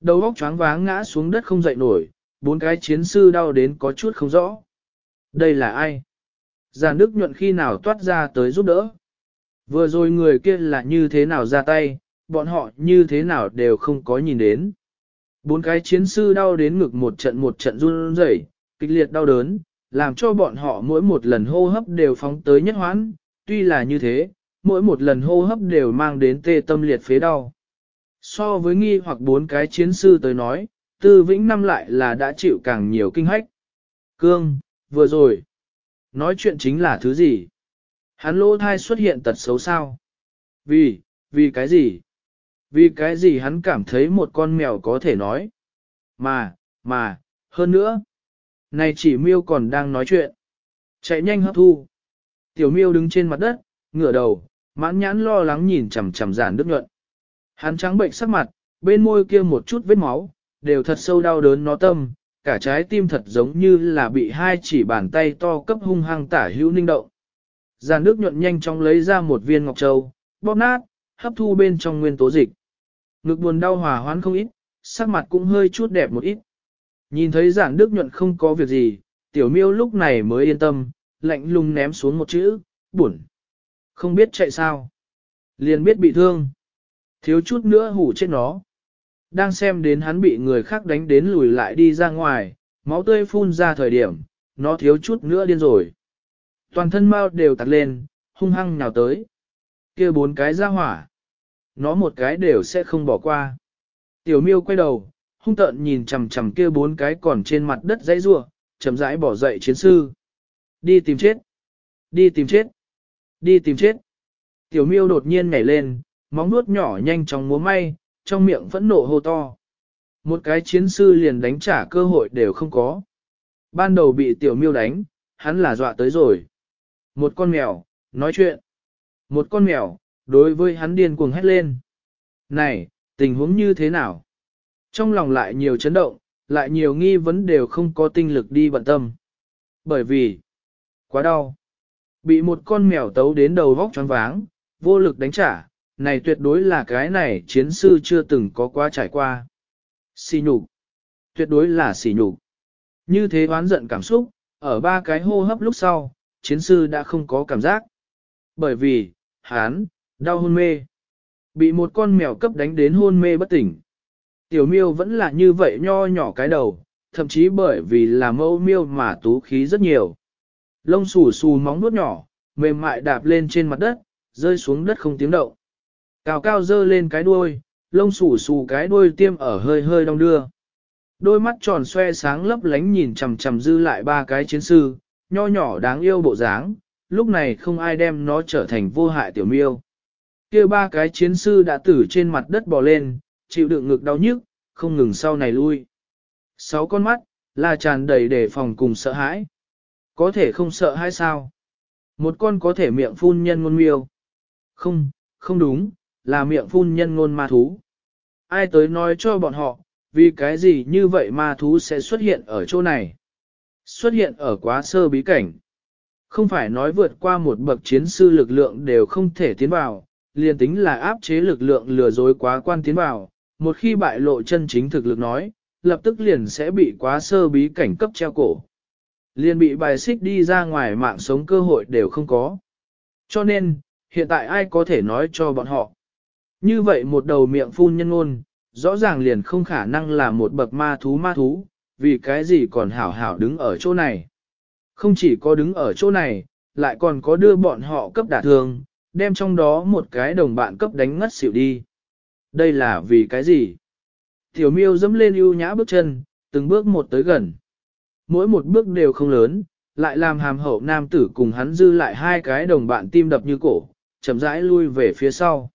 Đầu óc choáng váng ngã xuống đất không dậy nổi, bốn cái chiến sư đau đến có chút không rõ. Đây là ai? Giàn Đức nhuận khi nào toát ra tới giúp đỡ? Vừa rồi người kia là như thế nào ra tay, bọn họ như thế nào đều không có nhìn đến. Bốn cái chiến sư đau đến ngực một trận một trận run rẩy, kịch liệt đau đớn, làm cho bọn họ mỗi một lần hô hấp đều phóng tới nhất hoãn, tuy là như thế, mỗi một lần hô hấp đều mang đến tê tâm liệt phế đau. So với nghi hoặc bốn cái chiến sư tới nói, tư vĩnh năm lại là đã chịu càng nhiều kinh hách. Cương, vừa rồi, nói chuyện chính là thứ gì? Hắn lỗ thai xuất hiện tật xấu sao? Vì, vì cái gì? Vì cái gì hắn cảm thấy một con mèo có thể nói? Mà, mà, hơn nữa. Này chỉ miêu còn đang nói chuyện. Chạy nhanh hấp thu. Tiểu miêu đứng trên mặt đất, ngửa đầu, mãn nhãn lo lắng nhìn chằm chằm giản đức nhuận. Hắn trắng bệnh sắc mặt, bên môi kia một chút vết máu, đều thật sâu đau đớn nó tâm, cả trái tim thật giống như là bị hai chỉ bàn tay to cấp hung hăng tả hữu ninh động. Giàn nước nhuận nhanh chóng lấy ra một viên ngọc châu, bóp nát, hấp thu bên trong nguyên tố dịch. Ngực buồn đau hòa hoãn không ít, sắc mặt cũng hơi chút đẹp một ít. Nhìn thấy giản đức nhuận không có việc gì, tiểu miêu lúc này mới yên tâm, lạnh lùng ném xuống một chữ, buồn. Không biết chạy sao. Liền biết bị thương. Thiếu chút nữa hủ chết nó. Đang xem đến hắn bị người khác đánh đến lùi lại đi ra ngoài, máu tươi phun ra thời điểm, nó thiếu chút nữa điên rồi. Toàn thân mau đều tạt lên, hung hăng nhào tới. kia bốn cái ra hỏa. Nó một cái đều sẽ không bỏ qua. Tiểu miêu quay đầu, hung tợn nhìn chằm chằm kia bốn cái còn trên mặt đất dãy rua, chậm rãi bỏ dậy chiến sư. Đi tìm chết. Đi tìm chết. Đi tìm chết. Tiểu miêu đột nhiên nhảy lên, móng nuốt nhỏ nhanh chóng múa may, trong miệng vẫn nộ hô to. Một cái chiến sư liền đánh trả cơ hội đều không có. Ban đầu bị tiểu miêu đánh, hắn là dọa tới rồi. Một con mèo, nói chuyện. Một con mèo, đối với hắn điên cuồng hét lên. Này, tình huống như thế nào? Trong lòng lại nhiều chấn động, lại nhiều nghi vấn đều không có tinh lực đi bận tâm. Bởi vì, quá đau. Bị một con mèo tấu đến đầu vóc choáng váng, vô lực đánh trả, này tuyệt đối là cái này chiến sư chưa từng có quá trải qua. Xỉ nhục, tuyệt đối là xỉ nhục. Như thế oán giận cảm xúc, ở ba cái hô hấp lúc sau, chiến sư đã không có cảm giác. Bởi vì, hán, đau hôn mê. Bị một con mèo cấp đánh đến hôn mê bất tỉnh. Tiểu miêu vẫn là như vậy nho nhỏ cái đầu, thậm chí bởi vì là mẫu miêu mà tú khí rất nhiều. Lông xù xù móng nuốt nhỏ, mềm mại đạp lên trên mặt đất, rơi xuống đất không tiếng động. Cao cao dơ lên cái đuôi, lông xù xù cái đuôi tiêm ở hơi hơi đong đưa. Đôi mắt tròn xoe sáng lấp lánh nhìn chằm chằm dư lại ba cái chiến sư, nho nhỏ đáng yêu bộ dáng, lúc này không ai đem nó trở thành vô hại tiểu miêu. kia ba cái chiến sư đã tử trên mặt đất bò lên, chịu đựng ngực đau nhức, không ngừng sau này lui. Sáu con mắt, là tràn đầy đề phòng cùng sợ hãi. Có thể không sợ hay sao? Một con có thể miệng phun nhân ngôn miêu. Không, không đúng, là miệng phun nhân ngôn ma thú. Ai tới nói cho bọn họ, vì cái gì như vậy ma thú sẽ xuất hiện ở chỗ này? Xuất hiện ở quá sơ bí cảnh. Không phải nói vượt qua một bậc chiến sư lực lượng đều không thể tiến vào, liền tính là áp chế lực lượng lừa dối quá quan tiến vào, một khi bại lộ chân chính thực lực nói, lập tức liền sẽ bị quá sơ bí cảnh cấp treo cổ. Liền bị bài xích đi ra ngoài mạng sống cơ hội đều không có. Cho nên, hiện tại ai có thể nói cho bọn họ. Như vậy một đầu miệng phun nhân ngôn, rõ ràng liền không khả năng là một bậc ma thú ma thú, vì cái gì còn hảo hảo đứng ở chỗ này. Không chỉ có đứng ở chỗ này, lại còn có đưa bọn họ cấp đả thương, đem trong đó một cái đồng bạn cấp đánh ngất xỉu đi. Đây là vì cái gì? Tiểu miêu dẫm lên ưu nhã bước chân, từng bước một tới gần. Mỗi một bước đều không lớn, lại làm hàm hậu nam tử cùng hắn dư lại hai cái đồng bạn tim đập như cổ, chậm rãi lui về phía sau.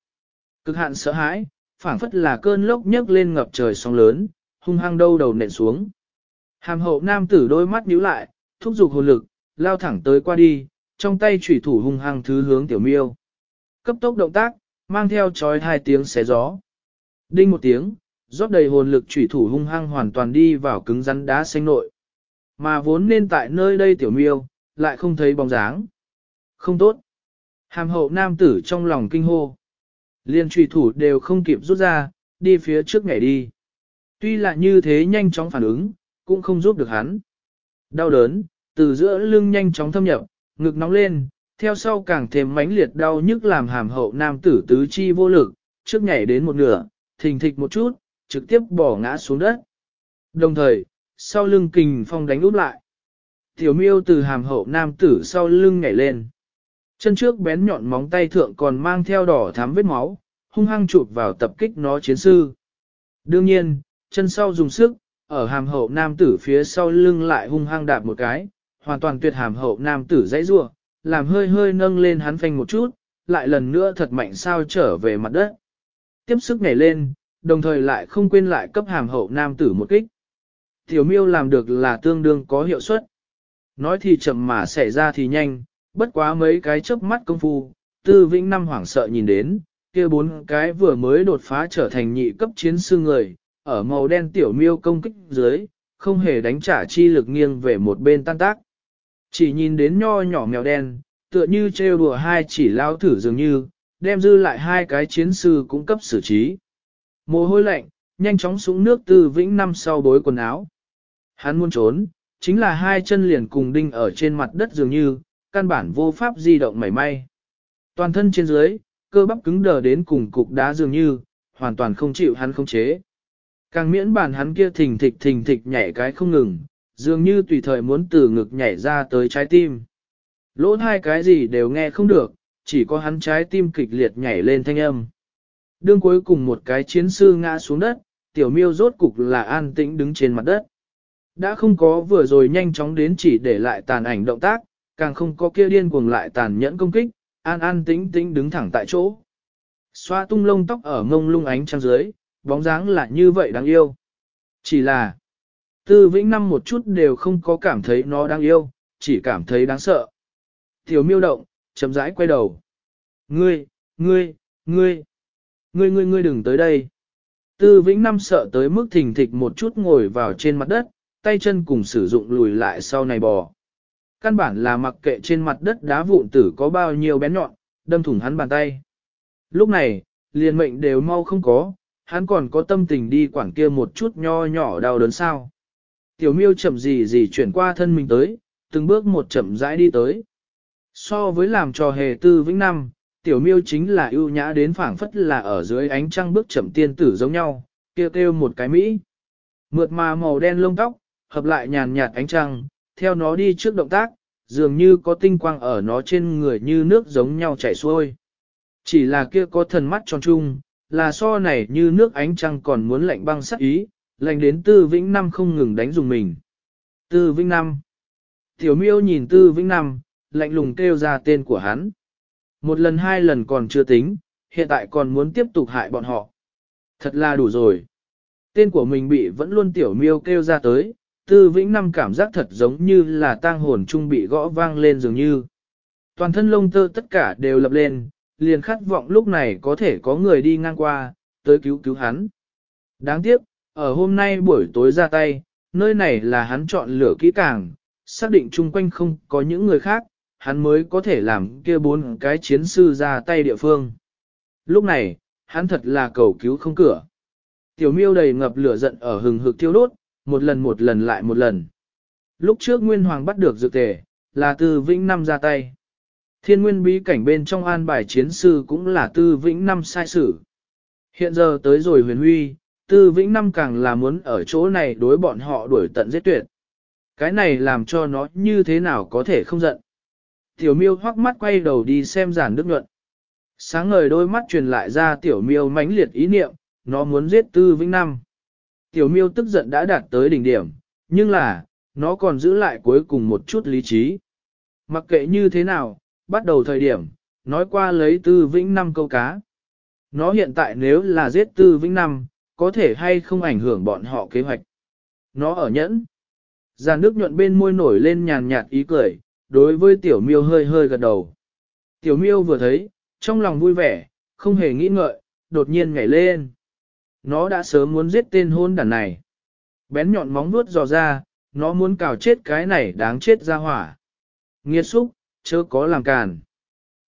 Cực hạn sợ hãi, phảng phất là cơn lốc nhấc lên ngập trời sóng lớn, hung hăng đâu đầu nện xuống. Hàm hậu nam tử đôi mắt nhíu lại, thúc giục hồn lực, lao thẳng tới qua đi, trong tay chủy thủ hung hăng thứ hướng tiểu miêu. Cấp tốc động tác, mang theo chói hai tiếng xé gió. Đinh một tiếng, rót đầy hồn lực chủy thủ hung hăng hoàn toàn đi vào cứng rắn đá xanh nội. Mà vốn nên tại nơi đây tiểu miêu, lại không thấy bóng dáng. Không tốt. Hàm hậu nam tử trong lòng kinh hô. Liên trùy thủ đều không kịp rút ra, đi phía trước nhảy đi. Tuy là như thế nhanh chóng phản ứng, cũng không giúp được hắn. Đau đớn, từ giữa lưng nhanh chóng thâm nhập, ngực nóng lên, theo sau càng thêm mãnh liệt đau nhức làm hàm hậu nam tử tứ chi vô lực, trước nhảy đến một nửa, thình thịch một chút, trực tiếp bỏ ngã xuống đất. Đồng thời, sau lưng kình phong đánh úp lại. Tiểu miêu từ hàm hậu nam tử sau lưng nhảy lên. Chân trước bén nhọn móng tay thượng còn mang theo đỏ thắm vết máu, hung hăng chụp vào tập kích nó chiến sư. Đương nhiên, chân sau dùng sức, ở hàm hậu nam tử phía sau lưng lại hung hăng đạp một cái, hoàn toàn tuyệt hàm hậu nam tử dãy rua, làm hơi hơi nâng lên hắn phanh một chút, lại lần nữa thật mạnh sao trở về mặt đất. Tiếp sức nhảy lên, đồng thời lại không quên lại cấp hàm hậu nam tử một kích. Tiểu miêu làm được là tương đương có hiệu suất. Nói thì chậm mà xảy ra thì nhanh, bất quá mấy cái chớp mắt công phu, tư vĩnh năm hoảng sợ nhìn đến, kia bốn cái vừa mới đột phá trở thành nhị cấp chiến sư người, ở màu đen tiểu miêu công kích dưới, không hề đánh trả chi lực nghiêng về một bên tan tác. Chỉ nhìn đến nho nhỏ mèo đen, tựa như trêu đùa hai chỉ lao thử dường như, đem dư lại hai cái chiến sư cũng cấp xử trí. Mồ hôi lạnh, nhanh chóng súng nước tư vĩnh năm sau bối quần áo. Hắn muốn trốn, chính là hai chân liền cùng đinh ở trên mặt đất dường như, căn bản vô pháp di động mảy may. Toàn thân trên dưới, cơ bắp cứng đờ đến cùng cục đá dường như, hoàn toàn không chịu hắn khống chế. Càng miễn bản hắn kia thình thịch thình thịch nhảy cái không ngừng, dường như tùy thời muốn từ ngực nhảy ra tới trái tim. Lỗ hai cái gì đều nghe không được, chỉ có hắn trái tim kịch liệt nhảy lên thanh âm. Đương cuối cùng một cái chiến sư ngã xuống đất, tiểu miêu rốt cục là an tĩnh đứng trên mặt đất. Đã không có vừa rồi nhanh chóng đến chỉ để lại tàn ảnh động tác, càng không có kia điên cuồng lại tàn nhẫn công kích, an an tĩnh tĩnh đứng thẳng tại chỗ. Xoa tung lông tóc ở ngông lung ánh trăng dưới, bóng dáng là như vậy đáng yêu. Chỉ là, tư vĩnh năm một chút đều không có cảm thấy nó đáng yêu, chỉ cảm thấy đáng sợ. Tiểu miêu động, chậm rãi quay đầu. Ngươi, ngươi, ngươi, ngươi ngươi ngươi đừng tới đây. Tư vĩnh năm sợ tới mức thình thịch một chút ngồi vào trên mặt đất, tay chân cùng sử dụng lùi lại sau này bò. Căn bản là mặc kệ trên mặt đất đá vụn tử có bao nhiêu bén nhọn, đâm thủng hắn bàn tay. Lúc này, liền mệnh đều mau không có, hắn còn có tâm tình đi quảng kia một chút nho nhỏ đau đớn sao. Tiểu miêu chậm gì gì chuyển qua thân mình tới, từng bước một chậm rãi đi tới. So với làm trò hề tư vĩnh năm, tiểu miêu chính là ưu nhã đến phảng phất là ở dưới ánh trăng bước chậm tiên tử giống nhau, kêu kêu một cái mỹ. Mượt mà màu đen lông tóc, hợp lại nhàn nhạt ánh trăng, theo nó đi trước động tác, dường như có tinh quang ở nó trên người như nước giống nhau chảy xuôi. Chỉ là kia có thần mắt tròn trung, là so này như nước ánh trăng còn muốn lạnh băng sắc ý, lạnh đến tư vĩnh năm không ngừng đánh dùng mình. Tư vĩnh năm. Tiểu miêu nhìn tư vĩnh năm, lạnh lùng kêu ra tên của hắn. Một lần hai lần còn chưa tính, hiện tại còn muốn tiếp tục hại bọn họ. Thật là đủ rồi. Tên của mình bị vẫn luôn tiểu miêu kêu ra tới, tư vĩnh năm cảm giác thật giống như là tang hồn trung bị gõ vang lên dường như. Toàn thân lông tơ tất cả đều lập lên, liền khát vọng lúc này có thể có người đi ngang qua, tới cứu cứu hắn. Đáng tiếc, ở hôm nay buổi tối ra tay, nơi này là hắn chọn lửa kỹ càng, xác định chung quanh không có những người khác, hắn mới có thể làm kia bốn cái chiến sư ra tay địa phương. Lúc này, hắn thật là cầu cứu không cửa. Tiểu miêu đầy ngập lửa giận ở hừng hực thiêu đốt, một lần một lần lại một lần. Lúc trước Nguyên Hoàng bắt được dược tề, là tư Vĩnh Năm ra tay. Thiên nguyên bí cảnh bên trong an bài chiến sư cũng là tư vĩnh năm sai sử. Hiện giờ tới rồi huyền huy, tư vĩnh năm càng là muốn ở chỗ này đối bọn họ đuổi tận giết tuyệt. Cái này làm cho nó như thế nào có thể không giận. Tiểu miêu hoắc mắt quay đầu đi xem giản đức nhuận. Sáng ngời đôi mắt truyền lại ra tiểu miêu mãnh liệt ý niệm, nó muốn giết tư vĩnh năm. Tiểu miêu tức giận đã đạt tới đỉnh điểm, nhưng là, nó còn giữ lại cuối cùng một chút lý trí. Mặc kệ như thế nào, bắt đầu thời điểm, nói qua lấy tư vĩnh năm câu cá. Nó hiện tại nếu là giết tư vĩnh năm, có thể hay không ảnh hưởng bọn họ kế hoạch. Nó ở nhẫn. Giàn nước nhuận bên môi nổi lên nhàn nhạt ý cười, đối với tiểu miêu hơi hơi gật đầu. Tiểu miêu vừa thấy, trong lòng vui vẻ, không hề nghĩ ngợi, đột nhiên nhảy lên. Nó đã sớm muốn giết tên hôn đàn này. Bén nhọn móng vuốt dò ra, nó muốn cào chết cái này đáng chết ra hỏa. Nghiệt xúc, chớ có làm càn.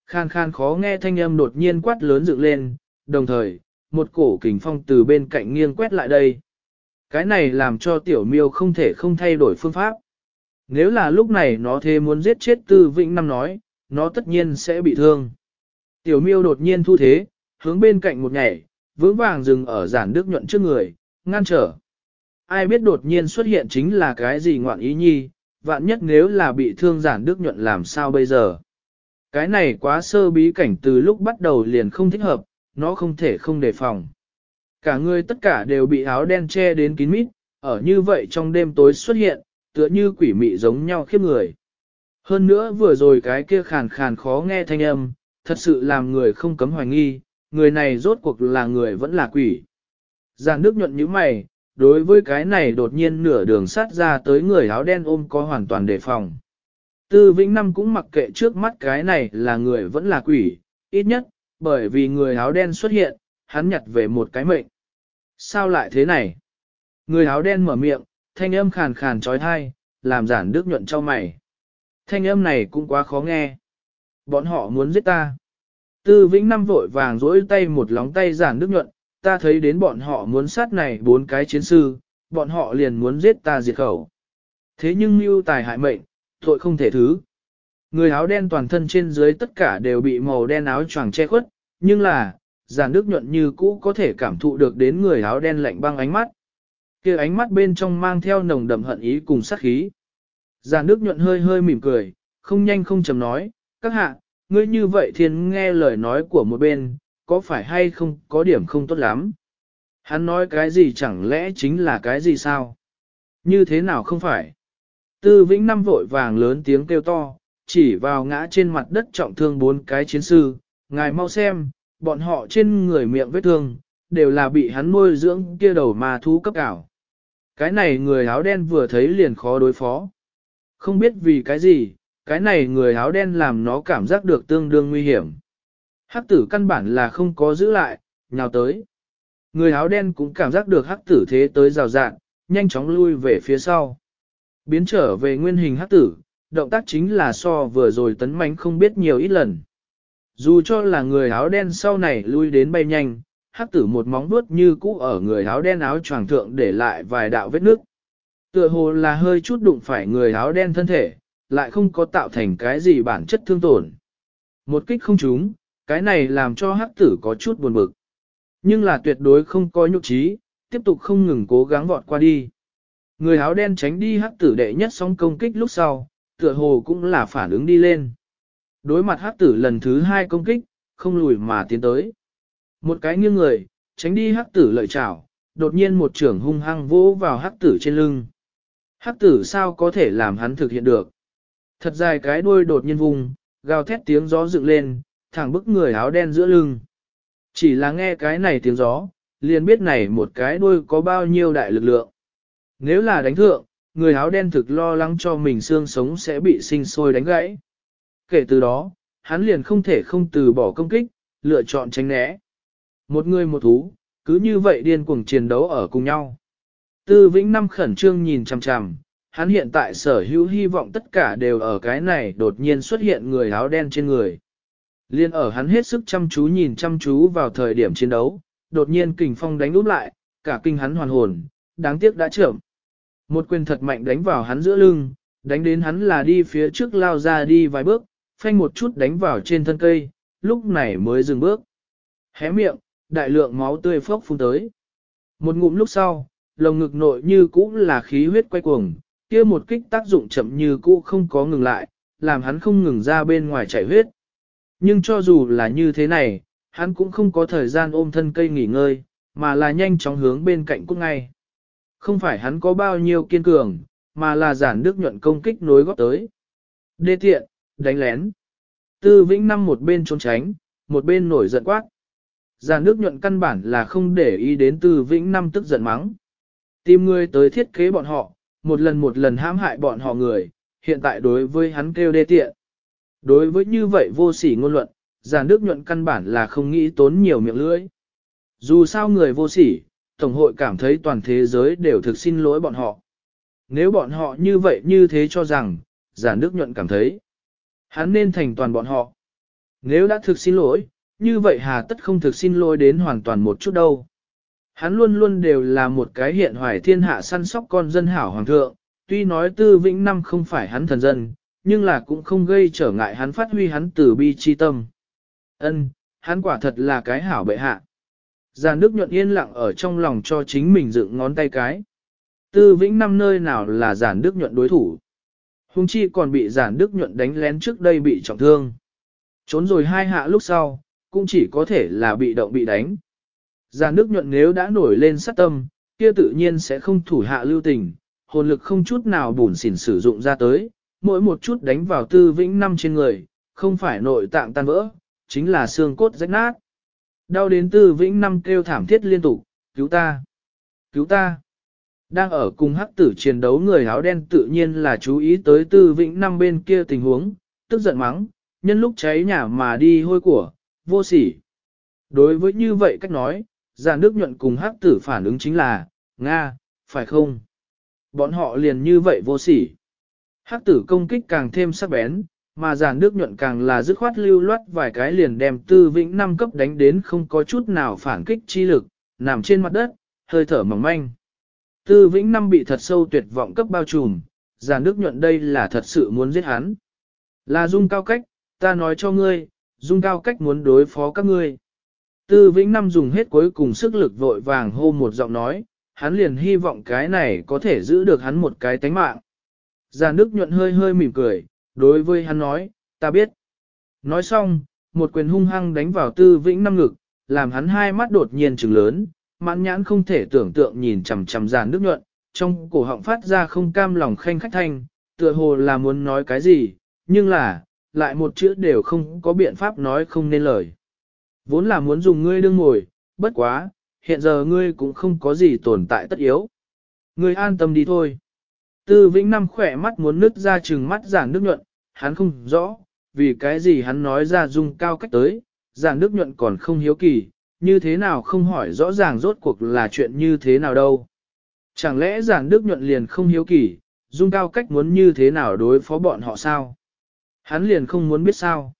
Khan khan khó nghe thanh âm đột nhiên quát lớn dựng lên, đồng thời, một cổ kình phong từ bên cạnh nghiêng quét lại đây. Cái này làm cho tiểu miêu không thể không thay đổi phương pháp. Nếu là lúc này nó thế muốn giết chết tư vĩnh năm nói, nó tất nhiên sẽ bị thương. Tiểu miêu đột nhiên thu thế, hướng bên cạnh một nhảy, vững vàng dừng ở giản đức nhuận trước người, ngăn trở. Ai biết đột nhiên xuất hiện chính là cái gì ngoạn ý nhi, vạn nhất nếu là bị thương giản đức nhuận làm sao bây giờ. Cái này quá sơ bí cảnh từ lúc bắt đầu liền không thích hợp, nó không thể không đề phòng. Cả người tất cả đều bị áo đen che đến kín mít, ở như vậy trong đêm tối xuất hiện, tựa như quỷ mị giống nhau khiếp người. Hơn nữa vừa rồi cái kia khàn khàn khó nghe thanh âm, thật sự làm người không cấm hoài nghi, người này rốt cuộc là người vẫn là quỷ. Giàn nước nhuận như mày, đối với cái này đột nhiên nửa đường sát ra tới người áo đen ôm có hoàn toàn đề phòng. Tư Vĩnh Năm cũng mặc kệ trước mắt cái này là người vẫn là quỷ, ít nhất, bởi vì người áo đen xuất hiện, hắn nhặt về một cái mệnh. Sao lại thế này? Người áo đen mở miệng, thanh âm khàn khàn trói thai, làm giản đức nhuận cho mày. Thanh âm này cũng quá khó nghe. Bọn họ muốn giết ta. Tư Vĩnh Năm vội vàng dỗi tay một lóng tay giản nước nhuận, ta thấy đến bọn họ muốn sát này bốn cái chiến sư, bọn họ liền muốn giết ta diệt khẩu. Thế nhưng mưu tài hại mệnh, tội không thể thứ. Người áo đen toàn thân trên dưới tất cả đều bị màu đen áo choàng che khuất, nhưng là, giản nước nhuận như cũ có thể cảm thụ được đến người áo đen lạnh băng ánh mắt. kia ánh mắt bên trong mang theo nồng đậm hận ý cùng sát khí. Giản nước nhuận hơi hơi mỉm cười, không nhanh không chầm nói, các hạ, ngươi như vậy thiên nghe lời nói của một bên, có phải hay không có điểm không tốt lắm. Hắn nói cái gì chẳng lẽ chính là cái gì sao? Như thế nào không phải? Tư vĩnh năm vội vàng lớn tiếng kêu to, chỉ vào ngã trên mặt đất trọng thương bốn cái chiến sư, ngài mau xem, bọn họ trên người miệng vết thương, đều là bị hắn nuôi dưỡng kia đầu ma thú cấp ảo. Cái này người áo đen vừa thấy liền khó đối phó. Không biết vì cái gì, cái này người áo đen làm nó cảm giác được tương đương nguy hiểm. Hắc tử căn bản là không có giữ lại, nhào tới. Người áo đen cũng cảm giác được hắc tử thế tới rào rạn, nhanh chóng lui về phía sau. Biến trở về nguyên hình hắc tử, động tác chính là so vừa rồi tấn mánh không biết nhiều ít lần. Dù cho là người áo đen sau này lui đến bay nhanh, hắc tử một móng vuốt như cũ ở người áo đen áo choàng thượng để lại vài đạo vết nước. Tựa hồ là hơi chút đụng phải người áo đen thân thể, lại không có tạo thành cái gì bản chất thương tổn. Một kích không trúng, cái này làm cho hắc tử có chút buồn bực. Nhưng là tuyệt đối không có nhục trí, tiếp tục không ngừng cố gắng vọt qua đi. Người áo đen tránh đi hắc tử đệ nhất song công kích lúc sau, tựa hồ cũng là phản ứng đi lên. Đối mặt hắc tử lần thứ hai công kích, không lùi mà tiến tới. Một cái nghiêng người, tránh đi hắc tử lợi chảo, đột nhiên một trưởng hung hăng vỗ vào hắc tử trên lưng. Hắc tử sao có thể làm hắn thực hiện được? Thật dài cái đuôi đột nhiên vùng, gào thét tiếng gió dựng lên, thẳng bức người áo đen giữa lưng. Chỉ là nghe cái này tiếng gió, liền biết này một cái đuôi có bao nhiêu đại lực lượng. Nếu là đánh thượng, người áo đen thực lo lắng cho mình xương sống sẽ bị sinh sôi đánh gãy. Kể từ đó, hắn liền không thể không từ bỏ công kích, lựa chọn tránh né. Một người một thú, cứ như vậy điên cuồng chiến đấu ở cùng nhau. Tư Vĩnh Năm khẩn trương nhìn chằm chằm, hắn hiện tại sở hữu hy vọng tất cả đều ở cái này đột nhiên xuất hiện người áo đen trên người. Liên ở hắn hết sức chăm chú nhìn chăm chú vào thời điểm chiến đấu, đột nhiên kình phong đánh úp lại, cả kinh hắn hoàn hồn, đáng tiếc đã trưởng. Một quyền thật mạnh đánh vào hắn giữa lưng, đánh đến hắn là đi phía trước lao ra đi vài bước, phanh một chút đánh vào trên thân cây, lúc này mới dừng bước. Hé miệng, đại lượng máu tươi phốc phun tới. Một ngụm lúc sau, lồng ngực nội như cũ là khí huyết quay cuồng, kia một kích tác dụng chậm như cũ không có ngừng lại, làm hắn không ngừng ra bên ngoài chảy huyết. Nhưng cho dù là như thế này, hắn cũng không có thời gian ôm thân cây nghỉ ngơi, mà là nhanh chóng hướng bên cạnh cút ngay. Không phải hắn có bao nhiêu kiên cường, mà là giản đức nhuận công kích nối góp tới. Đê tiện, đánh lén. Tư vĩnh năm một bên trốn tránh, một bên nổi giận quát. Giản đức nhuận căn bản là không để ý đến tư vĩnh năm tức giận mắng. Tìm người tới thiết kế bọn họ, một lần một lần hãm hại bọn họ người, hiện tại đối với hắn kêu đê tiện. Đối với như vậy vô sỉ ngôn luận, giàn đức nhuận căn bản là không nghĩ tốn nhiều miệng lưỡi. Dù sao người vô sỉ, Tổng hội cảm thấy toàn thế giới đều thực xin lỗi bọn họ. Nếu bọn họ như vậy như thế cho rằng, giản đức nhuận cảm thấy, hắn nên thành toàn bọn họ. Nếu đã thực xin lỗi, như vậy hà tất không thực xin lỗi đến hoàn toàn một chút đâu. Hắn luôn luôn đều là một cái hiện hoài thiên hạ săn sóc con dân hảo hoàng thượng, tuy nói tư vĩnh năm không phải hắn thần dân, nhưng là cũng không gây trở ngại hắn phát huy hắn từ bi chi tâm. Ân, hắn quả thật là cái hảo bệ hạ. Giàn Đức nhuận yên lặng ở trong lòng cho chính mình dựng ngón tay cái. Tư vĩnh năm nơi nào là giản Đức nhuận đối thủ. Hùng chi còn bị giản Đức nhuận đánh lén trước đây bị trọng thương. Trốn rồi hai hạ lúc sau, cũng chỉ có thể là bị động bị đánh. Già nước nhuận nếu đã nổi lên sát tâm, kia tự nhiên sẽ không thủ hạ lưu tình, hồn lực không chút nào bùn xỉn sử dụng ra tới, mỗi một chút đánh vào tư vĩnh năm trên người, không phải nội tạng tan vỡ, chính là xương cốt rách nát. Đau đến tư vĩnh năm kêu thảm thiết liên tục, cứu ta, cứu ta. Đang ở cùng hắc tử chiến đấu người áo đen tự nhiên là chú ý tới tư vĩnh năm bên kia tình huống, tức giận mắng, nhân lúc cháy nhà mà đi hôi của, vô sỉ. Đối với như vậy cách nói, giàn nước nhuận cùng hắc tử phản ứng chính là, Nga, phải không? Bọn họ liền như vậy vô sỉ. Hắc tử công kích càng thêm sắc bén, mà giàn nước nhuận càng là dứt khoát lưu loát vài cái liền đem tư vĩnh năm cấp đánh đến không có chút nào phản kích chi lực, nằm trên mặt đất, hơi thở mỏng manh. Tư vĩnh năm bị thật sâu tuyệt vọng cấp bao trùm, giàn nước nhuận đây là thật sự muốn giết hắn. Là dung cao cách, ta nói cho ngươi, dung cao cách muốn đối phó các ngươi. Tư vĩnh năm dùng hết cuối cùng sức lực vội vàng hô một giọng nói, hắn liền hy vọng cái này có thể giữ được hắn một cái tánh mạng. Già nước nhuận hơi hơi mỉm cười, đối với hắn nói, ta biết. Nói xong, một quyền hung hăng đánh vào tư vĩnh năm ngực, làm hắn hai mắt đột nhiên trừng lớn, mãn nhãn không thể tưởng tượng nhìn chằm chằm già nước nhuận, trong cổ họng phát ra không cam lòng khanh khách thanh, tựa hồ là muốn nói cái gì, nhưng là, lại một chữ đều không có biện pháp nói không nên lời. Vốn là muốn dùng ngươi đương ngồi, bất quá, hiện giờ ngươi cũng không có gì tồn tại tất yếu. Ngươi an tâm đi thôi. Tư Vĩnh Năm khỏe mắt muốn nứt ra trừng mắt giảng nước nhuận, hắn không rõ, vì cái gì hắn nói ra dung cao cách tới, giảng nước nhuận còn không hiếu kỳ, như thế nào không hỏi rõ ràng rốt cuộc là chuyện như thế nào đâu. Chẳng lẽ giảng nước nhuận liền không hiếu kỳ, dung cao cách muốn như thế nào đối phó bọn họ sao? Hắn liền không muốn biết sao.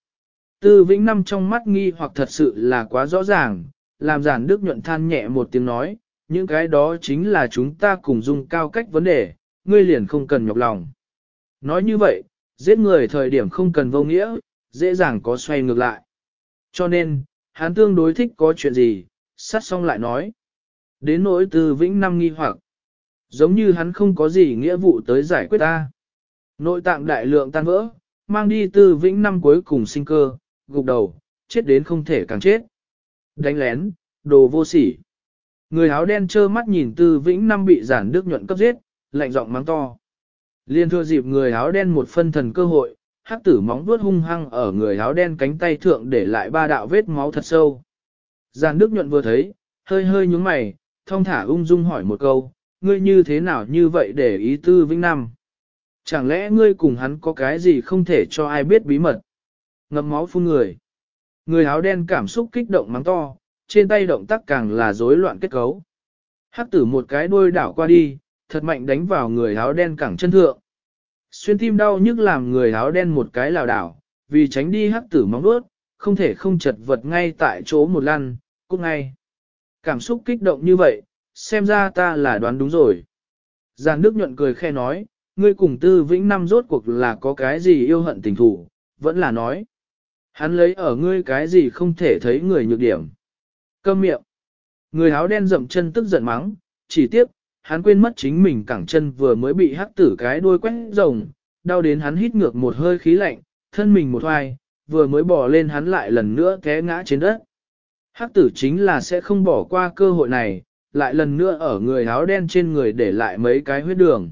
Tư Vĩnh Năm trong mắt nghi hoặc thật sự là quá rõ ràng, làm giản đức nhuận than nhẹ một tiếng nói, những cái đó chính là chúng ta cùng dung cao cách vấn đề, ngươi liền không cần nhọc lòng. Nói như vậy, giết người thời điểm không cần vô nghĩa, dễ dàng có xoay ngược lại. Cho nên, hắn tương đối thích có chuyện gì, sát xong lại nói. Đến nỗi từ vĩnh năm nghi hoặc, giống như hắn không có gì nghĩa vụ tới giải quyết ta. Nội tạng đại lượng tan vỡ, mang đi từ vĩnh năm cuối cùng sinh cơ, gục đầu, chết đến không thể càng chết. Đánh lén, đồ vô sỉ. Người áo đen trơ mắt nhìn tư vĩnh năm bị giản đức nhuận cấp giết, lạnh giọng mắng to. Liên thua dịp người áo đen một phân thần cơ hội, hắc tử móng vuốt hung hăng ở người áo đen cánh tay thượng để lại ba đạo vết máu thật sâu. Giản đức nhuận vừa thấy, hơi hơi nhúng mày, thong thả ung dung hỏi một câu, ngươi như thế nào như vậy để ý tư vĩnh năm? Chẳng lẽ ngươi cùng hắn có cái gì không thể cho ai biết bí mật? Ngấm máu phun người. Người áo đen cảm xúc kích động mắng to, trên tay động tác càng là rối loạn kết cấu. Hắc tử một cái đuôi đảo qua đi, thật mạnh đánh vào người áo đen cẳng chân thượng. Xuyên tim đau nhức làm người áo đen một cái lảo đảo, vì tránh đi hắc tử móng đuốt, không thể không chật vật ngay tại chỗ một lăn, cút ngay. Cảm xúc kích động như vậy, xem ra ta là đoán đúng rồi. Giàn Đức nhuận cười khe nói, ngươi cùng tư vĩnh năm rốt cuộc là có cái gì yêu hận tình thủ, vẫn là nói. Hắn lấy ở ngươi cái gì không thể thấy người nhược điểm. Câm miệng. Người áo đen dậm chân tức giận mắng, chỉ tiếp, hắn quên mất chính mình cẳng chân vừa mới bị hắc tử cái đuôi quét rồng, đau đến hắn hít ngược một hơi khí lạnh, thân mình một hoài, vừa mới bỏ lên hắn lại lần nữa té ngã trên đất. Hắc tử chính là sẽ không bỏ qua cơ hội này, lại lần nữa ở người áo đen trên người để lại mấy cái huyết đường.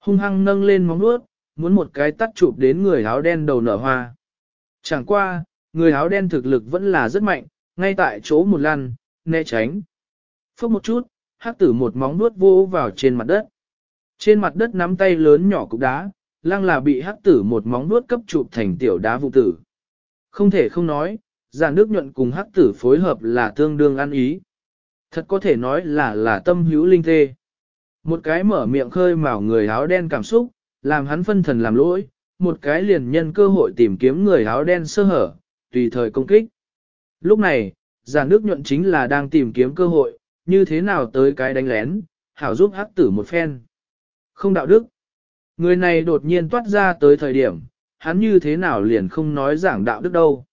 Hung hăng nâng lên móng nuốt, muốn một cái tắt chụp đến người áo đen đầu nở hoa. Chẳng qua, người áo đen thực lực vẫn là rất mạnh, ngay tại chỗ một lăn, né tránh. Phước một chút, hắc tử một móng nuốt vô vào trên mặt đất. Trên mặt đất nắm tay lớn nhỏ cục đá, lăng là bị hắc tử một móng nuốt cấp chụp thành tiểu đá vụ tử. Không thể không nói, giàn nước nhuận cùng hắc tử phối hợp là tương đương ăn ý. Thật có thể nói là là tâm hữu linh tê. Một cái mở miệng khơi mào người áo đen cảm xúc, làm hắn phân thần làm lỗi, một cái liền nhân cơ hội tìm kiếm người áo đen sơ hở, tùy thời công kích. Lúc này, giàn nước nhuận chính là đang tìm kiếm cơ hội, như thế nào tới cái đánh lén, hảo giúp hắc tử một phen. Không đạo đức. Người này đột nhiên toát ra tới thời điểm, hắn như thế nào liền không nói giảng đạo đức đâu.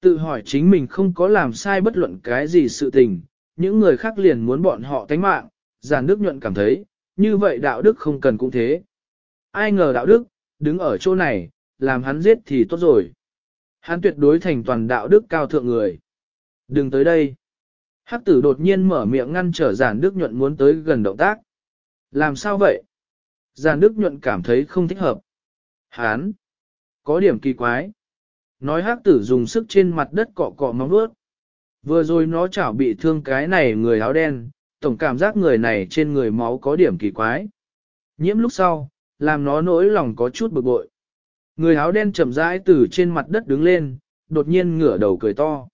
Tự hỏi chính mình không có làm sai bất luận cái gì sự tình, những người khác liền muốn bọn họ tánh mạng, giản đức nhuận cảm thấy, như vậy đạo đức không cần cũng thế. Ai ngờ đạo đức, đứng ở chỗ này, làm hắn giết thì tốt rồi. Hắn tuyệt đối thành toàn đạo đức cao thượng người. Đừng tới đây. Hắc tử đột nhiên mở miệng ngăn trở giản đức nhuận muốn tới gần động tác. Làm sao vậy? Giản đức nhuận cảm thấy không thích hợp. Hán! Có điểm kỳ quái. Nói hắc tử dùng sức trên mặt đất cọ cọ móng vuốt. Vừa rồi nó chảo bị thương cái này người áo đen, tổng cảm giác người này trên người máu có điểm kỳ quái. Nhiễm lúc sau, làm nó nỗi lòng có chút bực bội. Người áo đen chậm rãi từ trên mặt đất đứng lên, đột nhiên ngửa đầu cười to.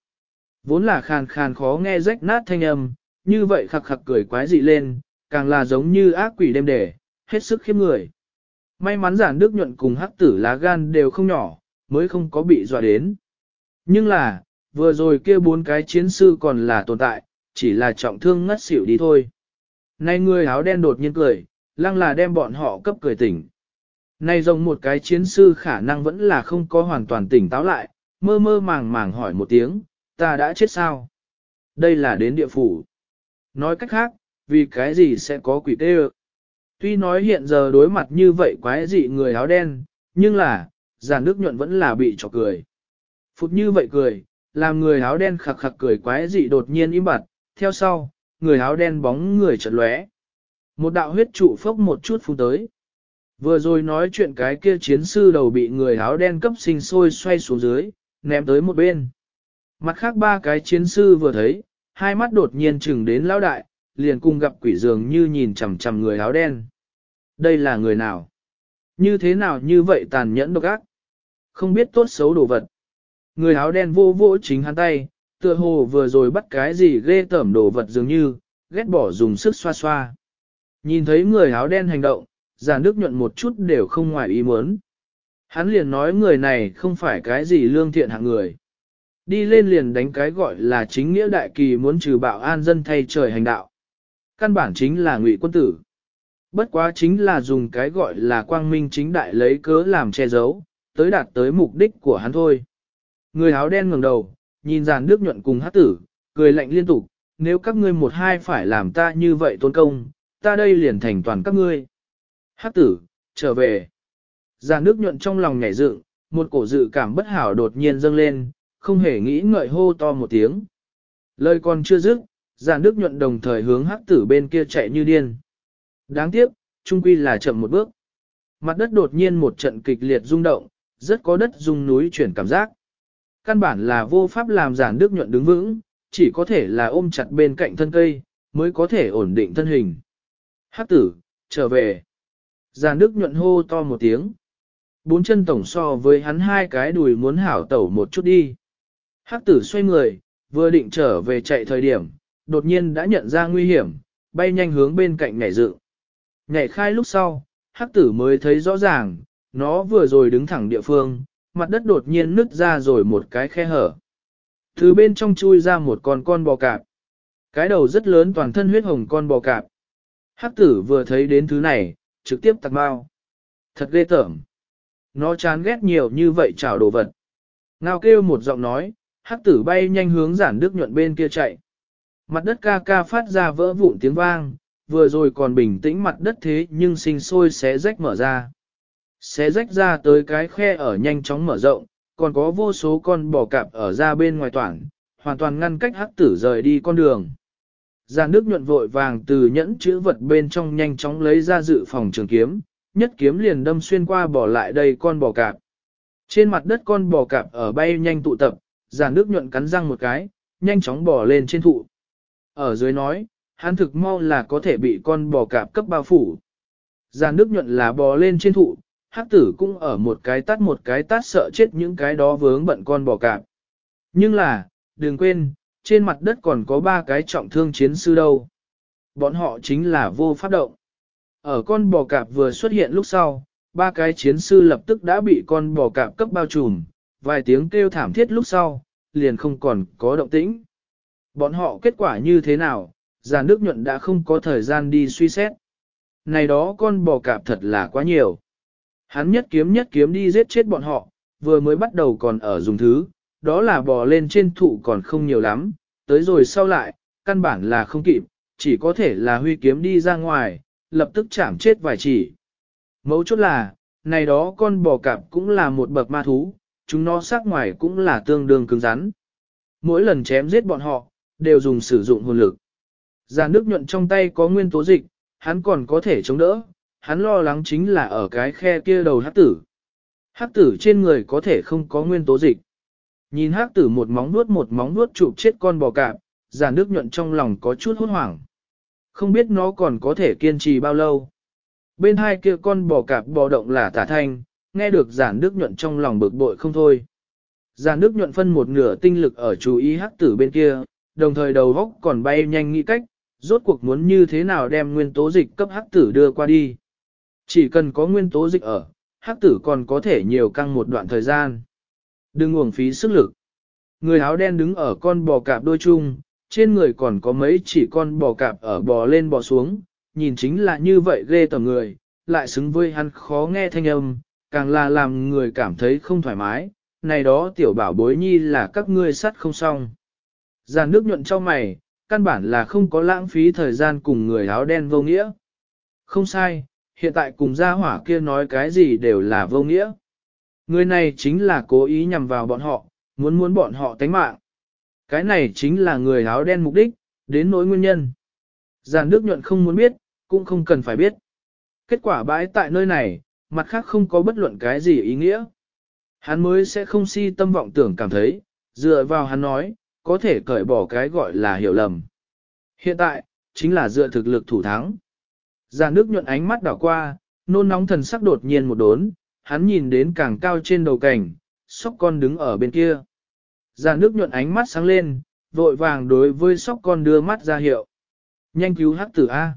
Vốn là khàn khàn khó nghe rách nát thanh âm, như vậy khặc khặc cười quái dị lên, càng là giống như ác quỷ đêm đề, hết sức khiếp người. May mắn giản đức nhuận cùng hắc tử lá gan đều không nhỏ, mới không có bị dọa đến. Nhưng là, vừa rồi kia bốn cái chiến sư còn là tồn tại, chỉ là trọng thương ngất xỉu đi thôi. Nay người áo đen đột nhiên cười, lăng là đem bọn họ cấp cười tỉnh. Nay rồng một cái chiến sư khả năng vẫn là không có hoàn toàn tỉnh táo lại, mơ mơ màng màng hỏi một tiếng, ta đã chết sao? Đây là đến địa phủ. Nói cách khác, vì cái gì sẽ có quỷ tê Tuy nói hiện giờ đối mặt như vậy quái dị người áo đen, nhưng là, giàn nước nhuận vẫn là bị trọc cười. Phục như vậy cười, làm người áo đen khặc khặc cười quái dị đột nhiên im bặt, theo sau, người áo đen bóng người chợt lóe. Một đạo huyết trụ phốc một chút phun tới. Vừa rồi nói chuyện cái kia chiến sư đầu bị người áo đen cấp sinh sôi xoay xuống dưới, ném tới một bên. Mặt khác ba cái chiến sư vừa thấy, hai mắt đột nhiên chừng đến lão đại, liền cùng gặp quỷ dường như nhìn chằm chằm người áo đen. Đây là người nào? Như thế nào như vậy tàn nhẫn độc ác? Không biết tốt xấu đồ vật. Người áo đen vô vỗ chính hắn tay, tựa hồ vừa rồi bắt cái gì ghê tởm đồ vật dường như, ghét bỏ dùng sức xoa xoa. Nhìn thấy người áo đen hành động, giản đức nhuận một chút đều không ngoài ý muốn. Hắn liền nói người này không phải cái gì lương thiện hạng người. Đi lên liền đánh cái gọi là chính nghĩa đại kỳ muốn trừ bạo an dân thay trời hành đạo. Căn bản chính là ngụy quân tử. Bất quá chính là dùng cái gọi là quang minh chính đại lấy cớ làm che giấu, tới đạt tới mục đích của hắn thôi. Người áo đen ngẩng đầu, nhìn giàn nước nhuận cùng hát tử, cười lạnh liên tục, nếu các ngươi một hai phải làm ta như vậy tôn công, ta đây liền thành toàn các ngươi. Hắc tử, trở về. Già nước nhuận trong lòng nhảy dựng, một cổ dự cảm bất hảo đột nhiên dâng lên, không hề nghĩ ngợi hô to một tiếng. Lời còn chưa dứt, già nước nhuận đồng thời hướng hắc tử bên kia chạy như điên. Đáng tiếc, trung quy là chậm một bước. Mặt đất đột nhiên một trận kịch liệt rung động, rất có đất rung núi chuyển cảm giác. Căn bản là vô pháp làm giản đức nhuận đứng vững, chỉ có thể là ôm chặt bên cạnh thân cây, mới có thể ổn định thân hình. Hắc tử, trở về. Giàn đức nhuận hô to một tiếng. Bốn chân tổng so với hắn hai cái đùi muốn hảo tẩu một chút đi. Hắc tử xoay người, vừa định trở về chạy thời điểm, đột nhiên đã nhận ra nguy hiểm, bay nhanh hướng bên cạnh nhảy dự. Nhảy khai lúc sau, hắc tử mới thấy rõ ràng, nó vừa rồi đứng thẳng địa phương, mặt đất đột nhiên nứt ra rồi một cái khe hở. Từ bên trong chui ra một con con bò cạp. Cái đầu rất lớn toàn thân huyết hồng con bò cạp. Hắc tử vừa thấy đến thứ này, trực tiếp tặc bao. Thật ghê tởm. Nó chán ghét nhiều như vậy chảo đồ vật. Ngao kêu một giọng nói, hắc tử bay nhanh hướng giản đức nhuận bên kia chạy. Mặt đất ca ca phát ra vỡ vụn tiếng vang, vừa rồi còn bình tĩnh mặt đất thế nhưng sinh sôi xé rách mở ra. Xé rách ra tới cái khe ở nhanh chóng mở rộng, còn có vô số con bò cạp ở ra bên ngoài toàn, hoàn toàn ngăn cách hắc tử rời đi con đường. Giàn nước nhuận vội vàng từ nhẫn chữ vật bên trong nhanh chóng lấy ra dự phòng trường kiếm, nhất kiếm liền đâm xuyên qua bỏ lại đây con bò cạp. Trên mặt đất con bò cạp ở bay nhanh tụ tập, giàn nước nhuận cắn răng một cái, nhanh chóng bò lên trên thụ. Ở dưới nói, hắn thực mau là có thể bị con bò cạp cấp bao phủ. Giàn nước nhuận là bò lên trên thụ, hắc tử cũng ở một cái tắt một cái tát sợ chết những cái đó vướng bận con bò cạp. Nhưng là, đừng quên, trên mặt đất còn có ba cái trọng thương chiến sư đâu. Bọn họ chính là vô pháp động. Ở con bò cạp vừa xuất hiện lúc sau, ba cái chiến sư lập tức đã bị con bò cạp cấp bao trùm, vài tiếng kêu thảm thiết lúc sau, liền không còn có động tĩnh. Bọn họ kết quả như thế nào, Giàn Đức Nhuận đã không có thời gian đi suy xét. Này đó con bò cạp thật là quá nhiều. Hắn nhất kiếm nhất kiếm đi giết chết bọn họ, vừa mới bắt đầu còn ở dùng thứ, đó là bò lên trên thụ còn không nhiều lắm, tới rồi sau lại, căn bản là không kịp, chỉ có thể là huy kiếm đi ra ngoài, lập tức chạm chết vài chỉ. Mấu chốt là, này đó con bò cạp cũng là một bậc ma thú, chúng nó sắc ngoài cũng là tương đương cứng rắn. Mỗi lần chém giết bọn họ, đều dùng sử dụng hồn lực. Giàn nước nhuận trong tay có nguyên tố dịch, hắn còn có thể chống đỡ, hắn lo lắng chính là ở cái khe kia đầu hắc tử. Hắc tử trên người có thể không có nguyên tố dịch. Nhìn hắc tử một móng nuốt một móng nuốt chụp chết con bò cạp, giàn nước nhuận trong lòng có chút hốt hoảng. Không biết nó còn có thể kiên trì bao lâu. Bên hai kia con bò cạp bò động là tả thanh, nghe được giản đức nhuận trong lòng bực bội không thôi. Giản đức nhuận phân một nửa tinh lực ở chú ý hắc tử bên kia, đồng thời đầu góc còn bay nhanh nghĩ cách, rốt cuộc muốn như thế nào đem nguyên tố dịch cấp hắc tử đưa qua đi. Chỉ cần có nguyên tố dịch ở, hắc tử còn có thể nhiều căng một đoạn thời gian. Đừng uổng phí sức lực. Người áo đen đứng ở con bò cạp đôi chung, trên người còn có mấy chỉ con bò cạp ở bò lên bò xuống, nhìn chính là như vậy ghê tởm người, lại xứng với hắn khó nghe thanh âm, càng là làm người cảm thấy không thoải mái, này đó tiểu bảo bối nhi là các ngươi sắt không xong. Giàn nước nhuận cho mày, căn bản là không có lãng phí thời gian cùng người áo đen vô nghĩa. Không sai, hiện tại cùng gia hỏa kia nói cái gì đều là vô nghĩa. Người này chính là cố ý nhằm vào bọn họ, muốn muốn bọn họ tánh mạng. Cái này chính là người áo đen mục đích, đến nỗi nguyên nhân. Giàn Đức Nhuận không muốn biết, cũng không cần phải biết. Kết quả bãi tại nơi này, mặt khác không có bất luận cái gì ý nghĩa. Hắn mới sẽ không si tâm vọng tưởng cảm thấy, dựa vào hắn nói, có thể cởi bỏ cái gọi là hiểu lầm. Hiện tại, chính là dựa thực lực thủ thắng. Giàn nước nhuận ánh mắt đảo qua, nôn nóng thần sắc đột nhiên một đốn, hắn nhìn đến càng cao trên đầu cảnh, sóc con đứng ở bên kia. Già nước nhuận ánh mắt sáng lên, vội vàng đối với sóc con đưa mắt ra hiệu. Nhanh cứu hắc tử A.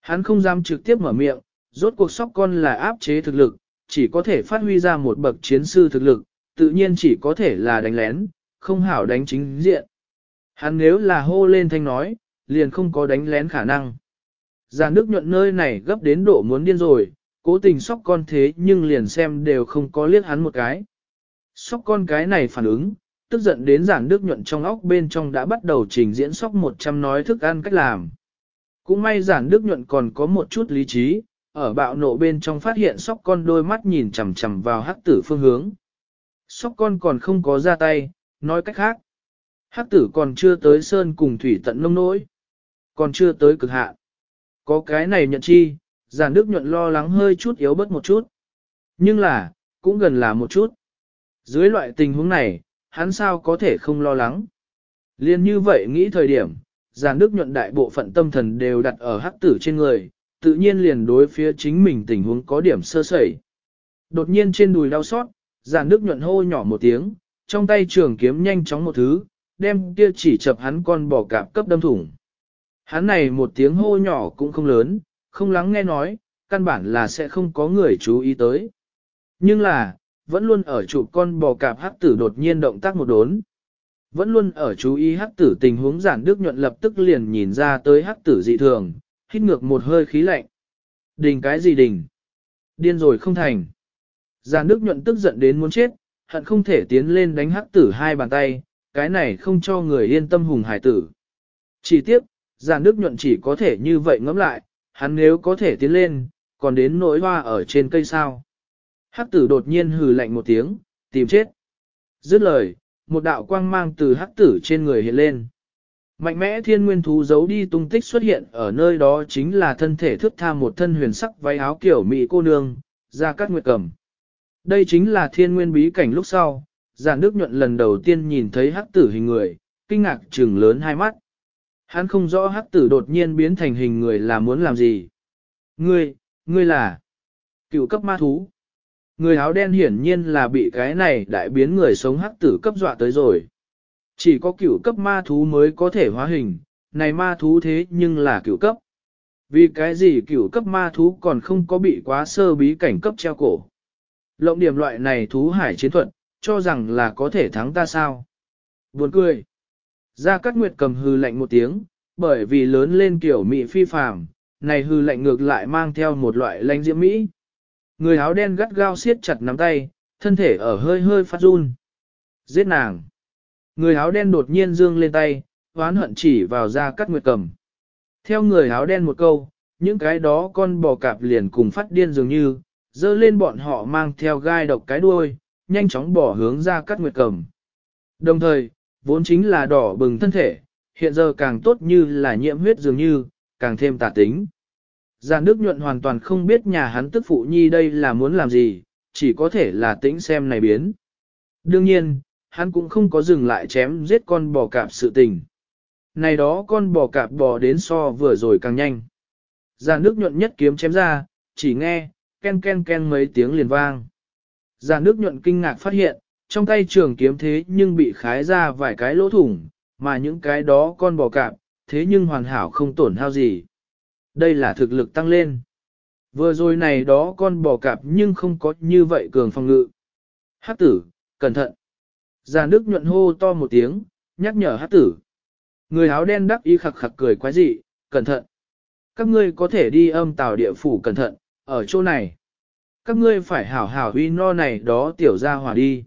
Hắn không dám trực tiếp mở miệng, rốt cuộc sóc con là áp chế thực lực, chỉ có thể phát huy ra một bậc chiến sư thực lực, tự nhiên chỉ có thể là đánh lén, không hảo đánh chính diện. Hắn nếu là hô lên thanh nói, liền không có đánh lén khả năng. Già nước nhuận nơi này gấp đến độ muốn điên rồi, cố tình sóc con thế nhưng liền xem đều không có liếc hắn một cái. Sóc con cái này phản ứng, tức giận đến giản Đức nhuận trong óc bên trong đã bắt đầu trình diễn sóc 100 nói thức ăn cách làm. Cũng may giản đức nhuận còn có một chút lý trí, ở bạo nộ bên trong phát hiện sóc con đôi mắt nhìn chằm chằm vào hắc tử phương hướng. Sóc con còn không có ra tay, nói cách khác. Hắc tử còn chưa tới sơn cùng thủy tận nông nỗi. Còn chưa tới cực hạn. Có cái này nhận chi, giản đức nhuận lo lắng hơi chút yếu bớt một chút. Nhưng là, cũng gần là một chút. Dưới loại tình huống này, hắn sao có thể không lo lắng. Liên như vậy nghĩ thời điểm, giàn đức nhuận đại bộ phận tâm thần đều đặt ở hắc tử trên người, tự nhiên liền đối phía chính mình tình huống có điểm sơ sẩy. Đột nhiên trên đùi đau xót, giàn đức nhuận hô nhỏ một tiếng, trong tay trường kiếm nhanh chóng một thứ, đem kia chỉ chập hắn con bò cạp cấp đâm thủng. Hắn này một tiếng hô nhỏ cũng không lớn, không lắng nghe nói, căn bản là sẽ không có người chú ý tới. Nhưng là, vẫn luôn ở chụp con bò cạp hắc tử đột nhiên động tác một đốn. Vẫn luôn ở chú ý hắc tử tình huống giản đức nhuận lập tức liền nhìn ra tới hắc tử dị thường, hít ngược một hơi khí lạnh. Đình cái gì đình? Điên rồi không thành. Giản đức nhuận tức giận đến muốn chết, hận không thể tiến lên đánh hắc tử hai bàn tay, cái này không cho người yên tâm hùng hải tử. Chỉ tiếp, giản đức nhuận chỉ có thể như vậy ngẫm lại, hắn nếu có thể tiến lên, còn đến nỗi hoa ở trên cây sao. Hắc tử đột nhiên hừ lạnh một tiếng, tìm chết. Dứt lời, một đạo quang mang từ hắc tử trên người hiện lên. Mạnh mẽ thiên nguyên thú giấu đi tung tích xuất hiện ở nơi đó chính là thân thể thước tha một thân huyền sắc váy áo kiểu mỹ cô nương, ra cắt nguyệt cầm. Đây chính là thiên nguyên bí cảnh lúc sau, giản đức nhuận lần đầu tiên nhìn thấy hắc tử hình người, kinh ngạc trừng lớn hai mắt. Hắn không rõ hắc tử đột nhiên biến thành hình người là muốn làm gì. Ngươi, ngươi là cựu cấp ma thú. Người áo đen hiển nhiên là bị cái này đại biến người sống hắc tử cấp dọa tới rồi. Chỉ có cựu cấp ma thú mới có thể hóa hình, này ma thú thế nhưng là cựu cấp. Vì cái gì cựu cấp ma thú còn không có bị quá sơ bí cảnh cấp treo cổ. Lộng điểm loại này thú hải chiến thuật, cho rằng là có thể thắng ta sao. Buồn cười. Gia Cát Nguyệt cầm hư lạnh một tiếng, bởi vì lớn lên kiểu Mỹ phi phàm, này hư lạnh ngược lại mang theo một loại lãnh diễm Mỹ. Người áo đen gắt gao siết chặt nắm tay, thân thể ở hơi hơi phát run. Giết nàng. Người áo đen đột nhiên dương lên tay, hoán hận chỉ vào gia cát nguyệt cầm. Theo người áo đen một câu, những cái đó con bò cạp liền cùng phát điên dường như, dơ lên bọn họ mang theo gai độc cái đuôi, nhanh chóng bỏ hướng ra cắt nguyệt cầm. Đồng thời, vốn chính là đỏ bừng thân thể, hiện giờ càng tốt như là nhiễm huyết dường như, càng thêm tả tính. Giàn Đức nhuận hoàn toàn không biết nhà hắn tức phụ nhi đây là muốn làm gì, chỉ có thể là tĩnh xem này biến. Đương nhiên, hắn cũng không có dừng lại chém giết con bò cạp sự tình. Này đó con bò cạp bò đến so vừa rồi càng nhanh. Giàn Đức nhuận nhất kiếm chém ra, chỉ nghe, ken ken ken mấy tiếng liền vang. Giàn Đức nhuận kinh ngạc phát hiện, trong tay trường kiếm thế nhưng bị khái ra vài cái lỗ thủng, mà những cái đó con bò cạp, thế nhưng hoàn hảo không tổn hao gì. Đây là thực lực tăng lên. Vừa rồi này đó con bò cạp nhưng không có như vậy cường phòng ngự. Hát tử, cẩn thận. Già nước nhuận hô to một tiếng, nhắc nhở hát tử. Người áo đen đắc ý khặc khặc cười quái dị, cẩn thận. Các ngươi có thể đi âm tàu địa phủ cẩn thận, ở chỗ này. Các ngươi phải hảo hảo huy no này đó tiểu ra hỏa đi.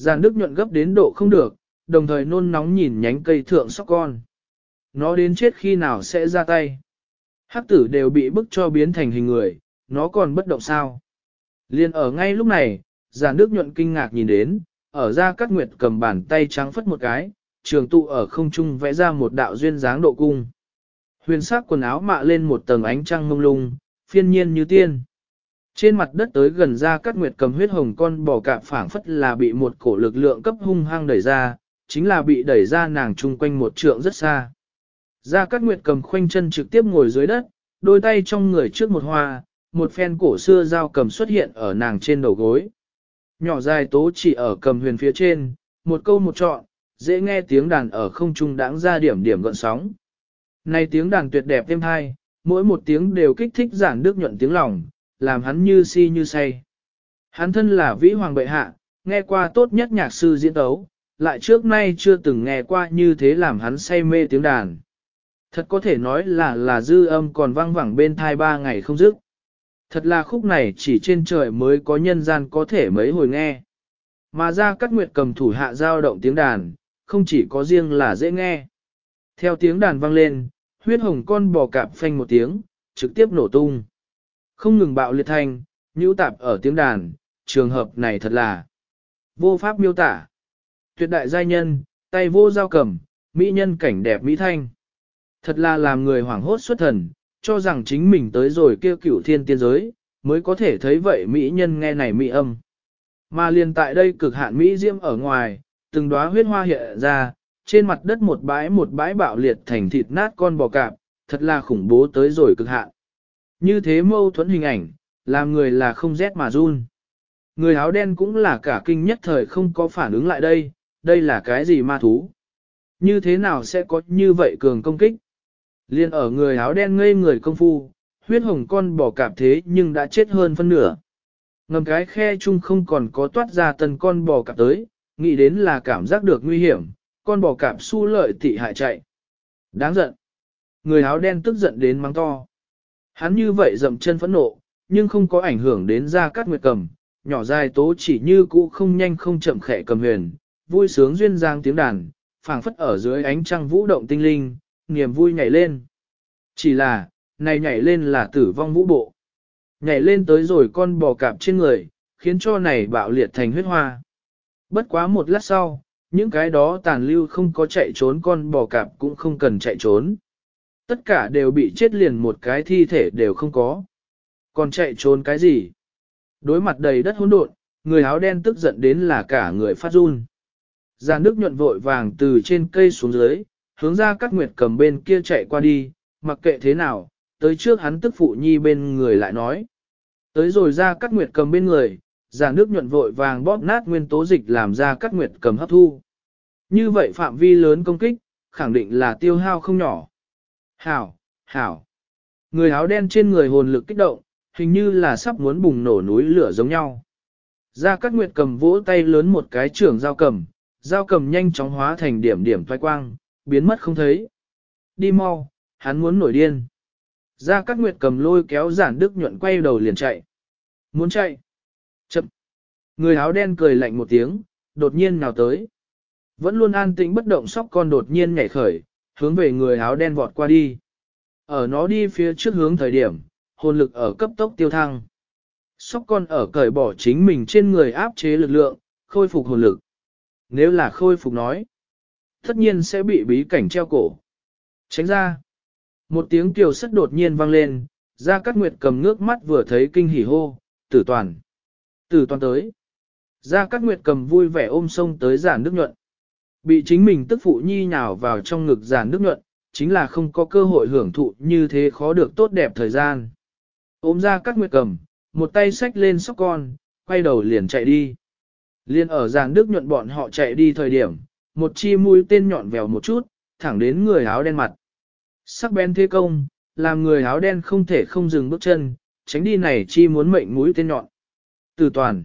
Giàn Đức nhuận gấp đến độ không được, đồng thời nôn nóng nhìn nhánh cây thượng sóc con. Nó đến chết khi nào sẽ ra tay. Hắc tử đều bị bức cho biến thành hình người, nó còn bất động sao. Liên ở ngay lúc này, giàn Đức nhuận kinh ngạc nhìn đến, ở ra cắt nguyệt cầm bàn tay trắng phất một cái, trường tụ ở không trung vẽ ra một đạo duyên dáng độ cung. Huyền sắc quần áo mạ lên một tầng ánh trăng mông lung, phiên nhiên như tiên. Trên mặt đất tới gần ra cắt nguyệt cầm huyết hồng con bò cạp phảng phất là bị một cổ lực lượng cấp hung hăng đẩy ra, chính là bị đẩy ra nàng chung quanh một trượng rất xa. Ra cắt nguyệt cầm khoanh chân trực tiếp ngồi dưới đất, đôi tay trong người trước một hoa, một phen cổ xưa dao cầm xuất hiện ở nàng trên đầu gối. Nhỏ dài tố chỉ ở cầm huyền phía trên, một câu một trọn, dễ nghe tiếng đàn ở không trung đãng ra điểm điểm gọn sóng. Này tiếng đàn tuyệt đẹp êm hai, mỗi một tiếng đều kích thích giản đức nhuận tiếng lòng, làm hắn như si như say. Hắn thân là vĩ hoàng bệ hạ, nghe qua tốt nhất nhạc sư diễn tấu, lại trước nay chưa từng nghe qua như thế làm hắn say mê tiếng đàn. Thật có thể nói là là dư âm còn vang vẳng bên thai ba ngày không dứt. Thật là khúc này chỉ trên trời mới có nhân gian có thể mấy hồi nghe. Mà ra các nguyệt cầm thủ hạ giao động tiếng đàn, không chỉ có riêng là dễ nghe. Theo tiếng đàn vang lên, huyết hồng con bò cạp phanh một tiếng, trực tiếp nổ tung. Không ngừng bạo liệt thanh, nhũ tạp ở tiếng đàn, trường hợp này thật là vô pháp miêu tả. Tuyệt đại giai nhân, tay vô giao cầm, mỹ nhân cảnh đẹp mỹ thanh. Thật là làm người hoảng hốt xuất thần, cho rằng chính mình tới rồi kêu cửu thiên tiên giới, mới có thể thấy vậy mỹ nhân nghe này mỹ âm. Mà liền tại đây cực hạn mỹ diễm ở ngoài, từng đóa huyết hoa hiện ra, trên mặt đất một bãi một bãi bạo liệt thành thịt nát con bò cạp, thật là khủng bố tới rồi cực hạn. Như thế mâu thuẫn hình ảnh, làm người là không rét mà run. Người áo đen cũng là cả kinh nhất thời không có phản ứng lại đây, đây là cái gì ma thú? Như thế nào sẽ có như vậy cường công kích? Liên ở người áo đen ngây người công phu, huyết hồng con bò cạp thế nhưng đã chết hơn phân nửa. Ngầm cái khe chung không còn có toát ra tần con bò cạp tới, nghĩ đến là cảm giác được nguy hiểm, con bò cạp su lợi tị hại chạy. Đáng giận. Người áo đen tức giận đến mắng to. Hắn như vậy dậm chân phẫn nộ, nhưng không có ảnh hưởng đến ra cát nguyệt cầm, nhỏ dài tố chỉ như cũ không nhanh không chậm khẽ cầm huyền, vui sướng duyên giang tiếng đàn, phảng phất ở dưới ánh trăng vũ động tinh linh, niềm vui nhảy lên. Chỉ là, này nhảy lên là tử vong vũ bộ. Nhảy lên tới rồi con bò cạp trên người, khiến cho này bạo liệt thành huyết hoa. Bất quá một lát sau, những cái đó tàn lưu không có chạy trốn con bò cạp cũng không cần chạy trốn. Tất cả đều bị chết liền một cái thi thể đều không có. Còn chạy trốn cái gì? Đối mặt đầy đất hỗn độn, người áo đen tức giận đến là cả người phát run. Giàn Đức nhuận vội vàng từ trên cây xuống dưới, hướng ra các nguyệt cầm bên kia chạy qua đi, mặc kệ thế nào, tới trước hắn tức phụ nhi bên người lại nói. Tới rồi ra các nguyệt cầm bên người, giàn Đức nhuận vội vàng bóp nát nguyên tố dịch làm ra các nguyệt cầm hấp thu. Như vậy phạm vi lớn công kích, khẳng định là tiêu hao không nhỏ. Hảo, hảo. Người áo đen trên người hồn lực kích động, hình như là sắp muốn bùng nổ núi lửa giống nhau. Gia Cát Nguyệt cầm vỗ tay lớn một cái trưởng dao cầm, dao cầm nhanh chóng hóa thành điểm điểm toái quang, biến mất không thấy. đi mau, hắn muốn nổi điên. Gia Cát Nguyệt cầm lôi kéo giản đức nhuận quay đầu liền chạy. Muốn chạy. Chậm. Người áo đen cười lạnh một tiếng, đột nhiên nào tới. Vẫn luôn an tĩnh bất động sóc con đột nhiên nhảy khởi, hướng về người áo đen vọt qua đi. Ở nó đi phía trước hướng thời điểm, hồn lực ở cấp tốc tiêu thăng. Sóc con ở cởi bỏ chính mình trên người áp chế lực lượng, khôi phục hồn lực. Nếu là khôi phục nói, tất nhiên sẽ bị bí cảnh treo cổ. Tránh ra. Một tiếng kiều sất đột nhiên vang lên, ra các nguyệt cầm ngước mắt vừa thấy kinh hỉ hô, tử toàn. Tử toàn tới. Ra các nguyệt cầm vui vẻ ôm sông tới giản nước nhuận. Bị chính mình tức phụ nhi nhào vào trong ngực giàn nước nhuận, chính là không có cơ hội hưởng thụ như thế khó được tốt đẹp thời gian. Ôm ra các nguyệt cầm, một tay xách lên sóc con, quay đầu liền chạy đi. Liên ở giàn đức nhuận bọn họ chạy đi thời điểm, một chi mũi tên nhọn vèo một chút, thẳng đến người áo đen mặt. Sắc bén thế công, làm người áo đen không thể không dừng bước chân, tránh đi này chi muốn mệnh mũi tên nhọn. Từ toàn.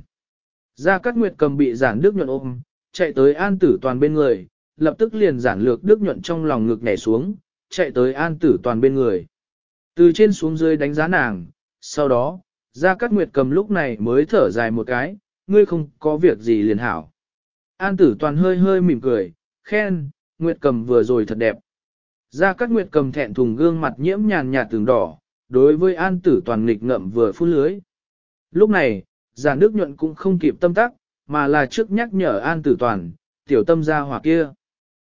Gia Cát Nguyệt cầm bị giản đức nhuận ôm, chạy tới an tử toàn bên người, lập tức liền giản lược đức nhuận trong lòng ngực nhảy xuống, chạy tới an tử toàn bên người. Từ trên xuống dưới đánh giá nàng, sau đó, Gia Cát Nguyệt cầm lúc này mới thở dài một cái, ngươi không có việc gì liền hảo. An tử toàn hơi hơi mỉm cười, khen, Nguyệt cầm vừa rồi thật đẹp. Gia Cát Nguyệt cầm thẹn thùng gương mặt nhiễm nhàn nhạt tường đỏ, đối với an tử toàn nghịch ngậm vừa phun lưới. Lúc này, giản đức nhuận cũng không kịp tâm tắc, mà là trước nhắc nhở an tử toàn, tiểu tâm gia hỏa kia.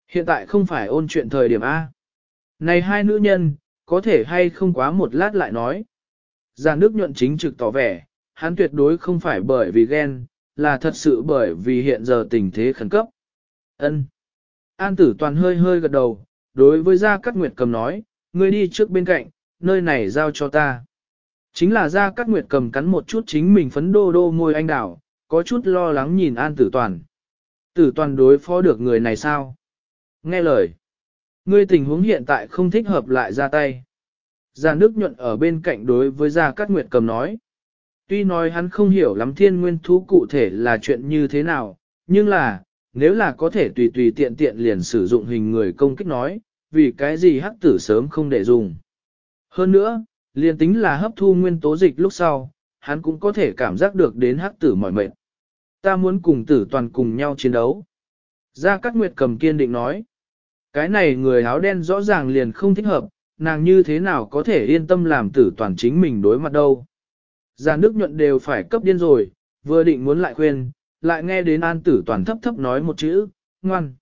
Hiện tại không phải ôn chuyện thời điểm A. Này hai nữ nhân, có thể hay không quá một lát lại nói. Già nước nhuận chính trực tỏ vẻ, hắn tuyệt đối không phải bởi vì ghen, là thật sự bởi vì hiện giờ tình thế khẩn cấp. Ân. An tử toàn hơi hơi gật đầu, đối với Gia Cát Nguyệt cầm nói, ngươi đi trước bên cạnh, nơi này giao cho ta. Chính là Gia Cát Nguyệt cầm cắn một chút chính mình phấn đô đô môi anh đảo, có chút lo lắng nhìn An tử toàn. Tử toàn đối phó được người này sao? Nghe lời. Ngươi tình huống hiện tại không thích hợp lại ra tay. Gia nước nhuận ở bên cạnh đối với Gia Cát Nguyệt cầm nói. Tuy nói hắn không hiểu lắm thiên nguyên thú cụ thể là chuyện như thế nào, nhưng là, nếu là có thể tùy tùy tiện tiện liền sử dụng hình người công kích nói, vì cái gì hắc tử sớm không để dùng. Hơn nữa, liền tính là hấp thu nguyên tố dịch lúc sau, hắn cũng có thể cảm giác được đến hắc tử mỏi mệt. Ta muốn cùng tử toàn cùng nhau chiến đấu. Gia Cát Nguyệt cầm kiên định nói. Cái này người áo đen rõ ràng liền không thích hợp, nàng như thế nào có thể yên tâm làm tử toàn chính mình đối mặt đâu. Gia nước nhuận đều phải cấp điên rồi, vừa định muốn lại khuyên, lại nghe đến an tử toàn thấp thấp nói một chữ, ngoan.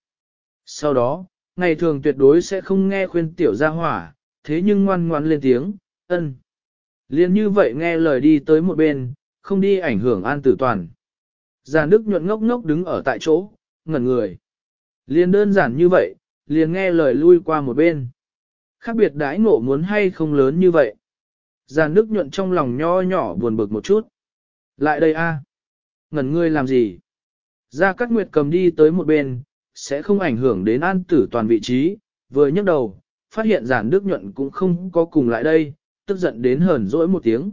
Sau đó, ngày thường tuyệt đối sẽ không nghe khuyên tiểu gia hỏa, thế nhưng ngoan ngoan lên tiếng, ân. Liên như vậy nghe lời đi tới một bên, không đi ảnh hưởng an tử toàn. Già Đức nhuận ngốc ngốc đứng ở tại chỗ, ngẩn người. Liên đơn giản như vậy, liền nghe lời lui qua một bên. Khác biệt đãi ngộ muốn hay không lớn như vậy. Già Đức nhuận trong lòng nho nhỏ buồn bực một chút. Lại đây a, Ngẩn ngươi làm gì? Gia Cát Nguyệt cầm đi tới một bên, sẽ không ảnh hưởng đến an tử toàn vị trí, vừa nhấc đầu, phát hiện giản đức nhuận cũng không có cùng lại đây, tức giận đến hờn dỗi một tiếng.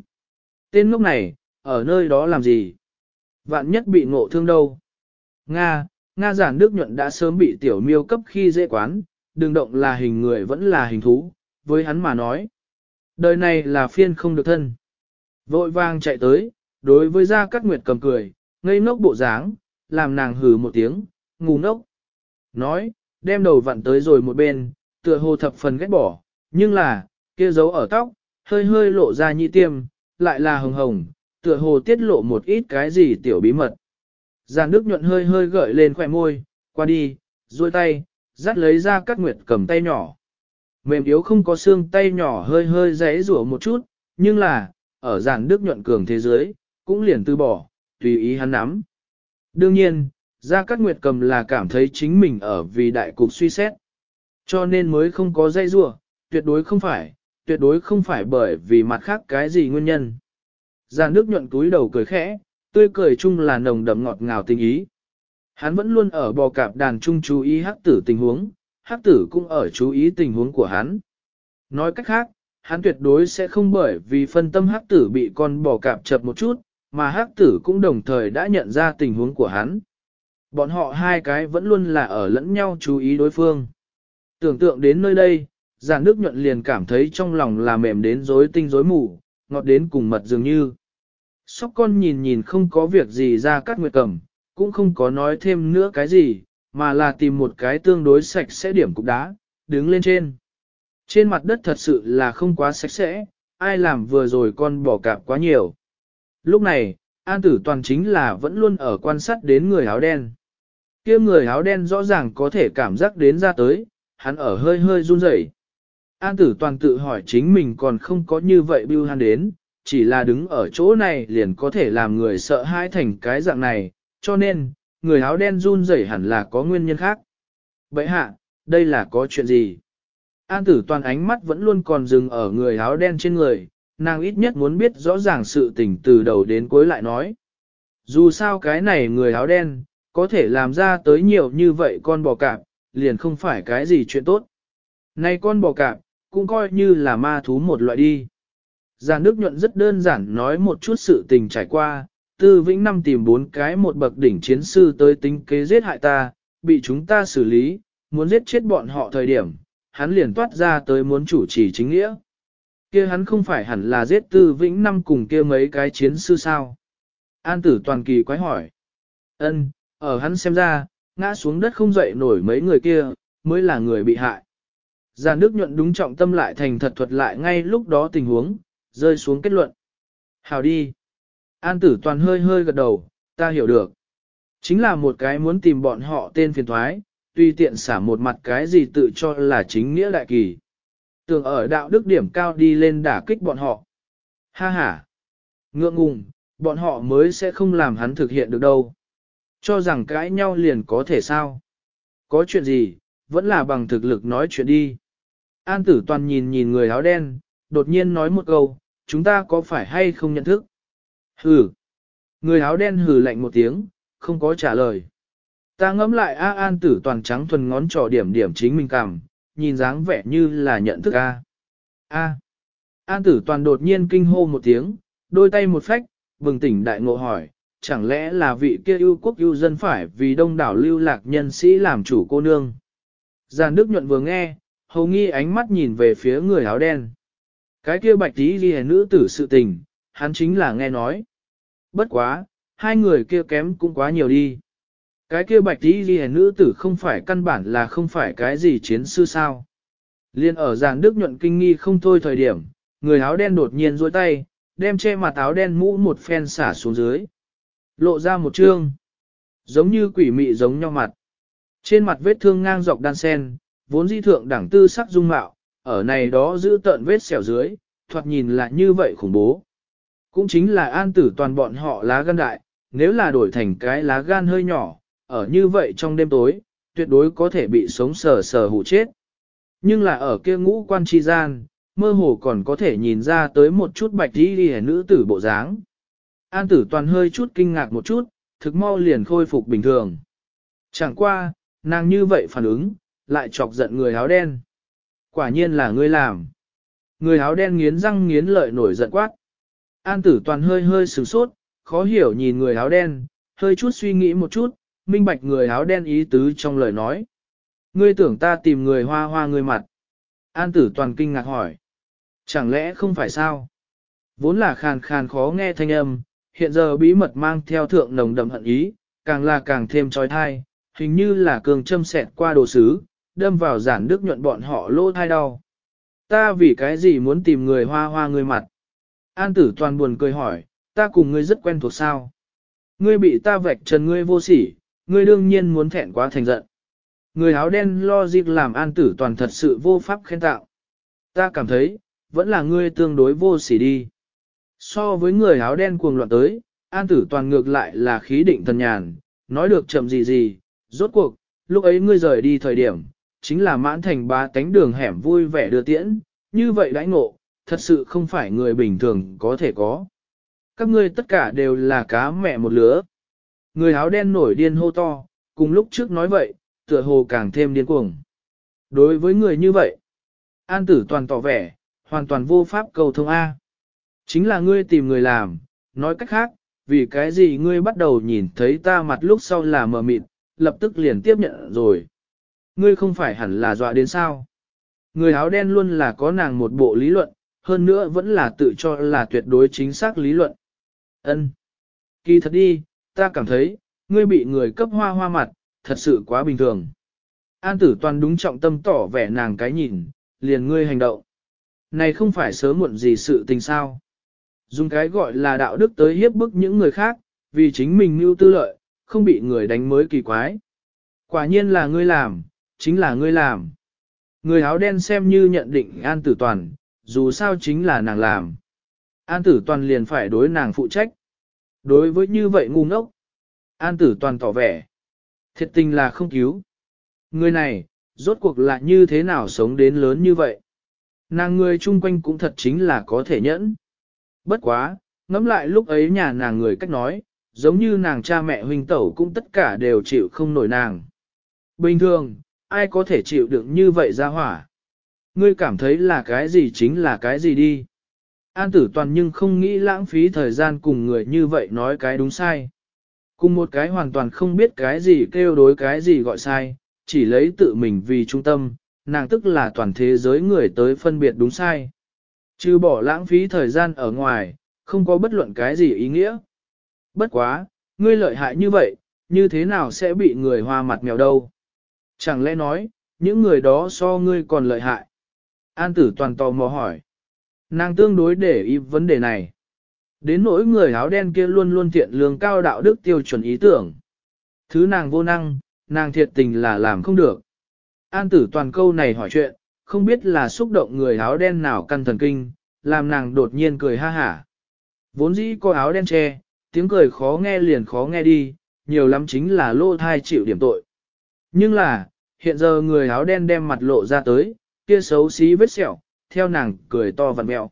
Tên lúc này, ở nơi đó làm gì? Vạn nhất bị ngộ thương đâu? Nga, Nga giản đức nhuận đã sớm bị tiểu miêu cấp khi dễ quán, đừng động là hình người vẫn là hình thú, với hắn mà nói. Đời này là phiên không được thân. Vội vang chạy tới, đối với Gia Cát Nguyệt cầm cười, ngây ngốc bộ dáng, làm nàng hừ một tiếng, ngu ngốc. Nói, đem đầu vặn tới rồi một bên, tựa hồ thập phần ghét bỏ, nhưng là, kia dấu ở tóc, hơi hơi lộ ra nhị tiêm, lại là hồng hồng, tựa hồ tiết lộ một ít cái gì tiểu bí mật. Giàn Đức nhuận hơi hơi gợi lên khỏe môi, qua đi, duỗi tay, dắt lấy ra các nguyệt cầm tay nhỏ. Mềm yếu không có xương tay nhỏ hơi hơi rẽ rủa một chút, nhưng là, ở giàn Đức nhuận cường thế giới, cũng liền từ bỏ, tùy ý hắn nắm. Đương nhiên, ra Cát Nguyệt cầm là cảm thấy chính mình ở vì đại cục suy xét. Cho nên mới không có dây rủa, tuyệt đối không phải, tuyệt đối không phải bởi vì mặt khác cái gì nguyên nhân. Gia nước nhuận túi đầu cười khẽ, tươi cười chung là nồng đậm ngọt ngào tình ý. Hắn vẫn luôn ở bò cạp đàn chung chú ý hắc tử tình huống, hắc tử cũng ở chú ý tình huống của hắn. Nói cách khác, hắn tuyệt đối sẽ không bởi vì phân tâm hắc tử bị con bò cạp chập một chút, mà hắc tử cũng đồng thời đã nhận ra tình huống của hắn. Bọn họ hai cái vẫn luôn là ở lẫn nhau chú ý đối phương. Tưởng tượng đến nơi đây, giàn nước nhuận liền cảm thấy trong lòng là mềm đến rối tinh rối mù, ngọt đến cùng mật dường như. Sóc con nhìn nhìn không có việc gì ra cắt nguyệt cầm, cũng không có nói thêm nữa cái gì, mà là tìm một cái tương đối sạch sẽ điểm cục đá, đứng lên trên. Trên mặt đất thật sự là không quá sạch sẽ, ai làm vừa rồi con bỏ cạp quá nhiều. Lúc này, An tử toàn chính là vẫn luôn ở quan sát đến người áo đen. kia người áo đen rõ ràng có thể cảm giác đến ra tới, hắn ở hơi hơi run rẩy. An tử toàn tự hỏi chính mình còn không có như vậy bưu hắn đến, chỉ là đứng ở chỗ này liền có thể làm người sợ hãi thành cái dạng này, cho nên, người áo đen run rẩy hẳn là có nguyên nhân khác. Vậy hạ, đây là có chuyện gì? An tử toàn ánh mắt vẫn luôn còn dừng ở người áo đen trên người, nàng ít nhất muốn biết rõ ràng sự tình từ đầu đến cuối lại nói. Dù sao cái này người áo đen, có thể làm ra tới nhiều như vậy con bò cạp, liền không phải cái gì chuyện tốt. Này con bò cạp, cũng coi như là ma thú một loại đi. Già nước nhuận rất đơn giản nói một chút sự tình trải qua, tư vĩnh năm tìm bốn cái một bậc đỉnh chiến sư tới tính kế giết hại ta, bị chúng ta xử lý, muốn giết chết bọn họ thời điểm, hắn liền toát ra tới muốn chủ trì chính nghĩa. kia hắn không phải hẳn là giết tư vĩnh năm cùng kia mấy cái chiến sư sao? An tử toàn kỳ quái hỏi. ân ở hắn xem ra, ngã xuống đất không dậy nổi mấy người kia, mới là người bị hại. Giàn Đức nhuận đúng trọng tâm lại thành thật thuật lại ngay lúc đó tình huống, rơi xuống kết luận. Hào đi. An tử toàn hơi hơi gật đầu, ta hiểu được. Chính là một cái muốn tìm bọn họ tên phiền thoái, tuy tiện xả một mặt cái gì tự cho là chính nghĩa đại kỳ. Tưởng ở đạo đức điểm cao đi lên đả kích bọn họ. Ha ha. Ngượng ngùng, bọn họ mới sẽ không làm hắn thực hiện được đâu. Cho rằng cãi nhau liền có thể sao. Có chuyện gì, vẫn là bằng thực lực nói chuyện đi. An tử toàn nhìn nhìn người áo đen, đột nhiên nói một câu, chúng ta có phải hay không nhận thức? Hừ. Người áo đen hừ lạnh một tiếng, không có trả lời. Ta ngẫm lại A An tử toàn trắng thuần ngón trỏ điểm điểm chính mình cảm, nhìn dáng vẻ như là nhận thức A. A. An tử toàn đột nhiên kinh hô một tiếng, đôi tay một phách, bừng tỉnh đại ngộ hỏi, chẳng lẽ là vị kia ưu quốc ưu dân phải vì đông đảo lưu lạc nhân sĩ làm chủ cô nương. Giàn Đức nhuận vừa nghe, hầu nghi ánh mắt nhìn về phía người áo đen. Cái kia bạch tí ghi nữ tử sự tình, hắn chính là nghe nói. Bất quá, hai người kia kém cũng quá nhiều đi. Cái kia bạch tí ghi nữ tử không phải căn bản là không phải cái gì chiến sư sao. Liên ở giàn đức nhuận kinh nghi không thôi thời điểm, người áo đen đột nhiên dôi tay, đem che mặt áo đen mũ một phen xả xuống dưới. Lộ ra một trương Giống như quỷ mị giống nhau mặt. Trên mặt vết thương ngang dọc đan sen, vốn di thượng đẳng tư sắc dung mạo, ở này đó giữ tận vết xẻo dưới, thoạt nhìn là như vậy khủng bố. Cũng chính là an tử toàn bọn họ lá gan đại, nếu là đổi thành cái lá gan hơi nhỏ, ở như vậy trong đêm tối, tuyệt đối có thể bị sống sờ sờ hụ chết. Nhưng là ở kia ngũ quan chi gian, mơ hồ còn có thể nhìn ra tới một chút bạch đi đi nữ tử bộ dáng. An tử toàn hơi chút kinh ngạc một chút, thực mau liền khôi phục bình thường. Chẳng qua, nàng như vậy phản ứng, lại chọc giận người áo đen. Quả nhiên là ngươi làm. Người áo đen nghiến răng nghiến lợi nổi giận quát. An tử toàn hơi hơi sửng sốt, khó hiểu nhìn người áo đen, hơi chút suy nghĩ một chút, minh bạch người áo đen ý tứ trong lời nói. Ngươi tưởng ta tìm người hoa hoa ngươi mặt. An tử toàn kinh ngạc hỏi. Chẳng lẽ không phải sao? Vốn là khàn khàn khó nghe thanh âm, hiện giờ bí mật mang theo thượng nồng đậm hận ý, càng là càng thêm trói thai, hình như là cường châm xẹt qua đồ sứ, đâm vào giản đức nhuận bọn họ lỗ thai đau. Ta vì cái gì muốn tìm người hoa hoa người mặt? An tử toàn buồn cười hỏi, ta cùng ngươi rất quen thuộc sao? Ngươi bị ta vạch trần ngươi vô sỉ, ngươi đương nhiên muốn thẹn quá thành giận. Người áo đen lo dịp làm an tử toàn thật sự vô pháp khen tạo. Ta cảm thấy, vẫn là ngươi tương đối vô sỉ đi. So với người áo đen cuồng loạn tới, an tử toàn ngược lại là khí định thần nhàn, nói được chậm gì gì, rốt cuộc, lúc ấy ngươi rời đi thời điểm, chính là mãn thành ba tánh đường hẻm vui vẻ đưa tiễn, như vậy đãi ngộ, thật sự không phải người bình thường có thể có. Các ngươi tất cả đều là cá mẹ một lứa. Người áo đen nổi điên hô to, cùng lúc trước nói vậy, tựa hồ càng thêm điên cuồng. Đối với người như vậy, an tử toàn tỏ vẻ, hoàn toàn vô pháp cầu thông A. Chính là ngươi tìm người làm, nói cách khác, vì cái gì ngươi bắt đầu nhìn thấy ta mặt lúc sau là mờ mịt, lập tức liền tiếp nhận rồi. Ngươi không phải hẳn là dọa đến sao? Người áo đen luôn là có nàng một bộ lý luận, hơn nữa vẫn là tự cho là tuyệt đối chính xác lý luận. Ân, Kỳ thật đi, ta cảm thấy, ngươi bị người cấp hoa hoa mặt, thật sự quá bình thường. An tử toàn đúng trọng tâm tỏ vẻ nàng cái nhìn, liền ngươi hành động. Này không phải sớm muộn gì sự tình sao. Dùng cái gọi là đạo đức tới hiếp bức những người khác, vì chính mình mưu tư lợi, không bị người đánh mới kỳ quái. Quả nhiên là ngươi làm, chính là ngươi làm. Người áo đen xem như nhận định An Tử Toàn, dù sao chính là nàng làm. An Tử Toàn liền phải đối nàng phụ trách. Đối với như vậy ngu ngốc, An Tử Toàn tỏ vẻ. Thiệt tình là không cứu. Người này, rốt cuộc là như thế nào sống đến lớn như vậy? Nàng người chung quanh cũng thật chính là có thể nhẫn. Bất quá, ngẫm lại lúc ấy nhà nàng người cách nói, giống như nàng cha mẹ huynh tẩu cũng tất cả đều chịu không nổi nàng. Bình thường, ai có thể chịu đựng như vậy ra hỏa? Ngươi cảm thấy là cái gì chính là cái gì đi? An tử toàn nhưng không nghĩ lãng phí thời gian cùng người như vậy nói cái đúng sai. Cùng một cái hoàn toàn không biết cái gì kêu đối cái gì gọi sai, chỉ lấy tự mình vì trung tâm, nàng tức là toàn thế giới người tới phân biệt đúng sai. Chứ bỏ lãng phí thời gian ở ngoài, không có bất luận cái gì ý nghĩa. Bất quá, ngươi lợi hại như vậy, như thế nào sẽ bị người hoa mặt mèo đâu? Chẳng lẽ nói, những người đó so ngươi còn lợi hại? An tử toàn tò mò hỏi. Nàng tương đối để ý vấn đề này. Đến nỗi người áo đen kia luôn luôn thiện lương cao đạo đức tiêu chuẩn ý tưởng. Thứ nàng vô năng, nàng thiệt tình là làm không được. An tử toàn câu này hỏi chuyện, không biết là xúc động người áo đen nào căn thần kinh, làm nàng đột nhiên cười ha hả. Vốn dĩ có áo đen che, tiếng cười khó nghe liền khó nghe đi, nhiều lắm chính là lô thai chịu điểm tội. Nhưng là, hiện giờ người áo đen đem mặt lộ ra tới, kia xấu xí vết sẹo, theo nàng cười to vặn mẹo.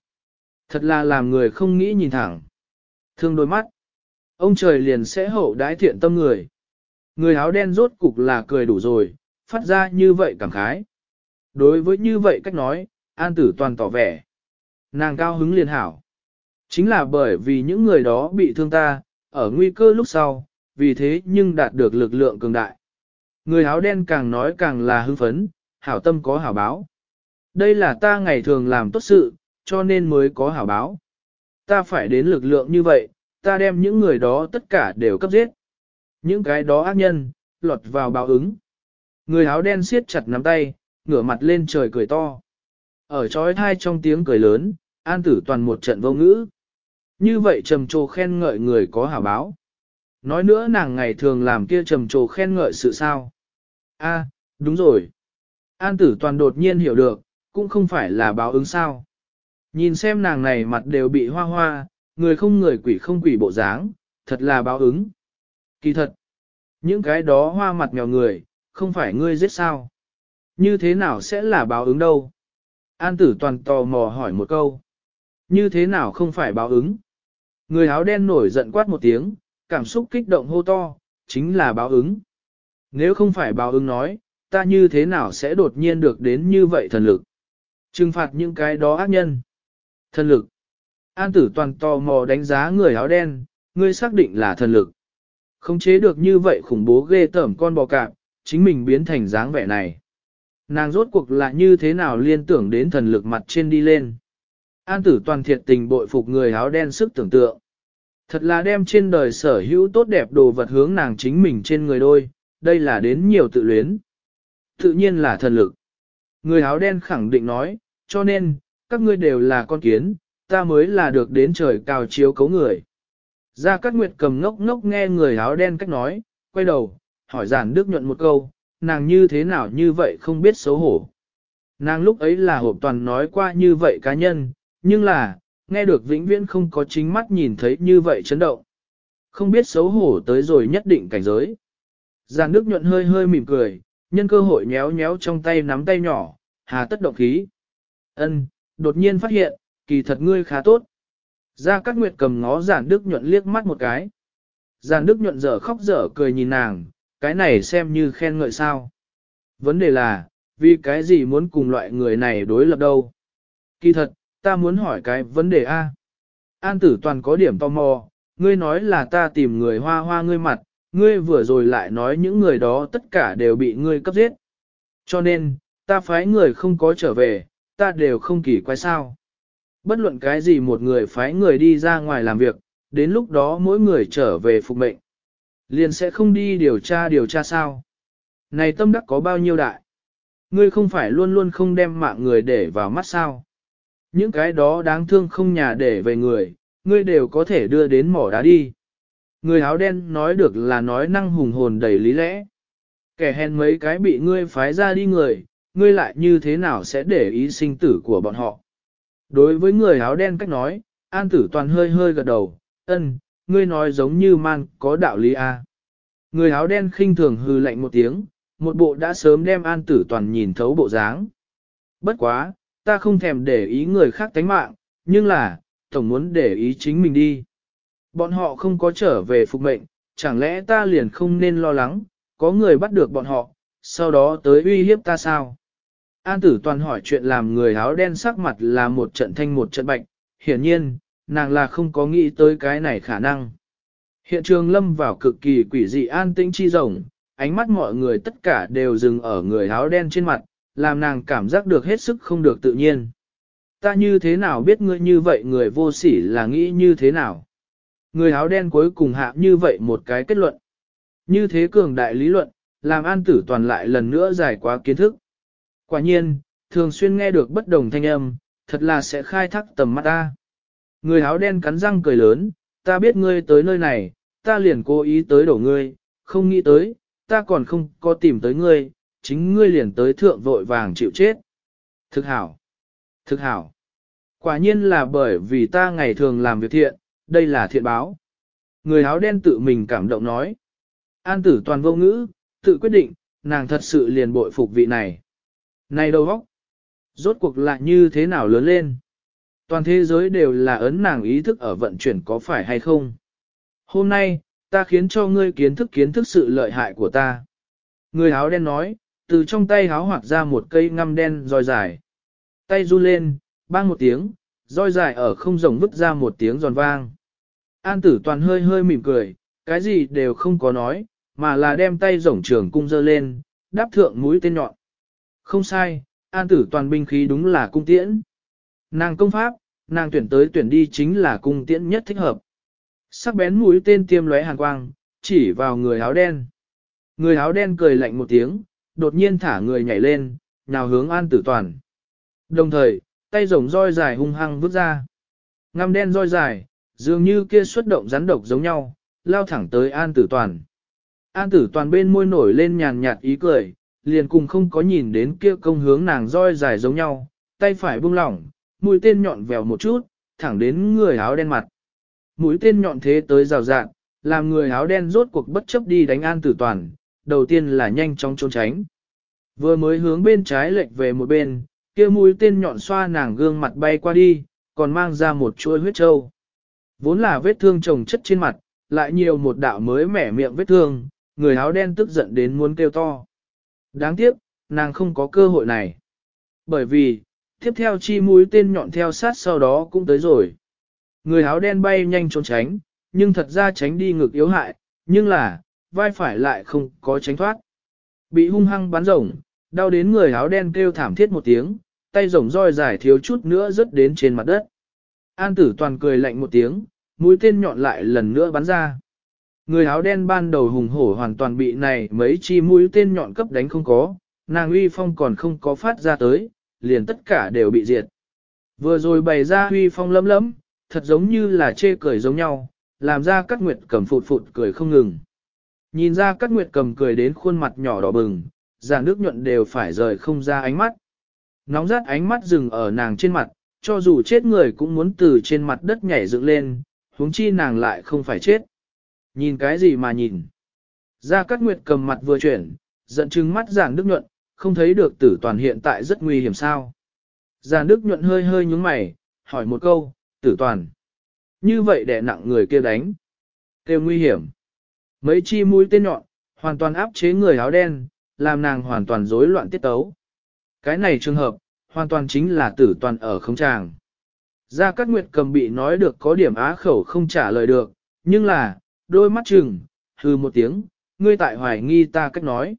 Thật là làm người không nghĩ nhìn thẳng. Thương đôi mắt. Ông trời liền sẽ hậu đái thiện tâm người. Người áo đen rốt cục là cười đủ rồi, phát ra như vậy cảm khái. Đối với như vậy cách nói, an tử toàn tỏ vẻ. Nàng cao hứng liền hảo. Chính là bởi vì những người đó bị thương ta, ở nguy cơ lúc sau, vì thế nhưng đạt được lực lượng cường đại. Người áo đen càng nói càng là hưng phấn, hảo tâm có hảo báo. Đây là ta ngày thường làm tốt sự, cho nên mới có hảo báo. Ta phải đến lực lượng như vậy, ta đem những người đó tất cả đều cấp giết. Những cái đó ác nhân, lọt vào báo ứng. Người áo đen siết chặt nắm tay, ngửa mặt lên trời cười to. Ở trói thai trong tiếng cười lớn, an tử toàn một trận vô ngữ. Như vậy trầm trồ khen ngợi người có hảo báo. Nói nữa nàng ngày thường làm kia trầm trồ khen ngợi sự sao. A, đúng rồi. An tử toàn đột nhiên hiểu được, cũng không phải là báo ứng sao. Nhìn xem nàng này mặt đều bị hoa hoa, người không người quỷ không quỷ bộ dáng, thật là báo ứng. Kỳ thật, những cái đó hoa mặt mèo người, không phải ngươi giết sao. Như thế nào sẽ là báo ứng đâu? An tử toàn tò mò hỏi một câu. Như thế nào không phải báo ứng? Người áo đen nổi giận quát một tiếng, cảm xúc kích động hô to, chính là báo ứng. Nếu không phải báo ứng nói, ta như thế nào sẽ đột nhiên được đến như vậy thần lực? Trừng phạt những cái đó ác nhân. Thần lực. An tử toàn tò mò đánh giá người áo đen, ngươi xác định là thần lực. Không chế được như vậy khủng bố ghê tởm con bò cạp, chính mình biến thành dáng vẻ này. Nàng rốt cuộc là như thế nào liên tưởng đến thần lực mặt trên đi lên. An tử toàn thiệt tình bội phục người áo đen sức tưởng tượng. Thật là đem trên đời sở hữu tốt đẹp đồ vật hướng nàng chính mình trên người đôi, đây là đến nhiều tự luyến. Tự nhiên là thần lực. Người áo đen khẳng định nói, cho nên, các ngươi đều là con kiến, ta mới là được đến trời cao chiếu cấu người. Gia Cát Nguyệt cầm ngốc ngốc nghe người áo đen cách nói, quay đầu, hỏi giản đức nhuận một câu, nàng như thế nào như vậy không biết xấu hổ. Nàng lúc ấy là hộp toàn nói qua như vậy cá nhân, nhưng là, nghe được vĩnh viễn không có chính mắt nhìn thấy như vậy chấn động. Không biết xấu hổ tới rồi nhất định cảnh giới. Giàn nước nhuận hơi hơi mỉm cười, nhân cơ hội nhéo nhéo trong tay nắm tay nhỏ, hà tất động khí. Ân, đột nhiên phát hiện, kỳ thật ngươi khá tốt. Gia Cát Nguyệt cầm ngó giản đức nhuận liếc mắt một cái. Giản đức nhuận dở khóc dở cười nhìn nàng, cái này xem như khen ngợi sao. Vấn đề là, vì cái gì muốn cùng loại người này đối lập đâu? Kỳ thật, ta muốn hỏi cái vấn đề A. An tử toàn có điểm tò mò, ngươi nói là ta tìm người hoa hoa ngươi mặt, ngươi vừa rồi lại nói những người đó tất cả đều bị ngươi cấp giết. Cho nên, ta phái người không có trở về, ta đều không kỳ quái sao. Bất luận cái gì một người phái người đi ra ngoài làm việc, đến lúc đó mỗi người trở về phục mệnh. Liền sẽ không đi điều tra điều tra sao. Này tâm đắc có bao nhiêu đại? Ngươi không phải luôn luôn không đem mạng người để vào mắt sao. Những cái đó đáng thương không nhà để về người, ngươi đều có thể đưa đến mỏ đá đi. Người áo đen nói được là nói năng hùng hồn đầy lý lẽ. Kẻ hèn mấy cái bị ngươi phái ra đi người, ngươi lại như thế nào sẽ để ý sinh tử của bọn họ. Đối với người áo đen cách nói, an tử toàn hơi hơi gật đầu, ân, ngươi nói giống như man có đạo lý a. À. Người áo đen khinh thường hư lạnh một tiếng, một bộ đã sớm đem an tử toàn nhìn thấu bộ dáng. Bất quá, ta không thèm để ý người khác tánh mạng, nhưng là, tổng muốn để ý chính mình đi. Bọn họ không có trở về phục mệnh, chẳng lẽ ta liền không nên lo lắng, có người bắt được bọn họ, sau đó tới uy hiếp ta sao? An tử toàn hỏi chuyện làm người áo đen sắc mặt là một trận thanh một trận bạch, hiển nhiên, nàng là không có nghĩ tới cái này khả năng. Hiện trường lâm vào cực kỳ quỷ dị an tĩnh chi rồng, ánh mắt mọi người tất cả đều dừng ở người áo đen trên mặt, làm nàng cảm giác được hết sức không được tự nhiên. Ta như thế nào biết ngươi như vậy người vô sỉ là nghĩ như thế nào? Người áo đen cuối cùng hạ như vậy một cái kết luận. Như thế cường đại lý luận, làm an tử toàn lại lần nữa giải quá kiến thức. Quả nhiên, thường xuyên nghe được bất đồng thanh âm, thật là sẽ khai thác tầm mắt ta. Người áo đen cắn răng cười lớn, ta biết ngươi tới nơi này, ta liền cố ý tới đổ ngươi, không nghĩ tới, ta còn không có tìm tới ngươi, chính ngươi liền tới thượng vội vàng chịu chết. Thực hảo, thực hảo. Quả nhiên là bởi vì ta ngày thường làm việc thiện, đây là thiện báo. Người áo đen tự mình cảm động nói. An tử toàn vô ngữ, tự quyết định, nàng thật sự liền bội phục vị này. Này đâu vóc rốt cuộc lại như thế nào lớn lên? Toàn thế giới đều là ấn nàng ý thức ở vận chuyển có phải hay không? Hôm nay, ta khiến cho ngươi kiến thức kiến thức sự lợi hại của ta. Người áo đen nói, từ trong tay háo hoạt ra một cây ngăm đen roi dài. Tay run lên, bang một tiếng, roi dài ở không rồng vứt ra một tiếng giòn vang. An tử toàn hơi hơi mỉm cười, cái gì đều không có nói, mà là đem tay rồng trường cung dơ lên, đáp thượng mũi tên nhọn. Không sai, an tử toàn binh khí đúng là cung tiễn. Nàng công pháp, nàng tuyển tới tuyển đi chính là cung tiễn nhất thích hợp. Sắc bén mũi tên tiêm lóe hàn quang, chỉ vào người áo đen. Người áo đen cười lạnh một tiếng, đột nhiên thả người nhảy lên, nào hướng an tử toàn. Đồng thời, tay rồng roi dài hung hăng vứt ra. Ngăm đen roi dài, dường như kia xuất động rắn độc giống nhau, lao thẳng tới an tử toàn. An tử toàn bên môi nổi lên nhàn nhạt ý cười, liền cùng không có nhìn đến kia công hướng nàng roi dài giống nhau, tay phải buông lỏng, mũi tên nhọn vèo một chút, thẳng đến người áo đen mặt. Mũi tên nhọn thế tới rào rạng, làm người áo đen rốt cuộc bất chấp đi đánh an tử toàn, đầu tiên là nhanh chóng trốn tránh. Vừa mới hướng bên trái lệch về một bên, kia mũi tên nhọn xoa nàng gương mặt bay qua đi, còn mang ra một chuôi huyết trâu. Vốn là vết thương chồng chất trên mặt, lại nhiều một đạo mới mẻ miệng vết thương, người áo đen tức giận đến muốn kêu to. Đáng tiếc, nàng không có cơ hội này. Bởi vì, tiếp theo chi mũi tên nhọn theo sát sau đó cũng tới rồi. Người áo đen bay nhanh trốn tránh, nhưng thật ra tránh đi ngực yếu hại, nhưng là, vai phải lại không có tránh thoát. Bị hung hăng bắn rồng, đau đến người áo đen kêu thảm thiết một tiếng, tay rồng roi dài thiếu chút nữa rớt đến trên mặt đất. An tử toàn cười lạnh một tiếng, mũi tên nhọn lại lần nữa bắn ra. Người áo đen ban đầu hùng hổ hoàn toàn bị này mấy chi mũi tên nhọn cấp đánh không có, nàng uy phong còn không có phát ra tới, liền tất cả đều bị diệt. Vừa rồi bày ra uy phong lấm lấm, thật giống như là chê cười giống nhau, làm ra các nguyệt cầm phụt phụt cười không ngừng. Nhìn ra các nguyệt cầm cười đến khuôn mặt nhỏ đỏ bừng, giả nước nhuận đều phải rời không ra ánh mắt. Nóng rát ánh mắt dừng ở nàng trên mặt, cho dù chết người cũng muốn từ trên mặt đất nhảy dựng lên, huống chi nàng lại không phải chết. Nhìn cái gì mà nhìn? Gia Cát Nguyệt cầm mặt vừa chuyển, giận chừng mắt giản đức nhuận, không thấy được tử toàn hiện tại rất nguy hiểm sao. Giản đức nhuận hơi hơi nhúng mày, hỏi một câu, tử toàn. Như vậy để nặng người kia đánh. Kêu nguy hiểm. Mấy chi mũi tên nhọn, hoàn toàn áp chế người áo đen, làm nàng hoàn toàn rối loạn tiết tấu. Cái này trường hợp, hoàn toàn chính là tử toàn ở không tràng. Gia Cát Nguyệt cầm bị nói được có điểm á khẩu không trả lời được, nhưng là, đôi mắt chừng, hư một tiếng, ngươi tại hoài nghi ta cách nói.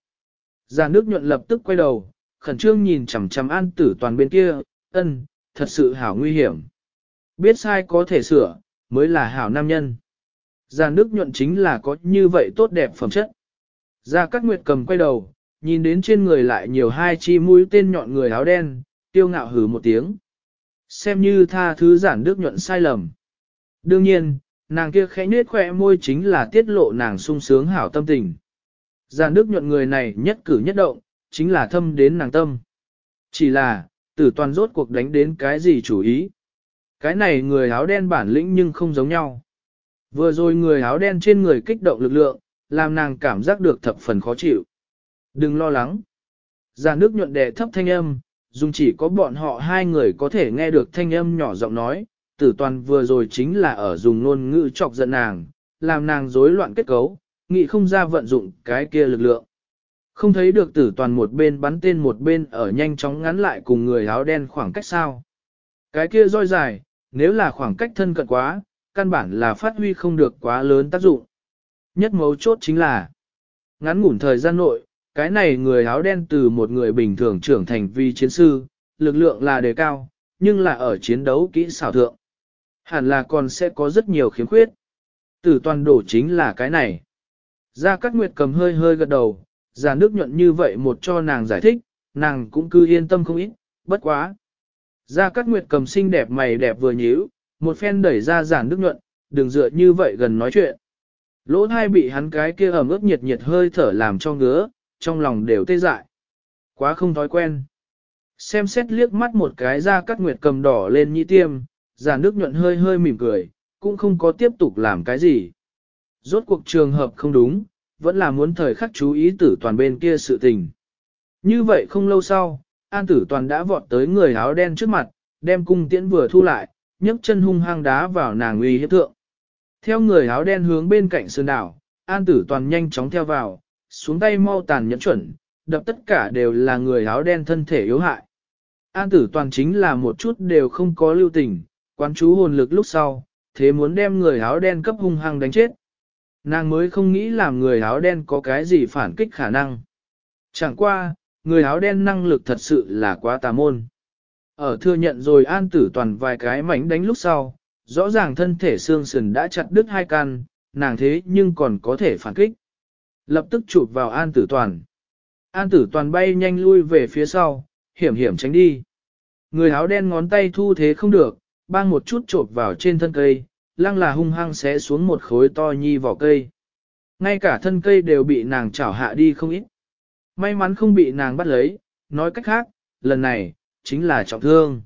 Già nước nhuận lập tức quay đầu, khẩn trương nhìn chằm chằm an tử toàn bên kia, ân, thật sự hảo nguy hiểm. Biết sai có thể sửa, mới là hảo nam nhân ra Đức nhuận chính là có như vậy tốt đẹp phẩm chất. Gia Cát Nguyệt cầm quay đầu, nhìn đến trên người lại nhiều hai chi mũi tên nhọn người áo đen, tiêu ngạo hử một tiếng. Xem như tha thứ giản Đức nhuận sai lầm. Đương nhiên, nàng kia khẽ nết khỏe môi chính là tiết lộ nàng sung sướng hảo tâm tình. Giản Đức nhuận người này nhất cử nhất động, chính là thâm đến nàng tâm. Chỉ là, tử toàn rốt cuộc đánh đến cái gì chủ ý. Cái này người áo đen bản lĩnh nhưng không giống nhau. Vừa rồi người áo đen trên người kích động lực lượng, làm nàng cảm giác được thập phần khó chịu. Đừng lo lắng. Già nước nhuận đệ thấp thanh âm, dùng chỉ có bọn họ hai người có thể nghe được thanh âm nhỏ giọng nói, tử toàn vừa rồi chính là ở dùng ngôn ngữ chọc giận nàng, làm nàng rối loạn kết cấu, nghĩ không ra vận dụng cái kia lực lượng. Không thấy được tử toàn một bên bắn tên một bên ở nhanh chóng ngắn lại cùng người áo đen khoảng cách sao. Cái kia roi dài, nếu là khoảng cách thân cận quá, căn bản là phát huy không được quá lớn tác dụng. Nhất mấu chốt chính là, ngắn ngủn thời gian nội, cái này người áo đen từ một người bình thường trưởng thành vi chiến sư, lực lượng là đề cao, nhưng là ở chiến đấu kỹ xảo thượng. Hẳn là còn sẽ có rất nhiều khiếm khuyết. Tử toàn đổ chính là cái này. Gia Cát Nguyệt cầm hơi hơi gật đầu, già nước nhuận như vậy một cho nàng giải thích, nàng cũng cứ yên tâm không ít, bất quá. Gia Cát Nguyệt cầm xinh đẹp mày đẹp vừa nhíu, một phen đẩy ra giản nước nhuận, đừng dựa như vậy gần nói chuyện. Lỗ thai bị hắn cái kia ẩm ướt nhiệt nhiệt hơi thở làm cho ngứa, trong lòng đều tê dại. Quá không thói quen. Xem xét liếc mắt một cái ra cắt nguyệt cầm đỏ lên nhị tiêm, giản nước nhuận hơi hơi mỉm cười, cũng không có tiếp tục làm cái gì. Rốt cuộc trường hợp không đúng, vẫn là muốn thời khắc chú ý tử toàn bên kia sự tình. Như vậy không lâu sau, An tử toàn đã vọt tới người áo đen trước mặt, đem cung tiễn vừa thu lại, nhấc chân hung hăng đá vào nàng uy hiếp thượng. Theo người áo đen hướng bên cạnh sơn đảo, An tử toàn nhanh chóng theo vào, xuống tay mau tàn nhẫn chuẩn, đập tất cả đều là người áo đen thân thể yếu hại. An tử toàn chính là một chút đều không có lưu tình, quán chú hồn lực lúc sau, thế muốn đem người áo đen cấp hung hăng đánh chết. Nàng mới không nghĩ làm người áo đen có cái gì phản kích khả năng. Chẳng qua, người áo đen năng lực thật sự là quá tà môn. Ở thừa nhận rồi an tử toàn vài cái mảnh đánh lúc sau, rõ ràng thân thể xương sườn đã chặt đứt hai căn, nàng thế nhưng còn có thể phản kích. Lập tức chụp vào an tử toàn. An tử toàn bay nhanh lui về phía sau, hiểm hiểm tránh đi. Người áo đen ngón tay thu thế không được, bang một chút chộp vào trên thân cây, lăng là hung hăng xé xuống một khối to nhi vỏ cây. Ngay cả thân cây đều bị nàng chảo hạ đi không ít. May mắn không bị nàng bắt lấy, nói cách khác, lần này, chính là trọng thương.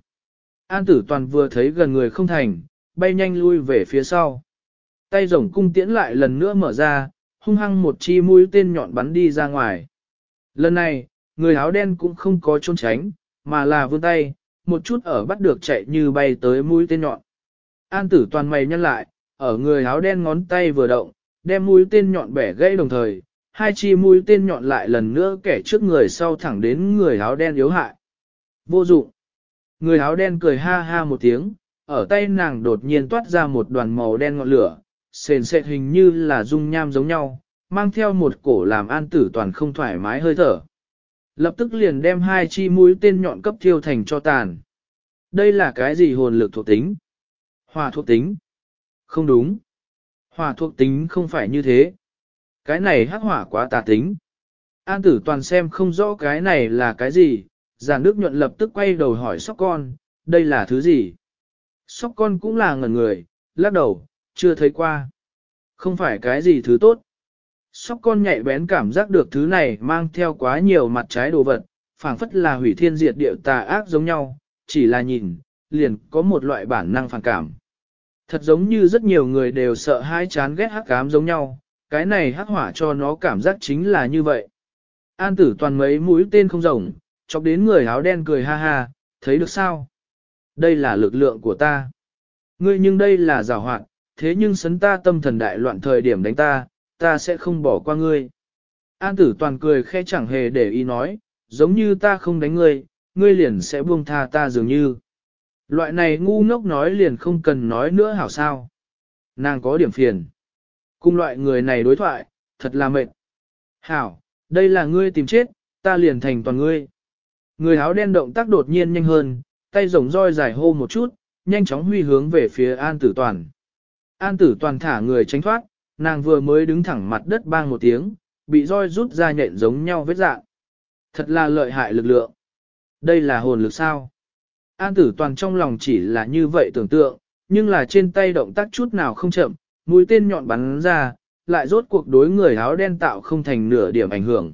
An tử toàn vừa thấy gần người không thành, bay nhanh lui về phía sau. Tay rồng cung tiễn lại lần nữa mở ra, hung hăng một chi mũi tên nhọn bắn đi ra ngoài. Lần này, người áo đen cũng không có trốn tránh, mà là vươn tay, một chút ở bắt được chạy như bay tới mũi tên nhọn. An tử toàn mày nhăn lại, ở người áo đen ngón tay vừa động, đem mũi tên nhọn bẻ gãy đồng thời, hai chi mũi tên nhọn lại lần nữa kẻ trước người sau thẳng đến người áo đen yếu hại. Vô dụng. Người áo đen cười ha ha một tiếng, ở tay nàng đột nhiên toát ra một đoàn màu đen ngọn lửa, sền sệt hình như là dung nham giống nhau, mang theo một cổ làm an tử toàn không thoải mái hơi thở. Lập tức liền đem hai chi mũi tên nhọn cấp thiêu thành cho tàn. Đây là cái gì hồn lực thuộc tính? Hòa thuộc tính? Không đúng. Hòa thuộc tính không phải như thế. Cái này hắc hỏa quá tà tính. An tử toàn xem không rõ cái này là cái gì, giàn đức nhuận lập tức quay đầu hỏi sóc con, đây là thứ gì? Sóc con cũng là ngẩn người, lắc đầu, chưa thấy qua. Không phải cái gì thứ tốt. Sóc con nhạy bén cảm giác được thứ này mang theo quá nhiều mặt trái đồ vật, phảng phất là hủy thiên diệt địa tà ác giống nhau, chỉ là nhìn, liền có một loại bản năng phản cảm. Thật giống như rất nhiều người đều sợ hai chán ghét hắc cám giống nhau, cái này hắc hỏa cho nó cảm giác chính là như vậy. An tử toàn mấy mũi tên không rồng, chọc đến người áo đen cười ha ha, thấy được sao? Đây là lực lượng của ta. Ngươi nhưng đây là giả hoạt, thế nhưng sấn ta tâm thần đại loạn thời điểm đánh ta, ta sẽ không bỏ qua ngươi. An tử toàn cười khe chẳng hề để ý nói, giống như ta không đánh ngươi, ngươi liền sẽ buông tha ta dường như. Loại này ngu ngốc nói liền không cần nói nữa hảo sao. Nàng có điểm phiền. Cùng loại người này đối thoại, thật là mệt. Hảo, đây là ngươi tìm chết, ta liền thành toàn ngươi. Người áo đen động tác đột nhiên nhanh hơn, tay rồng roi dài hô một chút, nhanh chóng huy hướng về phía An Tử Toàn. An Tử Toàn thả người tránh thoát, nàng vừa mới đứng thẳng mặt đất bang một tiếng, bị roi rút ra nhện giống nhau vết dạng. Thật là lợi hại lực lượng. Đây là hồn lực sao? An Tử Toàn trong lòng chỉ là như vậy tưởng tượng, nhưng là trên tay động tác chút nào không chậm, mũi tên nhọn bắn ra, lại rốt cuộc đối người áo đen tạo không thành nửa điểm ảnh hưởng.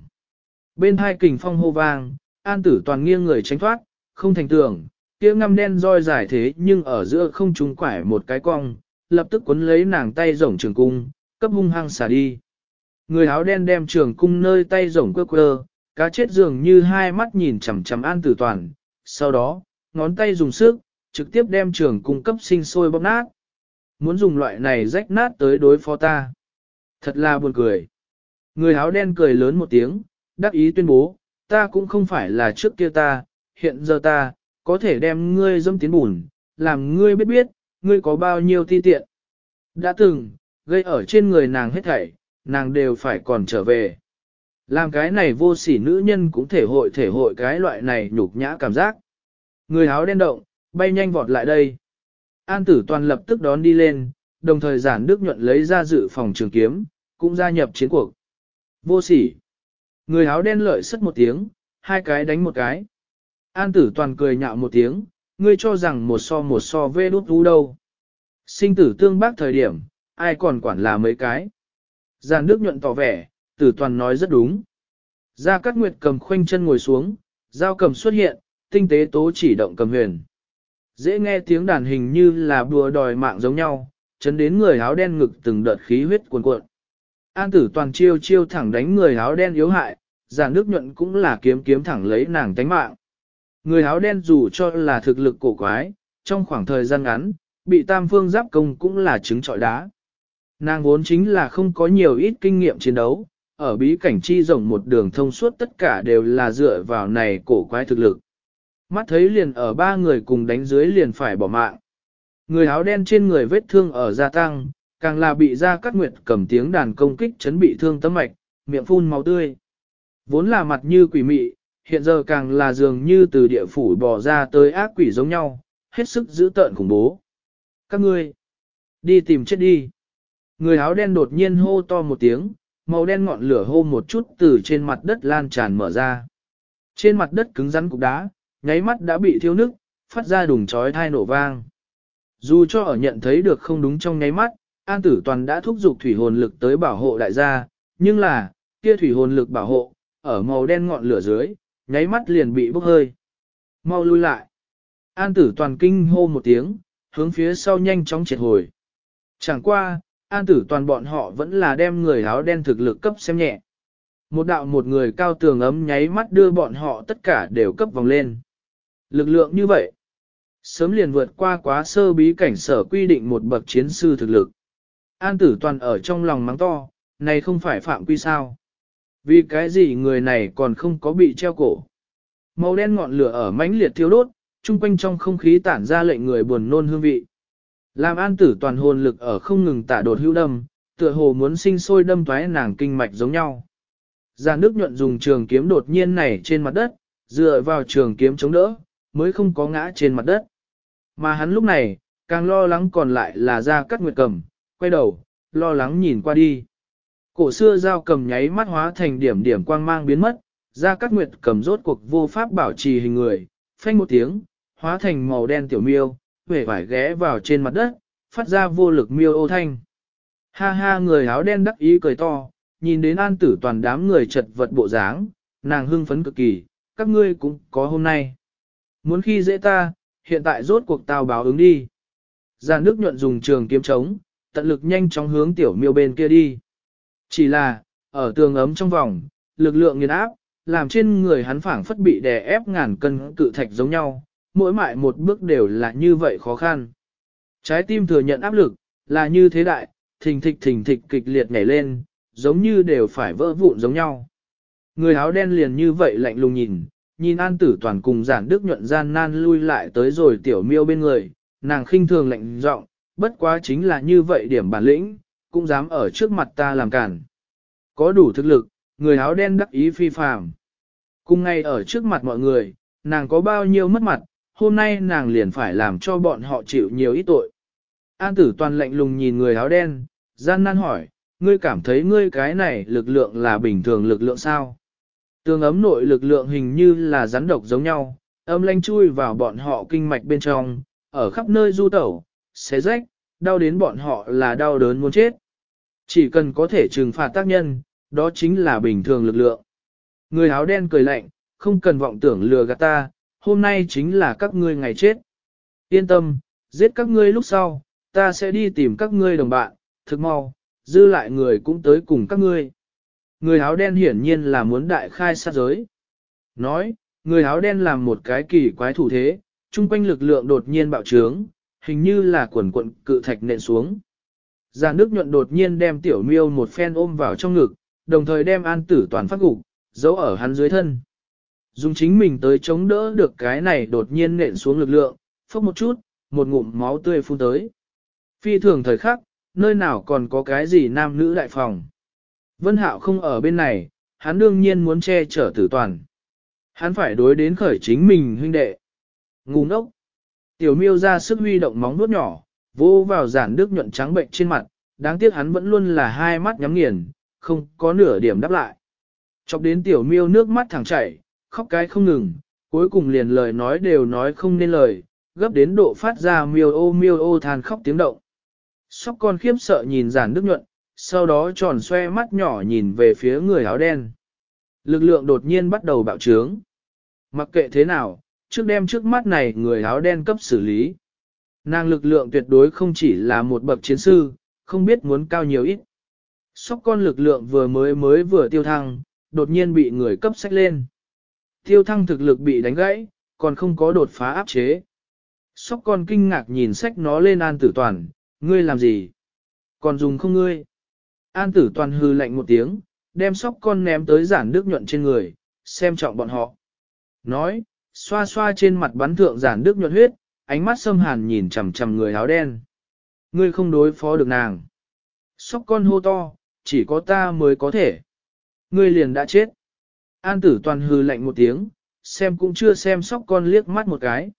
Bên hai kình phong hô vang, An Tử Toàn nghiêng người tránh thoát, không thành tưởng, kia ngăm đen roi dài thế nhưng ở giữa không trúng quải một cái cong, lập tức cuốn lấy nàng tay rổng trường cung, cấp hung hăng xả đi. Người áo đen đem trường cung nơi tay rổng quơ quơ, cá chết dường như hai mắt nhìn chằm chằm an tử toàn, sau đó, ngón tay dùng sức, trực tiếp đem trường cung cấp sinh sôi bóp nát. Muốn dùng loại này rách nát tới đối phó ta. Thật là buồn cười. Người áo đen cười lớn một tiếng, đắc ý tuyên bố, ta cũng không phải là trước kia ta, hiện giờ ta, có thể đem ngươi dâm tiến bùn, làm ngươi biết biết, ngươi có bao nhiêu ti tiện. Đã từng, gây ở trên người nàng hết thảy, nàng đều phải còn trở về. Làm cái này vô sỉ nữ nhân cũng thể hội thể hội cái loại này nhục nhã cảm giác. Người áo đen động, bay nhanh vọt lại đây. An tử toàn lập tức đón đi lên, đồng thời giản đức nhuận lấy ra dự phòng trường kiếm, cũng gia nhập chiến cuộc. Vô sỉ. Người áo đen lợi sất một tiếng, hai cái đánh một cái. An tử toàn cười nhạo một tiếng, ngươi cho rằng một so một so vê đút vũ đâu. Sinh tử tương bác thời điểm, ai còn quản là mấy cái. Giàn Đức nhuận tỏ vẻ, tử toàn nói rất đúng. Gia Cát Nguyệt cầm khoanh chân ngồi xuống, dao cầm xuất hiện, tinh tế tố chỉ động cầm huyền. Dễ nghe tiếng đàn hình như là bùa đòi mạng giống nhau, chấn đến người áo đen ngực từng đợt khí huyết cuồn cuộn. An tử toàn chiêu chiêu thẳng đánh người áo đen yếu hại, giả nước nhuận cũng là kiếm kiếm thẳng lấy nàng tánh mạng. Người áo đen dù cho là thực lực cổ quái, trong khoảng thời gian ngắn, bị tam phương giáp công cũng là trứng trọi đá. Nàng vốn chính là không có nhiều ít kinh nghiệm chiến đấu, ở bí cảnh chi rộng một đường thông suốt tất cả đều là dựa vào này cổ quái thực lực. Mắt thấy liền ở ba người cùng đánh dưới liền phải bỏ mạng. Người áo đen trên người vết thương ở gia tăng, càng là bị ra cắt nguyệt cầm tiếng đàn công kích chấn bị thương tấm mạch, miệng phun máu tươi. Vốn là mặt như quỷ mị, hiện giờ càng là dường như từ địa phủ bỏ ra tới ác quỷ giống nhau, hết sức giữ tợn khủng bố. Các ngươi, đi tìm chết đi. Người áo đen đột nhiên hô to một tiếng, màu đen ngọn lửa hô một chút từ trên mặt đất lan tràn mở ra. Trên mặt đất cứng rắn cục đá, nháy mắt đã bị thiêu nức, phát ra đùng chói thai nổ vang. Dù cho ở nhận thấy được không đúng trong nháy mắt, An Tử Toàn đã thúc giục thủy hồn lực tới bảo hộ đại gia, nhưng là, kia thủy hồn lực bảo hộ, ở màu đen ngọn lửa dưới, nháy mắt liền bị bốc hơi. Mau lui lại. An Tử Toàn kinh hô một tiếng, hướng phía sau nhanh chóng triệt hồi. Chẳng qua, An Tử Toàn bọn họ vẫn là đem người áo đen thực lực cấp xem nhẹ. Một đạo một người cao tường ấm nháy mắt đưa bọn họ tất cả đều cấp vòng lên. Lực lượng như vậy, sớm liền vượt qua quá sơ bí cảnh sở quy định một bậc chiến sư thực lực. An tử toàn ở trong lòng mắng to, này không phải phạm quy sao. Vì cái gì người này còn không có bị treo cổ. Màu đen ngọn lửa ở mãnh liệt thiêu đốt, chung quanh trong không khí tản ra lệnh người buồn nôn hương vị. Làm an tử toàn hồn lực ở không ngừng tả đột hữu đâm, tựa hồ muốn sinh sôi đâm thoái nàng kinh mạch giống nhau. Giàn nước nhuận dùng trường kiếm đột nhiên này trên mặt đất, dựa vào trường kiếm chống đỡ, mới không có ngã trên mặt đất. Mà hắn lúc này, càng lo lắng còn lại là ra cắt nguyệt cầm, quay đầu, lo lắng nhìn qua đi. Cổ xưa dao cầm nháy mắt hóa thành điểm điểm quang mang biến mất, ra các nguyệt cầm rốt cuộc vô pháp bảo trì hình người, phanh một tiếng, hóa thành màu đen tiểu miêu, vẻ vải ghé vào trên mặt đất, phát ra vô lực miêu ô thanh. Ha ha người áo đen đắc ý cười to, nhìn đến an tử toàn đám người chật vật bộ dáng, nàng hưng phấn cực kỳ, các ngươi cũng có hôm nay. Muốn khi dễ ta, hiện tại rốt cuộc tao báo ứng đi. Giàn nước nhuận dùng trường kiếm trống, tận lực nhanh chóng hướng tiểu miêu bên kia đi. Chỉ là, ở tường ấm trong vòng, lực lượng nghiền áp, làm trên người hắn phảng phất bị đè ép ngàn cân cự thạch giống nhau, mỗi mại một bước đều là như vậy khó khăn. Trái tim thừa nhận áp lực, là như thế đại, thình thịch thình thịch kịch liệt nhảy lên, giống như đều phải vỡ vụn giống nhau. Người áo đen liền như vậy lạnh lùng nhìn, nhìn an tử toàn cùng giản đức nhuận gian nan lui lại tới rồi tiểu miêu bên người, nàng khinh thường lạnh giọng, bất quá chính là như vậy điểm bản lĩnh, cũng dám ở trước mặt ta làm cản. Có đủ thực lực, người áo đen đắc ý phi phàm. Cùng ngay ở trước mặt mọi người, nàng có bao nhiêu mất mặt, hôm nay nàng liền phải làm cho bọn họ chịu nhiều ít tội. An tử toàn lạnh lùng nhìn người áo đen, gian nan hỏi, ngươi cảm thấy ngươi cái này lực lượng là bình thường lực lượng sao? Tương ấm nội lực lượng hình như là rắn độc giống nhau, âm lanh chui vào bọn họ kinh mạch bên trong, ở khắp nơi du tẩu, xé rách, đau đến bọn họ là đau đớn muốn chết. Chỉ cần có thể trừng phạt tác nhân, đó chính là bình thường lực lượng. Người áo đen cười lạnh, không cần vọng tưởng lừa gạt ta, hôm nay chính là các ngươi ngày chết. Yên tâm, giết các ngươi lúc sau, ta sẽ đi tìm các ngươi đồng bạn, thực mau, dư lại người cũng tới cùng các ngươi. Người áo đen hiển nhiên là muốn đại khai sát giới. Nói, người áo đen làm một cái kỳ quái thủ thế, chung quanh lực lượng đột nhiên bạo trướng, hình như là quần quận cự thạch nện xuống. Già nước nhuận đột nhiên đem tiểu miêu một phen ôm vào trong ngực, đồng thời đem an tử toàn phát gục, giấu ở hắn dưới thân. Dùng chính mình tới chống đỡ được cái này đột nhiên nện xuống lực lượng, phốc một chút, một ngụm máu tươi phun tới. Phi thường thời khắc, nơi nào còn có cái gì nam nữ đại phòng. Vân Hạo không ở bên này, hắn đương nhiên muốn che chở tử toàn. Hắn phải đối đến khởi chính mình huynh đệ. Ngu ngốc. Tiểu miêu ra sức huy động móng vuốt nhỏ, vô vào giản đức nhuận trắng bệnh trên mặt, đáng tiếc hắn vẫn luôn là hai mắt nhắm nghiền, không có nửa điểm đáp lại. Chọc đến tiểu miêu nước mắt thẳng chảy, khóc cái không ngừng, cuối cùng liền lời nói đều nói không nên lời, gấp đến độ phát ra miêu ô miêu ô than khóc tiếng động. Sóc con khiếp sợ nhìn giản đức nhuận, sau đó tròn xoe mắt nhỏ nhìn về phía người áo đen. Lực lượng đột nhiên bắt đầu bạo trướng. Mặc kệ thế nào, trước đem trước mắt này người áo đen cấp xử lý. Nàng lực lượng tuyệt đối không chỉ là một bậc chiến sư, không biết muốn cao nhiều ít. Sóc con lực lượng vừa mới mới vừa tiêu thăng, đột nhiên bị người cấp sách lên. Tiêu thăng thực lực bị đánh gãy, còn không có đột phá áp chế. Sóc con kinh ngạc nhìn sách nó lên an tử toàn, ngươi làm gì? Còn dùng không ngươi? An tử toàn hư lạnh một tiếng, đem sóc con ném tới giản đức nhuận trên người, xem trọng bọn họ. Nói, xoa xoa trên mặt bắn thượng giản đức nhuận huyết, ánh mắt xâm hàn nhìn chằm chằm người áo đen. Ngươi không đối phó được nàng. Sóc con hô to, chỉ có ta mới có thể. Ngươi liền đã chết. An tử toàn hư lạnh một tiếng, xem cũng chưa xem sóc con liếc mắt một cái.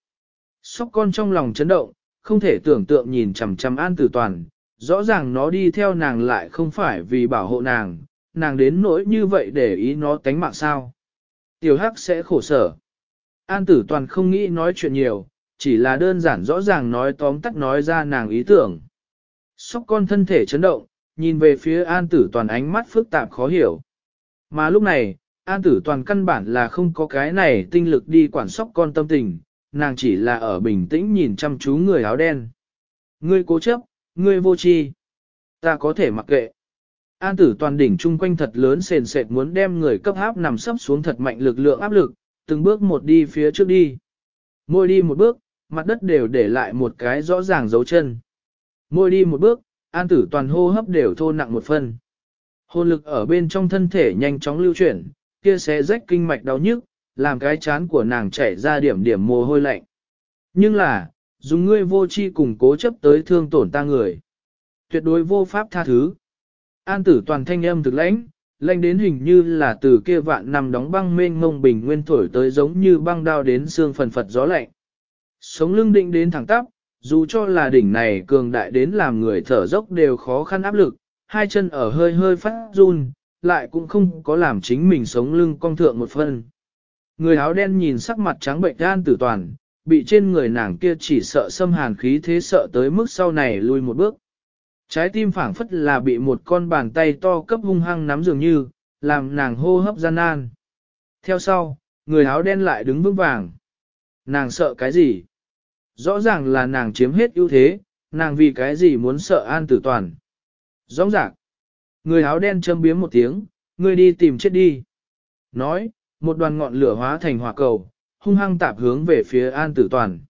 Sóc con trong lòng chấn động, không thể tưởng tượng nhìn chằm chằm an tử toàn, rõ ràng nó đi theo nàng lại không phải vì bảo hộ nàng, nàng đến nỗi như vậy để ý nó tánh mạng sao. Tiểu hắc sẽ khổ sở. An tử toàn không nghĩ nói chuyện nhiều, chỉ là đơn giản rõ ràng nói tóm tắt nói ra nàng ý tưởng. Sóc con thân thể chấn động, nhìn về phía an tử toàn ánh mắt phức tạp khó hiểu. Mà lúc này, an tử toàn căn bản là không có cái này tinh lực đi quản sóc con tâm tình, nàng chỉ là ở bình tĩnh nhìn chăm chú người áo đen. Ngươi cố chấp, ngươi vô tri, ta có thể mặc kệ. An tử toàn đỉnh chung quanh thật lớn sền sệt muốn đem người cấp áp nằm sấp xuống thật mạnh lực lượng áp lực, từng bước một đi phía trước đi. Môi đi một bước, mặt đất đều để lại một cái rõ ràng dấu chân. Môi đi một bước, an tử toàn hô hấp đều thô nặng một phần. Hồn lực ở bên trong thân thể nhanh chóng lưu chuyển, kia sẽ rách kinh mạch đau nhức, làm cái chán của nàng chảy ra điểm điểm mồ hôi lạnh. Nhưng là, dùng ngươi vô chi cùng cố chấp tới thương tổn ta người. Tuyệt đối vô pháp tha thứ. An tử toàn thanh âm thực lãnh, lãnh đến hình như là từ kia vạn nằm đóng băng mênh mông bình nguyên thổi tới giống như băng đao đến xương phần phật gió lạnh. Sống lưng định đến thẳng tắp, dù cho là đỉnh này cường đại đến làm người thở dốc đều khó khăn áp lực, hai chân ở hơi hơi phát run, lại cũng không có làm chính mình sống lưng cong thượng một phân. Người áo đen nhìn sắc mặt trắng bệnh gan tử toàn, bị trên người nàng kia chỉ sợ xâm hàn khí thế sợ tới mức sau này lui một bước. Trái tim phảng phất là bị một con bàn tay to cấp hung hăng nắm dường như, làm nàng hô hấp gian nan. Theo sau, người áo đen lại đứng vững vàng. Nàng sợ cái gì? Rõ ràng là nàng chiếm hết ưu thế, nàng vì cái gì muốn sợ an tử toàn. Rõ ràng. Người áo đen châm biếm một tiếng, người đi tìm chết đi. Nói, một đoàn ngọn lửa hóa thành hỏa cầu, hung hăng tạp hướng về phía an tử toàn.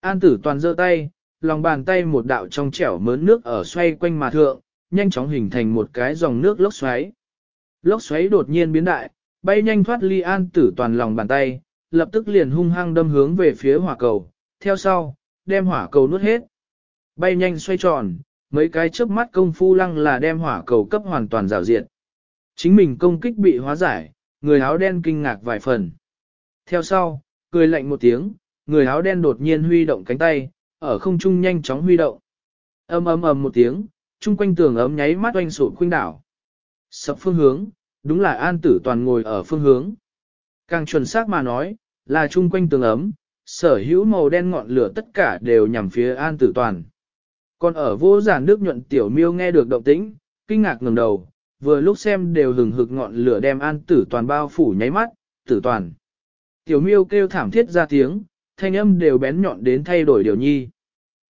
An tử toàn giơ tay, lòng bàn tay một đạo trong trẻo mớn nước ở xoay quanh mà thượng, nhanh chóng hình thành một cái dòng nước lốc xoáy. Lốc xoáy đột nhiên biến đại, bay nhanh thoát ly an tử toàn lòng bàn tay, lập tức liền hung hăng đâm hướng về phía hỏa cầu, theo sau, đem hỏa cầu nuốt hết. Bay nhanh xoay tròn, mấy cái chớp mắt công phu lăng là đem hỏa cầu cấp hoàn toàn rào diệt. Chính mình công kích bị hóa giải, người áo đen kinh ngạc vài phần. Theo sau, cười lạnh một tiếng, người áo đen đột nhiên huy động cánh tay, ở không trung nhanh chóng huy động. Ầm ầm ầm một tiếng, chung quanh tường ấm nháy mắt oanh sụp khuynh đảo. Sập phương hướng, đúng là an tử toàn ngồi ở phương hướng. Càng chuẩn xác mà nói, là chung quanh tường ấm, sở hữu màu đen ngọn lửa tất cả đều nhằm phía an tử toàn. Còn ở vô giản nước nhuận tiểu miêu nghe được động tĩnh, kinh ngạc ngẩng đầu, vừa lúc xem đều hừng hực ngọn lửa đem an tử toàn bao phủ nháy mắt, tử toàn. Tiểu miêu kêu thảm thiết ra tiếng, thanh âm đều bén nhọn đến thay đổi điều nhi.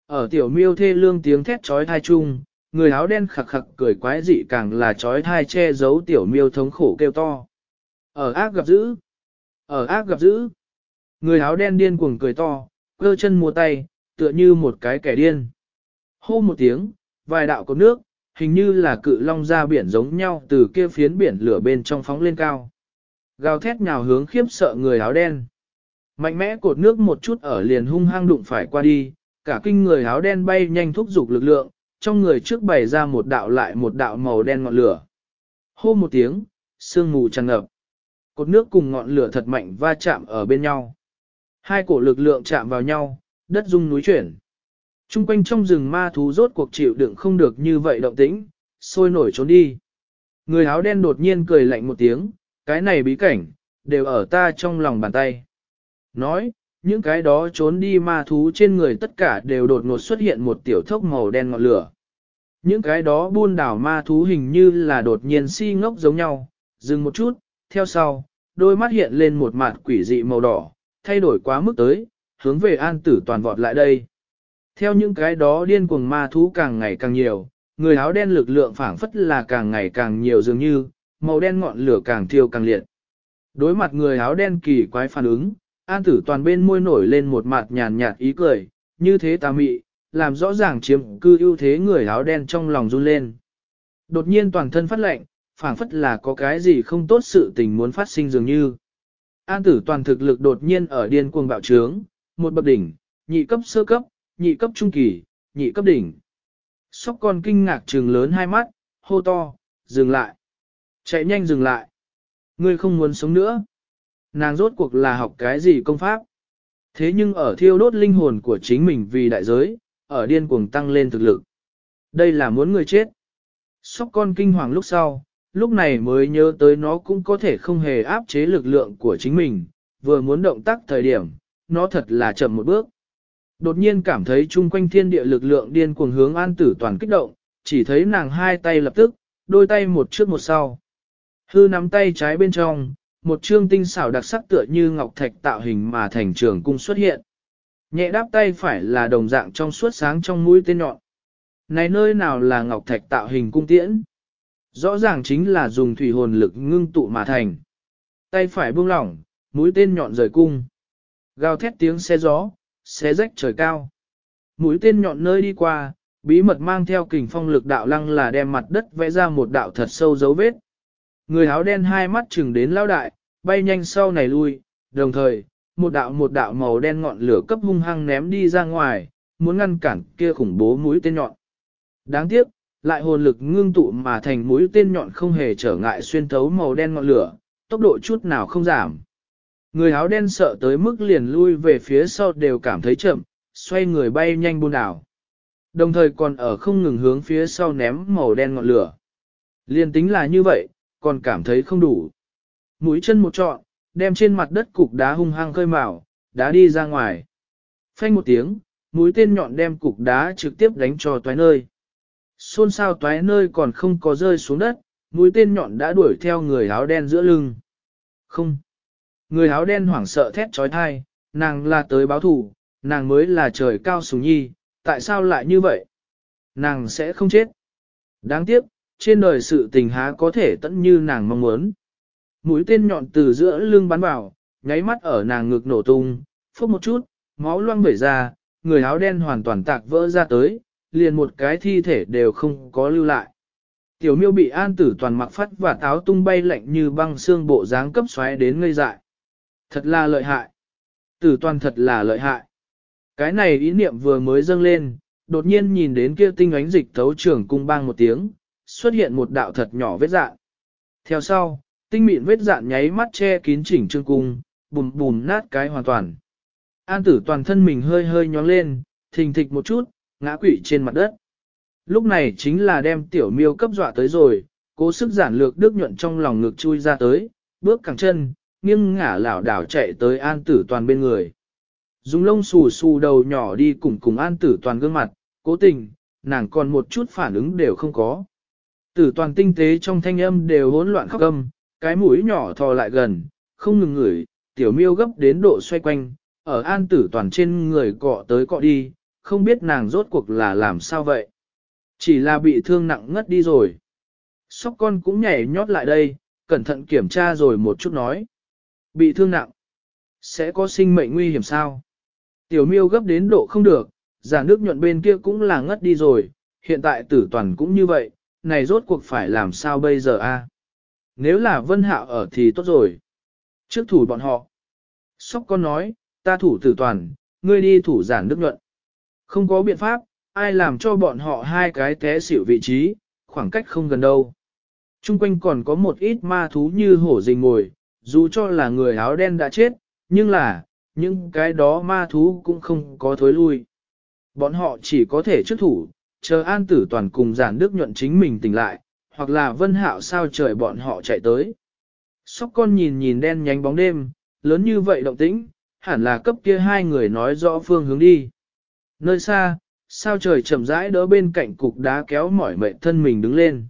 Ở tiểu miêu thê lương tiếng thét trói thai chung, người áo đen khặc khặc cười quái dị càng là trói thai che giấu tiểu miêu thống khổ kêu to. Ở ác gặp dữ, ở ác gặp dữ, người áo đen điên cuồng cười to, cơ chân mua tay, tựa như một cái kẻ điên. Hô một tiếng, vài đạo có nước, hình như là cự long ra biển giống nhau từ kia phiến biển lửa bên trong phóng lên cao. Gào thét nhào hướng khiếp sợ người áo đen. Mạnh mẽ cột nước một chút ở liền hung hăng đụng phải qua đi, cả kinh người áo đen bay nhanh thúc giục lực lượng, trong người trước bày ra một đạo lại một đạo màu đen ngọn lửa. Hô một tiếng, sương mù tràn ngập. Cột nước cùng ngọn lửa thật mạnh va chạm ở bên nhau. Hai cổ lực lượng chạm vào nhau, đất rung núi chuyển. Trung quanh trong rừng ma thú rốt cuộc chịu đựng không được như vậy động tĩnh, sôi nổi trốn đi. Người áo đen đột nhiên cười lạnh một tiếng, cái này bí cảnh, đều ở ta trong lòng bàn tay. Nói, những cái đó trốn đi ma thú trên người tất cả đều đột ngột xuất hiện một tiểu thốc màu đen ngọn lửa. Những cái đó buôn đảo ma thú hình như là đột nhiên si ngốc giống nhau, dừng một chút, theo sau, đôi mắt hiện lên một mặt quỷ dị màu đỏ, thay đổi quá mức tới, hướng về an tử toàn vọt lại đây. Theo những cái đó điên cuồng ma thú càng ngày càng nhiều, người áo đen lực lượng phảng phất là càng ngày càng nhiều dường như, màu đen ngọn lửa càng thiêu càng liệt. Đối mặt người áo đen kỳ quái phản ứng, an tử toàn bên môi nổi lên một mặt nhàn nhạt ý cười, như thế tà mị, làm rõ ràng chiếm cư ưu thế người áo đen trong lòng run lên. Đột nhiên toàn thân phát lệnh, phảng phất là có cái gì không tốt sự tình muốn phát sinh dường như. An tử toàn thực lực đột nhiên ở điên cuồng bạo trướng, một bậc đỉnh, nhị cấp sơ cấp, nhị cấp trung kỳ, nhị cấp đỉnh. Sóc con kinh ngạc trừng lớn hai mắt, hô to, dừng lại. Chạy nhanh dừng lại. Ngươi không muốn sống nữa. Nàng rốt cuộc là học cái gì công pháp. Thế nhưng ở thiêu đốt linh hồn của chính mình vì đại giới, ở điên cuồng tăng lên thực lực. Đây là muốn người chết. Sóc con kinh hoàng lúc sau, lúc này mới nhớ tới nó cũng có thể không hề áp chế lực lượng của chính mình, vừa muốn động tác thời điểm, nó thật là chậm một bước. Đột nhiên cảm thấy chung quanh thiên địa lực lượng điên cuồng hướng an tử toàn kích động, chỉ thấy nàng hai tay lập tức, đôi tay một trước một sau. Hư nắm tay trái bên trong, một trương tinh xảo đặc sắc tựa như ngọc thạch tạo hình mà thành trường cung xuất hiện. Nhẹ đáp tay phải là đồng dạng trong suốt sáng trong mũi tên nhọn. Này nơi nào là ngọc thạch tạo hình cung tiễn? Rõ ràng chính là dùng thủy hồn lực ngưng tụ mà thành. Tay phải buông lỏng, mũi tên nhọn rời cung. Gào thét tiếng xe gió, xé rách trời cao. Mũi tên nhọn nơi đi qua, bí mật mang theo kình phong lực đạo lăng là đem mặt đất vẽ ra một đạo thật sâu dấu vết. Người áo đen hai mắt chừng đến lao đại, bay nhanh sau này lui, đồng thời, một đạo một đạo màu đen ngọn lửa cấp hung hăng ném đi ra ngoài, muốn ngăn cản kia khủng bố mũi tên nhọn. Đáng tiếc, lại hồn lực ngưng tụ mà thành mũi tên nhọn không hề trở ngại xuyên thấu màu đen ngọn lửa, tốc độ chút nào không giảm. Người áo đen sợ tới mức liền lui về phía sau đều cảm thấy chậm, xoay người bay nhanh buôn đảo. Đồng thời còn ở không ngừng hướng phía sau ném màu đen ngọn lửa. Liên tính là như vậy, còn cảm thấy không đủ. Mũi chân một trọn, đem trên mặt đất cục đá hung hăng khơi mào, đá đi ra ngoài. Phanh một tiếng, mũi tên nhọn đem cục đá trực tiếp đánh cho toái nơi. Xôn xao toái nơi còn không có rơi xuống đất, mũi tên nhọn đã đuổi theo người áo đen giữa lưng. Không. Người áo đen hoảng sợ thét trói thai, nàng là tới báo thủ, nàng mới là trời cao sùng nhi, tại sao lại như vậy? Nàng sẽ không chết. Đáng tiếc, trên đời sự tình há có thể tận như nàng mong muốn. Mũi tên nhọn từ giữa lưng bắn vào, nháy mắt ở nàng ngực nổ tung, phốc một chút, máu loang vẩy ra, người áo đen hoàn toàn tạc vỡ ra tới, liền một cái thi thể đều không có lưu lại. Tiểu miêu bị an tử toàn mặc phát và táo tung bay lạnh như băng xương bộ dáng cấp xoáy đến ngây dại. Thật là lợi hại. Tử toàn thật là lợi hại. Cái này ý niệm vừa mới dâng lên, đột nhiên nhìn đến kia tinh ánh dịch thấu trưởng cung bang một tiếng, xuất hiện một đạo thật nhỏ vết dạn. Theo sau, tinh mịn vết dạn nháy mắt che kín chỉnh trương cung, bùm bùm nát cái hoàn toàn. An tử toàn thân mình hơi hơi nhón lên, thình thịch một chút, ngã quỵ trên mặt đất. Lúc này chính là đem tiểu miêu cấp dọa tới rồi, cố sức giản lược đức nhuận trong lòng ngực chui ra tới, bước cẳng chân, nghiêng ngả lảo đảo chạy tới an tử toàn bên người. Dùng lông xù xù đầu nhỏ đi cùng cùng an tử toàn gương mặt, cố tình, nàng còn một chút phản ứng đều không có. Tử toàn tinh tế trong thanh âm đều hỗn loạn khóc âm, cái mũi nhỏ thò lại gần, không ngừng ngửi, tiểu miêu gấp đến độ xoay quanh, ở an tử toàn trên người cọ tới cọ đi, không biết nàng rốt cuộc là làm sao vậy. Chỉ là bị thương nặng ngất đi rồi. Sóc con cũng nhảy nhót lại đây, cẩn thận kiểm tra rồi một chút nói. Bị thương nặng. Sẽ có sinh mệnh nguy hiểm sao? Tiểu miêu gấp đến độ không được, giả nước nhuận bên kia cũng là ngất đi rồi, hiện tại tử toàn cũng như vậy, này rốt cuộc phải làm sao bây giờ a? Nếu là vân hạo ở thì tốt rồi. Trước thủ bọn họ. Sóc con nói, ta thủ tử toàn, ngươi đi thủ giản nước nhuận. Không có biện pháp, ai làm cho bọn họ hai cái té xỉu vị trí, khoảng cách không gần đâu. Trung quanh còn có một ít ma thú như hổ rình ngồi, dù cho là người áo đen đã chết, nhưng là, những cái đó ma thú cũng không có thối lui. Bọn họ chỉ có thể trước thủ, chờ an tử toàn cùng giản đức nhuận chính mình tỉnh lại, hoặc là vân hạo sao trời bọn họ chạy tới. Sóc con nhìn nhìn đen nhánh bóng đêm, lớn như vậy động tĩnh, hẳn là cấp kia hai người nói rõ phương hướng đi. Nơi xa, sao trời chậm rãi đỡ bên cạnh cục đá kéo mỏi mệt thân mình đứng lên.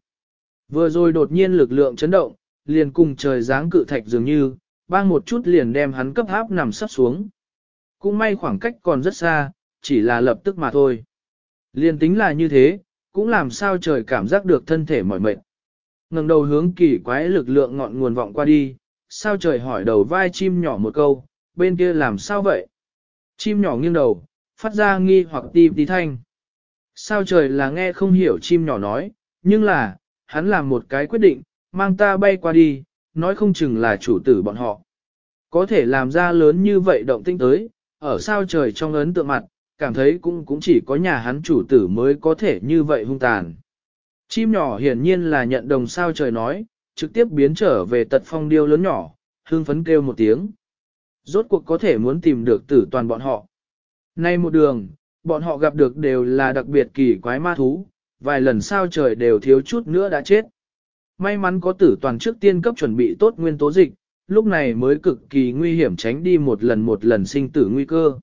Vừa rồi đột nhiên lực lượng chấn động, liền cùng trời giáng cự thạch dường như, bang một chút liền đem hắn cấp háp nằm sắp xuống. Cũng may khoảng cách còn rất xa, chỉ là lập tức mà thôi. Liền tính là như thế, cũng làm sao trời cảm giác được thân thể mỏi mệt. ngẩng đầu hướng kỳ quái lực lượng ngọn nguồn vọng qua đi, sao trời hỏi đầu vai chim nhỏ một câu, bên kia làm sao vậy? Chim nhỏ nghiêng đầu, phát ra nghi hoặc ti tí thanh. Sao trời là nghe không hiểu chim nhỏ nói, nhưng là, hắn làm một cái quyết định, mang ta bay qua đi, nói không chừng là chủ tử bọn họ. Có thể làm ra lớn như vậy động tinh tới, ở sao trời trong ấn tượng mặt, cảm thấy cũng cũng chỉ có nhà hắn chủ tử mới có thể như vậy hung tàn. Chim nhỏ hiển nhiên là nhận đồng sao trời nói, trực tiếp biến trở về tật phong điêu lớn nhỏ, hương phấn kêu một tiếng. Rốt cuộc có thể muốn tìm được tử toàn bọn họ. Nay một đường, bọn họ gặp được đều là đặc biệt kỳ quái ma thú, vài lần sao trời đều thiếu chút nữa đã chết. May mắn có tử toàn trước tiên cấp chuẩn bị tốt nguyên tố dịch, lúc này mới cực kỳ nguy hiểm tránh đi một lần một lần sinh tử nguy cơ.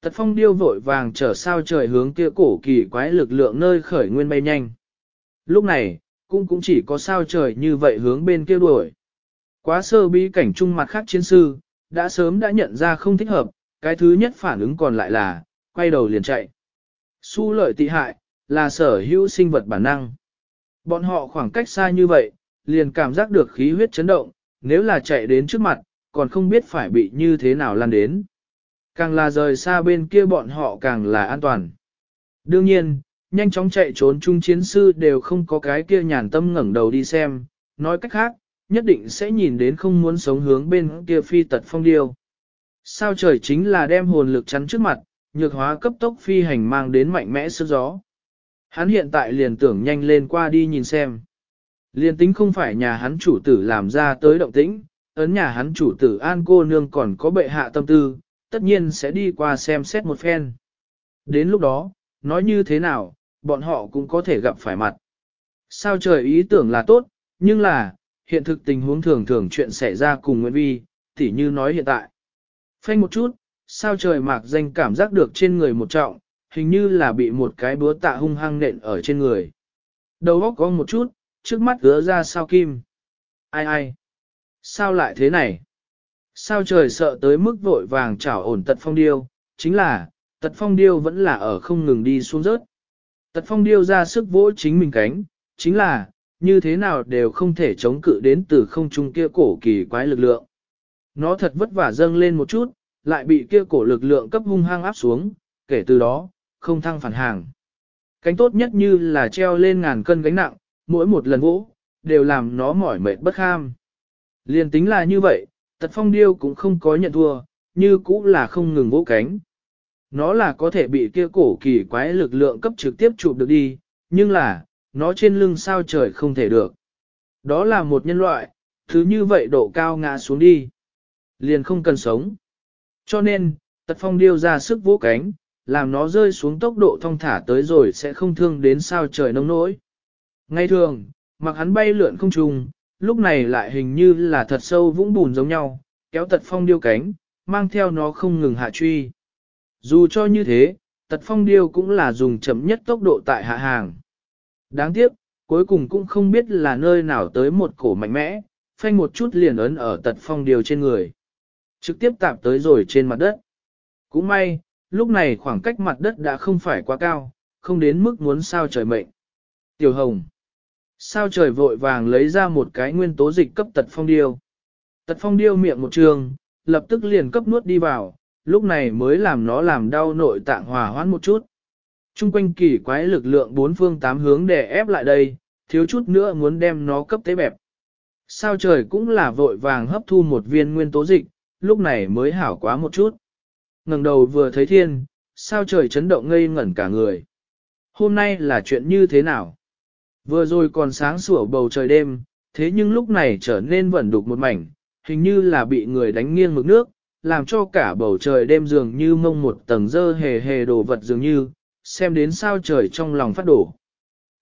Tật phong điêu vội vàng trở sao trời hướng kia cổ kỳ quái lực lượng nơi khởi nguyên bay nhanh. Lúc này, cũng cũng chỉ có sao trời như vậy hướng bên kia đuổi. Quá sơ bí cảnh trung mặt khác chiến sư, đã sớm đã nhận ra không thích hợp, cái thứ nhất phản ứng còn lại là, quay đầu liền chạy. Su lợi tị hại, là sở hữu sinh vật bản năng. Bọn họ khoảng cách xa như vậy, liền cảm giác được khí huyết chấn động, nếu là chạy đến trước mặt, còn không biết phải bị như thế nào lan đến. Càng là rời xa bên kia bọn họ càng là an toàn. Đương nhiên, nhanh chóng chạy trốn chung chiến sư đều không có cái kia nhàn tâm ngẩng đầu đi xem, nói cách khác, nhất định sẽ nhìn đến không muốn sống hướng bên kia phi tật phong điêu. Sao trời chính là đem hồn lực chắn trước mặt, nhược hóa cấp tốc phi hành mang đến mạnh mẽ sức gió. Hắn hiện tại liền tưởng nhanh lên qua đi nhìn xem. Liền tính không phải nhà hắn chủ tử làm ra tới động tĩnh, ấn nhà hắn chủ tử an cô nương còn có bệ hạ tâm tư, tất nhiên sẽ đi qua xem xét một phen. Đến lúc đó, nói như thế nào, bọn họ cũng có thể gặp phải mặt. Sao trời ý tưởng là tốt, nhưng là, hiện thực tình huống thường thường chuyện xảy ra cùng Nguyễn Vi, tỉ như nói hiện tại. Phanh một chút, sao trời mạc danh cảm giác được trên người một trọng, hình như là bị một cái búa tạ hung hăng nện ở trên người. Đầu óc có một chút, trước mắt gỡ ra sao kim. Ai ai? Sao lại thế này? Sao trời sợ tới mức vội vàng chảo ổn tật phong điêu, chính là, tật phong điêu vẫn là ở không ngừng đi xuống rớt. Tật phong điêu ra sức vỗ chính mình cánh, chính là, như thế nào đều không thể chống cự đến từ không trung kia cổ kỳ quái lực lượng. Nó thật vất vả dâng lên một chút, lại bị kia cổ lực lượng cấp hung hăng áp xuống, kể từ đó, không thăng phản hàng. Cánh tốt nhất như là treo lên ngàn cân gánh nặng, mỗi một lần vỗ, đều làm nó mỏi mệt bất kham. Liên tính là như vậy, tật phong điêu cũng không có nhận thua, như cũ là không ngừng vỗ cánh. Nó là có thể bị kia cổ kỳ quái lực lượng cấp trực tiếp chụp được đi, nhưng là, nó trên lưng sao trời không thể được. Đó là một nhân loại, thứ như vậy độ cao ngã xuống đi liền không cần sống. Cho nên, tật phong điêu ra sức vỗ cánh, làm nó rơi xuống tốc độ thong thả tới rồi sẽ không thương đến sao trời nông nỗi. Ngay thường, mặc hắn bay lượn không trùng, lúc này lại hình như là thật sâu vũng bùn giống nhau, kéo tật phong điêu cánh, mang theo nó không ngừng hạ truy. Dù cho như thế, tật phong điêu cũng là dùng chậm nhất tốc độ tại hạ hàng. Đáng tiếc, cuối cùng cũng không biết là nơi nào tới một cổ mạnh mẽ, phanh một chút liền ấn ở tật phong điêu trên người. Trực tiếp tạp tới rồi trên mặt đất. Cũng may, lúc này khoảng cách mặt đất đã không phải quá cao, không đến mức muốn sao trời mệnh. Tiểu hồng. Sao trời vội vàng lấy ra một cái nguyên tố dịch cấp tật phong điêu. Tật phong điêu miệng một trường, lập tức liền cấp nuốt đi vào, lúc này mới làm nó làm đau nội tạng hòa hoãn một chút. Trung quanh kỳ quái lực lượng bốn phương tám hướng để ép lại đây, thiếu chút nữa muốn đem nó cấp tế bẹp. Sao trời cũng là vội vàng hấp thu một viên nguyên tố dịch, lúc này mới hảo quá một chút. ngẩng đầu vừa thấy thiên, sao trời chấn động ngây ngẩn cả người. Hôm nay là chuyện như thế nào? Vừa rồi còn sáng sủa bầu trời đêm, thế nhưng lúc này trở nên vẩn đục một mảnh, hình như là bị người đánh nghiêng mực nước, làm cho cả bầu trời đêm dường như mông một tầng dơ hề hề đồ vật dường như, xem đến sao trời trong lòng phát đổ.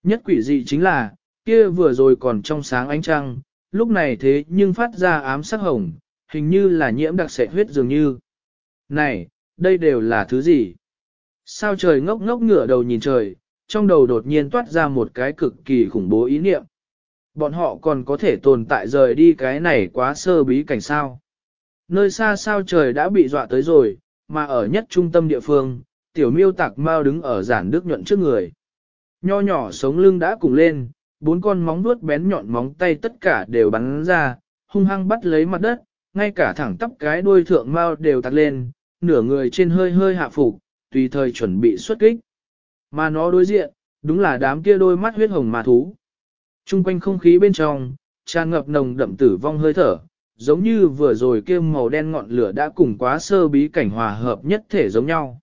Nhất quỷ dị chính là, kia vừa rồi còn trong sáng ánh trăng, lúc này thế nhưng phát ra ám sắc hồng, hình như là nhiễm đặc sệ huyết dường như. Này, đây đều là thứ gì? Sao trời ngốc ngốc ngửa đầu nhìn trời, trong đầu đột nhiên toát ra một cái cực kỳ khủng bố ý niệm. Bọn họ còn có thể tồn tại rời đi cái này quá sơ bí cảnh sao. Nơi xa sao trời đã bị dọa tới rồi, mà ở nhất trung tâm địa phương, tiểu miêu tạc mau đứng ở giản đức nhuận trước người. Nho nhỏ sống lưng đã cùng lên, bốn con móng vuốt bén nhọn móng tay tất cả đều bắn ra, hung hăng bắt lấy mặt đất, ngay cả thẳng tắp cái đuôi thượng mau đều tạc lên, nửa người trên hơi hơi hạ phục, tùy thời chuẩn bị xuất kích. Mà nó đối diện, đúng là đám kia đôi mắt huyết hồng mà thú. Trung quanh không khí bên trong, tràn ngập nồng đậm tử vong hơi thở, giống như vừa rồi kia màu đen ngọn lửa đã cùng quá sơ bí cảnh hòa hợp nhất thể giống nhau.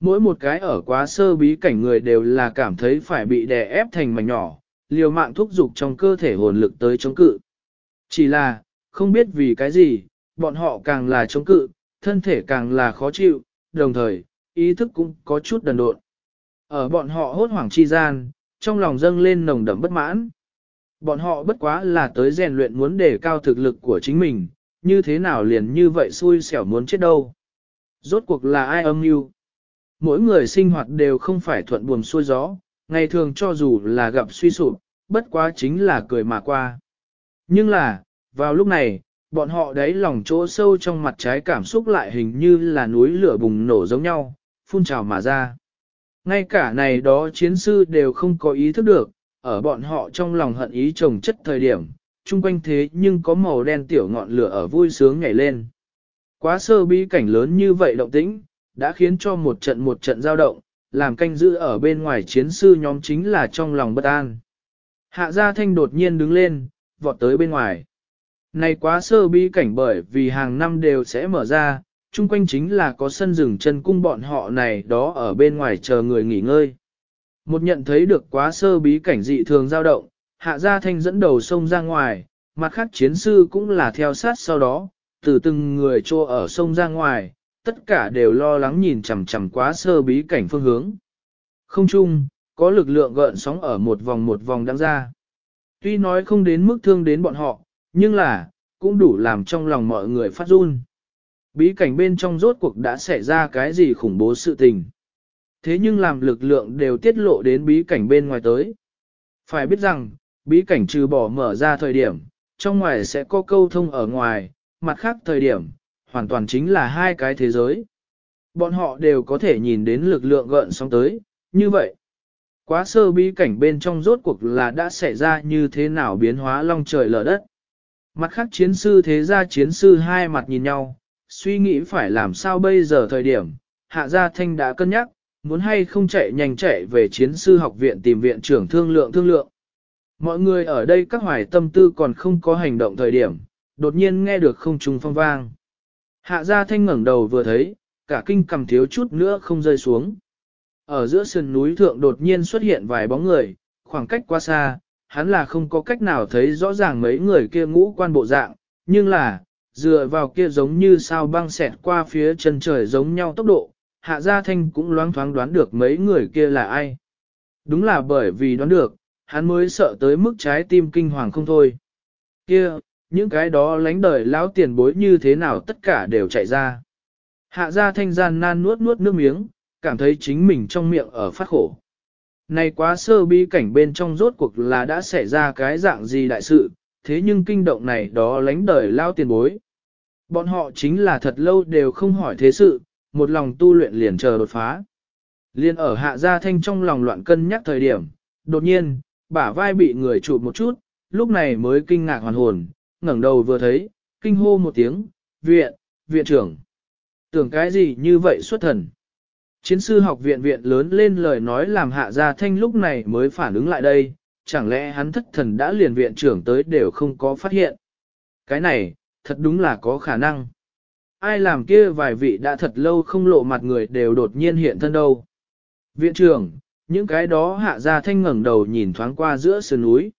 Mỗi một cái ở quá sơ bí cảnh người đều là cảm thấy phải bị đè ép thành mảnh nhỏ, liều mạng thúc dục trong cơ thể hồn lực tới chống cự. Chỉ là, không biết vì cái gì, bọn họ càng là chống cự, thân thể càng là khó chịu, đồng thời, ý thức cũng có chút đần độn. Ở bọn họ hốt hoảng chi gian, trong lòng dâng lên nồng đậm bất mãn. Bọn họ bất quá là tới rèn luyện muốn đề cao thực lực của chính mình, như thế nào liền như vậy xui xẻo muốn chết đâu. Rốt cuộc là ai âm mưu? Mỗi người sinh hoạt đều không phải thuận buồm xuôi gió, ngày thường cho dù là gặp suy sụp, bất quá chính là cười mà qua. Nhưng là, vào lúc này, bọn họ đáy lòng chỗ sâu trong mặt trái cảm xúc lại hình như là núi lửa bùng nổ giống nhau, phun trào mà ra. Ngay cả này đó chiến sư đều không có ý thức được, ở bọn họ trong lòng hận ý trồng chất thời điểm, chung quanh thế nhưng có màu đen tiểu ngọn lửa ở vui sướng nhảy lên. Quá sơ bi cảnh lớn như vậy động tĩnh, đã khiến cho một trận một trận giao động, làm canh giữ ở bên ngoài chiến sư nhóm chính là trong lòng bất an. Hạ gia thanh đột nhiên đứng lên, vọt tới bên ngoài. Này quá sơ bi cảnh bởi vì hàng năm đều sẽ mở ra, chung quanh chính là có sân rừng chân cung bọn họ này đó ở bên ngoài chờ người nghỉ ngơi. Một nhận thấy được quá sơ bí cảnh dị thường dao động, hạ gia thanh dẫn đầu sông ra ngoài, mặt khác chiến sư cũng là theo sát sau đó, từ từng người trô ở sông ra ngoài, tất cả đều lo lắng nhìn chằm chằm quá sơ bí cảnh phương hướng. Không chung, có lực lượng gợn sóng ở một vòng một vòng đang ra. Tuy nói không đến mức thương đến bọn họ, nhưng là, cũng đủ làm trong lòng mọi người phát run. Bí cảnh bên trong rốt cuộc đã xảy ra cái gì khủng bố sự tình. Thế nhưng làm lực lượng đều tiết lộ đến bí cảnh bên ngoài tới. Phải biết rằng, bí cảnh trừ bỏ mở ra thời điểm, trong ngoài sẽ có câu thông ở ngoài, mặt khác thời điểm, hoàn toàn chính là hai cái thế giới. Bọn họ đều có thể nhìn đến lực lượng gợn sóng tới, như vậy. Quá sơ bí cảnh bên trong rốt cuộc là đã xảy ra như thế nào biến hóa long trời lở đất. Mặt khác chiến sư thế gia chiến sư hai mặt nhìn nhau, suy nghĩ phải làm sao bây giờ thời điểm, hạ gia thanh đã cân nhắc, muốn hay không chạy nhanh chạy về chiến sư học viện tìm viện trưởng thương lượng thương lượng. Mọi người ở đây các hoài tâm tư còn không có hành động thời điểm, đột nhiên nghe được không trùng phong vang. Hạ gia thanh ngẩng đầu vừa thấy, cả kinh cầm thiếu chút nữa không rơi xuống. Ở giữa sườn núi thượng đột nhiên xuất hiện vài bóng người, khoảng cách quá xa, hắn là không có cách nào thấy rõ ràng mấy người kia ngũ quan bộ dạng, nhưng là, dựa vào kia giống như sao băng xẹt qua phía chân trời giống nhau tốc độ, hạ gia thanh cũng loáng thoáng đoán được mấy người kia là ai. Đúng là bởi vì đoán được, hắn mới sợ tới mức trái tim kinh hoàng không thôi. Kia, những cái đó lánh đời lão tiền bối như thế nào tất cả đều chạy ra. Hạ gia thanh gian nan nuốt nuốt nước miếng, cảm thấy chính mình trong miệng ở phát khổ. Này quá sơ bi cảnh bên trong rốt cuộc là đã xảy ra cái dạng gì đại sự, thế nhưng kinh động này đó lánh đời lao tiền bối. Bọn họ chính là thật lâu đều không hỏi thế sự, một lòng tu luyện liền chờ đột phá. Liên ở hạ gia thanh trong lòng loạn cân nhắc thời điểm, đột nhiên, bả vai bị người chụp một chút, lúc này mới kinh ngạc hoàn hồn, ngẩng đầu vừa thấy, kinh hô một tiếng, viện, viện trưởng. Tưởng cái gì như vậy xuất thần. Chiến sư học viện viện lớn lên lời nói làm hạ gia thanh lúc này mới phản ứng lại đây, chẳng lẽ hắn thất thần đã liền viện trưởng tới đều không có phát hiện. Cái này, thật đúng là có khả năng. Ai làm kia vài vị đã thật lâu không lộ mặt người đều đột nhiên hiện thân đâu. Viện trưởng, những cái đó hạ gia thanh ngẩng đầu nhìn thoáng qua giữa sườn núi.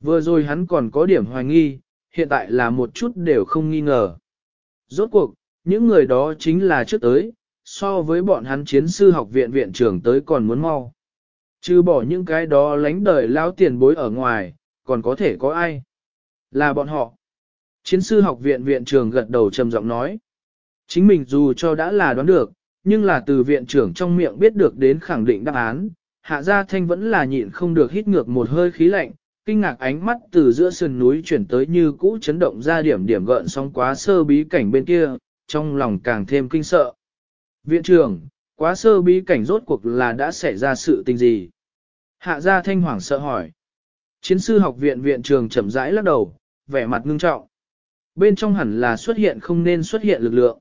Vừa rồi hắn còn có điểm hoài nghi, hiện tại là một chút đều không nghi ngờ. Rốt cuộc, những người đó chính là trước tới, so với bọn hắn chiến sư học viện viện trưởng tới còn muốn mau. Chứ bỏ những cái đó lánh đời lao tiền bối ở ngoài, còn có thể có ai? Là bọn họ. Chiến sư học viện viện trưởng gật đầu trầm giọng nói. Chính mình dù cho đã là đoán được, nhưng là từ viện trưởng trong miệng biết được đến khẳng định đáp án, hạ gia thanh vẫn là nhịn không được hít ngược một hơi khí lạnh, kinh ngạc ánh mắt từ giữa sườn núi chuyển tới như cũ chấn động ra điểm điểm gợn sóng quá sơ bí cảnh bên kia, trong lòng càng thêm kinh sợ. Viện trưởng, quá sơ bí cảnh rốt cuộc là đã xảy ra sự tình gì? Hạ gia thanh hoảng sợ hỏi. Chiến sư học viện viện trường chậm rãi lắc đầu, vẻ mặt ngưng trọng. Bên trong hẳn là xuất hiện không nên xuất hiện lực lượng.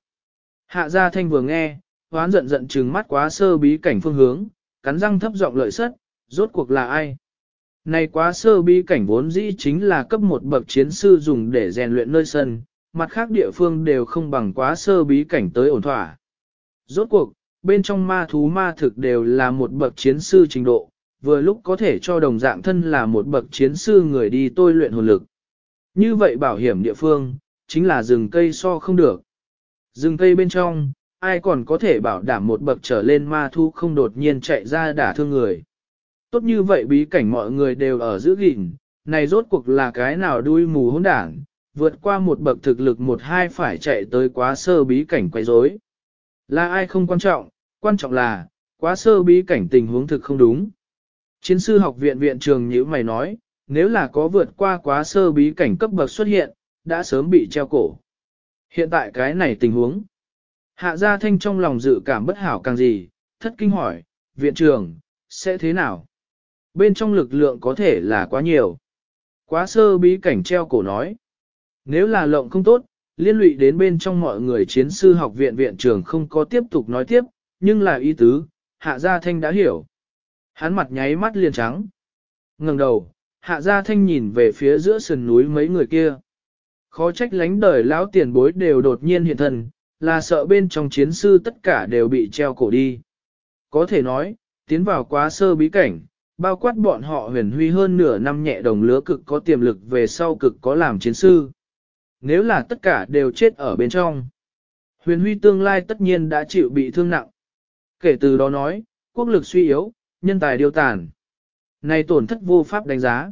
Hạ gia thanh vừa nghe, hoán giận giận trừng mắt quá sơ bí cảnh phương hướng, cắn răng thấp giọng lợi sất, rốt cuộc là ai? Này quá sơ bí cảnh vốn dĩ chính là cấp một bậc chiến sư dùng để rèn luyện nơi sân, mặt khác địa phương đều không bằng quá sơ bí cảnh tới ổn thỏa. Rốt cuộc, bên trong ma thú ma thực đều là một bậc chiến sư trình độ, vừa lúc có thể cho đồng dạng thân là một bậc chiến sư người đi tôi luyện hồn lực. Như vậy bảo hiểm địa phương, chính là rừng cây so không được. Rừng cây bên trong, ai còn có thể bảo đảm một bậc trở lên ma thu không đột nhiên chạy ra đả thương người. Tốt như vậy bí cảnh mọi người đều ở giữ gìn, này rốt cuộc là cái nào đuôi mù hỗn đảng, vượt qua một bậc thực lực một hai phải chạy tới quá sơ bí cảnh quấy rối. Là ai không quan trọng, quan trọng là, quá sơ bí cảnh tình huống thực không đúng. Chiến sư học viện viện trường như mày nói, nếu là có vượt qua quá sơ bí cảnh cấp bậc xuất hiện, đã sớm bị treo cổ. Hiện tại cái này tình huống. Hạ gia thanh trong lòng dự cảm bất hảo càng gì, thất kinh hỏi, viện trường, sẽ thế nào? Bên trong lực lượng có thể là quá nhiều. Quá sơ bí cảnh treo cổ nói. Nếu là lộng không tốt, liên lụy đến bên trong mọi người chiến sư học viện viện trưởng không có tiếp tục nói tiếp, nhưng là ý tứ, hạ gia thanh đã hiểu. Hắn mặt nháy mắt liền trắng. ngẩng đầu, hạ gia thanh nhìn về phía giữa sườn núi mấy người kia. Khó trách lánh đời lão tiền bối đều đột nhiên hiện thân, là sợ bên trong chiến sư tất cả đều bị treo cổ đi. Có thể nói, tiến vào quá sơ bí cảnh, bao quát bọn họ huyền huy hơn nửa năm nhẹ đồng lứa cực có tiềm lực về sau cực có làm chiến sư. Nếu là tất cả đều chết ở bên trong, huyền huy tương lai tất nhiên đã chịu bị thương nặng. Kể từ đó nói, quốc lực suy yếu, nhân tài điêu tàn. Này tổn thất vô pháp đánh giá.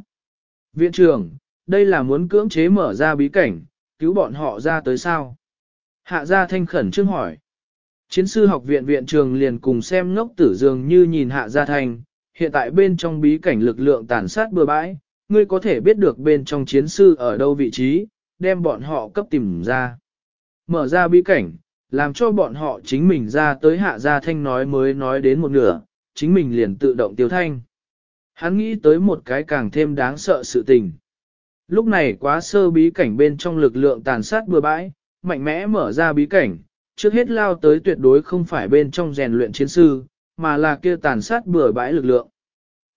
Viện trưởng, đây là muốn cưỡng chế mở ra bí cảnh, cứu bọn họ ra tới sao? Hạ gia thanh khẩn trương hỏi. Chiến sư học viện viện trường liền cùng xem ngốc tử dường như nhìn hạ gia thanh, hiện tại bên trong bí cảnh lực lượng tàn sát bừa bãi, ngươi có thể biết được bên trong chiến sư ở đâu vị trí, đem bọn họ cấp tìm ra. Mở ra bí cảnh, làm cho bọn họ chính mình ra tới hạ gia thanh nói mới nói đến một nửa, chính mình liền tự động tiêu thanh. Hắn nghĩ tới một cái càng thêm đáng sợ sự tình. Lúc này quá sơ bí cảnh bên trong lực lượng tàn sát bừa bãi, mạnh mẽ mở ra bí cảnh, trước hết lao tới tuyệt đối không phải bên trong rèn luyện chiến sư, mà là kia tàn sát bừa bãi lực lượng.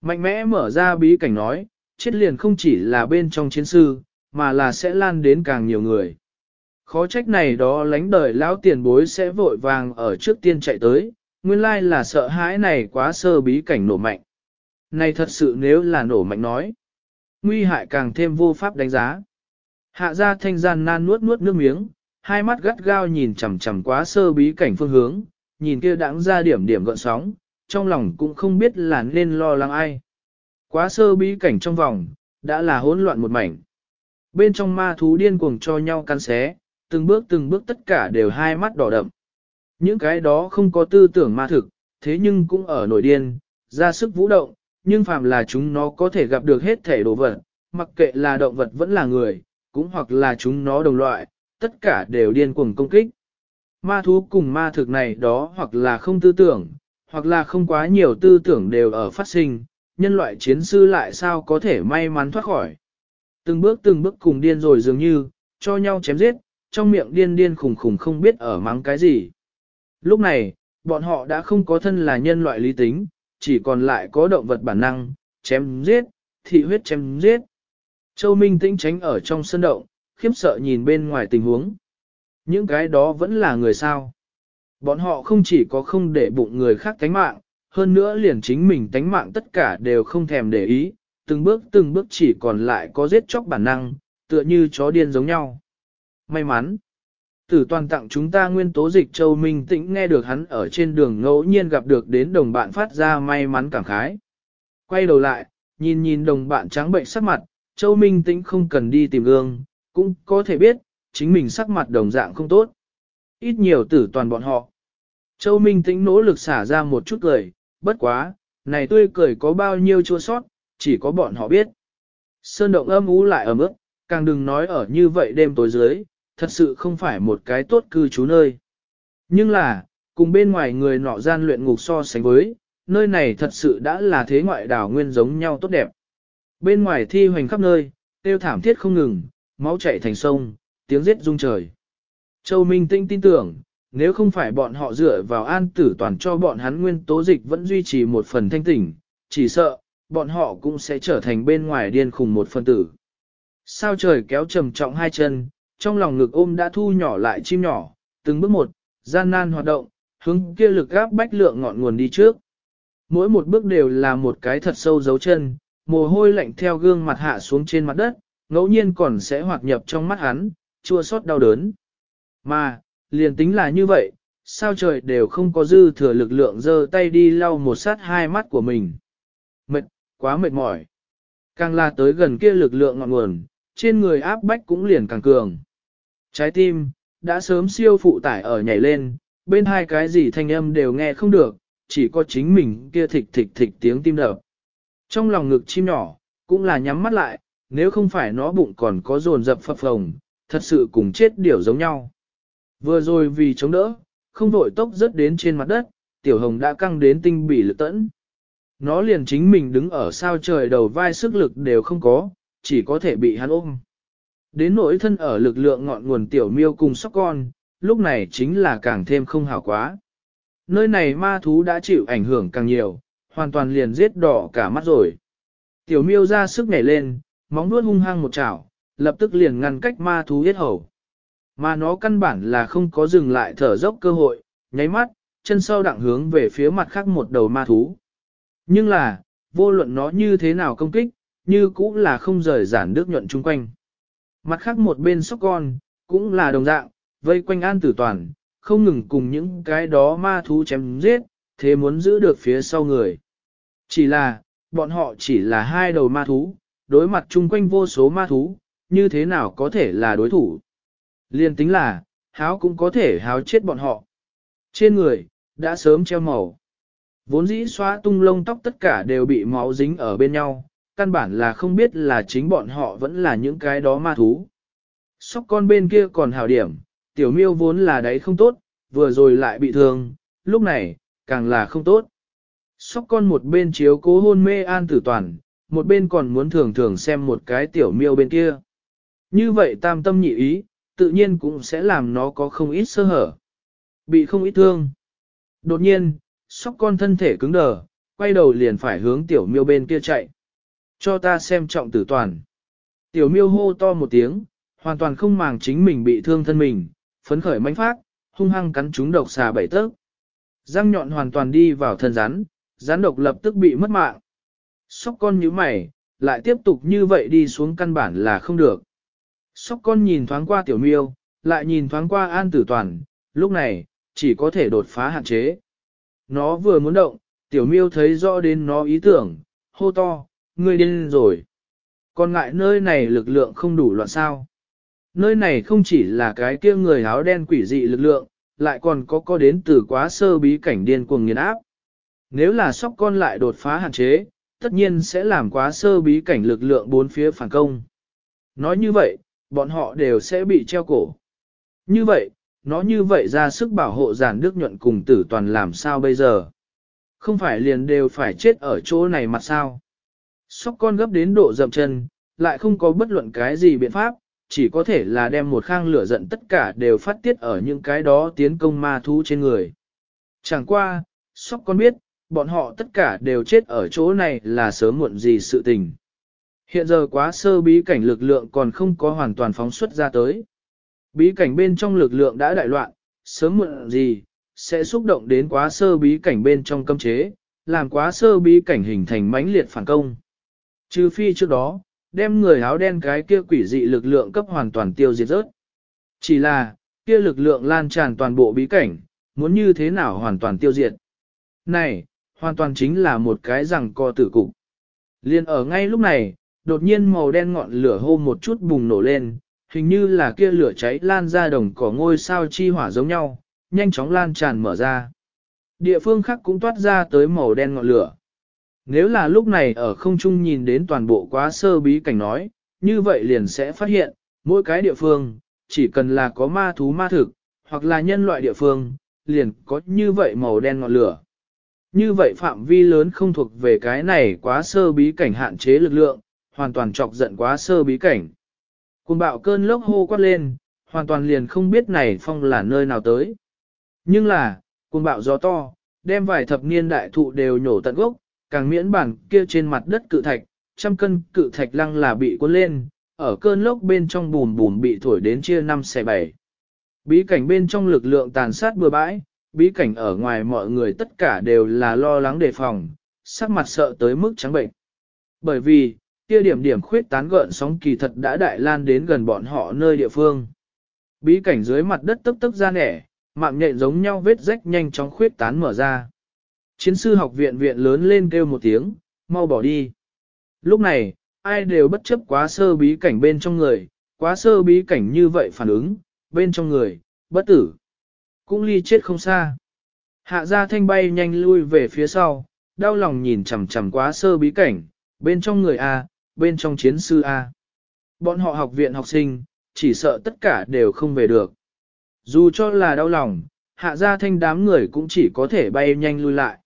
Mạnh mẽ mở ra bí cảnh nói, chết liền không chỉ là bên trong chiến sư, mà là sẽ lan đến càng nhiều người. Khó trách này đó lánh đời lão tiền bối sẽ vội vàng ở trước tiên chạy tới, nguyên lai là sợ hãi này quá sơ bí cảnh nổ mạnh. Này thật sự nếu là nổ mạnh nói, nguy hại càng thêm vô pháp đánh giá. Hạ gia thanh gian nan nuốt nuốt nước miếng, hai mắt gắt gao nhìn chằm chằm quá sơ bí cảnh phương hướng, nhìn kia đãng ra điểm điểm gợn sóng, trong lòng cũng không biết là nên lo lắng ai. Quá sơ bí cảnh trong vòng, đã là hỗn loạn một mảnh. Bên trong ma thú điên cuồng cho nhau căn xé, từng bước từng bước tất cả đều hai mắt đỏ đậm. Những cái đó không có tư tưởng ma thực, thế nhưng cũng ở nổi điên, ra sức vũ động, nhưng phàm là chúng nó có thể gặp được hết thể đồ vật, mặc kệ là động vật vẫn là người, cũng hoặc là chúng nó đồng loại, tất cả đều điên cuồng công kích. Ma thú cùng ma thực này đó hoặc là không tư tưởng, hoặc là không quá nhiều tư tưởng đều ở phát sinh, nhân loại chiến sư lại sao có thể may mắn thoát khỏi. Từng bước từng bước cùng điên rồi dường như, cho nhau chém giết, trong miệng điên điên khủng khủng không biết ở mắng cái gì. Lúc này, bọn họ đã không có thân là nhân loại lý tính, chỉ còn lại có động vật bản năng, chém giết, thị huyết chém giết. Châu Minh tĩnh tránh ở trong sân động, khiếp sợ nhìn bên ngoài tình huống. Những cái đó vẫn là người sao. Bọn họ không chỉ có không để bụng người khác tánh mạng, hơn nữa liền chính mình tánh mạng tất cả đều không thèm để ý, từng bước từng bước chỉ còn lại có giết chóc bản năng, tựa như chó điên giống nhau. May mắn, tử toàn tặng chúng ta nguyên tố dịch châu Minh Tĩnh nghe được hắn ở trên đường ngẫu nhiên gặp được đến đồng bạn phát ra may mắn cảm khái. Quay đầu lại, nhìn nhìn đồng bạn trắng bệnh sắc mặt, châu Minh Tĩnh không cần đi tìm gương, cũng có thể biết, chính mình sắc mặt đồng dạng không tốt. Ít nhiều tử toàn bọn họ. Châu Minh Tĩnh nỗ lực xả ra một chút cười, bất quá, này tươi cười có bao nhiêu chua sót, chỉ có bọn họ biết. Sơn động âm ú lại ở mức, càng đừng nói ở như vậy đêm tối dưới, thật sự không phải một cái tốt cư trú nơi. Nhưng là, cùng bên ngoài người nọ gian luyện ngục so sánh với, nơi này thật sự đã là thế ngoại đảo nguyên giống nhau tốt đẹp. Bên ngoài thi hoành khắp nơi, tiêu thảm thiết không ngừng, máu chảy thành sông, tiếng giết rung trời. Châu Minh Tinh tin tưởng, nếu không phải bọn họ dựa vào an tử toàn cho bọn hắn nguyên tố dịch vẫn duy trì một phần thanh tỉnh, chỉ sợ, bọn họ cũng sẽ trở thành bên ngoài điên khùng một phân tử. Sao trời kéo trầm trọng hai chân, trong lòng ngực ôm đã thu nhỏ lại chim nhỏ, từng bước một, gian nan hoạt động, hướng kia lực gáp bách lượng ngọn nguồn đi trước. Mỗi một bước đều là một cái thật sâu dấu chân, mồ hôi lạnh theo gương mặt hạ xuống trên mặt đất, ngẫu nhiên còn sẽ hoạt nhập trong mắt hắn, chua xót đau đớn. Mà, liền tính là như vậy, sao trời đều không có dư thừa lực lượng giơ tay đi lau một sát hai mắt của mình. Quá mệt mỏi. Càng là tới gần kia lực lượng ngọn nguồn, trên người áp bách cũng liền càng cường. Trái tim, đã sớm siêu phụ tải ở nhảy lên, bên hai cái gì thanh âm đều nghe không được, chỉ có chính mình kia thịch thịch thịch tiếng tim đập. Trong lòng ngực chim nhỏ, cũng là nhắm mắt lại, nếu không phải nó bụng còn có dồn dập phập phồng, thật sự cùng chết điểu giống nhau. Vừa rồi vì chống đỡ, không vội tốc rớt đến trên mặt đất, tiểu hồng đã căng đến tinh bỉ lực tẫn. Nó liền chính mình đứng ở sao trời đầu vai sức lực đều không có, chỉ có thể bị hắn ôm. Đến nỗi thân ở lực lượng ngọn nguồn tiểu miêu cùng sóc con, lúc này chính là càng thêm không hảo quá. Nơi này ma thú đã chịu ảnh hưởng càng nhiều, hoàn toàn liền giết đỏ cả mắt rồi. Tiểu miêu ra sức nhảy lên, móng nuốt hung hăng một chảo, lập tức liền ngăn cách ma thú giết hầu. Mà nó căn bản là không có dừng lại thở dốc cơ hội, nháy mắt, chân sau đặng hướng về phía mặt khác một đầu ma thú. Nhưng là, vô luận nó như thế nào công kích, như cũng là không rời giản nước nhuận chung quanh. Mặt khác một bên sóc con, cũng là đồng dạng, vây quanh an tử toàn, không ngừng cùng những cái đó ma thú chém giết, thế muốn giữ được phía sau người. Chỉ là, bọn họ chỉ là hai đầu ma thú, đối mặt chung quanh vô số ma thú, như thế nào có thể là đối thủ. Liên tính là, háo cũng có thể háo chết bọn họ. Trên người, đã sớm treo màu. Vốn dĩ xóa tung lông tóc tất cả đều bị máu dính ở bên nhau, căn bản là không biết là chính bọn họ vẫn là những cái đó ma thú. Sóc con bên kia còn hào điểm, tiểu miêu vốn là đấy không tốt, vừa rồi lại bị thương, lúc này, càng là không tốt. Sóc con một bên chiếu cố hôn mê an tử toàn, một bên còn muốn thường thường xem một cái tiểu miêu bên kia. Như vậy tam tâm nhị ý, tự nhiên cũng sẽ làm nó có không ít sơ hở. Bị không ít thương. Đột nhiên, sóc con thân thể cứng đờ, quay đầu liền phải hướng tiểu miêu bên kia chạy. Cho ta xem trọng tử toàn. Tiểu miêu hô to một tiếng, hoàn toàn không màng chính mình bị thương thân mình, phấn khởi mãnh phát, hung hăng cắn chúng độc xà bảy tớp, Răng nhọn hoàn toàn đi vào thân rắn, rắn độc lập tức bị mất mạng. Sóc con như mày, lại tiếp tục như vậy đi xuống căn bản là không được. Sóc con nhìn thoáng qua tiểu miêu, lại nhìn thoáng qua an tử toàn, lúc này, chỉ có thể đột phá hạn chế. Nó vừa muốn động, tiểu miêu thấy rõ đến nó ý tưởng, hô to, ngươi điên rồi. Còn ngại nơi này lực lượng không đủ loạn sao. Nơi này không chỉ là cái kia người áo đen quỷ dị lực lượng, lại còn có có đến từ quá sơ bí cảnh điên cuồng nghiền áp. Nếu là sóc con lại đột phá hạn chế, tất nhiên sẽ làm quá sơ bí cảnh lực lượng bốn phía phản công. Nói như vậy, bọn họ đều sẽ bị treo cổ. Như vậy, nó như vậy ra sức bảo hộ giản đức nhuận cùng tử toàn làm sao bây giờ? Không phải liền đều phải chết ở chỗ này mà sao? Sóc con gấp đến độ dậm chân, lại không có bất luận cái gì biện pháp, chỉ có thể là đem một khang lửa giận tất cả đều phát tiết ở những cái đó tiến công ma thú trên người. Chẳng qua, sóc con biết, bọn họ tất cả đều chết ở chỗ này là sớm muộn gì sự tình. Hiện giờ quá sơ bí cảnh lực lượng còn không có hoàn toàn phóng xuất ra tới. Bí cảnh bên trong lực lượng đã đại loạn, sớm muộn gì, sẽ xúc động đến quá sơ bí cảnh bên trong cấm chế, làm quá sơ bí cảnh hình thành mãnh liệt phản công. Trừ phi trước đó, đem người áo đen cái kia quỷ dị lực lượng cấp hoàn toàn tiêu diệt rớt. Chỉ là, kia lực lượng lan tràn toàn bộ bí cảnh, muốn như thế nào hoàn toàn tiêu diệt. Này, hoàn toàn chính là một cái rằng co tử cục. Liên ở ngay lúc này, đột nhiên màu đen ngọn lửa hô một chút bùng nổ lên, hình như là kia lửa cháy lan ra đồng cỏ ngôi sao chi hỏa giống nhau, nhanh chóng lan tràn mở ra. Địa phương khác cũng toát ra tới màu đen ngọn lửa. Nếu là lúc này ở không trung nhìn đến toàn bộ quá sơ bí cảnh nói, như vậy liền sẽ phát hiện, mỗi cái địa phương, chỉ cần là có ma thú ma thực, hoặc là nhân loại địa phương, liền có như vậy màu đen ngọn lửa. Như vậy phạm vi lớn không thuộc về cái này quá sơ bí cảnh hạn chế lực lượng, hoàn toàn chọc giận quá sơ bí cảnh. Cùng bạo cơn lốc hô quát lên, hoàn toàn liền không biết này phong là nơi nào tới. Nhưng là, cùng bạo gió to, đem vài thập niên đại thụ đều nhổ tận gốc, càng miễn bản kia trên mặt đất cự thạch, trăm cân cự thạch lăng là bị cuốn lên, ở cơn lốc bên trong bùn bùn bị thổi đến chia năm xẻ bảy. Bí cảnh bên trong lực lượng tàn sát bừa bãi, bí cảnh ở ngoài mọi người tất cả đều là lo lắng đề phòng, sắc mặt sợ tới mức trắng bệnh. Bởi vì, kia điểm điểm khuyết tán gợn sóng kỳ thật đã đại lan đến gần bọn họ nơi địa phương. Bí cảnh dưới mặt đất tức tức ra nẻ, mạng nhện giống nhau vết rách nhanh chóng khuyết tán mở ra. Chiến sư học viện viện lớn lên kêu một tiếng, mau bỏ đi. Lúc này, ai đều bất chấp quá sơ bí cảnh bên trong người, quá sơ bí cảnh như vậy phản ứng, bên trong người, bất tử. Cũng ly chết không xa. Hạ gia thanh bay nhanh lui về phía sau, đau lòng nhìn chằm chằm quá sơ bí cảnh, bên trong người A, bên trong chiến sư A. Bọn họ học viện học sinh, chỉ sợ tất cả đều không về được. Dù cho là đau lòng, hạ gia thanh đám người cũng chỉ có thể bay nhanh lui lại.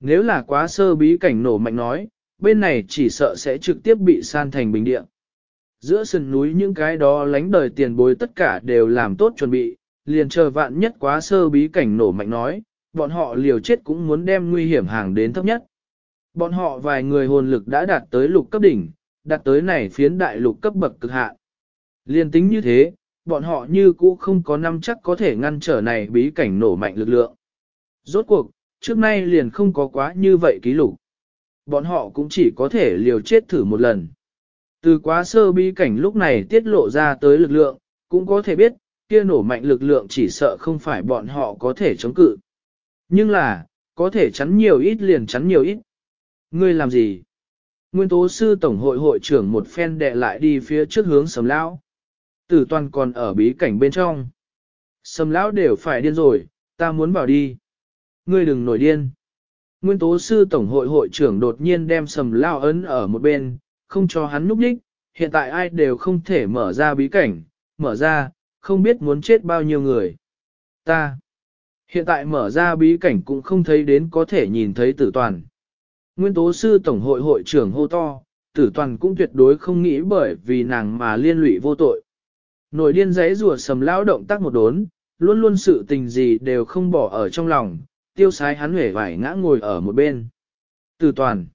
Nếu là quá sơ bí cảnh nổ mạnh nói, bên này chỉ sợ sẽ trực tiếp bị san thành bình địa. Giữa sườn núi những cái đó lánh đời tiền bối tất cả đều làm tốt chuẩn bị, liền chờ vạn nhất quá sơ bí cảnh nổ mạnh nói, bọn họ liều chết cũng muốn đem nguy hiểm hàng đến thấp nhất. Bọn họ vài người hồn lực đã đạt tới lục cấp đỉnh, đạt tới này phiến đại lục cấp bậc cực hạn. Liên tính như thế, bọn họ như cũ không có năm chắc có thể ngăn trở này bí cảnh nổ mạnh lực lượng. Rốt cuộc, trước nay liền không có quá như vậy ký lục. Bọn họ cũng chỉ có thể liều chết thử một lần. Từ quá sơ bí cảnh lúc này tiết lộ ra tới lực lượng, cũng có thể biết, kia nổ mạnh lực lượng chỉ sợ không phải bọn họ có thể chống cự. Nhưng là, có thể chắn nhiều ít liền chắn nhiều ít. Ngươi làm gì? Nguyên tố sư tổng hội hội trưởng một phen đệ lại đi phía trước hướng sầm lão. Tử toàn còn ở bí cảnh bên trong. Sầm lão đều phải điên rồi, ta muốn bảo đi. Ngươi đừng nổi điên. Nguyên tố sư tổng hội hội trưởng đột nhiên đem sầm lão ấn ở một bên, không cho hắn núp đích. Hiện tại ai đều không thể mở ra bí cảnh, mở ra, không biết muốn chết bao nhiêu người. Ta. Hiện tại mở ra bí cảnh cũng không thấy đến có thể nhìn thấy tử toàn. Nguyên tố sư tổng hội hội trưởng hô to, tử toàn cũng tuyệt đối không nghĩ bởi vì nàng mà liên lụy vô tội. Nổi điên giấy rùa sầm lão động tác một đốn, luôn luôn sự tình gì đều không bỏ ở trong lòng, tiêu sái hắn huệ vải ngã ngồi ở một bên. Tử toàn.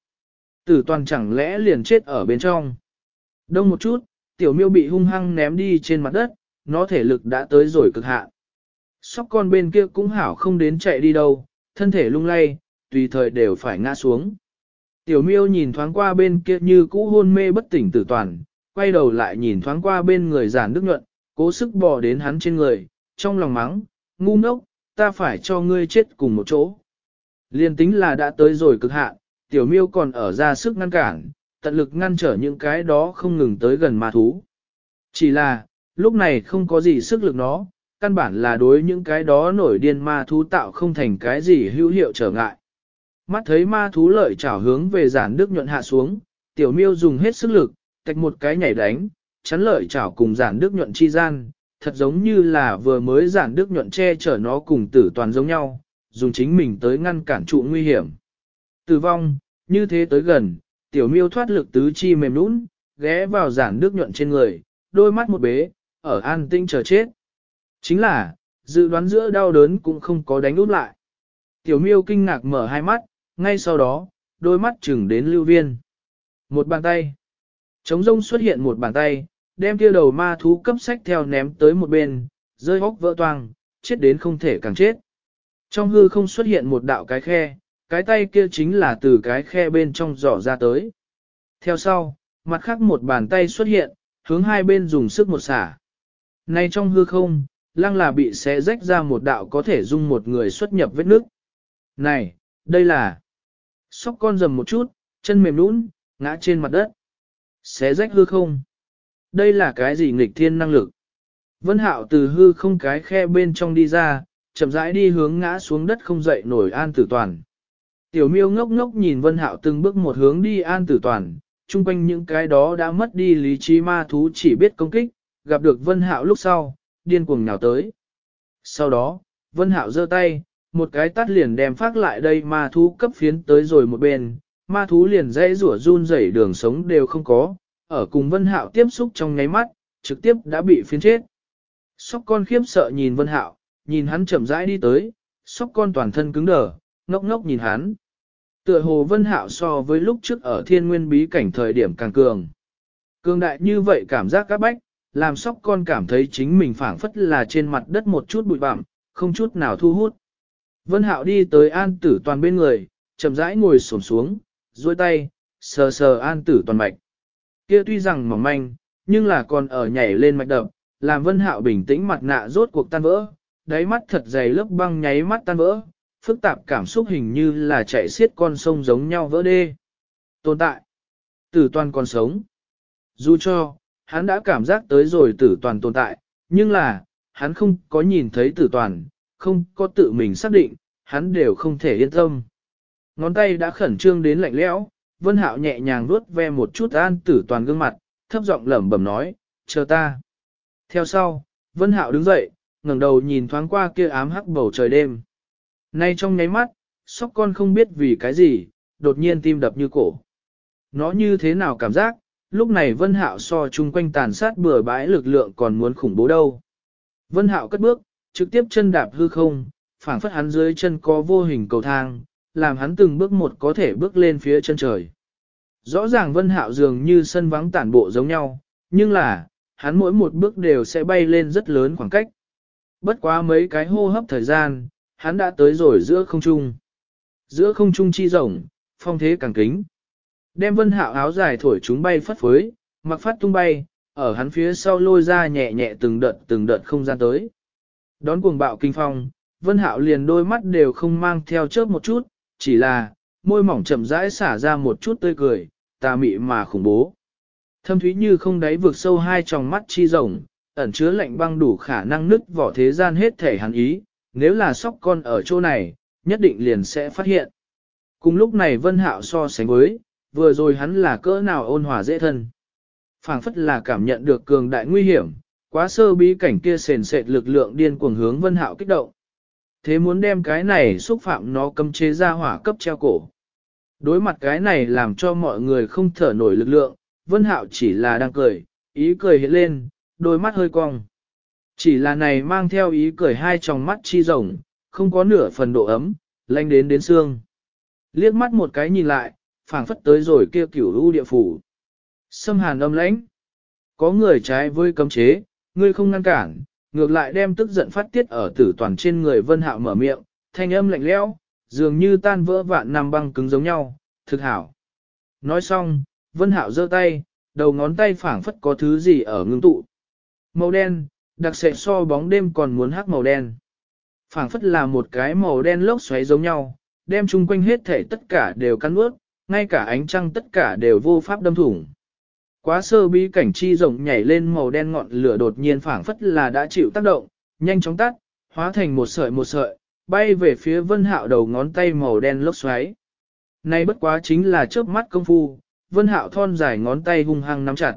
Tử toàn chẳng lẽ liền chết ở bên trong. Đông một chút, tiểu miêu bị hung hăng ném đi trên mặt đất, nó thể lực đã tới rồi cực hạn. Sóc con bên kia cũng hảo không đến chạy đi đâu, thân thể lung lay, tùy thời đều phải ngã xuống. Tiểu miêu nhìn thoáng qua bên kia như cũ hôn mê bất tỉnh tử toàn, quay đầu lại nhìn thoáng qua bên người giản đức nhuận, cố sức bò đến hắn trên người, trong lòng mắng, ngu ngốc, ta phải cho ngươi chết cùng một chỗ. Liên tính là đã tới rồi cực hạn, tiểu miêu còn ở ra sức ngăn cản, tận lực ngăn trở những cái đó không ngừng tới gần ma thú. Chỉ là, lúc này không có gì sức lực nó, căn bản là đối những cái đó nổi điên ma thú tạo không thành cái gì hữu hiệu trở ngại. Mắt thấy ma thú lợi chảo hướng về giản đức nhuận hạ xuống, tiểu miêu dùng hết sức lực, tạch một cái nhảy đánh, chắn lợi chảo cùng giản đức nhuận chi gian, thật giống như là vừa mới giản đức nhuận che chở nó cùng tử toàn giống nhau, dùng chính mình tới ngăn cản trụ nguy hiểm. Tử vong, như thế tới gần, tiểu miêu thoát lực tứ chi mềm nũng, ghé vào giản đức nhuận trên người, đôi mắt một bế, ở an tinh chờ chết. Chính là, dự đoán giữa đau đớn cũng không có đánh út lại. Tiểu miêu kinh ngạc mở hai mắt, ngay sau đó, đôi mắt chừng đến lưu viên. Một bàn tay. Trống rông xuất hiện một bàn tay, đem kia đầu ma thú cấp sách theo ném tới một bên, rơi hốc vỡ toang, chết đến không thể càng chết. Trong hư không xuất hiện một đạo cái khe, cái tay kia chính là từ cái khe bên trong dò ra tới. Theo sau, mặt khác một bàn tay xuất hiện, hướng hai bên dùng sức một xả. Nay trong hư không, lăng là bị xé rách ra một đạo có thể dung một người xuất nhập vết nước. Này, đây là... Sóc con dầm một chút, chân mềm nũng, ngã trên mặt đất. Xé rách hư không. Đây là cái gì nghịch thiên năng lực? Vân Hạo từ hư không cái khe bên trong đi ra, chậm rãi đi hướng ngã xuống đất không dậy nổi an tử toàn. Tiểu miêu ngốc ngốc nhìn Vân Hạo từng bước một hướng đi an tử toàn, chung quanh những cái đó đã mất đi lý trí ma thú chỉ biết công kích, gặp được Vân Hạo lúc sau, điên cuồng nhào tới. Sau đó, Vân Hạo giơ tay, một cái tát liền đem phát lại đây ma thú cấp phiến tới rồi một bên, ma thú liền dãy rủa run rẩy đường sống đều không có, ở cùng Vân Hạo tiếp xúc trong nháy mắt, trực tiếp đã bị phiến chết. Sóc con khiếp sợ nhìn Vân Hạo, nhìn hắn chậm rãi đi tới, sóc con toàn thân cứng đờ, ngốc ngốc nhìn hắn. Tựa hồ Vân Hạo so với lúc trước ở thiên nguyên bí cảnh thời điểm càng cường. Cường đại như vậy cảm giác các bách, làm sóc con cảm thấy chính mình phảng phất là trên mặt đất một chút bụi bặm, không chút nào thu hút. Vân Hạo đi tới an tử toàn bên người, chậm rãi ngồi xổm xuống, duỗi tay, sờ sờ an tử toàn mạch. Kia tuy rằng mỏng manh, nhưng là còn ở nhảy lên mạch đập, làm Vân Hạo bình tĩnh mặt nạ rốt cuộc tan vỡ, đáy mắt thật dày lớp băng nháy mắt tan vỡ, phức tạp cảm xúc hình như là chạy xiết con sông giống nhau vỡ đê. Tồn tại. Tử toàn còn sống. Dù cho, hắn đã cảm giác tới rồi tử toàn tồn tại, nhưng là, hắn không có nhìn thấy tử toàn, không có tự mình xác định, hắn đều không thể yên tâm. Ngón tay đã khẩn trương đến lạnh lẽo, Vân Hạo nhẹ nhàng vuốt ve một chút an tử toàn gương mặt, thấp giọng lẩm bẩm nói, chờ ta. Theo sau, Vân Hạo đứng dậy, ngẩng đầu nhìn thoáng qua kia ám hắc bầu trời đêm. Nay trong nháy mắt, sóc con không biết vì cái gì, đột nhiên tim đập như cổ. Nó như thế nào cảm giác, lúc này Vân Hạo so chung quanh tàn sát bừa bãi lực lượng còn muốn khủng bố đâu. Vân Hạo cất bước, trực tiếp chân đạp hư không, phảng phất hắn dưới chân có vô hình cầu thang, làm hắn từng bước một có thể bước lên phía chân trời. Rõ ràng Vân Hạo dường như sân vắng tản bộ giống nhau, nhưng là, hắn mỗi một bước đều sẽ bay lên rất lớn khoảng cách. Bất quá mấy cái hô hấp thời gian, hắn đã tới rồi giữa không trung. Giữa không trung chi rộng, phong thế càng kính. Đem vân hạo áo dài thổi chúng bay phất phới, mặc phát tung bay, ở hắn phía sau lôi ra nhẹ nhẹ từng đợt từng đợt không gian tới. Đón cuồng bạo kinh phong, vân hạo liền đôi mắt đều không mang theo chớp một chút, chỉ là, môi mỏng chậm rãi xả ra một chút tươi cười, tà mị mà khủng bố. Thâm thúy như không đáy vượt sâu hai tròng mắt chi rồng, ẩn chứa lạnh băng đủ khả năng nứt vỏ thế gian hết thể hắn ý, nếu là sóc con ở chỗ này, nhất định liền sẽ phát hiện. Cùng lúc này Vân Hạo so sánh với, vừa rồi hắn là cỡ nào ôn hòa dễ thân. phảng phất là cảm nhận được cường đại nguy hiểm, quá sơ bí cảnh kia sền sệt lực lượng điên cuồng hướng Vân Hạo kích động. Thế muốn đem cái này xúc phạm nó cấm chế ra hỏa cấp treo cổ. Đối mặt cái này làm cho mọi người không thở nổi lực lượng, Vân Hạo chỉ là đang cười, ý cười hiện lên, đôi mắt hơi cong. Chỉ là này mang theo ý cười hai tròng mắt chi rồng, không có nửa phần độ ấm, lanh đến đến xương. Liếc mắt một cái nhìn lại, phảng phất tới rồi kia cửu u địa phủ. Xâm hàn âm lãnh. Có người trái với cấm chế, ngươi không ngăn cản, ngược lại đem tức giận phát tiết ở tử toàn trên người vân hạo mở miệng, thanh âm lạnh lẽo, dường như tan vỡ vạn năm băng cứng giống nhau, thực hảo. Nói xong, vân hạo giơ tay, đầu ngón tay phảng phất có thứ gì ở ngưng tụ. Màu đen, đặc sệt so bóng đêm còn muốn hắc màu đen. phảng phất là một cái màu đen lốc xoáy giống nhau, đem chung quanh hết thể tất cả đều cắn ướt, ngay cả ánh trăng tất cả đều vô pháp đâm thủng. Quá sơ bí cảnh chi rộng nhảy lên màu đen ngọn lửa đột nhiên phảng phất là đã chịu tác động, nhanh chóng tắt, hóa thành một sợi một sợi, bay về phía vân hạo đầu ngón tay màu đen lốc xoáy. Nay bất quá chính là chớp mắt công phu, vân hạo thon dài ngón tay hung hăng nắm chặt.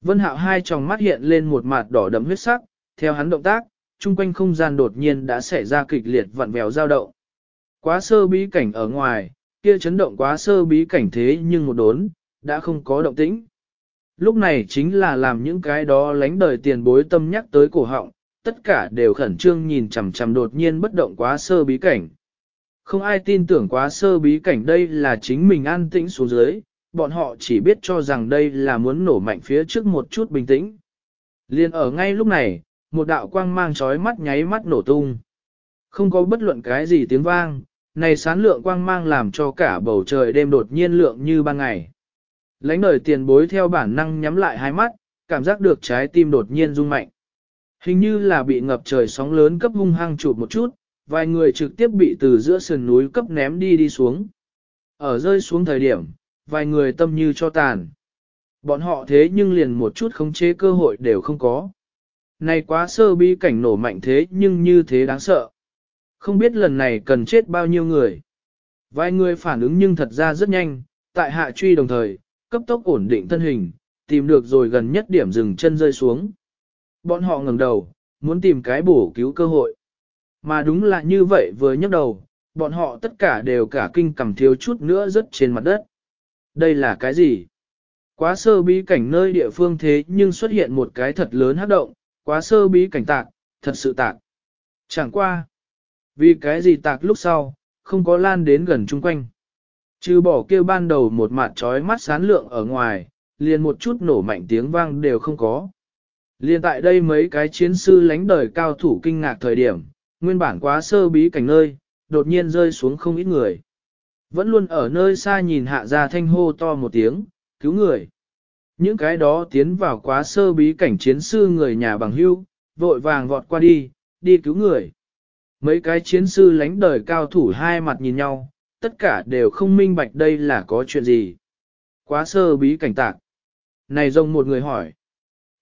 Vân hạo hai tròng mắt hiện lên một mặt đỏ đậm huyết sắc, theo hắn động tác, chung quanh không gian đột nhiên đã xảy ra kịch liệt vặn vẹo dao động. Quá sơ bí cảnh ở ngoài, kia chấn động quá sơ bí cảnh thế nhưng một đốn, đã không có động tĩnh. Lúc này chính là làm những cái đó lánh đời tiền bối tâm nhắc tới cổ họng, tất cả đều khẩn trương nhìn chằm chằm đột nhiên bất động quá sơ bí cảnh. Không ai tin tưởng quá sơ bí cảnh đây là chính mình an tĩnh xuống dưới, bọn họ chỉ biết cho rằng đây là muốn nổ mạnh phía trước một chút bình tĩnh. Liên ở ngay lúc này, một đạo quang mang chói mắt nháy mắt nổ tung. Không có bất luận cái gì tiếng vang, này sán lượng quang mang làm cho cả bầu trời đêm đột nhiên lượng như ban ngày. Lánh đời tiền bối theo bản năng nhắm lại hai mắt, cảm giác được trái tim đột nhiên rung mạnh. Hình như là bị ngập trời sóng lớn cấp hung hăng chụp một chút, vài người trực tiếp bị từ giữa sườn núi cấp ném đi đi xuống. Ở rơi xuống thời điểm, vài người tâm như cho tàn. Bọn họ thế nhưng liền một chút khống chế cơ hội đều không có. Này quá sơ bi cảnh nổ mạnh thế nhưng như thế đáng sợ. Không biết lần này cần chết bao nhiêu người. Vài người phản ứng nhưng thật ra rất nhanh, tại hạ truy đồng thời, cấp tốc ổn định thân hình, tìm được rồi gần nhất điểm dừng chân rơi xuống. Bọn họ ngẩng đầu, muốn tìm cái bổ cứu cơ hội. Mà đúng là như vậy vừa nhấc đầu, bọn họ tất cả đều cả kinh cầm thiếu chút nữa rớt trên mặt đất. Đây là cái gì? Quá sơ bí cảnh nơi địa phương thế nhưng xuất hiện một cái thật lớn hát động, quá sơ bí cảnh tạc, thật sự tạc. Chẳng qua. Vì cái gì tạc lúc sau, không có lan đến gần chung quanh. Trừ bỏ kêu ban đầu một mặt trói mắt sán lượng ở ngoài, liền một chút nổ mạnh tiếng vang đều không có. Liên tại đây mấy cái chiến sư lánh đời cao thủ kinh ngạc thời điểm, nguyên bản quá sơ bí cảnh nơi, đột nhiên rơi xuống không ít người. Vẫn luôn ở nơi xa nhìn hạ ra thanh hô to một tiếng, cứu người. Những cái đó tiến vào quá sơ bí cảnh chiến sư người nhà bằng hưu, vội vàng vọt qua đi, đi cứu người. Mấy cái chiến sư lánh đời cao thủ hai mặt nhìn nhau, tất cả đều không minh bạch đây là có chuyện gì. Quá sơ bí cảnh tạc. Này rồng một người hỏi.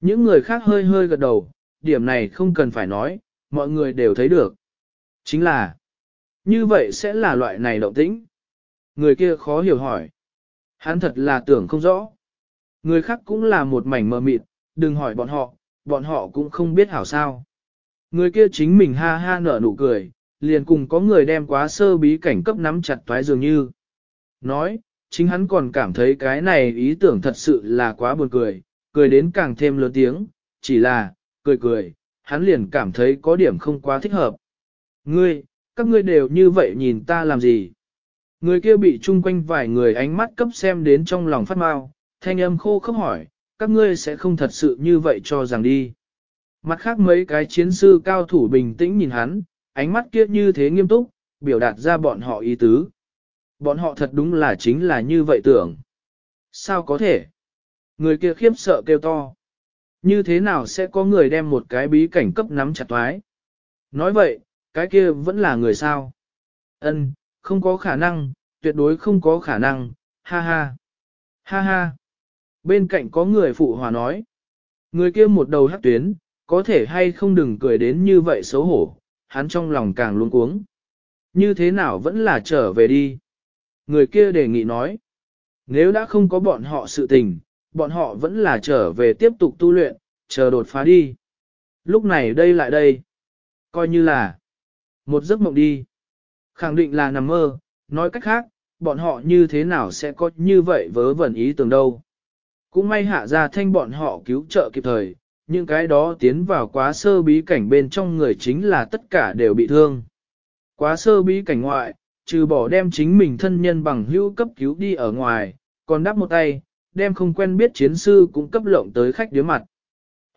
Những người khác hơi hơi gật đầu, điểm này không cần phải nói, mọi người đều thấy được. Chính là, như vậy sẽ là loại này động tĩnh. Người kia khó hiểu hỏi. Hắn thật là tưởng không rõ. Người khác cũng là một mảnh mờ mịt, đừng hỏi bọn họ, bọn họ cũng không biết hảo sao. Người kia chính mình ha ha nở nụ cười, liền cùng có người đem quá sơ bí cảnh cấp nắm chặt toái dường như. Nói, chính hắn còn cảm thấy cái này ý tưởng thật sự là quá buồn cười, cười đến càng thêm lớn tiếng, chỉ là, cười cười, hắn liền cảm thấy có điểm không quá thích hợp. Ngươi, các ngươi đều như vậy nhìn ta làm gì? Người kia bị chung quanh vài người ánh mắt cấp xem đến trong lòng phát mau, thanh âm khô khốc hỏi, các ngươi sẽ không thật sự như vậy cho rằng đi. Mặt khác mấy cái chiến sư cao thủ bình tĩnh nhìn hắn, ánh mắt kia như thế nghiêm túc, biểu đạt ra bọn họ ý tứ. Bọn họ thật đúng là chính là như vậy tưởng. Sao có thể? Người kia khiếp sợ kêu to. Như thế nào sẽ có người đem một cái bí cảnh cấp nắm chặt toái? Nói vậy, cái kia vẫn là người sao? Ân, không có khả năng, tuyệt đối không có khả năng, ha ha. Ha ha. Bên cạnh có người phụ hòa nói. Người kia một đầu hắc tuyến, có thể hay không đừng cười đến như vậy xấu hổ, hắn trong lòng càng luống cuống. Như thế nào vẫn là trở về đi. Người kia đề nghị nói. Nếu đã không có bọn họ sự tình, bọn họ vẫn là trở về tiếp tục tu luyện, chờ đột phá đi. Lúc này đây lại đây. Coi như là một giấc mộng đi. Khẳng định là nằm mơ, nói cách khác, bọn họ như thế nào sẽ có như vậy vớ vẩn ý tưởng đâu. Cũng may hạ ra thanh bọn họ cứu trợ kịp thời, những cái đó tiến vào quá sơ bí cảnh bên trong người chính là tất cả đều bị thương. Quá sơ bí cảnh ngoại, trừ bỏ đem chính mình thân nhân bằng hữu cấp cứu đi ở ngoài, còn đắp một tay, đem không quen biết chiến sư cũng cấp lộng tới khách đứa mặt.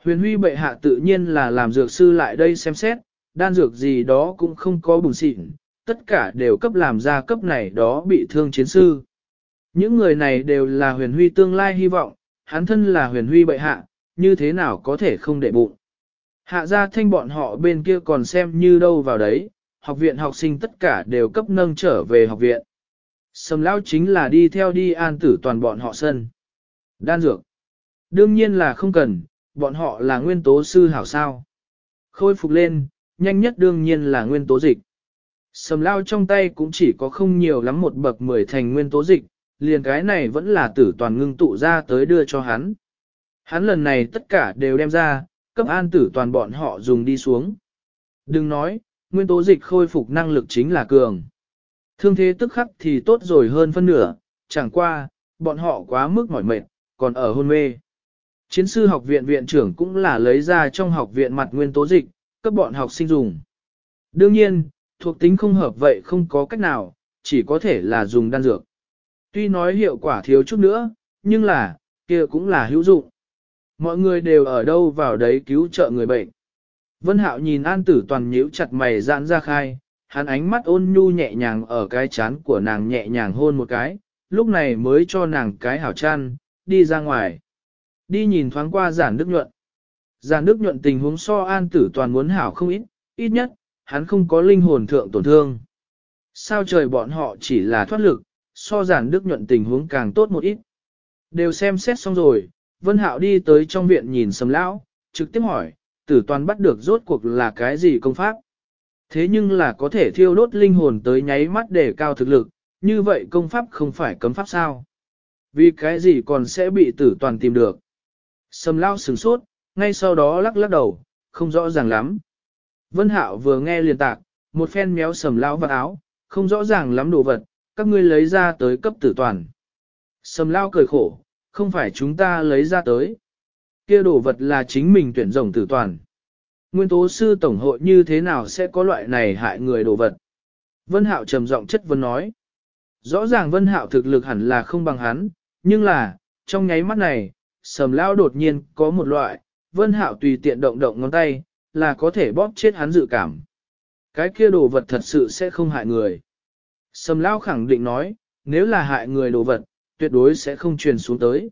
Huyền huy bệ hạ tự nhiên là làm dược sư lại đây xem xét, đan dược gì đó cũng không có bùn xịn, tất cả đều cấp làm ra cấp này đó bị thương chiến sư. Những người này đều là huyền huy tương lai hy vọng, hắn thân là huyền huy bệ hạ, như thế nào có thể không để bụng. Hạ gia thanh bọn họ bên kia còn xem như đâu vào đấy, học viện học sinh tất cả đều cấp nâng trở về học viện. Sầm Lão chính là đi theo đi an tử toàn bọn họ sân. Đan dược. Đương nhiên là không cần, bọn họ là nguyên tố sư hảo sao. Khôi phục lên, nhanh nhất đương nhiên là nguyên tố dịch. Sầm lao trong tay cũng chỉ có không nhiều lắm một bậc mười thành nguyên tố dịch, liền cái này vẫn là tử toàn ngưng tụ ra tới đưa cho hắn. Hắn lần này tất cả đều đem ra, cấp an tử toàn bọn họ dùng đi xuống. Đừng nói, nguyên tố dịch khôi phục năng lực chính là cường. Thương thế tức khắc thì tốt rồi hơn phân nửa, chẳng qua, bọn họ quá mức mỏi mệt, còn ở hôn mê. Chiến sư học viện viện trưởng cũng là lấy ra trong học viện mặt nguyên tố dịch, cấp bọn học sinh dùng. Đương nhiên, thuộc tính không hợp vậy không có cách nào, chỉ có thể là dùng đan dược. Tuy nói hiệu quả thiếu chút nữa, nhưng là, kia cũng là hữu dụng. Mọi người đều ở đâu vào đấy cứu trợ người bệnh. Vân Hạo nhìn An Tử Toàn nhíu chặt mày giãn ra khai, hắn ánh mắt ôn nhu nhẹ nhàng ở cái chán của nàng nhẹ nhàng hôn một cái, lúc này mới cho nàng cái hảo chăn, đi ra ngoài. Đi nhìn thoáng qua giản đức nhuận. Giản đức nhuận tình huống so An Tử Toàn muốn hảo không ít, ít nhất, hắn không có linh hồn thượng tổn thương. Sao trời bọn họ chỉ là thoát lực, so giản đức nhuận tình huống càng tốt một ít. Đều xem xét xong rồi, Vân Hạo đi tới trong viện nhìn sầm lão, trực tiếp hỏi, tử toàn bắt được rốt cuộc là cái gì công pháp. Thế nhưng là có thể thiêu đốt linh hồn tới nháy mắt để cao thực lực, như vậy công pháp không phải cấm pháp sao? Vì cái gì còn sẽ bị tử toàn tìm được? Sầm Lão sừng sốt, ngay sau đó lắc lắc đầu, không rõ ràng lắm. Vân Hạo vừa nghe liền tạc, một phen méo sầm Lão vào áo, không rõ ràng lắm đồ vật, các ngươi lấy ra tới cấp tử toàn. Sầm Lão cười khổ, không phải chúng ta lấy ra tới. kia đồ vật là chính mình tuyển rồng tử toàn. Nguyên tố sư tổng hội như thế nào sẽ có loại này hại người đồ vật? Vân Hạo trầm giọng chất vấn nói. Rõ ràng Vân Hạo thực lực hẳn là không bằng hắn, nhưng là, trong nháy mắt này, sầm lao đột nhiên có một loại, Vân Hạo tùy tiện động động ngón tay, là có thể bóp chết hắn dự cảm. Cái kia đồ vật thật sự sẽ không hại người. Sầm lao khẳng định nói, nếu là hại người đồ vật, tuyệt đối sẽ không truyền xuống tới.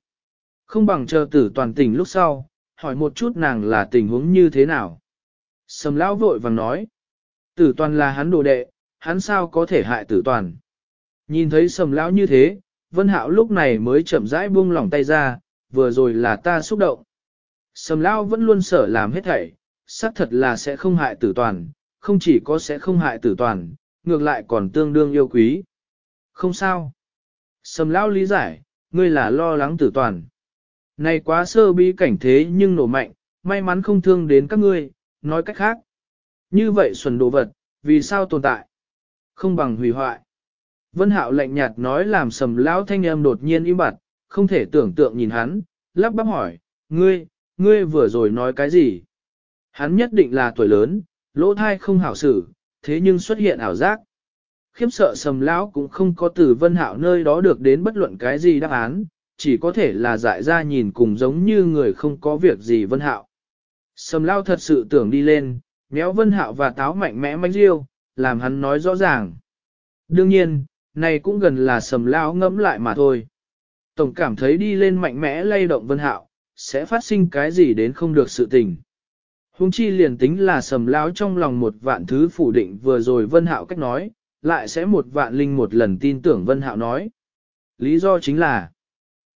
Không bằng chờ tử toàn tỉnh lúc sau, hỏi một chút nàng là tình huống như thế nào. Sầm lão vội vàng nói, tử toàn là hắn đồ đệ, hắn sao có thể hại tử toàn. Nhìn thấy sầm lão như thế, vân hạo lúc này mới chậm rãi buông lỏng tay ra, vừa rồi là ta xúc động. Sầm lão vẫn luôn sợ làm hết thảy, xác thật là sẽ không hại tử toàn, không chỉ có sẽ không hại tử toàn, ngược lại còn tương đương yêu quý. Không sao. Sầm lão lý giải, ngươi là lo lắng tử toàn. Này quá sơ bi cảnh thế nhưng nổ mạnh, may mắn không thương đến các ngươi, nói cách khác. Như vậy xuẩn đồ vật, vì sao tồn tại? Không bằng hủy hoại. Vân Hạo lạnh nhạt nói làm sầm lão thanh âm đột nhiên im bặt, không thể tưởng tượng nhìn hắn, lắp bắp hỏi, ngươi, ngươi vừa rồi nói cái gì? Hắn nhất định là tuổi lớn, lỗ thai không hảo xử, thế nhưng xuất hiện ảo giác. Khiếp sợ sầm lão cũng không có từ vân hạo nơi đó được đến bất luận cái gì đáp án, chỉ có thể là dại ra nhìn cùng giống như người không có việc gì vân hạo. Sầm lão thật sự tưởng đi lên, méo vân hạo và táo mạnh mẽ mánh riêu, làm hắn nói rõ ràng. Đương nhiên, này cũng gần là sầm lão ngẫm lại mà thôi. Tổng cảm thấy đi lên mạnh mẽ lay động vân hạo, sẽ phát sinh cái gì đến không được sự tình. Hùng chi liền tính là sầm lão trong lòng một vạn thứ phủ định vừa rồi vân hạo cách nói, lại sẽ một vạn linh một lần tin tưởng Vân Hạo nói. Lý do chính là,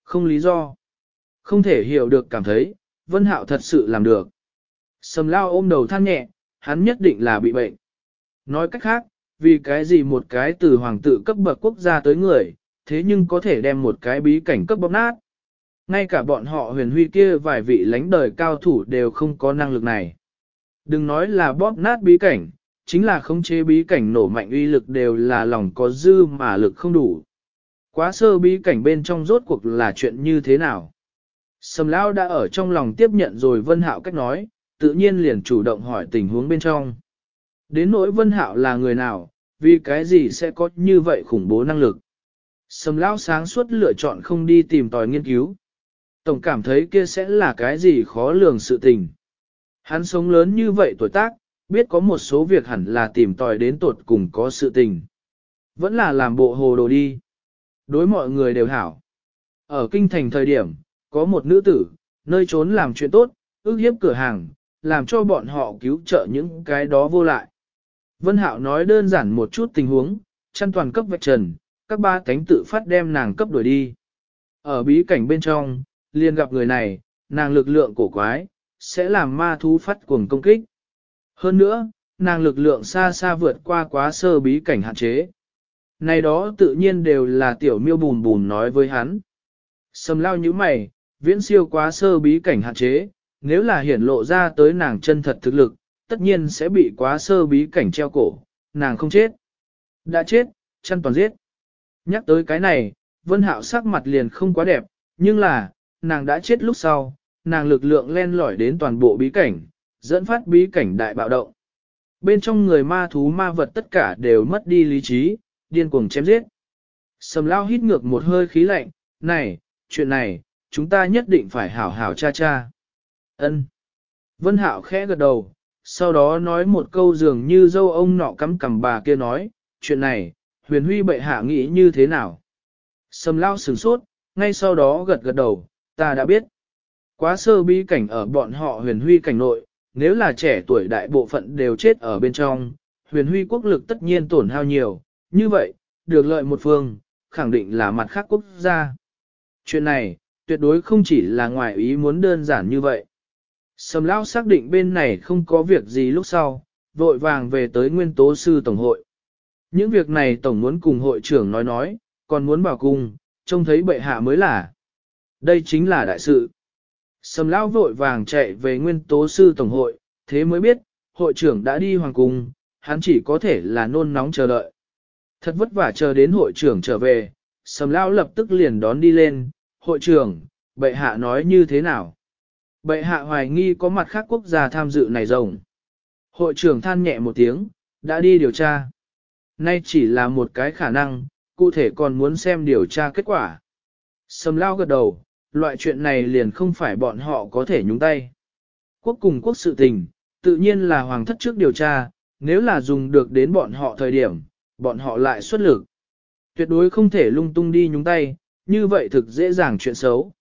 không lý do, không thể hiểu được cảm thấy, Vân Hạo thật sự làm được. Sầm lao ôm đầu than nhẹ, hắn nhất định là bị bệnh. Nói cách khác, vì cái gì một cái từ hoàng tử cấp bậc quốc gia tới người, thế nhưng có thể đem một cái bí cảnh cấp bóp nát. Ngay cả bọn họ huyền huy kia vài vị lãnh đời cao thủ đều không có năng lực này. Đừng nói là bóp nát bí cảnh, chính là khống chế bí cảnh nổ mạnh uy lực đều là lòng có dư mà lực không đủ. Quá sơ bí cảnh bên trong rốt cuộc là chuyện như thế nào? Sầm lão đã ở trong lòng tiếp nhận rồi Vân Hạo cách nói, tự nhiên liền chủ động hỏi tình huống bên trong. Đến nỗi Vân Hạo là người nào, vì cái gì sẽ có như vậy khủng bố năng lực? Sầm lão sáng suốt lựa chọn không đi tìm tòi nghiên cứu. Tổng cảm thấy kia sẽ là cái gì khó lường sự tình. Hắn sống lớn như vậy tuổi tác, biết có một số việc hẳn là tìm tòi đến tột cùng có sự tình. Vẫn là làm bộ hồ đồ đi. Đối mọi người đều hảo. Ở kinh thành thời điểm, có một nữ tử, nơi trốn làm chuyện tốt, ước hiếp cửa hàng, làm cho bọn họ cứu trợ những cái đó vô lại. Vân Hạo nói đơn giản một chút tình huống, chăn toàn cấp vạch trần, các ba cánh tự phát đem nàng cấp đuổi đi. Ở bí cảnh bên trong, liền gặp người này, nàng lực lượng cổ quái, sẽ làm ma thú phát cuồng công kích. Hơn nữa, nàng lực lượng xa xa vượt qua quá sơ bí cảnh hạn chế. Này đó tự nhiên đều là tiểu miêu bùn bùn nói với hắn. Sầm lao như mày, viễn siêu quá sơ bí cảnh hạn chế, nếu là hiển lộ ra tới nàng chân thật thực lực, tất nhiên sẽ bị quá sơ bí cảnh treo cổ, nàng không chết. Đã chết, chăn toàn giết. Nhắc tới cái này, Vân Hạo sắc mặt liền không quá đẹp, nhưng là, nàng đã chết lúc sau, nàng lực lượng len lỏi đến toàn bộ bí cảnh, dẫn phát bí cảnh đại bạo động. Bên trong người ma thú ma vật tất cả đều mất đi lý trí, điên cuồng chém giết. Sầm lao hít ngược một hơi khí lạnh, này, chuyện này, chúng ta nhất định phải hảo hảo cha cha. Ân. Vân Hạo khẽ gật đầu, sau đó nói một câu dường như dâu ông nọ cắm cằm bà kia nói, chuyện này, huyền huy bệ hạ nghĩ như thế nào? Sầm lao sửng sốt, ngay sau đó gật gật đầu, ta đã biết. Quá sơ bi cảnh ở bọn họ huyền huy cảnh nội, nếu là trẻ tuổi đại bộ phận đều chết ở bên trong, huyền huy quốc lực tất nhiên tổn hao nhiều, như vậy, được lợi một phương, khẳng định là mặt khác quốc gia. Chuyện này, tuyệt đối không chỉ là ngoài ý muốn đơn giản như vậy. Sầm Lao xác định bên này không có việc gì lúc sau, vội vàng về tới nguyên tố sư tổng hội. Những việc này tổng muốn cùng hội trưởng nói nói, còn muốn bảo cung, trông thấy bệ hạ mới là. Đây chính là đại sự. Sầm Lão vội vàng chạy về nguyên tố sư tổng hội, thế mới biết, hội trưởng đã đi hoàng cung, hắn chỉ có thể là nôn nóng chờ đợi. Thật vất vả chờ đến hội trưởng trở về, Sầm Lão lập tức liền đón đi lên, hội trưởng, bệ hạ nói như thế nào? Bệ hạ hoài nghi có mặt khác quốc gia tham dự này rồng. Hội trưởng than nhẹ một tiếng, đã đi điều tra. Nay chỉ là một cái khả năng, cụ thể còn muốn xem điều tra kết quả. Sầm lao gật đầu, loại chuyện này liền không phải bọn họ có thể nhúng tay. Quốc cùng quốc sự tình, tự nhiên là hoàng thất trước điều tra, nếu là dùng được đến bọn họ thời điểm, bọn họ lại xuất lực. Tuyệt đối không thể lung tung đi nhúng tay, như vậy thực dễ dàng chuyện xấu.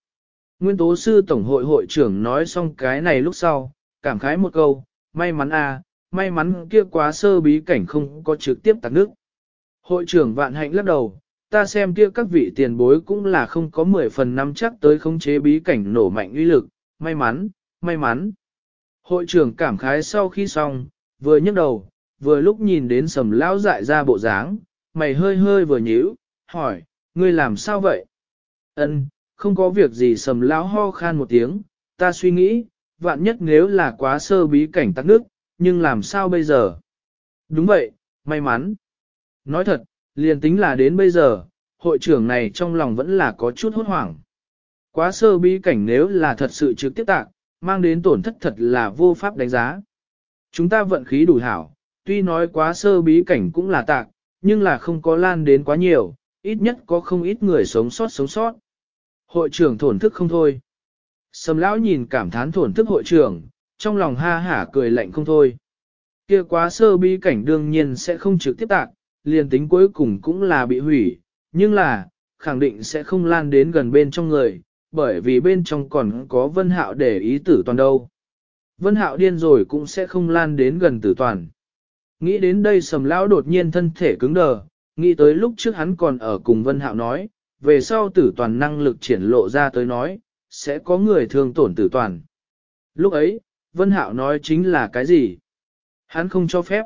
Nguyên tố sư tổng hội hội trưởng nói xong cái này lúc sau, cảm khái một câu, may mắn à, may mắn kia quá sơ bí cảnh không có trực tiếp tạc nước. Hội trưởng vạn hạnh lắc đầu, ta xem kia các vị tiền bối cũng là không có 10 phần năm chắc tới khống chế bí cảnh nổ mạnh uy lực, may mắn, may mắn. Hội trưởng cảm khái sau khi xong, vừa nhấc đầu, vừa lúc nhìn đến sầm lão dại ra bộ dáng, mày hơi hơi vừa nhíu, hỏi, ngươi làm sao vậy? Ân, không có việc gì sầm lão ho khan một tiếng, ta suy nghĩ, vạn nhất nếu là quá sơ bí cảnh tắc nước, nhưng làm sao bây giờ? Đúng vậy, may mắn. Nói thật, liền tính là đến bây giờ, hội trưởng này trong lòng vẫn là có chút hốt hoảng. Quá sơ bí cảnh nếu là thật sự trực tiếp tạc, mang đến tổn thất thật là vô pháp đánh giá. Chúng ta vận khí đủ hảo, tuy nói quá sơ bí cảnh cũng là tạc, nhưng là không có lan đến quá nhiều, ít nhất có không ít người sống sót sống sót. Hội trưởng thổn thức không thôi. Sầm lão nhìn cảm thán thổn thức hội trưởng, trong lòng ha hả cười lạnh không thôi. Kia quá sơ bí cảnh đương nhiên sẽ không trực tiếp tạc, liền tính cuối cùng cũng là bị hủy, nhưng là, khẳng định sẽ không lan đến gần bên trong người, bởi vì bên trong còn có vân hạo để ý tử toàn đâu. Vân hạo điên rồi cũng sẽ không lan đến gần tử toàn. Nghĩ đến đây sầm lão đột nhiên thân thể cứng đờ, nghĩ tới lúc trước hắn còn ở cùng vân hạo nói, về sau tử toàn năng lực triển lộ ra tới nói, sẽ có người thương tổn tử toàn. Lúc ấy, Vân Hạo nói chính là cái gì? Hắn không cho phép.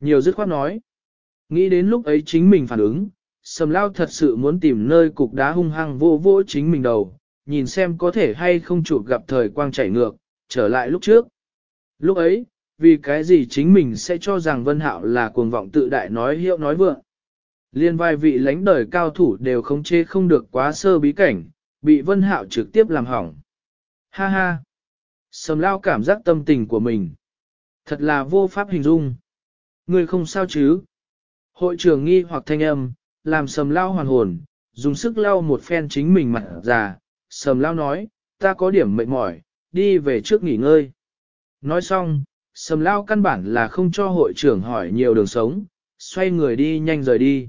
Nhiều dứt khoát nói. Nghĩ đến lúc ấy chính mình phản ứng, sầm lao thật sự muốn tìm nơi cục đá hung hăng vô vô chính mình đầu, nhìn xem có thể hay không chụp gặp thời quang chảy ngược, trở lại lúc trước. Lúc ấy, vì cái gì chính mình sẽ cho rằng Vân Hạo là cuồng vọng tự đại nói hiệu nói vượng. Liên vai vị lãnh đời cao thủ đều không chê không được quá sơ bí cảnh, bị Vân Hạo trực tiếp làm hỏng. Ha ha! Sầm lao cảm giác tâm tình của mình. Thật là vô pháp hình dung. Người không sao chứ? Hội trưởng nghi hoặc thanh âm, làm sầm lao hoàn hồn, dùng sức lao một phen chính mình mặt già. Sầm lao nói, ta có điểm mệt mỏi, đi về trước nghỉ ngơi. Nói xong, sầm lao căn bản là không cho hội trưởng hỏi nhiều đường sống, xoay người đi nhanh rời đi.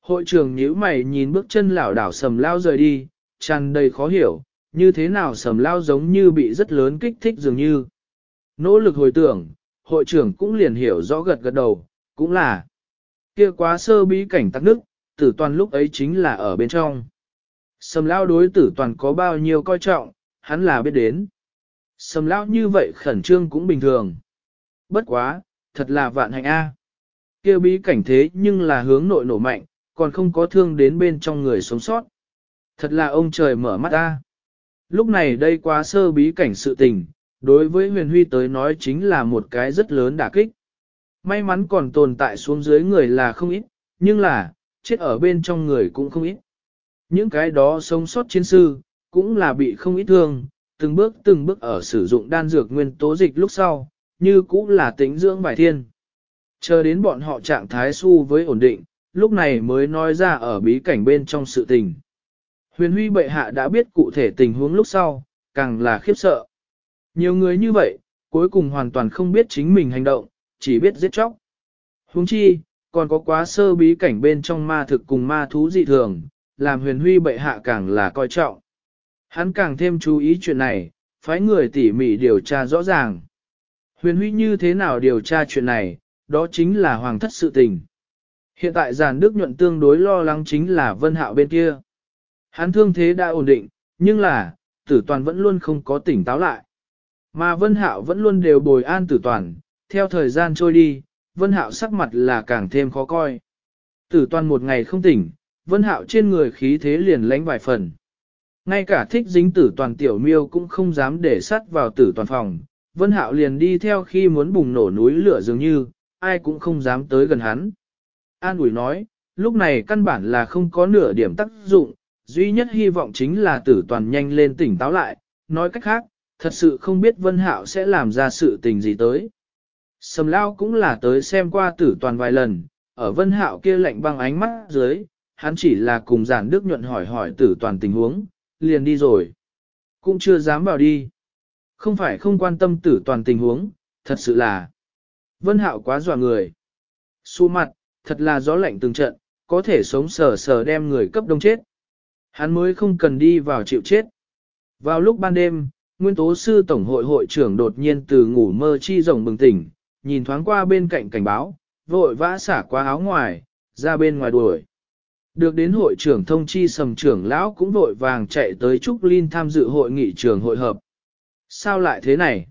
Hội trưởng nhíu mày nhìn bước chân lảo đảo sầm lao rời đi, tràn đầy khó hiểu, như thế nào sầm lao giống như bị rất lớn kích thích dường như. Nỗ lực hồi tưởng, hội trưởng cũng liền hiểu rõ gật gật đầu, cũng là kia quá sơ bí cảnh tắc nước, tử toàn lúc ấy chính là ở bên trong. Sầm lão đối tử toàn có bao nhiêu coi trọng, hắn là biết đến. Sầm lão như vậy khẩn trương cũng bình thường. Bất quá, thật là vạn hạnh A. kia bí cảnh thế nhưng là hướng nội nổ mạnh, còn không có thương đến bên trong người sống sót. Thật là ông trời mở mắt A. Lúc này đây quá sơ bí cảnh sự tình, đối với huyền huy tới nói chính là một cái rất lớn đả kích. May mắn còn tồn tại xuống dưới người là không ít, nhưng là, chết ở bên trong người cũng không ít. Những cái đó sống sót chiến sư, cũng là bị không ít thương, từng bước từng bước ở sử dụng đan dược nguyên tố dịch lúc sau, như cũng là tính dưỡng bài thiên. Chờ đến bọn họ trạng thái su với ổn định, lúc này mới nói ra ở bí cảnh bên trong sự tình. Huyền huy bệ hạ đã biết cụ thể tình huống lúc sau, càng là khiếp sợ. Nhiều người như vậy, cuối cùng hoàn toàn không biết chính mình hành động, chỉ biết giết chóc. Huống chi, còn có quá sơ bí cảnh bên trong ma thực cùng ma thú dị thường, làm huyền huy bệ hạ càng là coi trọng. Hắn càng thêm chú ý chuyện này, phái người tỉ mỉ điều tra rõ ràng. Huyền huy như thế nào điều tra chuyện này, đó chính là hoàng thất sự tình. Hiện tại giàn đức nhuận tương đối lo lắng chính là vân hạo bên kia. Hắn thương thế đã ổn định, nhưng là, tử toàn vẫn luôn không có tỉnh táo lại. Mà vân hạo vẫn luôn đều bồi an tử toàn, theo thời gian trôi đi, vân hạo sắc mặt là càng thêm khó coi. Tử toàn một ngày không tỉnh, vân hạo trên người khí thế liền lánh vài phần. Ngay cả thích dính tử toàn tiểu miêu cũng không dám để sắt vào tử toàn phòng, vân hạo liền đi theo khi muốn bùng nổ núi lửa dường như, ai cũng không dám tới gần hắn. An ủi nói, lúc này căn bản là không có nửa điểm tác dụng, duy nhất hy vọng chính là tử toàn nhanh lên tỉnh táo lại, nói cách khác, thật sự không biết Vân Hạo sẽ làm ra sự tình gì tới. Sầm Lao cũng là tới xem qua tử toàn vài lần, ở Vân Hạo kia lạnh băng ánh mắt dưới, hắn chỉ là cùng giản đức nhuận hỏi hỏi tử toàn tình huống, liền đi rồi. Cũng chưa dám vào đi. Không phải không quan tâm tử toàn tình huống, thật sự là. Vân Hạo quá dọa người. Xu mặt, thật là gió lạnh từng trận, có thể sống sờ sờ đem người cấp đông chết. Hắn mới không cần đi vào chịu chết. Vào lúc ban đêm, Nguyên tố sư tổng hội hội trưởng đột nhiên từ ngủ mơ chi rồng bừng tỉnh, nhìn thoáng qua bên cạnh cảnh báo, vội vã xả qua áo ngoài, ra bên ngoài đuổi. Được đến hội trưởng thông chi sầm trưởng lão cũng vội vàng chạy tới Trúc Linh tham dự hội nghị trường hội hợp. Sao lại thế này?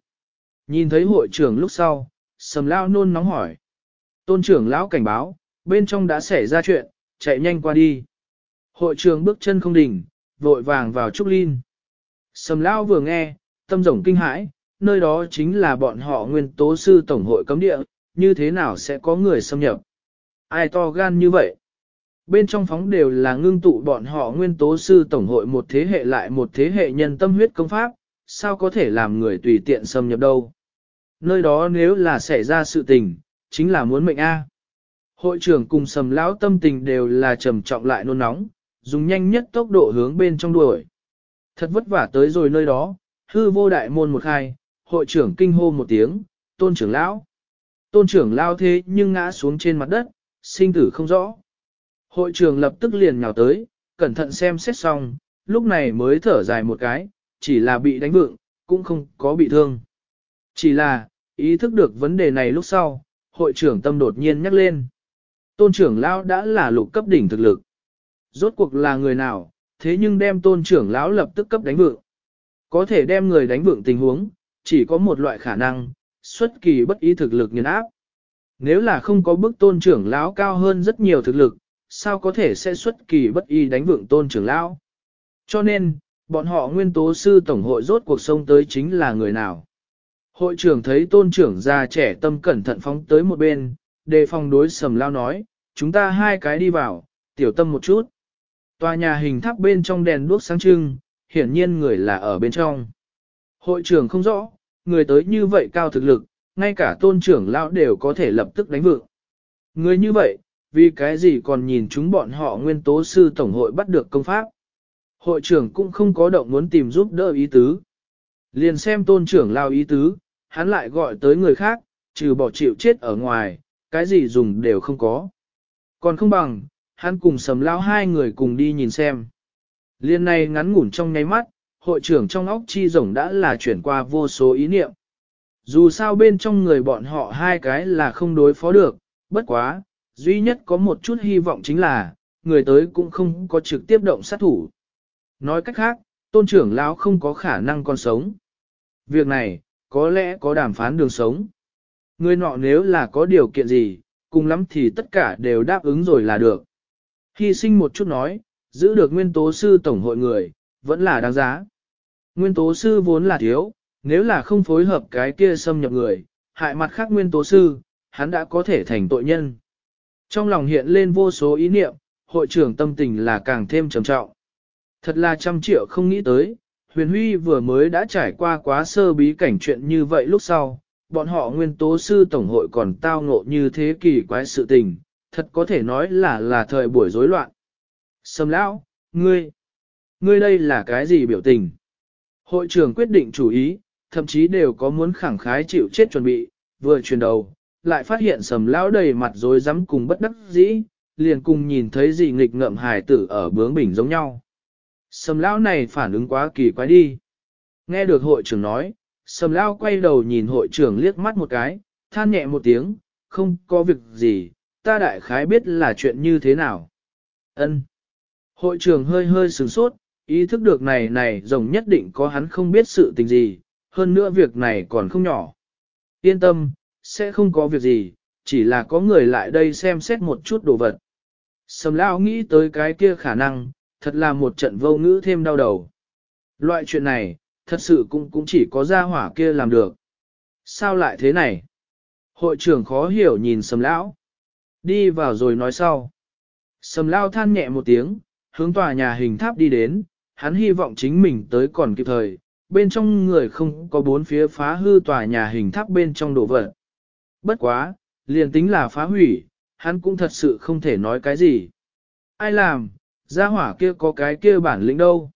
Nhìn thấy hội trưởng lúc sau, sầm lão nôn nóng hỏi. Tôn trưởng lão cảnh báo, bên trong đã xảy ra chuyện, chạy nhanh qua đi. Hội trưởng bước chân không đỉnh, vội vàng vào Trúc Linh. Sầm lão vừa nghe, tâm rồng kinh hãi, nơi đó chính là bọn họ nguyên tố sư tổng hội cấm địa, như thế nào sẽ có người xâm nhập. Ai to gan như vậy? Bên trong phóng đều là ngưng tụ bọn họ nguyên tố sư tổng hội một thế hệ lại một thế hệ nhân tâm huyết công pháp, sao có thể làm người tùy tiện xâm nhập đâu. Nơi đó nếu là xảy ra sự tình, chính là muốn mệnh A. Hội trưởng cùng sầm lão tâm tình đều là trầm trọng lại nôn nóng, dùng nhanh nhất tốc độ hướng bên trong đuổi. Thật vất vả tới rồi nơi đó, hư vô đại môn một khai, hội trưởng kinh hô một tiếng, tôn trưởng lão. Tôn trưởng lao thế nhưng ngã xuống trên mặt đất, sinh tử không rõ. Hội trưởng lập tức liền nhào tới, cẩn thận xem xét xong, lúc này mới thở dài một cái, chỉ là bị đánh vượng, cũng không có bị thương. Chỉ là, ý thức được vấn đề này lúc sau, hội trưởng tâm đột nhiên nhắc lên. Tôn trưởng lão đã là lục cấp đỉnh thực lực. Rốt cuộc là người nào, thế nhưng đem tôn trưởng lão lập tức cấp đánh vượng. Có thể đem người đánh vượng tình huống, chỉ có một loại khả năng, xuất kỳ bất ý thực lực nhân áp. Nếu là không có bức tôn trưởng lão cao hơn rất nhiều thực lực, sao có thể sẽ xuất kỳ bất ý đánh vượng tôn trưởng lão? Cho nên, bọn họ nguyên tố sư tổng hội rốt cuộc sông tới chính là người nào? Hội trưởng thấy tôn trưởng già trẻ tâm cẩn thận phóng tới một bên, đề phòng đối sầm lao nói, chúng ta hai cái đi vào, tiểu tâm một chút. Tòa nhà hình tháp bên trong đèn đuốc sáng trưng, hiển nhiên người là ở bên trong. Hội trưởng không rõ, người tới như vậy cao thực lực, ngay cả tôn trưởng lão đều có thể lập tức đánh vượng. Người như vậy, vì cái gì còn nhìn chúng bọn họ nguyên tố sư tổng hội bắt được công pháp. Hội trưởng cũng không có động muốn tìm giúp đỡ ý tứ. Liền xem tôn trưởng lao ý tứ, hắn lại gọi tới người khác, trừ bỏ chịu chết ở ngoài, cái gì dùng đều không có. Còn không bằng, hắn cùng sầm lao hai người cùng đi nhìn xem. Liên này ngắn ngủn trong nháy mắt, hội trưởng trong óc chi rồng đã là chuyển qua vô số ý niệm. Dù sao bên trong người bọn họ hai cái là không đối phó được, bất quá, duy nhất có một chút hy vọng chính là, người tới cũng không có trực tiếp động sát thủ. Nói cách khác, tôn trưởng lão không có khả năng còn sống. Việc này, có lẽ có đàm phán đường sống. Người nọ nếu là có điều kiện gì, cùng lắm thì tất cả đều đáp ứng rồi là được. Hy sinh một chút nói, giữ được nguyên tố sư tổng hội người, vẫn là đáng giá. Nguyên tố sư vốn là thiếu, nếu là không phối hợp cái kia xâm nhập người, hại mặt khác nguyên tố sư, hắn đã có thể thành tội nhân. Trong lòng hiện lên vô số ý niệm, hội trưởng tâm tình là càng thêm trầm trọng. Thật là trăm triệu không nghĩ tới, huyền huy vừa mới đã trải qua quá sơ bí cảnh chuyện như vậy lúc sau, bọn họ nguyên tố sư tổng hội còn tao ngộ như thế kỳ quái sự tình, thật có thể nói là là thời buổi rối loạn. Sầm lão, ngươi, ngươi đây là cái gì biểu tình? Hội trưởng quyết định chủ ý, thậm chí đều có muốn khẳng khái chịu chết chuẩn bị, vừa chuyển đầu, lại phát hiện sầm lão đầy mặt rối rắm cùng bất đắc dĩ, liền cùng nhìn thấy gì nghịch ngợm hài tử ở bướng bình giống nhau. Sầm lão này phản ứng quá kỳ quái đi. Nghe được hội trưởng nói, sầm lão quay đầu nhìn hội trưởng liếc mắt một cái, than nhẹ một tiếng, không có việc gì, ta đại khái biết là chuyện như thế nào. Ân. Hội trưởng hơi hơi sửng sốt, ý thức được này này rồng nhất định có hắn không biết sự tình gì, hơn nữa việc này còn không nhỏ. Yên tâm, sẽ không có việc gì, chỉ là có người lại đây xem xét một chút đồ vật. Sầm lão nghĩ tới cái kia khả năng, thật là một trận vô ngữ thêm đau đầu. Loại chuyện này, thật sự cũng cũng chỉ có gia hỏa kia làm được. Sao lại thế này? Hội trưởng khó hiểu nhìn sầm lão. Đi vào rồi nói sau. Sầm lão than nhẹ một tiếng, hướng tòa nhà hình tháp đi đến, hắn hy vọng chính mình tới còn kịp thời, bên trong người không có bốn phía phá hư tòa nhà hình tháp bên trong đổ vật. Bất quá, liền tính là phá hủy, hắn cũng thật sự không thể nói cái gì. Ai làm, gia hỏa kia có cái kia bản lĩnh đâu.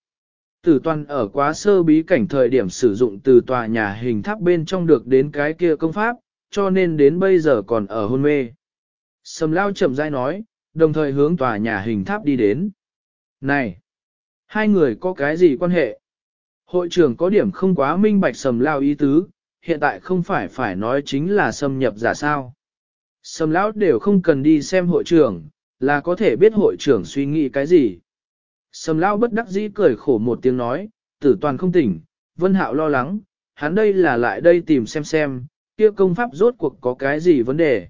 Tử toàn ở quá sơ bí cảnh thời điểm sử dụng từ tòa nhà hình tháp bên trong được đến cái kia công pháp, cho nên đến bây giờ còn ở hôn mê. Sầm lao chậm rãi nói, đồng thời hướng tòa nhà hình tháp đi đến. Này! Hai người có cái gì quan hệ? Hội trưởng có điểm không quá minh bạch sầm lao ý tứ, hiện tại không phải phải nói chính là xâm nhập giả sao. Sầm lão đều không cần đi xem hội trưởng, là có thể biết hội trưởng suy nghĩ cái gì. Sầm lão bất đắc dĩ cười khổ một tiếng nói, tử toàn không tỉnh, vân hạo lo lắng, hắn đây là lại đây tìm xem xem, kia công pháp rốt cuộc có cái gì vấn đề.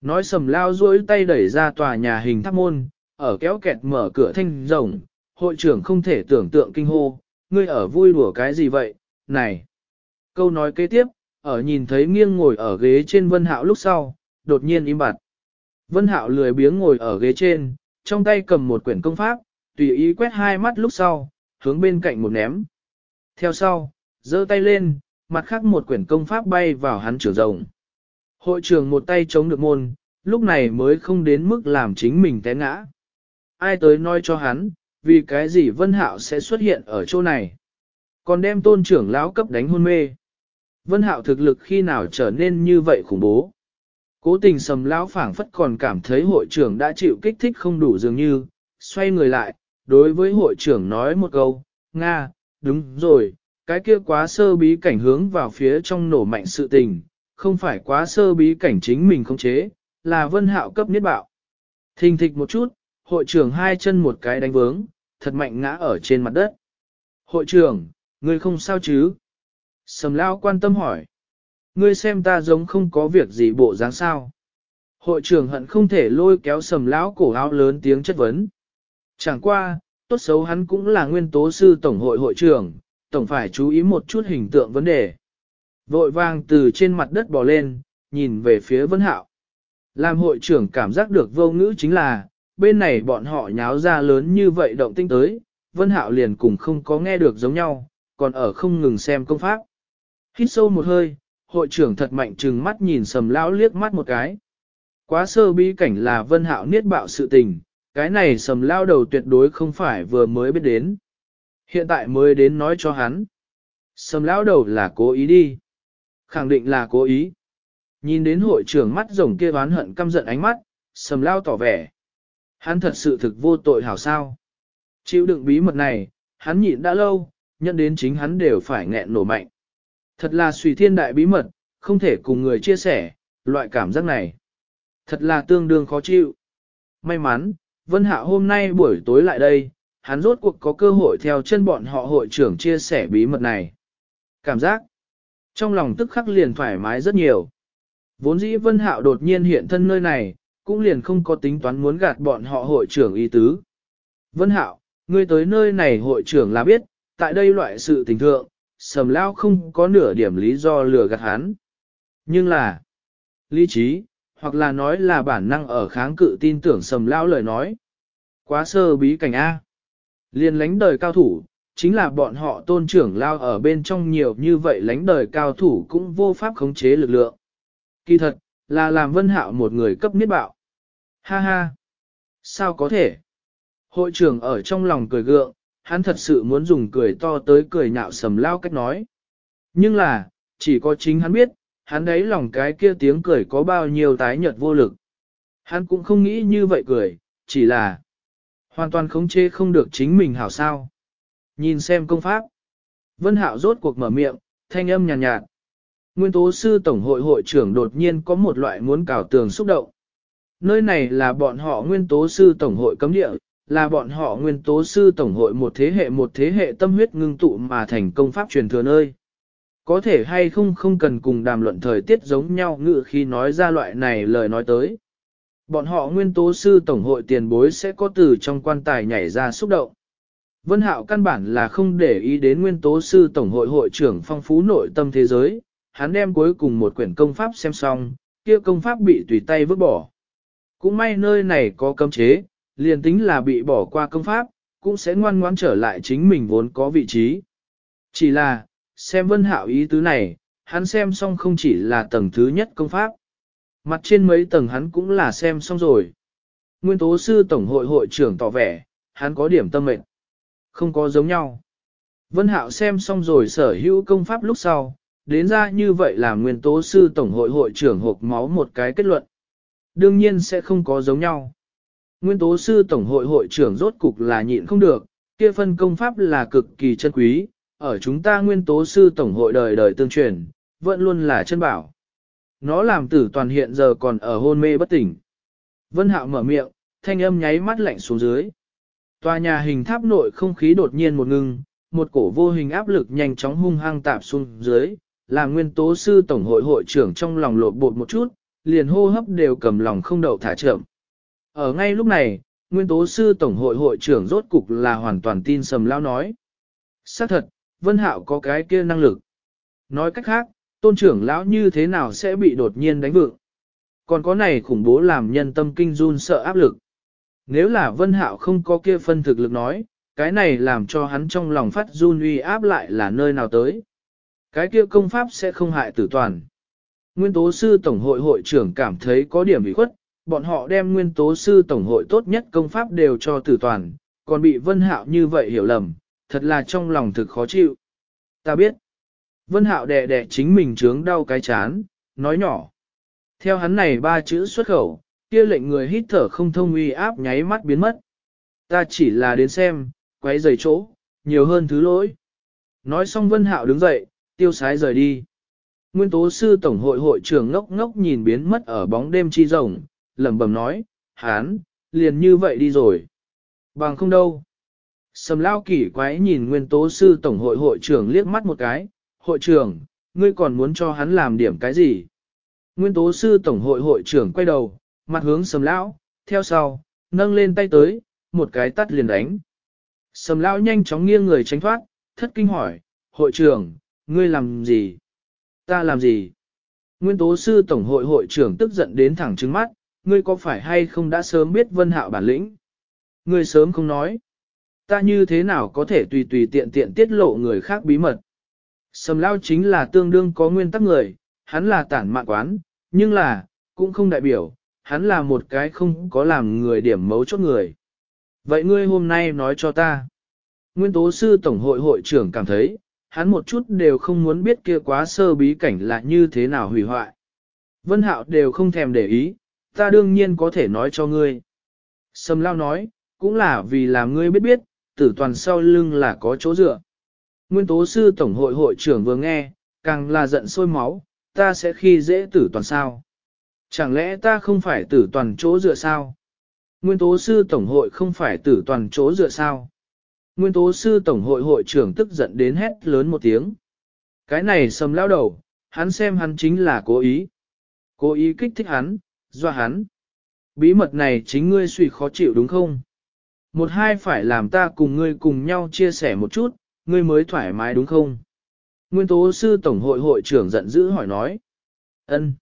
Nói sầm lao duỗi tay đẩy ra tòa nhà hình tháp môn, ở kéo kẹt mở cửa thanh rồng, hội trưởng không thể tưởng tượng kinh hô, ngươi ở vui đùa cái gì vậy, này. Câu nói kế tiếp, ở nhìn thấy nghiêng ngồi ở ghế trên vân hạo lúc sau, đột nhiên im bặt. Vân hạo lười biếng ngồi ở ghế trên, trong tay cầm một quyển công pháp, tùy ý quét hai mắt lúc sau, hướng bên cạnh một ném. Theo sau, giơ tay lên, mặt khác một quyển công pháp bay vào hắn trưởng rồng. Hội trưởng một tay chống được môn, lúc này mới không đến mức làm chính mình té ngã. Ai tới nói cho hắn, vì cái gì Vân Hạo sẽ xuất hiện ở chỗ này. Còn đem tôn trưởng lão cấp đánh hôn mê. Vân Hạo thực lực khi nào trở nên như vậy khủng bố. Cố tình sầm lão phảng phất còn cảm thấy hội trưởng đã chịu kích thích không đủ dường như, xoay người lại, đối với hội trưởng nói một câu, Nga, đúng rồi, cái kia quá sơ bí cảnh hướng vào phía trong nổ mạnh sự tình, không phải quá sơ bí cảnh chính mình không chế, là vân hạo cấp niết bạo. Thình thịch một chút, hội trưởng hai chân một cái đánh vướng, thật mạnh ngã ở trên mặt đất. Hội trưởng, ngươi không sao chứ? Sầm Lão quan tâm hỏi. Ngươi xem ta giống không có việc gì bộ dáng sao. Hội trưởng hận không thể lôi kéo sầm lão cổ áo lớn tiếng chất vấn. Chẳng qua, tốt xấu hắn cũng là nguyên tố sư tổng hội hội trưởng, tổng phải chú ý một chút hình tượng vấn đề. Vội vàng từ trên mặt đất bò lên, nhìn về phía Vân Hạo. Làm hội trưởng cảm giác được vô ngữ chính là, bên này bọn họ nháo ra lớn như vậy động tinh tới, Vân Hạo liền cùng không có nghe được giống nhau, còn ở không ngừng xem công pháp. Hít sâu một hơi, hội trưởng thật mạnh trừng mắt nhìn sầm lão liếc mắt một cái. Quá sơ bi cảnh là Vân Hạo niết bạo sự tình, cái này sầm lao đầu tuyệt đối không phải vừa mới biết đến. Hiện tại mới đến nói cho hắn. Sầm lão đầu là cố ý đi. Khẳng định là cố ý. Nhìn đến hội trưởng mắt rồng kia oán hận căm giận ánh mắt, sầm lao tỏ vẻ. Hắn thật sự thực vô tội hảo sao. Chịu đựng bí mật này, hắn nhịn đã lâu, nhận đến chính hắn đều phải nghẹn nổ mạnh. Thật là suy thiên đại bí mật, không thể cùng người chia sẻ, loại cảm giác này. Thật là tương đương khó chịu. May mắn, Vân Hạ hôm nay buổi tối lại đây, hắn rốt cuộc có cơ hội theo chân bọn họ hội trưởng chia sẻ bí mật này. Cảm giác, trong lòng tức khắc liền thoải mái rất nhiều. Vốn dĩ Vân Hạo đột nhiên hiện thân nơi này, cũng liền không có tính toán muốn gạt bọn họ hội trưởng y tứ. Vân Hạo, ngươi tới nơi này hội trưởng là biết, tại đây loại sự tình thượng, sầm lao không có nửa điểm lý do lừa gạt hắn. Nhưng là, lý trí, hoặc là nói là bản năng ở kháng cự tin tưởng sầm lao lời nói. Quá sơ bí cảnh A. Liên lánh đời cao thủ, chính là bọn họ tôn trưởng lao ở bên trong nhiều như vậy lánh đời cao thủ cũng vô pháp khống chế lực lượng. Kỳ thật, là làm vân hạo một người cấp niết bạo. Ha ha! Sao có thể? Hội trưởng ở trong lòng cười gượng, hắn thật sự muốn dùng cười to tới cười nhạo sầm lao cách nói. Nhưng là, chỉ có chính hắn biết, hắn đấy lòng cái kia tiếng cười có bao nhiêu tái nhợt vô lực. Hắn cũng không nghĩ như vậy cười, chỉ là hoàn toàn khống chế không được chính mình hảo sao. Nhìn xem công pháp. Vân Hạo rốt cuộc mở miệng, thanh âm nhàn nhạt, nhạt. Nguyên tố sư tổng hội hội trưởng đột nhiên có một loại muốn cào tường xúc động. Nơi này là bọn họ nguyên tố sư tổng hội cấm địa, là bọn họ nguyên tố sư tổng hội một thế hệ một thế hệ tâm huyết ngưng tụ mà thành công pháp truyền thừa nơi. Có thể hay không không cần cùng đàm luận thời tiết giống nhau ngự khi nói ra loại này lời nói tới. Bọn họ nguyên tố sư tổng hội tiền bối sẽ có từ trong quan tài nhảy ra xúc động. Vân Hạo căn bản là không để ý đến nguyên tố sư tổng hội hội trưởng phong phú nội tâm thế giới, hắn đem cuối cùng một quyển công pháp xem xong, kia công pháp bị tùy tay vứt bỏ. Cũng may nơi này có cấm chế, liền tính là bị bỏ qua công pháp, cũng sẽ ngoan ngoãn trở lại chính mình vốn có vị trí. Chỉ là, xem vân hạo ý tứ này, hắn xem xong không chỉ là tầng thứ nhất công pháp. Mặt trên mấy tầng hắn cũng là xem xong rồi. Nguyên tố sư tổng hội hội trưởng tỏ vẻ, hắn có điểm tâm mệnh. Không có giống nhau. Vân Hạo xem xong rồi sở hữu công pháp lúc sau, đến ra như vậy là nguyên tố sư tổng hội hội trưởng hộp máu một cái kết luận. Đương nhiên sẽ không có giống nhau. Nguyên tố sư tổng hội hội trưởng rốt cục là nhịn không được, kia phân công pháp là cực kỳ chân quý, ở chúng ta nguyên tố sư tổng hội đời đời tương truyền, vẫn luôn là chân bảo. Nó làm tử toàn hiện giờ còn ở hôn mê bất tỉnh. Vân Hạo mở miệng, thanh âm nháy mắt lạnh xuống dưới. Tòa nhà hình tháp nội không khí đột nhiên một ngưng, một cổ vô hình áp lực nhanh chóng hung hăng tạp xuống dưới, làm nguyên tố sư tổng hội hội trưởng trong lòng lột bột một chút, liền hô hấp đều cầm lòng không đậu thả chậm. Ở ngay lúc này, nguyên tố sư tổng hội hội trưởng rốt cục là hoàn toàn tin sầm lao nói. Xác thật, Vân Hạo có cái kia năng lực. Nói cách khác, tôn trưởng lão như thế nào sẽ bị đột nhiên đánh vượng. Còn có này khủng bố làm nhân tâm kinh run sợ áp lực. Nếu là Vân Hạo không có kia phân thực lực nói, cái này làm cho hắn trong lòng phát run uy áp lại là nơi nào tới. Cái kia công pháp sẽ không hại tử toàn. Nguyên tố sư tổng hội hội trưởng cảm thấy có điểm bị khuất, bọn họ đem nguyên tố sư tổng hội tốt nhất công pháp đều cho tử toàn, còn bị Vân Hạo như vậy hiểu lầm, thật là trong lòng thực khó chịu. Ta biết. Vân Hạo đè đè chính mình trướng đau cái chán, nói nhỏ. Theo hắn này ba chữ xuất khẩu, kia lệnh người hít thở không thông uy áp nháy mắt biến mất. Ta chỉ là đến xem, quấy rầy chỗ, nhiều hơn thứ lỗi. Nói xong Vân Hạo đứng dậy, tiêu sái rời đi. Nguyên tố sư tổng hội hội trưởng ngốc ngốc nhìn biến mất ở bóng đêm chi rồng, lẩm bẩm nói, hán, liền như vậy đi rồi. Bằng không đâu. Sầm lao kỳ quái nhìn nguyên tố sư tổng hội hội trưởng liếc mắt một cái, hội trưởng, ngươi còn muốn cho hắn làm điểm cái gì? Nguyên tố sư tổng hội hội trưởng quay đầu, mặt hướng sầm lão, theo sau, nâng lên tay tới, một cái tắt liền đánh. Sầm lão nhanh chóng nghiêng người tránh thoát, thất kinh hỏi, hội trưởng, ngươi làm gì? Ta làm gì? Nguyên tố sư tổng hội hội trưởng tức giận đến thẳng trứng mắt, ngươi có phải hay không đã sớm biết vân hạo bản lĩnh? Ngươi sớm không nói. Ta như thế nào có thể tùy tùy tiện tiện tiết lộ người khác bí mật? Sầm lao chính là tương đương có nguyên tắc người, hắn là tản mạn quán, nhưng là, cũng không đại biểu, hắn là một cái không có làm người điểm mấu chốt người. Vậy ngươi hôm nay nói cho ta. Nguyên tố sư tổng hội hội trưởng cảm thấy, hắn một chút đều không muốn biết kia quá sơ bí cảnh là như thế nào hủy hoại. Vân Hạo đều không thèm để ý, ta đương nhiên có thể nói cho ngươi. Sầm lao nói, cũng là vì làm ngươi biết biết, tử toàn sau lưng là có chỗ dựa. Nguyên tố sư tổng hội hội trưởng vừa nghe, càng là giận sôi máu, ta sẽ khi dễ tử toàn sao. Chẳng lẽ ta không phải tử toàn chỗ dựa sao? Nguyên tố sư tổng hội không phải tử toàn chỗ dựa sao? Nguyên tố sư tổng hội hội trưởng tức giận đến hét lớn một tiếng. Cái này sầm lao đầu, hắn xem hắn chính là cố ý. Cố ý kích thích hắn, doa hắn. Bí mật này chính ngươi suy khó chịu đúng không? Một hai phải làm ta cùng ngươi cùng nhau chia sẻ một chút, ngươi mới thoải mái đúng không? Nguyên tố sư tổng hội hội trưởng giận dữ hỏi nói. ân.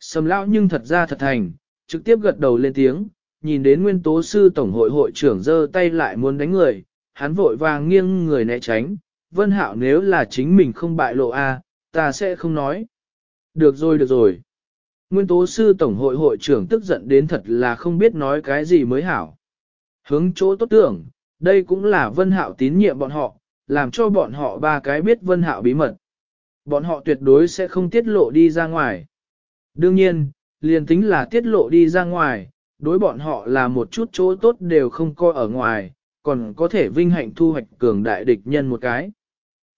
Sầm lão nhưng thật ra thật thành, trực tiếp gật đầu lên tiếng, nhìn đến nguyên tố sư tổng hội hội trưởng giơ tay lại muốn đánh người, hắn vội vàng nghiêng người né tránh, vân hạo nếu là chính mình không bại lộ a, ta sẽ không nói. Được rồi được rồi. Nguyên tố sư tổng hội hội trưởng tức giận đến thật là không biết nói cái gì mới hảo. Hướng chỗ tốt tưởng, đây cũng là vân hạo tín nhiệm bọn họ, làm cho bọn họ ba cái biết vân hạo bí mật. Bọn họ tuyệt đối sẽ không tiết lộ đi ra ngoài. Đương nhiên, liền tính là tiết lộ đi ra ngoài, đối bọn họ là một chút chỗ tốt đều không coi ở ngoài, còn có thể vinh hạnh thu hoạch cường đại địch nhân một cái.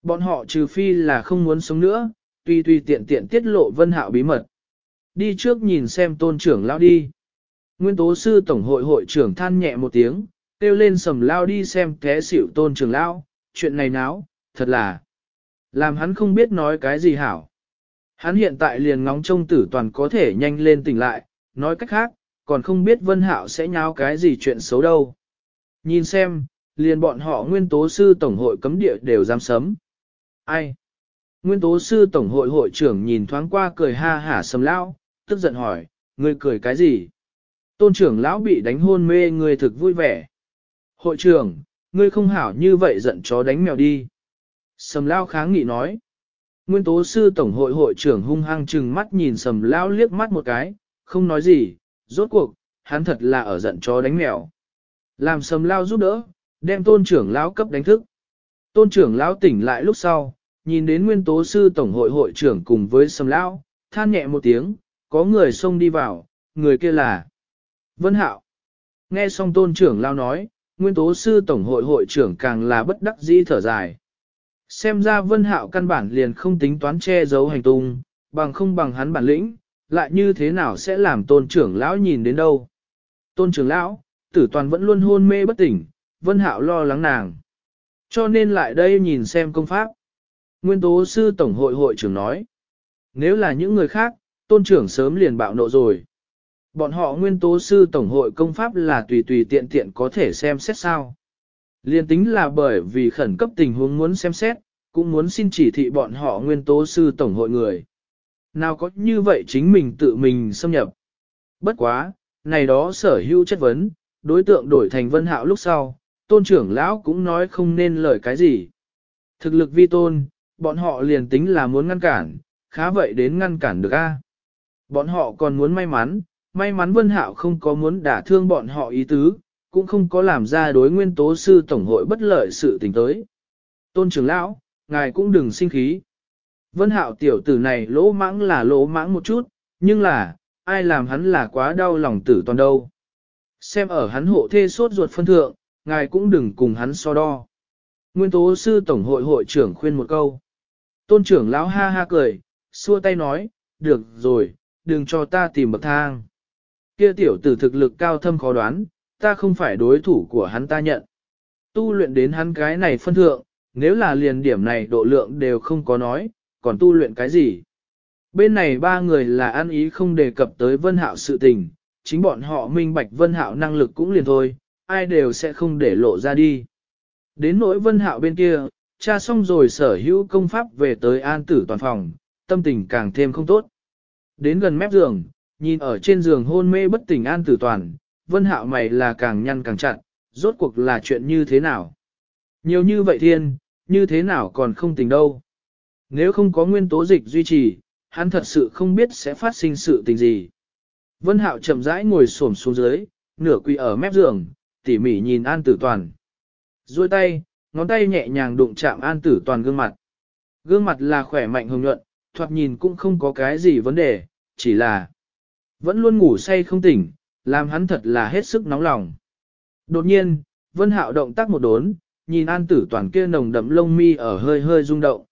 Bọn họ trừ phi là không muốn sống nữa, tuy tuy tiện tiện tiết lộ vân hạo bí mật. Đi trước nhìn xem tôn trưởng lao đi. Nguyên tố sư tổng hội hội trưởng than nhẹ một tiếng, kêu lên sầm lao đi xem té xỉu tôn trưởng lao, chuyện này náo, thật là làm hắn không biết nói cái gì hảo. Hắn hiện tại liền ngóng trông tử toàn có thể nhanh lên tỉnh lại, nói cách khác, còn không biết Vân Hạo sẽ nháo cái gì chuyện xấu đâu. Nhìn xem, liền bọn họ nguyên tố sư tổng hội cấm địa đều dám sấm. Ai? Nguyên tố sư tổng hội hội trưởng nhìn thoáng qua cười ha hả sầm lão, tức giận hỏi, ngươi cười cái gì? Tôn trưởng lão bị đánh hôn mê người thực vui vẻ. Hội trưởng, ngươi không hảo như vậy giận chó đánh mèo đi. Sầm lão kháng nghị nói. Nguyên tố sư tổng hội hội trưởng hung hăng chừng mắt nhìn sầm lão liếc mắt một cái, không nói gì, rốt cuộc, hắn thật là ở giận chó đánh mèo. Làm sầm lao giúp đỡ, đem tôn trưởng lão cấp đánh thức. Tôn trưởng lão tỉnh lại lúc sau, nhìn đến nguyên tố sư tổng hội hội trưởng cùng với sầm lão, than nhẹ một tiếng, có người xông đi vào, người kia là Vân Hạo. Nghe xong tôn trưởng lão nói, nguyên tố sư tổng hội hội trưởng càng là bất đắc dĩ thở dài. Xem ra Vân Hạo căn bản liền không tính toán che giấu hành tung, bằng không bằng hắn bản lĩnh, lại như thế nào sẽ làm tôn trưởng lão nhìn đến đâu. Tôn trưởng lão, tử toàn vẫn luôn hôn mê bất tỉnh, Vân Hạo lo lắng nàng. Cho nên lại đây nhìn xem công pháp. Nguyên tố sư tổng hội hội trưởng nói. Nếu là những người khác, tôn trưởng sớm liền bạo nộ rồi. Bọn họ nguyên tố sư tổng hội công pháp là tùy tùy tiện tiện có thể xem xét sao. Liên tính là bởi vì khẩn cấp tình huống muốn xem xét, cũng muốn xin chỉ thị bọn họ nguyên tố sư tổng hội người. Nào có như vậy chính mình tự mình xâm nhập. Bất quá, này đó sở hữu chất vấn, đối tượng đổi thành vân hạo lúc sau, tôn trưởng lão cũng nói không nên lời cái gì. Thực lực vi tôn, bọn họ liền tính là muốn ngăn cản, khá vậy đến ngăn cản được a. Bọn họ còn muốn may mắn, may mắn vân hạo không có muốn đả thương bọn họ ý tứ, cũng không có làm ra đối nguyên tố sư tổng hội bất lợi sự tình tới. Tôn trưởng lão, ngài cũng đừng sinh khí. Vân hạo tiểu tử này lỗ mãng là lỗ mãng một chút, nhưng là, ai làm hắn là quá đau lòng tử toàn đâu. Xem ở hắn hộ thê suốt ruột phân thượng, ngài cũng đừng cùng hắn so đo. Nguyên tố sư tổng hội hội trưởng khuyên một câu. Tôn trưởng lão ha ha cười, xua tay nói, được rồi, đừng cho ta tìm bậc thang. Kia tiểu tử thực lực cao thâm khó đoán, ta không phải đối thủ của hắn ta nhận. Tu luyện đến hắn cái này phân thượng, nếu là liền điểm này độ lượng đều không có nói, còn tu luyện cái gì? Bên này ba người là ăn ý không đề cập tới vân hạo sự tình, chính bọn họ minh bạch vân hạo năng lực cũng liền thôi, ai đều sẽ không để lộ ra đi. Đến nỗi vân hạo bên kia, cha xong rồi sở hữu công pháp về tới an tử toàn phòng, tâm tình càng thêm không tốt. Đến gần mép giường, nhìn ở trên giường hôn mê bất tỉnh an tử toàn, vân hạo mày là càng nhăn càng chặt, rốt cuộc là chuyện như thế nào. Nhiều như vậy thiên, như thế nào còn không tỉnh đâu. Nếu không có nguyên tố dịch duy trì, hắn thật sự không biết sẽ phát sinh sự tình gì. Vân Hạo chậm rãi ngồi xổm xuống dưới, nửa quỳ ở mép giường, tỉ mỉ nhìn An Tử Toàn. Duỗi tay, ngón tay nhẹ nhàng đụng chạm An Tử Toàn gương mặt. Gương mặt là khỏe mạnh hồng nhuận, thoạt nhìn cũng không có cái gì vấn đề, chỉ là vẫn luôn ngủ say không tỉnh, làm hắn thật là hết sức nóng lòng. Đột nhiên, Vân Hạo động tác một đốn, nhìn an tử toàn kia nồng đậm lông mi ở hơi hơi rung động.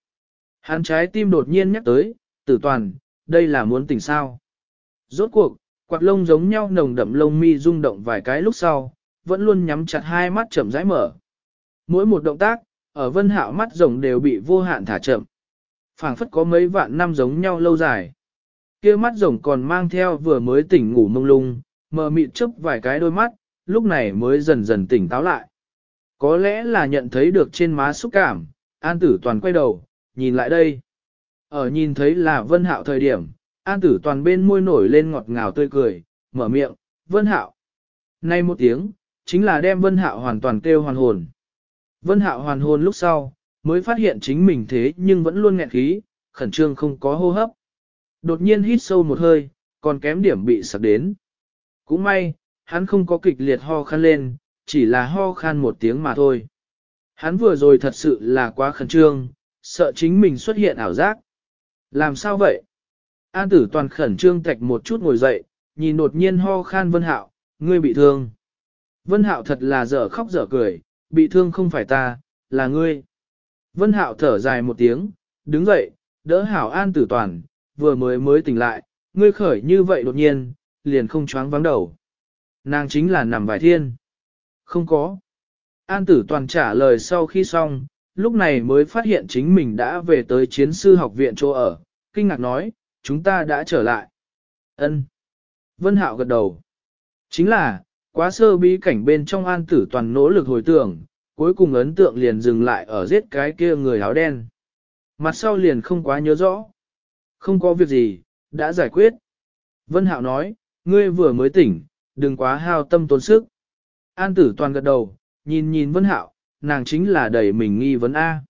Hắn trái tim đột nhiên nhắc tới, tử toàn, đây là muốn tỉnh sao. Rốt cuộc, quạt lông giống nhau nồng đậm lông mi rung động vài cái lúc sau, vẫn luôn nhắm chặt hai mắt chậm rãi mở. Mỗi một động tác, ở vân hạo mắt rồng đều bị vô hạn thả chậm. phảng phất có mấy vạn năm giống nhau lâu dài. kia mắt rồng còn mang theo vừa mới tỉnh ngủ mông lung, mờ mịt chớp vài cái đôi mắt, lúc này mới dần dần tỉnh táo lại. Có lẽ là nhận thấy được trên má xúc cảm, an tử toàn quay đầu, nhìn lại đây. Ở nhìn thấy là vân hạo thời điểm, an tử toàn bên môi nổi lên ngọt ngào tươi cười, mở miệng, vân hạo. Nay một tiếng, chính là đem vân hạo hoàn toàn kêu hoàn hồn. Vân hạo hoàn hồn lúc sau, mới phát hiện chính mình thế nhưng vẫn luôn nghẹn khí, khẩn trương không có hô hấp. Đột nhiên hít sâu một hơi, còn kém điểm bị sặc đến. Cũng may, hắn không có kịch liệt ho khan lên, chỉ là ho khan một tiếng mà thôi. Hắn vừa rồi thật sự là quá khẩn trương, sợ chính mình xuất hiện ảo giác. Làm sao vậy? An tử toàn khẩn trương tạch một chút ngồi dậy, nhìn đột nhiên ho khan Vân Hạo, ngươi bị thương. Vân Hạo thật là dở khóc dở cười, bị thương không phải ta, là ngươi. Vân Hạo thở dài một tiếng, đứng dậy, đỡ Hảo An tử toàn, vừa mới mới tỉnh lại, ngươi khởi như vậy đột nhiên, liền không choáng vắng đầu. Nàng chính là nằm vài thiên. Không có. An tử toàn trả lời sau khi xong, lúc này mới phát hiện chính mình đã về tới chiến sư học viện chỗ ở, kinh ngạc nói, chúng ta đã trở lại. Ân. Vân Hạo gật đầu. Chính là, quá sơ bí cảnh bên trong an tử toàn nỗ lực hồi tưởng, cuối cùng ấn tượng liền dừng lại ở giết cái kia người áo đen. Mặt sau liền không quá nhớ rõ. Không có việc gì, đã giải quyết. Vân Hạo nói, ngươi vừa mới tỉnh, đừng quá hao tâm tốn sức. An tử toàn gật đầu, nhìn nhìn Vân Hạo, nàng chính là đẩy mình nghi vấn A.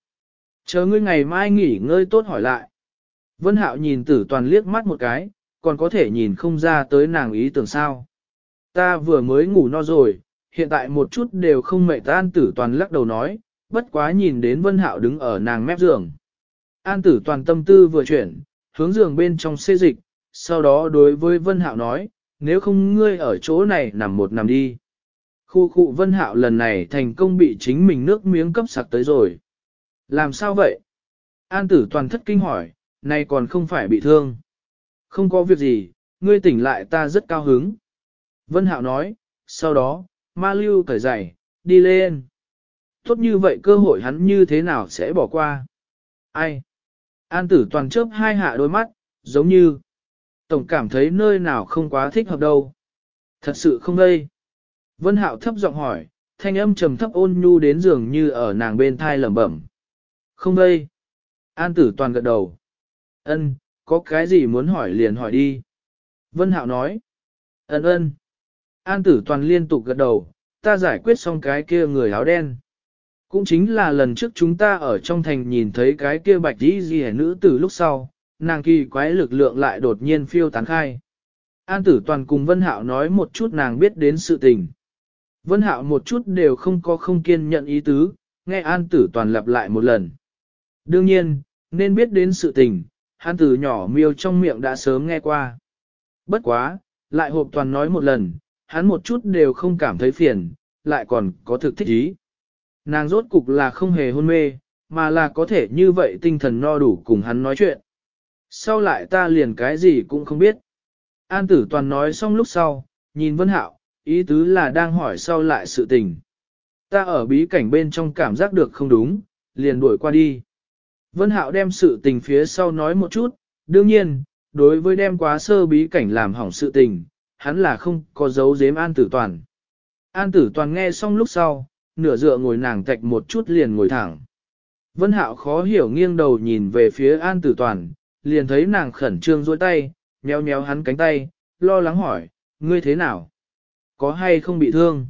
Chờ ngươi ngày mai nghỉ ngơi tốt hỏi lại. Vân Hạo nhìn tử toàn liếc mắt một cái, còn có thể nhìn không ra tới nàng ý tưởng sao. Ta vừa mới ngủ no rồi, hiện tại một chút đều không mệt an tử toàn lắc đầu nói, bất quá nhìn đến Vân Hạo đứng ở nàng mép giường. An tử toàn tâm tư vừa chuyển, hướng giường bên trong xê dịch, sau đó đối với Vân Hạo nói, nếu không ngươi ở chỗ này nằm một nằm đi. Khu khu Vân Hạo lần này thành công bị chính mình nước miếng cấp sặc tới rồi. Làm sao vậy? An tử toàn thất kinh hỏi, nay còn không phải bị thương. Không có việc gì, ngươi tỉnh lại ta rất cao hứng. Vân Hạo nói, sau đó, ma lưu cởi giày, đi lên. Tốt như vậy cơ hội hắn như thế nào sẽ bỏ qua? Ai? An tử toàn chớp hai hạ đôi mắt, giống như, tổng cảm thấy nơi nào không quá thích hợp đâu. Thật sự không đây. Vân Hạo thấp giọng hỏi, thanh âm trầm thấp ôn nhu đến dường như ở nàng bên thai lẩm bẩm. Không đây. An tử toàn gật đầu. Ân, có cái gì muốn hỏi liền hỏi đi. Vân Hạo nói. Ân ân. An tử toàn liên tục gật đầu, ta giải quyết xong cái kia người áo đen. Cũng chính là lần trước chúng ta ở trong thành nhìn thấy cái kia bạch đi gì nữ từ lúc sau, nàng kỳ quái lực lượng lại đột nhiên phiêu tán khai. An tử toàn cùng Vân Hạo nói một chút nàng biết đến sự tình. Vân Hạo một chút đều không có không kiên nhận ý tứ, nghe An tử toàn lặp lại một lần. Đương nhiên, nên biết đến sự tình, hắn tử nhỏ miêu trong miệng đã sớm nghe qua. Bất quá, lại hộp toàn nói một lần, hắn một chút đều không cảm thấy phiền, lại còn có thực thích ý. Nàng rốt cục là không hề hôn mê, mà là có thể như vậy tinh thần no đủ cùng hắn nói chuyện. Sau lại ta liền cái gì cũng không biết. An tử toàn nói xong lúc sau, nhìn Vân Hạo, ý tứ là đang hỏi sau lại sự tình. Ta ở bí cảnh bên trong cảm giác được không đúng, liền đuổi qua đi. Vân Hạo đem sự tình phía sau nói một chút, đương nhiên, đối với đem quá sơ bí cảnh làm hỏng sự tình, hắn là không có dấu giếm An Tử Toàn. An Tử Toàn nghe xong lúc sau, nửa dựa ngồi nàng tạch một chút liền ngồi thẳng. Vân Hạo khó hiểu nghiêng đầu nhìn về phía An Tử Toàn, liền thấy nàng khẩn trương duỗi tay, nhéo nhéo hắn cánh tay, lo lắng hỏi, ngươi thế nào? Có hay không bị thương?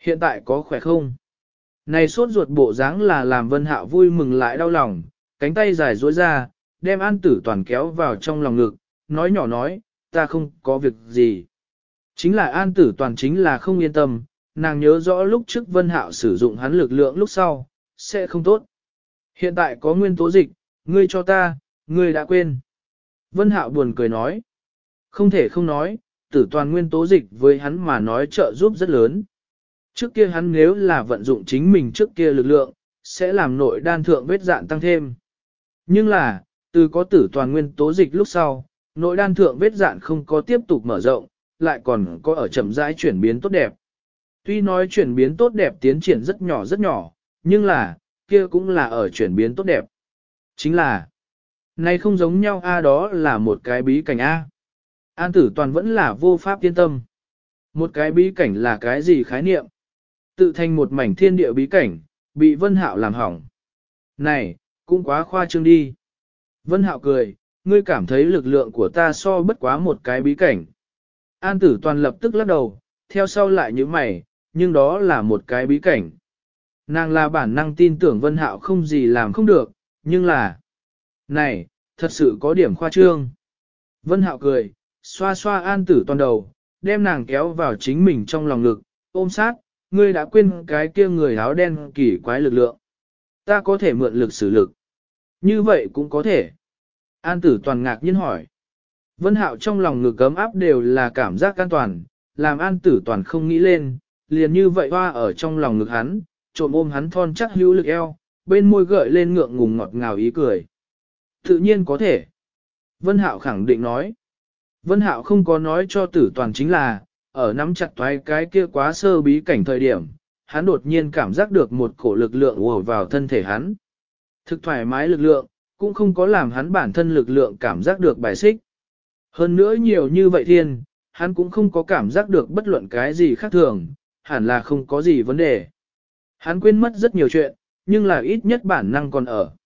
Hiện tại có khỏe không? Này suốt ruột bộ dáng là làm Vân Hạo vui mừng lại đau lòng, cánh tay dài duỗi ra, đem An Tử Toàn kéo vào trong lòng ngực, nói nhỏ nói, ta không có việc gì. Chính là An Tử Toàn chính là không yên tâm, nàng nhớ rõ lúc trước Vân Hạo sử dụng hắn lực lượng lúc sau, sẽ không tốt. Hiện tại có nguyên tố dịch, ngươi cho ta, ngươi đã quên. Vân Hạo buồn cười nói. Không thể không nói, tử toàn nguyên tố dịch với hắn mà nói trợ giúp rất lớn. Trước kia hắn nếu là vận dụng chính mình trước kia lực lượng, sẽ làm nội đan thượng vết dạn tăng thêm. Nhưng là, từ có tử toàn nguyên tố dịch lúc sau, nội đan thượng vết dạn không có tiếp tục mở rộng, lại còn có ở chậm rãi chuyển biến tốt đẹp. Tuy nói chuyển biến tốt đẹp tiến triển rất nhỏ rất nhỏ, nhưng là, kia cũng là ở chuyển biến tốt đẹp. Chính là, này không giống nhau A đó là một cái bí cảnh A. An tử toàn vẫn là vô pháp tiên tâm. Một cái bí cảnh là cái gì khái niệm? Tự thành một mảnh thiên địa bí cảnh, bị Vân Hạo làm hỏng. Này, cũng quá khoa trương đi. Vân Hạo cười, ngươi cảm thấy lực lượng của ta so bất quá một cái bí cảnh. An tử toàn lập tức lắc đầu, theo sau lại như mày, nhưng đó là một cái bí cảnh. Nàng là bản năng tin tưởng Vân Hạo không gì làm không được, nhưng là... Này, thật sự có điểm khoa trương. Vân Hạo cười, xoa xoa an tử toàn đầu, đem nàng kéo vào chính mình trong lòng ngực, ôm sát, ngươi đã quên cái kia người áo đen kỳ quái lực lượng. Ta có thể mượn lực sử lực. Như vậy cũng có thể. An tử toàn ngạc nhiên hỏi. Vân hạo trong lòng ngực cấm áp đều là cảm giác an toàn, làm an tử toàn không nghĩ lên, liền như vậy hoa ở trong lòng ngực hắn, trộm ôm hắn thon chắc hữu lực eo, bên môi gợi lên ngượng ngùng ngọt ngào ý cười. Tự nhiên có thể. Vân hạo khẳng định nói. Vân hạo không có nói cho tử toàn chính là, ở nắm chặt toái cái kia quá sơ bí cảnh thời điểm, hắn đột nhiên cảm giác được một cổ lực lượng ùa vào thân thể hắn. Thực thoải mái lực lượng, cũng không có làm hắn bản thân lực lượng cảm giác được bài xích. Hơn nữa nhiều như vậy thiên, hắn cũng không có cảm giác được bất luận cái gì khác thường, hẳn là không có gì vấn đề. Hắn quên mất rất nhiều chuyện, nhưng là ít nhất bản năng còn ở.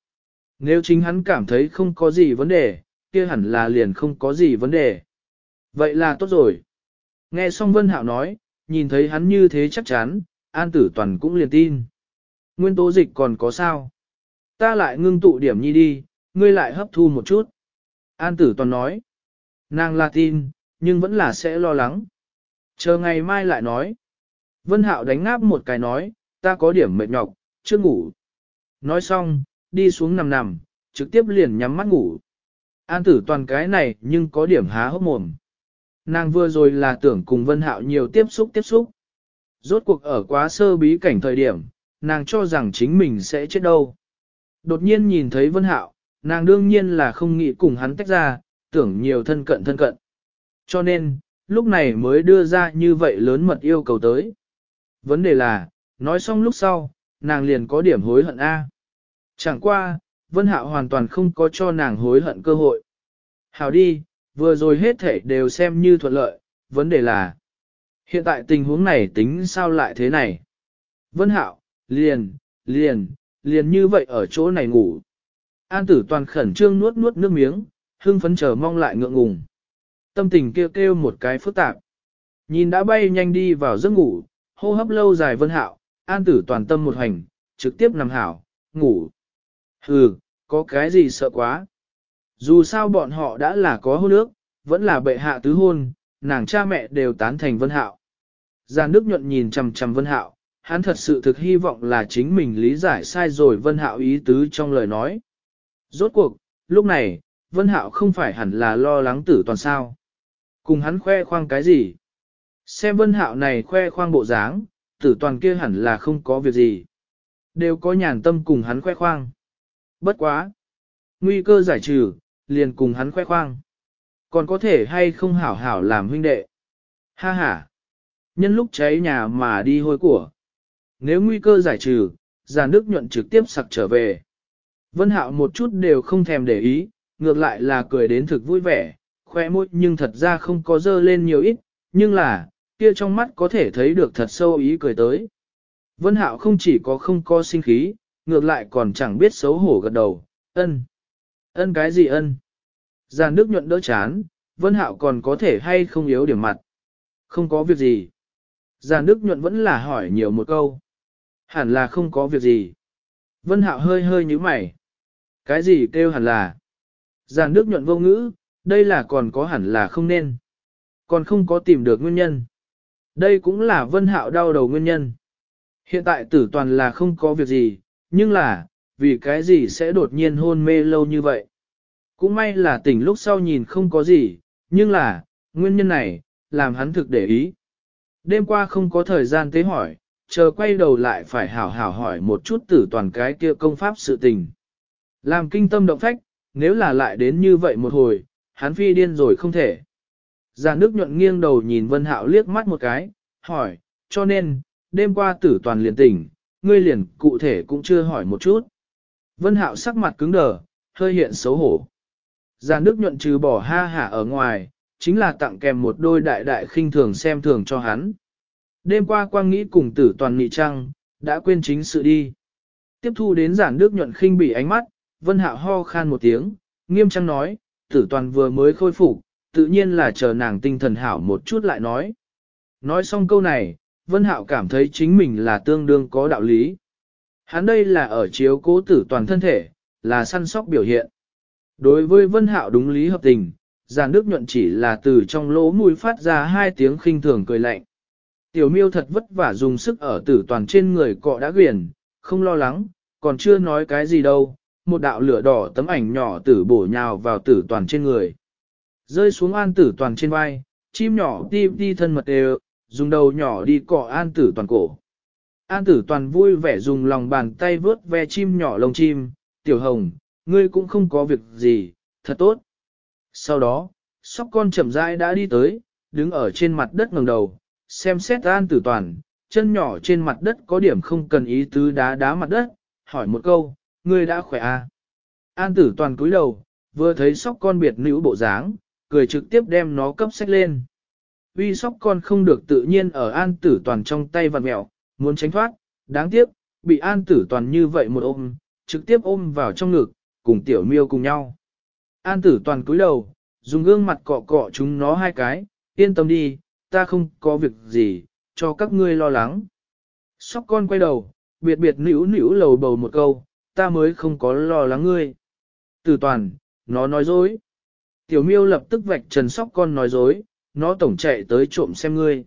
Nếu chính hắn cảm thấy không có gì vấn đề, kia hẳn là liền không có gì vấn đề. Vậy là tốt rồi. Nghe xong Vân Hạo nói, nhìn thấy hắn như thế chắc chắn, An Tử Toàn cũng liền tin. Nguyên tố dịch còn có sao? Ta lại ngưng tụ điểm nhi đi, ngươi lại hấp thu một chút. An Tử Toàn nói. Nàng là tin, nhưng vẫn là sẽ lo lắng. Chờ ngày mai lại nói. Vân Hạo đánh ngáp một cái nói, ta có điểm mệt nhọc, chưa ngủ. Nói xong, đi xuống nằm nằm, trực tiếp liền nhắm mắt ngủ. An tử toàn cái này nhưng có điểm há hốc mồm. Nàng vừa rồi là tưởng cùng Vân Hạo nhiều tiếp xúc tiếp xúc. Rốt cuộc ở quá sơ bí cảnh thời điểm, nàng cho rằng chính mình sẽ chết đâu. Đột nhiên nhìn thấy Vân Hạo, nàng đương nhiên là không nghĩ cùng hắn tách ra, tưởng nhiều thân cận thân cận. Cho nên, lúc này mới đưa ra như vậy lớn mật yêu cầu tới. Vấn đề là, nói xong lúc sau, nàng liền có điểm hối hận A. Chẳng qua, Vân Hạo hoàn toàn không có cho nàng hối hận cơ hội. Hảo đi, vừa rồi hết thể đều xem như thuận lợi, vấn đề là hiện tại tình huống này tính sao lại thế này. Vân Hạo, liền, liền, liền như vậy ở chỗ này ngủ. An tử toàn khẩn trương nuốt nuốt nước miếng, hưng phấn chờ mong lại ngượng ngùng. Tâm tình kêu kêu một cái phức tạp. Nhìn đã bay nhanh đi vào giấc ngủ, hô hấp lâu dài Vân Hạo, an tử toàn tâm một hành, trực tiếp nằm hảo, ngủ. Hừ, có cái gì sợ quá. Dù sao bọn họ đã là có hôn ước, vẫn là bệ hạ tứ hôn, nàng cha mẹ đều tán thành Vân Hạo. Giàn Đức nhuận nhìn chằm chằm Vân Hạo, hắn thật sự thực hy vọng là chính mình lý giải sai rồi Vân Hạo ý tứ trong lời nói. Rốt cuộc, lúc này, Vân Hạo không phải hẳn là lo lắng tử toàn sao. Cùng hắn khoe khoang cái gì? Xem Vân Hạo này khoe khoang bộ dáng, tử toàn kia hẳn là không có việc gì. Đều có nhàn tâm cùng hắn khoe khoang. Bất quá. Nguy cơ giải trừ, liền cùng hắn khoe khoang. Còn có thể hay không hảo hảo làm huynh đệ. Ha ha. Nhân lúc cháy nhà mà đi hôi của. Nếu nguy cơ giải trừ, giàn đức nhuận trực tiếp sặc trở về. Vân hạo một chút đều không thèm để ý, ngược lại là cười đến thực vui vẻ, khoe môi nhưng thật ra không có dơ lên nhiều ít, nhưng là, kia trong mắt có thể thấy được thật sâu ý cười tới. Vân hạo không chỉ có không có sinh khí, ngược lại còn chẳng biết xấu hổ gật đầu, ân. Ân cái gì ân? Giàn Đức nhuận đỡ chán, Vân Hạo còn có thể hay không yếu điểm mặt. Không có việc gì. Giàn Đức nhuận vẫn là hỏi nhiều một câu. Hẳn là không có việc gì. Vân Hạo hơi hơi nhíu mày. Cái gì kêu hẳn là? Giàn Đức nhuận vô ngữ, đây là còn có hẳn là không nên. Còn không có tìm được nguyên nhân. Đây cũng là Vân Hạo đau đầu nguyên nhân. Hiện tại tử toàn là không có việc gì, nhưng là, vì cái gì sẽ đột nhiên hôn mê lâu như vậy? Cũng may là tỉnh lúc sau nhìn không có gì, nhưng là, nguyên nhân này, làm hắn thực để ý. Đêm qua không có thời gian tế hỏi, chờ quay đầu lại phải hảo hảo hỏi một chút tử toàn cái kia công pháp sự tình. Làm kinh tâm động phách, nếu là lại đến như vậy một hồi, hắn phi điên rồi không thể. Già nước nhuận nghiêng đầu nhìn Vân Hạo liếc mắt một cái, hỏi, cho nên, đêm qua tử toàn liền tỉnh, ngươi liền cụ thể cũng chưa hỏi một chút. Vân Hạo sắc mặt cứng đờ, hơi hiện xấu hổ. Già nước nhuận trừ bỏ ha hả ở ngoài, chính là tặng kèm một đôi đại đại khinh thường xem thường cho hắn. Đêm qua quang nghĩ cùng tử toàn nị trăng, đã quên chính sự đi. Tiếp thu đến giản nước nhuận khinh bị ánh mắt, Vân Hạo ho khan một tiếng, nghiêm trang nói, tử toàn vừa mới khôi phục, tự nhiên là chờ nàng tinh thần hảo một chút lại nói. Nói xong câu này, Vân Hạo cảm thấy chính mình là tương đương có đạo lý. Hắn đây là ở chiếu cố tử toàn thân thể, là săn sóc biểu hiện. Đối với Vân Hạo đúng lý hợp tình, giàn nước nhuận chỉ là từ trong lỗ mũi phát ra hai tiếng khinh thường cười lạnh. Tiểu miêu thật vất vả dùng sức ở tử toàn trên người cọ đã quyển, không lo lắng, còn chưa nói cái gì đâu, một đạo lửa đỏ tấm ảnh nhỏ tử bổ nhào vào tử toàn trên người. Rơi xuống an tử toàn trên vai, chim nhỏ đi đi thân mật đều, dùng đầu nhỏ đi cọ an tử toàn cổ. An tử toàn vui vẻ dùng lòng bàn tay vớt ve chim nhỏ lông chim, tiểu hồng, ngươi cũng không có việc gì, thật tốt. Sau đó, sóc con chậm rãi đã đi tới, đứng ở trên mặt đất ngẩng đầu, xem xét an tử toàn, chân nhỏ trên mặt đất có điểm không cần ý tứ đá đá mặt đất, hỏi một câu, ngươi đã khỏe à? An tử toàn cúi đầu, vừa thấy sóc con biệt nữ bộ dáng, cười trực tiếp đem nó cấp sách lên. Uy sóc con không được tự nhiên ở an tử toàn trong tay vặt mẹo, muốn tránh thoát, đáng tiếc, bị an tử toàn như vậy một ôm, trực tiếp ôm vào trong ngực, cùng tiểu miêu cùng nhau. An tử toàn cúi đầu, dùng gương mặt cọ cọ chúng nó hai cái, yên tâm đi, ta không có việc gì, cho các ngươi lo lắng. Sóc con quay đầu, biệt biệt nữu nữu lầu bầu một câu, ta mới không có lo lắng ngươi. Từ toàn, nó nói dối. Tiểu miêu lập tức vạch trần sóc con nói dối, nó tổng chạy tới trộm xem ngươi.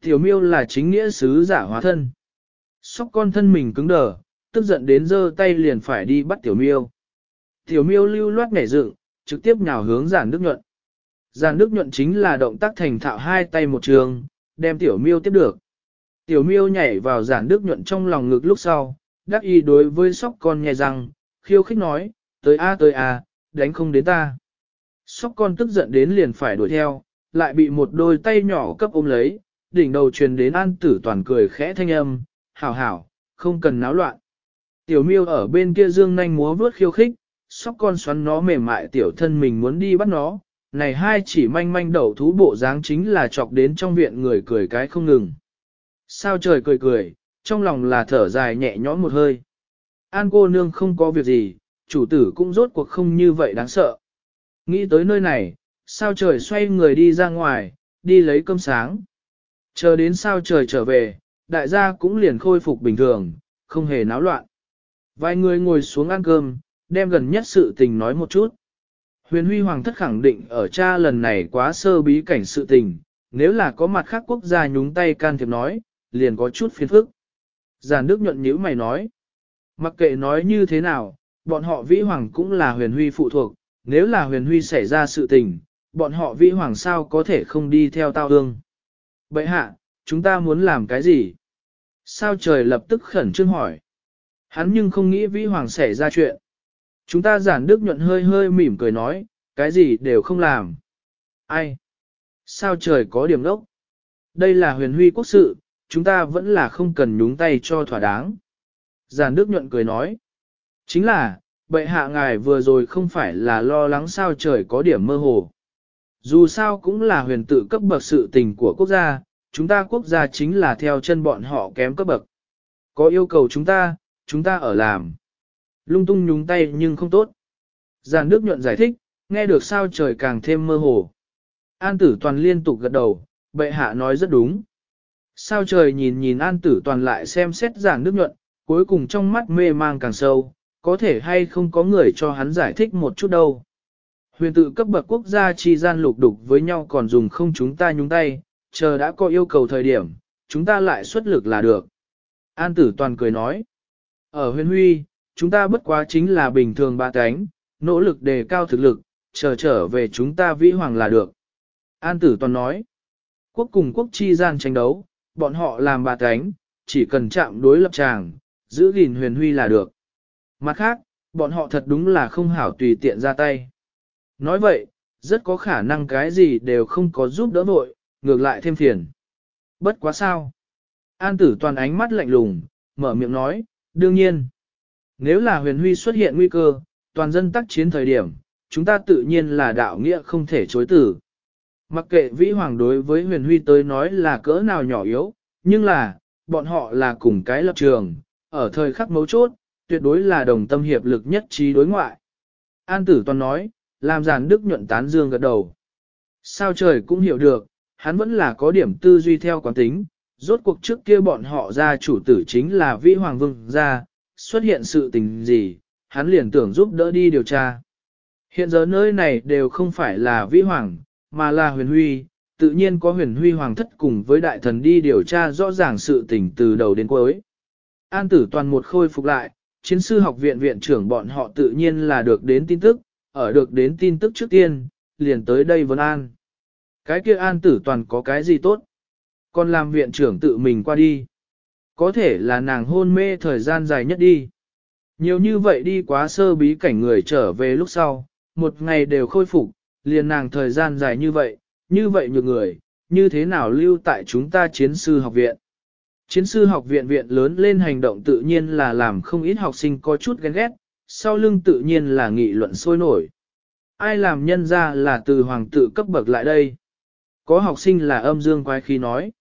Tiểu miêu là chính nghĩa sứ giả hóa thân. Sóc con thân mình cứng đờ, tức giận đến giơ tay liền phải đi bắt tiểu miêu. Tiểu miêu lưu loát nhảy dựng, trực tiếp nhào hướng giản nước nhuận. Giản nước nhuận chính là động tác thành thạo hai tay một trường, đem tiểu miêu tiếp được. Tiểu miêu nhảy vào giản nước nhuận trong lòng ngực lúc sau, đắc y đối với sóc con nhẹ răng, khiêu khích nói, tới a tới a, đánh không đến ta. Sóc con tức giận đến liền phải đuổi theo, lại bị một đôi tay nhỏ cấp ôm lấy, đỉnh đầu truyền đến an tử toàn cười khẽ thanh âm, hảo hảo, không cần náo loạn. Tiểu miêu ở bên kia dương nanh múa vướt khiêu khích, sóc con xoắn nó mềm mại tiểu thân mình muốn đi bắt nó, này hai chỉ manh manh đậu thú bộ dáng chính là chọc đến trong viện người cười cái không ngừng. Sao trời cười cười, trong lòng là thở dài nhẹ nhõm một hơi. An cô nương không có việc gì, chủ tử cũng rốt cuộc không như vậy đáng sợ. Nghĩ tới nơi này, sao trời xoay người đi ra ngoài, đi lấy cơm sáng. Chờ đến sao trời trở về, đại gia cũng liền khôi phục bình thường, không hề náo loạn. Vài người ngồi xuống ăn cơm, đem gần nhất sự tình nói một chút. Huyền huy hoàng thất khẳng định ở cha lần này quá sơ bí cảnh sự tình, nếu là có mặt khác quốc gia nhúng tay can thiệp nói, liền có chút phiền phức. Giàn Đức nhuận nhữ mày nói, mặc kệ nói như thế nào, bọn họ vĩ hoàng cũng là huyền huy phụ thuộc, nếu là huyền huy xảy ra sự tình, bọn họ vĩ hoàng sao có thể không đi theo tao hương. Bậy hạ, chúng ta muốn làm cái gì? Sao trời lập tức khẩn trương hỏi. Hắn nhưng không nghĩ vĩ hoàng xảy ra chuyện. Chúng ta giản đức nhuận hơi hơi mỉm cười nói, cái gì đều không làm. Ai? Sao trời có điểm đốc? Đây là huyền huy quốc sự, chúng ta vẫn là không cần nhúng tay cho thỏa đáng. Giản đức nhuận cười nói. Chính là, bệ hạ ngài vừa rồi không phải là lo lắng sao trời có điểm mơ hồ. Dù sao cũng là huyền tự cấp bậc sự tình của quốc gia, chúng ta quốc gia chính là theo chân bọn họ kém cấp bậc. Có yêu cầu chúng ta, chúng ta ở làm. Lung tung nhúng tay nhưng không tốt. Giàn Đức nhuận giải thích, nghe được sao trời càng thêm mơ hồ. An tử toàn liên tục gật đầu, bệ hạ nói rất đúng. Sao trời nhìn nhìn an tử toàn lại xem xét giảng Đức nhuận, cuối cùng trong mắt mê mang càng sâu, có thể hay không có người cho hắn giải thích một chút đâu. Huyền tự cấp bậc quốc gia chi gian lục đục với nhau còn dùng không chúng ta nhúng tay, chờ đã có yêu cầu thời điểm, chúng ta lại xuất lực là được. An tử toàn cười nói. Ở huyền huy, chúng ta bất quá chính là bình thường ba cánh, nỗ lực đề cao thực lực, chờ trở về chúng ta vĩ hoàng là được. An tử toàn nói. Quốc cùng quốc chi gian tranh đấu, bọn họ làm ba cánh, chỉ cần chạm đối lập tràng, giữ gìn huyền huy là được. Mặt khác, bọn họ thật đúng là không hảo tùy tiện ra tay. Nói vậy, rất có khả năng cái gì đều không có giúp đỡ vội, ngược lại thêm phiền. Bất quá sao. An tử toàn ánh mắt lạnh lùng, mở miệng nói, đương nhiên. Nếu là huyền huy xuất hiện nguy cơ, toàn dân tác chiến thời điểm, chúng ta tự nhiên là đạo nghĩa không thể chối tử. Mặc kệ vĩ hoàng đối với huyền huy tới nói là cỡ nào nhỏ yếu, nhưng là, bọn họ là cùng cái lập trường, ở thời khắc mấu chốt, tuyệt đối là đồng tâm hiệp lực nhất trí đối ngoại. An tử toàn nói, làm giản đức nhuận tán dương gật đầu. Sao trời cũng hiểu được, hắn vẫn là có điểm tư duy theo quán tính, rốt cuộc trước kia bọn họ ra chủ tử chính là vĩ hoàng vương gia, xuất hiện sự tình gì, hắn liền tưởng giúp đỡ đi điều tra. Hiện giờ nơi này đều không phải là vĩ hoàng, mà là huyền huy, tự nhiên có huyền huy hoàng thất cùng với đại thần đi điều tra rõ ràng sự tình từ đầu đến cuối. An tử toàn một khôi phục lại, chiến sư học viện viện trưởng bọn họ tự nhiên là được đến tin tức, ở được đến tin tức trước tiên, liền tới đây vấn an. Cái kia an tử toàn có cái gì tốt? Còn làm viện trưởng tự mình qua đi. Có thể là nàng hôn mê thời gian dài nhất đi. Nhiều như vậy đi quá sơ bí cảnh người trở về lúc sau, một ngày đều khôi phục, liền nàng thời gian dài như vậy, như vậy nhiều người, như thế nào lưu tại chúng ta chiến sư học viện. Chiến sư học viện viện lớn lên hành động tự nhiên là làm không ít học sinh có chút ghen ghét, sau lưng tự nhiên là nghị luận sôi nổi. Ai làm nhân ra là từ hoàng tự cấp bậc lại đây? Có học sinh là âm dương quái khi nói.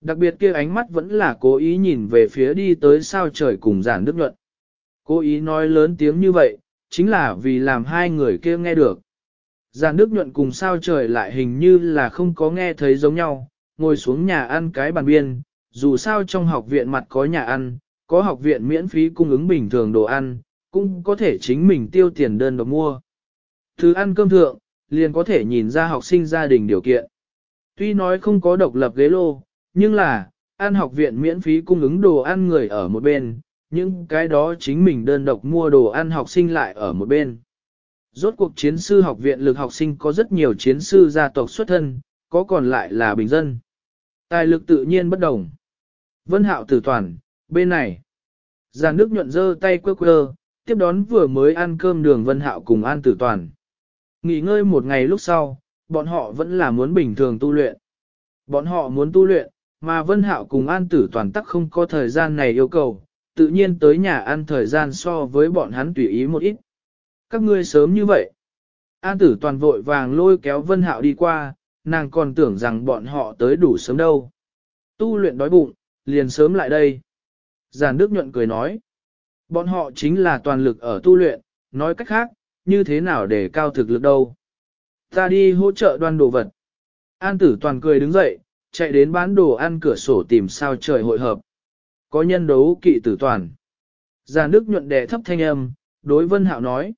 Đặc biệt kia ánh mắt vẫn là cố ý nhìn về phía đi tới sao trời cùng giản đức nhuận. Cố ý nói lớn tiếng như vậy, chính là vì làm hai người kia nghe được. Giản đức nhuận cùng sao trời lại hình như là không có nghe thấy giống nhau, ngồi xuống nhà ăn cái bàn biên, dù sao trong học viện mặt có nhà ăn, có học viện miễn phí cung ứng bình thường đồ ăn, cũng có thể chính mình tiêu tiền đơn độc mua. Thứ ăn cơm thượng, liền có thể nhìn ra học sinh gia đình điều kiện. Tuy nói không có độc lập ghế lô, nhưng là, ăn học viện miễn phí cung ứng đồ ăn người ở một bên, những cái đó chính mình đơn độc mua đồ ăn học sinh lại ở một bên. Rốt cuộc chiến sư học viện lực học sinh có rất nhiều chiến sư gia tộc xuất thân, có còn lại là bình dân. Tài lực tự nhiên bất đồng. Vân hạo tử toàn, bên này. Giàn nước nhuận dơ tay quơ quơ, tiếp đón vừa mới ăn cơm đường Vân hạo cùng an tử toàn. Nghỉ ngơi một ngày lúc sau, bọn họ vẫn là muốn bình thường tu luyện. Bọn họ muốn tu luyện, mà Vân Hạo cùng An Tử Toàn tắc không có thời gian này yêu cầu, tự nhiên tới nhà ăn thời gian so với bọn hắn tùy ý một ít. Các ngươi sớm như vậy. An Tử Toàn vội vàng lôi kéo Vân Hạo đi qua, nàng còn tưởng rằng bọn họ tới đủ sớm đâu. Tu luyện đói bụng, liền sớm lại đây. Giản Đức nhuận cười nói. Bọn họ chính là toàn lực ở tu luyện, nói cách khác, như thế nào để cao thực lực đâu. Ta đi hỗ trợ đoan đồ vật. An tử toàn cười đứng dậy, chạy đến bán đồ ăn cửa sổ tìm sao trời hội hợp. Có nhân đấu kỵ tử toàn. Già Đức nhuận đệ thấp thanh âm, đối Vân Hạo nói.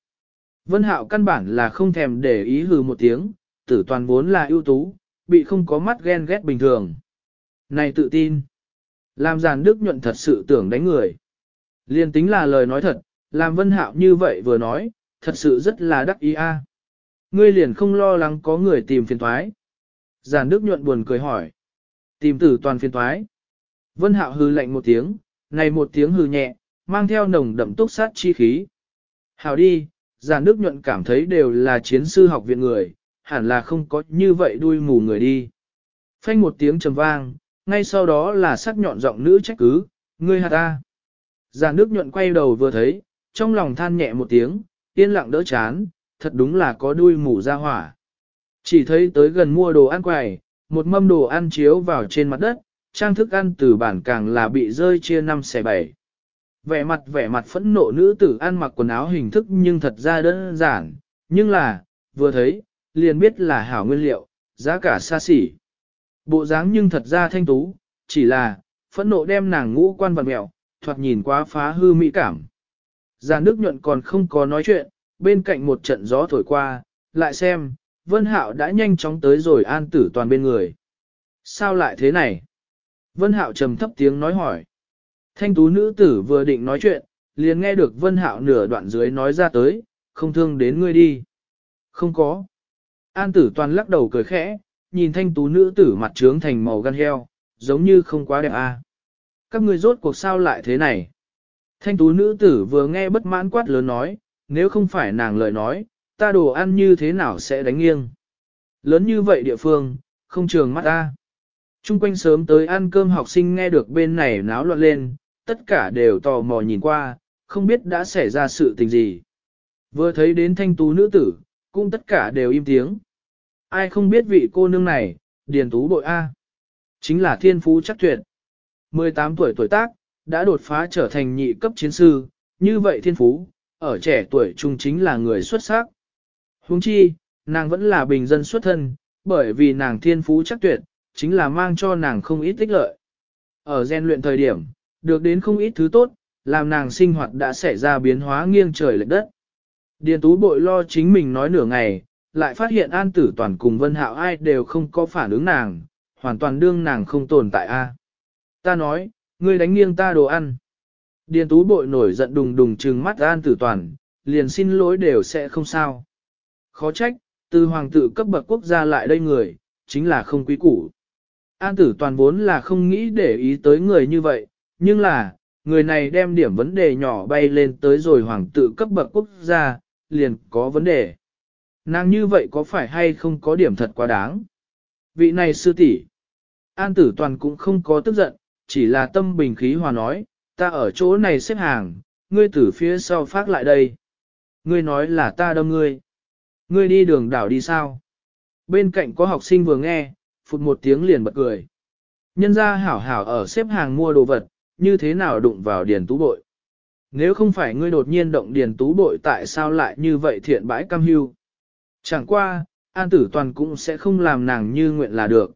Vân Hạo căn bản là không thèm để ý hừ một tiếng, tử toàn vốn là ưu tú, bị không có mắt ghen ghét bình thường. Này tự tin. Làm giàn Đức nhuận thật sự tưởng đánh người. Liên tính là lời nói thật, làm Vân Hạo như vậy vừa nói, thật sự rất là đắc ý a. Ngươi liền không lo lắng có người tìm phiền toái giàn Đức nhuận buồn cười hỏi. Tìm tử toàn phiền thoái. Vân Hạo hư lạnh một tiếng, này một tiếng hư nhẹ, mang theo nồng đậm túc sát chi khí. Hảo đi, giàn Đức nhuận cảm thấy đều là chiến sư học viện người, hẳn là không có như vậy đuôi mù người đi. Phanh một tiếng trầm vang, ngay sau đó là sắc nhọn giọng nữ trách cứ, ngươi hạt ta. giàn Đức nhuận quay đầu vừa thấy, trong lòng than nhẹ một tiếng, yên lặng đỡ chán, thật đúng là có đuôi mù ra hỏa. Chỉ thấy tới gần mua đồ ăn quầy, một mâm đồ ăn chiếu vào trên mặt đất, trang thức ăn từ bản càng là bị rơi chia năm xẻ bảy. Vẻ mặt vẻ mặt phẫn nộ nữ tử ăn mặc quần áo hình thức nhưng thật ra đơn giản, nhưng là, vừa thấy, liền biết là hảo nguyên liệu, giá cả xa xỉ. Bộ dáng nhưng thật ra thanh tú, chỉ là, phẫn nộ đem nàng ngũ quan vật mẹo, thoạt nhìn quá phá hư mỹ cảm. Giàn nước nhuận còn không có nói chuyện, bên cạnh một trận gió thổi qua, lại xem, Vân Hạo đã nhanh chóng tới rồi an tử toàn bên người. Sao lại thế này? Vân Hạo trầm thấp tiếng nói hỏi. Thanh tú nữ tử vừa định nói chuyện, liền nghe được Vân Hạo nửa đoạn dưới nói ra tới, không thương đến ngươi đi. Không có. An tử toàn lắc đầu cười khẽ, nhìn thanh tú nữ tử mặt trướng thành màu gan heo, giống như không quá đẹp a. À. các ngươi rốt cuộc sao lại thế này. Thanh tú nữ tử vừa nghe bất mãn quát lớn nói, nếu không phải nàng lời nói, ta đồ ăn như thế nào sẽ đánh nghiêng. Lớn như vậy địa phương, không trường mắt ta. Trung quanh sớm tới ăn cơm học sinh nghe được bên này náo loạn lên, tất cả đều tò mò nhìn qua, không biết đã xảy ra sự tình gì. Vừa thấy đến thanh tú nữ tử, cũng tất cả đều im tiếng. Ai không biết vị cô nương này, điền tú bội A. Chính là thiên phú chắc tuyệt. 18 tuổi tuổi tác, đã đột phá trở thành nhị cấp chiến sư, như vậy thiên phú, ở trẻ tuổi trung chính là người xuất sắc. Huống chi, nàng vẫn là bình dân xuất thân, bởi vì nàng thiên phú chắc tuyệt, chính là mang cho nàng không ít tích lợi. Ở gen luyện thời điểm, được đến không ít thứ tốt, làm nàng sinh hoạt đã xảy ra biến hóa nghiêng trời lệch đất. Điền tú bội lo chính mình nói nửa ngày, lại phát hiện an tử toàn cùng vân hạo ai đều không có phản ứng nàng, hoàn toàn đương nàng không tồn tại a. Ta nói, ngươi đánh nghiêng ta đồ ăn. Điền tú bội nổi giận đùng đùng trừng mắt an tử toàn, liền xin lỗi đều sẽ không sao. Khó trách, từ hoàng tử cấp bậc quốc gia lại đây người, chính là không quý củ. An tử toàn vốn là không nghĩ để ý tới người như vậy, nhưng là, người này đem điểm vấn đề nhỏ bay lên tới rồi hoàng tử cấp bậc quốc gia, liền có vấn đề. Nàng như vậy có phải hay không có điểm thật quá đáng? Vị này sư tỷ, An tử toàn cũng không có tức giận, chỉ là tâm bình khí hòa nói, ta ở chỗ này xếp hàng, ngươi từ phía sau phát lại đây. Ngươi nói là ta đâm ngươi. Ngươi đi đường đảo đi sao? Bên cạnh có học sinh vừa nghe, phụt một tiếng liền bật cười. Nhân ra hảo hảo ở xếp hàng mua đồ vật, như thế nào đụng vào điền tú bội. Nếu không phải ngươi đột nhiên động điền tú bội tại sao lại như vậy thiện bãi cam hưu. Chẳng qua, an tử toàn cũng sẽ không làm nàng như nguyện là được.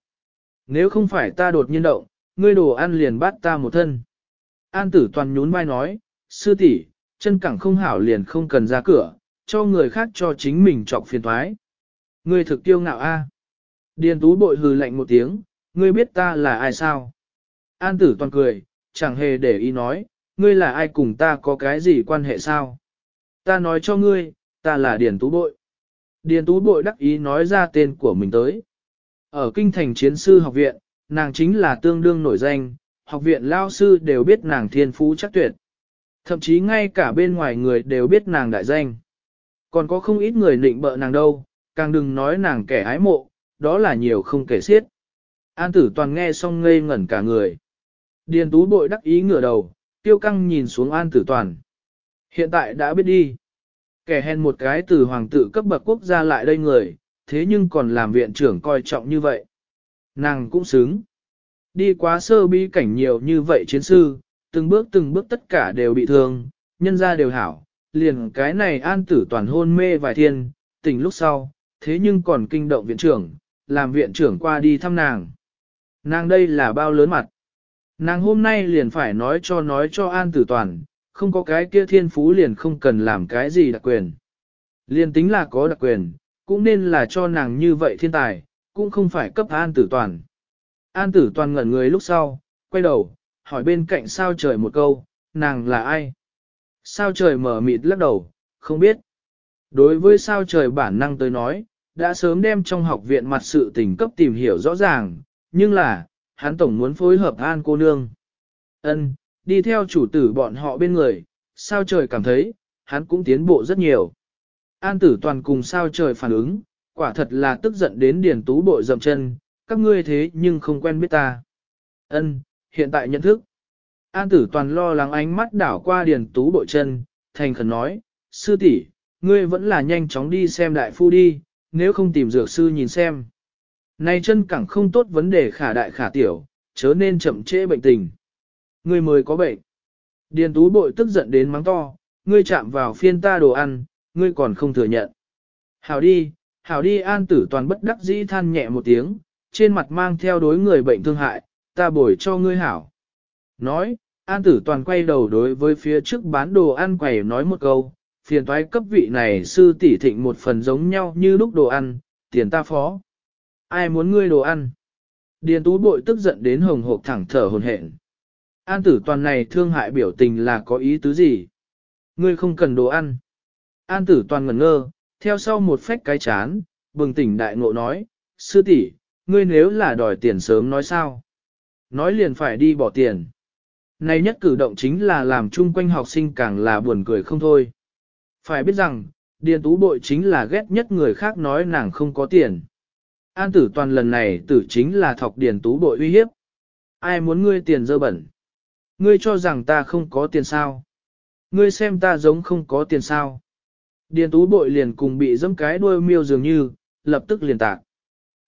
Nếu không phải ta đột nhiên động, ngươi đồ ăn liền bắt ta một thân. An tử toàn nhún vai nói, sư tỷ, chân cẳng không hảo liền không cần ra cửa, cho người khác cho chính mình trọc phiền thoái. Ngươi thực tiêu ngạo a. Điền tú bội hừ lạnh một tiếng, ngươi biết ta là ai sao? An tử toàn cười, chẳng hề để ý nói, ngươi là ai cùng ta có cái gì quan hệ sao? Ta nói cho ngươi, ta là Điền tú bội. Điền tú bội đắc ý nói ra tên của mình tới. Ở kinh thành chiến sư học viện, nàng chính là tương đương nổi danh, học viện lao sư đều biết nàng thiên phú chắc tuyệt. Thậm chí ngay cả bên ngoài người đều biết nàng đại danh. Còn có không ít người nịnh bợ nàng đâu, càng đừng nói nàng kẻ ái mộ, đó là nhiều không kể xiết. An tử toàn nghe xong ngây ngẩn cả người. Điền tú bội đắc ý ngửa đầu, tiêu căng nhìn xuống an tử toàn. Hiện tại đã biết đi. Kẻ hèn một cái từ hoàng tử cấp bậc quốc gia lại đây người, thế nhưng còn làm viện trưởng coi trọng như vậy. Nàng cũng xứng. Đi quá sơ bi cảnh nhiều như vậy chiến sư, từng bước từng bước tất cả đều bị thương, nhân ra đều hảo, liền cái này an tử toàn hôn mê vài thiên, tỉnh lúc sau, thế nhưng còn kinh động viện trưởng, làm viện trưởng qua đi thăm nàng. Nàng đây là bao lớn mặt. Nàng hôm nay liền phải nói cho nói cho an tử toàn, không có cái kia thiên phú liền không cần làm cái gì đặc quyền. Liền tính là có đặc quyền, cũng nên là cho nàng như vậy thiên tài, cũng không phải cấp an tử toàn. An tử toàn ngẩn người lúc sau, quay đầu, hỏi bên cạnh sao trời một câu, nàng là ai? Sao trời mở mịt lắc đầu, không biết. Đối với sao trời bản năng tới nói, đã sớm đem trong học viện mặt sự tình cấp tìm hiểu rõ ràng, nhưng là, hắn tổng muốn phối hợp an cô nương. Ân, đi theo chủ tử bọn họ bên người, sao trời cảm thấy, hắn cũng tiến bộ rất nhiều. An tử toàn cùng sao trời phản ứng, quả thật là tức giận đến điền tú bội dậm chân, các ngươi thế nhưng không quen biết ta. Ân, hiện tại nhận thức. An tử toàn lo lắng ánh mắt đảo qua điền tú bội chân, thành khẩn nói, sư tỷ, ngươi vẫn là nhanh chóng đi xem đại phu đi, nếu không tìm dược sư nhìn xem. Này chân cẳng không tốt vấn đề khả đại khả tiểu, chớ nên chậm trễ bệnh tình. Ngươi mới có bệnh. Điền tú bội tức giận đến mắng to, ngươi chạm vào phiên ta đồ ăn, ngươi còn không thừa nhận. Hảo đi, hảo đi an tử toàn bất đắc dĩ than nhẹ một tiếng, trên mặt mang theo đối người bệnh thương hại, ta bồi cho ngươi hảo. Nói, an tử toàn quay đầu đối với phía trước bán đồ ăn quầy nói một câu, phiền toái cấp vị này sư tỷ thịnh một phần giống nhau như lúc đồ ăn, tiền ta phó. Ai muốn ngươi đồ ăn? Điền tú bội tức giận đến hồng hộp thẳng thở hồn hển. An tử toàn này thương hại biểu tình là có ý tứ gì? Ngươi không cần đồ ăn. An tử toàn ngẩn ngơ, theo sau một phách cái chán, bừng tỉnh đại ngộ nói, sư tỷ, ngươi nếu là đòi tiền sớm nói sao? Nói liền phải đi bỏ tiền. Này nhất cử động chính là làm chung quanh học sinh càng là buồn cười không thôi. Phải biết rằng, Điền Tú Bội chính là ghét nhất người khác nói nàng không có tiền. An tử toàn lần này tử chính là thọc Điền Tú Bội uy hiếp. Ai muốn ngươi tiền dơ bẩn? Ngươi cho rằng ta không có tiền sao? Ngươi xem ta giống không có tiền sao? Điền Tú Bội liền cùng bị dẫm cái đuôi miêu dường như, lập tức liền tạc.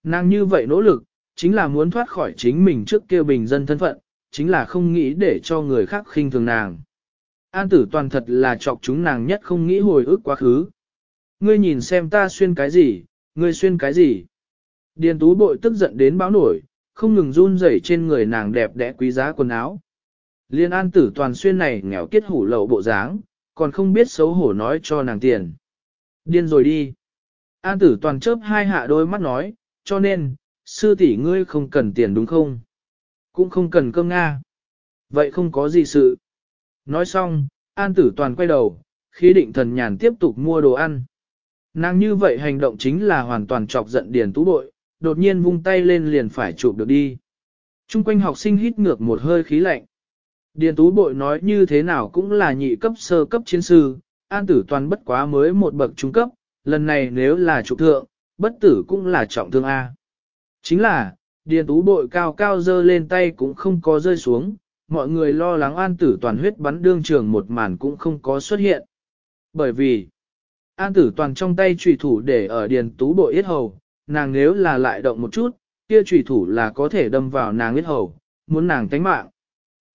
Nàng như vậy nỗ lực, chính là muốn thoát khỏi chính mình trước kia bình dân thân phận, chính là không nghĩ để cho người khác khinh thường nàng. An tử toàn thật là chọc chúng nàng nhất không nghĩ hồi ức quá khứ. Ngươi nhìn xem ta xuyên cái gì, ngươi xuyên cái gì. Điền tú bội tức giận đến báo nổi, không ngừng run rẩy trên người nàng đẹp đẽ quý giá quần áo. Liên an tử toàn xuyên này nghèo kết hủ lậu bộ dáng, còn không biết xấu hổ nói cho nàng tiền. Điên rồi đi. An tử toàn chớp hai hạ đôi mắt nói, cho nên, sư tỷ ngươi không cần tiền đúng không? Cũng không cần cơm Nga. Vậy không có gì sự. Nói xong, an tử toàn quay đầu, khí định thần nhàn tiếp tục mua đồ ăn. Nàng như vậy hành động chính là hoàn toàn chọc giận điền tú bội, đột nhiên vung tay lên liền phải chụp được đi. Trung quanh học sinh hít ngược một hơi khí lạnh. Điền tú bội nói như thế nào cũng là nhị cấp sơ cấp chiến sư, an tử toàn bất quá mới một bậc trung cấp, lần này nếu là trục thượng, bất tử cũng là trọng thương A. Chính là, điền tú bội cao cao dơ lên tay cũng không có rơi xuống, mọi người lo lắng an tử toàn huyết bắn đương trường một màn cũng không có xuất hiện. Bởi vì, an tử toàn trong tay trùy thủ để ở điền tú bội yết hầu, nàng nếu là lại động một chút, kia trùy thủ là có thể đâm vào nàng yết hầu, muốn nàng tánh mạng.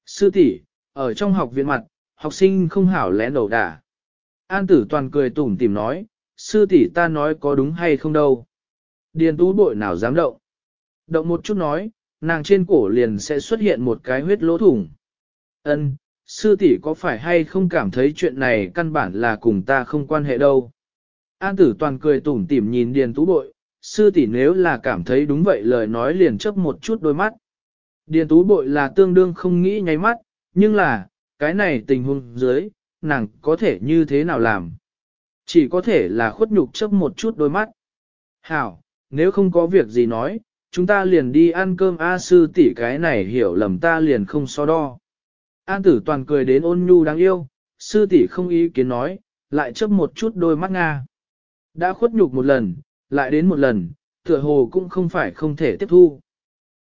Sư tỷ ở trong học viện mặt, học sinh không hảo lén đầu đả. An tử toàn cười tủm tìm nói, sư tỷ ta nói có đúng hay không đâu. Điền tú bội nào dám động. Động một chút nói, nàng trên cổ liền sẽ xuất hiện một cái huyết lỗ thủng. Ân, sư tỷ có phải hay không cảm thấy chuyện này căn bản là cùng ta không quan hệ đâu. An tử toàn cười tủm tỉm nhìn điền tú bội, sư tỷ nếu là cảm thấy đúng vậy lời nói liền chấp một chút đôi mắt. Điền tú bội là tương đương không nghĩ nháy mắt, nhưng là, cái này tình huống dưới, nàng có thể như thế nào làm? Chỉ có thể là khuất nhục chấp một chút đôi mắt. Hảo, nếu không có việc gì nói, chúng ta liền đi ăn cơm A sư tỷ cái này hiểu lầm ta liền không so đo. An tử toàn cười đến ôn nhu đáng yêu, sư tỷ không ý kiến nói, lại chấp một chút đôi mắt Nga. Đã khuất nhục một lần, lại đến một lần, tựa hồ cũng không phải không thể tiếp thu.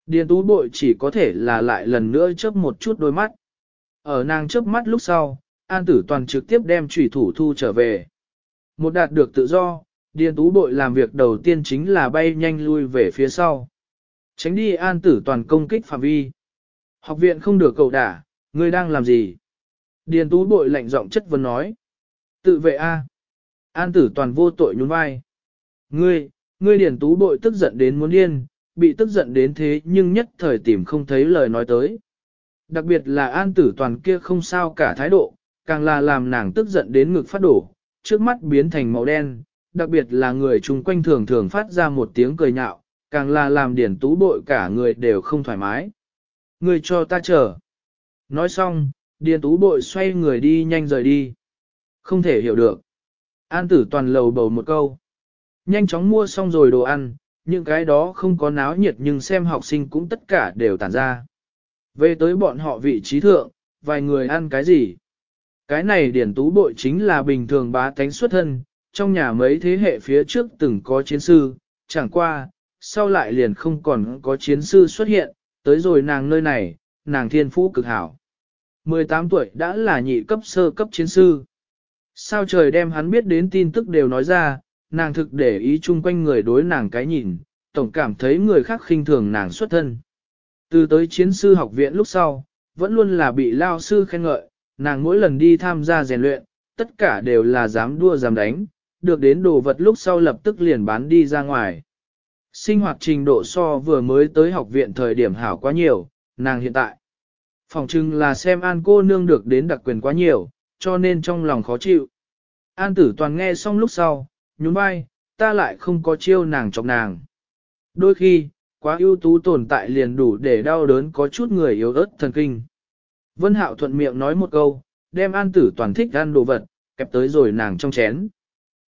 Điền tú bội chỉ có thể là lại lần nữa chấp một chút đôi mắt. Ở nàng chấp mắt lúc sau, an tử toàn trực tiếp đem trùy thủ thu trở về. Một đạt được tự do, điền tú bội làm việc đầu tiên chính là bay nhanh lui về phía sau. Tránh đi an tử toàn công kích phạm vi. Học viện không được cầu đả, ngươi đang làm gì? Điền tú bội lạnh giọng chất vấn nói. Tự vệ A. An tử toàn vô tội nhún vai. Ngươi, ngươi điền tú bội tức giận đến muốn điên, bị tức giận đến thế nhưng nhất thời tìm không thấy lời nói tới. Đặc biệt là an tử toàn kia không sao cả thái độ, càng là làm nàng tức giận đến ngực phát đổ, trước mắt biến thành màu đen, đặc biệt là người chung quanh thường thường phát ra một tiếng cười nhạo, càng là làm điển tú bội cả người đều không thoải mái. Người cho ta chờ. Nói xong, điển tú bội xoay người đi nhanh rời đi. Không thể hiểu được. An tử toàn lầu bầu một câu. Nhanh chóng mua xong rồi đồ ăn, những cái đó không có náo nhiệt nhưng xem học sinh cũng tất cả đều tản ra. Về tới bọn họ vị trí thượng, vài người ăn cái gì? Cái này điển tú bội chính là bình thường bá tánh xuất thân, trong nhà mấy thế hệ phía trước từng có chiến sư, chẳng qua, sau lại liền không còn có chiến sư xuất hiện, tới rồi nàng nơi này, nàng thiên phú cực hảo. 18 tuổi đã là nhị cấp sơ cấp chiến sư. Sao trời đem hắn biết đến tin tức đều nói ra, nàng thực để ý chung quanh người đối nàng cái nhìn, tổng cảm thấy người khác khinh thường nàng xuất thân. Từ tới chiến sư học viện lúc sau, vẫn luôn là bị lao sư khen ngợi, nàng mỗi lần đi tham gia rèn luyện, tất cả đều là dám đua dám đánh, được đến đồ vật lúc sau lập tức liền bán đi ra ngoài. Sinh hoạt trình độ so vừa mới tới học viện thời điểm hảo quá nhiều, nàng hiện tại. Phòng trưng là xem an cô nương được đến đặc quyền quá nhiều, cho nên trong lòng khó chịu. An tử toàn nghe xong lúc sau, nhún vai, ta lại không có chiêu nàng chọc nàng. Đôi khi, quá ưu tú tồn tại liền đủ để đau đớn có chút người yếu ớt thần kinh. Vân Hạo thuận miệng nói một câu, đem an tử toàn thích ăn đồ vật, kẹp tới rồi nàng trong chén.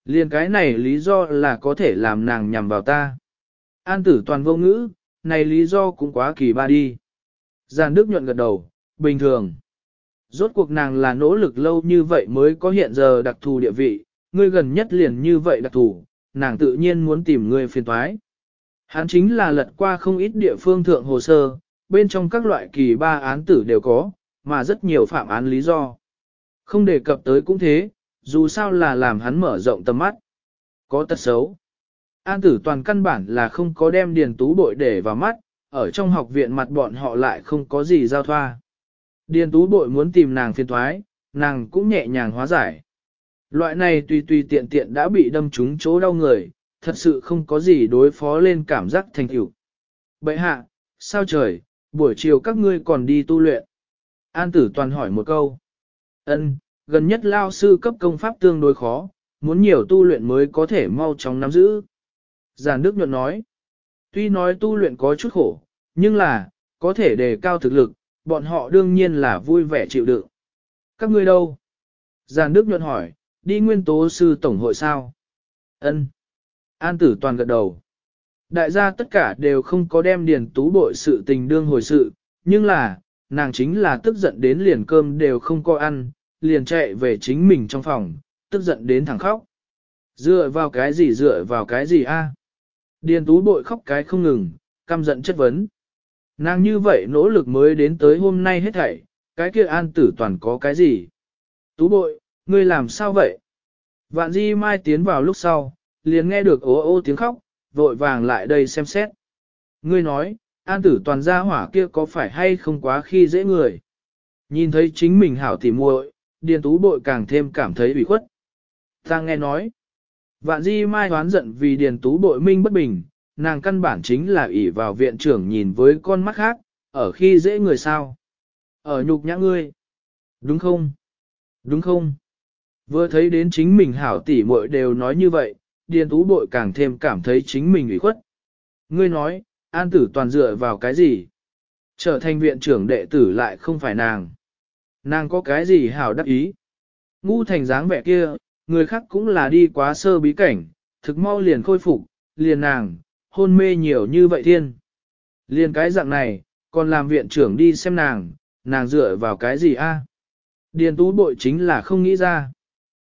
liền cái này lý do là có thể làm nàng nhằm vào ta. An tử toàn vô ngữ, này lý do cũng quá kỳ ba đi. Giàn Đức nhuận gật đầu, bình thường. Rốt cuộc nàng là nỗ lực lâu như vậy mới có hiện giờ đặc thù địa vị, ngươi gần nhất liền như vậy đặc thù, nàng tự nhiên muốn tìm ngươi phiền toái. Hắn chính là lật qua không ít địa phương thượng hồ sơ, bên trong các loại kỳ ba án tử đều có, mà rất nhiều phạm án lý do. Không đề cập tới cũng thế, dù sao là làm hắn mở rộng tầm mắt. Có tật xấu. An tử toàn căn bản là không có đem điền tú bội để vào mắt, ở trong học viện mặt bọn họ lại không có gì giao thoa. Điền tú bội muốn tìm nàng phiền thoái, nàng cũng nhẹ nhàng hóa giải. Loại này tùy tùy tiện tiện đã bị đâm trúng chỗ đau người, thật sự không có gì đối phó lên cảm giác thành tựu. Bậy hạ, sao trời, buổi chiều các ngươi còn đi tu luyện. An tử toàn hỏi một câu. Ân, gần nhất lao sư cấp công pháp tương đối khó, muốn nhiều tu luyện mới có thể mau chóng nắm giữ. Giản Đức nhuận nói, tuy nói tu luyện có chút khổ, nhưng là, có thể đề cao thực lực, bọn họ đương nhiên là vui vẻ chịu đựng. Các ngươi đâu? Giản Đức nhuận hỏi, đi nguyên tố sư tổng hội sao? Ân. An tử toàn gật đầu. Đại gia tất cả đều không có đem điền tú bội sự tình đương hồi sự, nhưng là, nàng chính là tức giận đến liền cơm đều không có ăn, liền chạy về chính mình trong phòng, tức giận đến thẳng khóc. Dựa vào cái gì dựa vào cái gì a? Điền tú bội khóc cái không ngừng, căm giận chất vấn. Nàng như vậy nỗ lực mới đến tới hôm nay hết thảy, cái kia an tử toàn có cái gì? Tú bội, ngươi làm sao vậy? Vạn di mai tiến vào lúc sau, liền nghe được ố ô tiếng khóc, vội vàng lại đây xem xét. Ngươi nói, an tử toàn gia hỏa kia có phải hay không quá khi dễ người? Nhìn thấy chính mình hảo tỉ muội, điền tú bội càng thêm cảm thấy bị khuất. Ta nghe nói, vạn di mai hoán giận vì điền tú bội minh bất bình, nàng căn bản chính là ỷ vào viện trưởng nhìn với con mắt khác, ở khi dễ người sao. Ở nhục nhã ngươi. Đúng không? Đúng không? Vừa thấy đến chính mình hảo tỉ muội đều nói như vậy, điền tú bội càng thêm cảm thấy chính mình ủy khuất. Ngươi nói, an tử toàn dựa vào cái gì? Trở thành viện trưởng đệ tử lại không phải nàng. Nàng có cái gì hảo đắc ý? Ngu thành dáng vẻ kia, người khác cũng là đi quá sơ bí cảnh, thực mau liền khôi phục, liền nàng, hôn mê nhiều như vậy thiên. Liền cái dạng này, còn làm viện trưởng đi xem nàng, nàng dựa vào cái gì a? Điền tú bội chính là không nghĩ ra.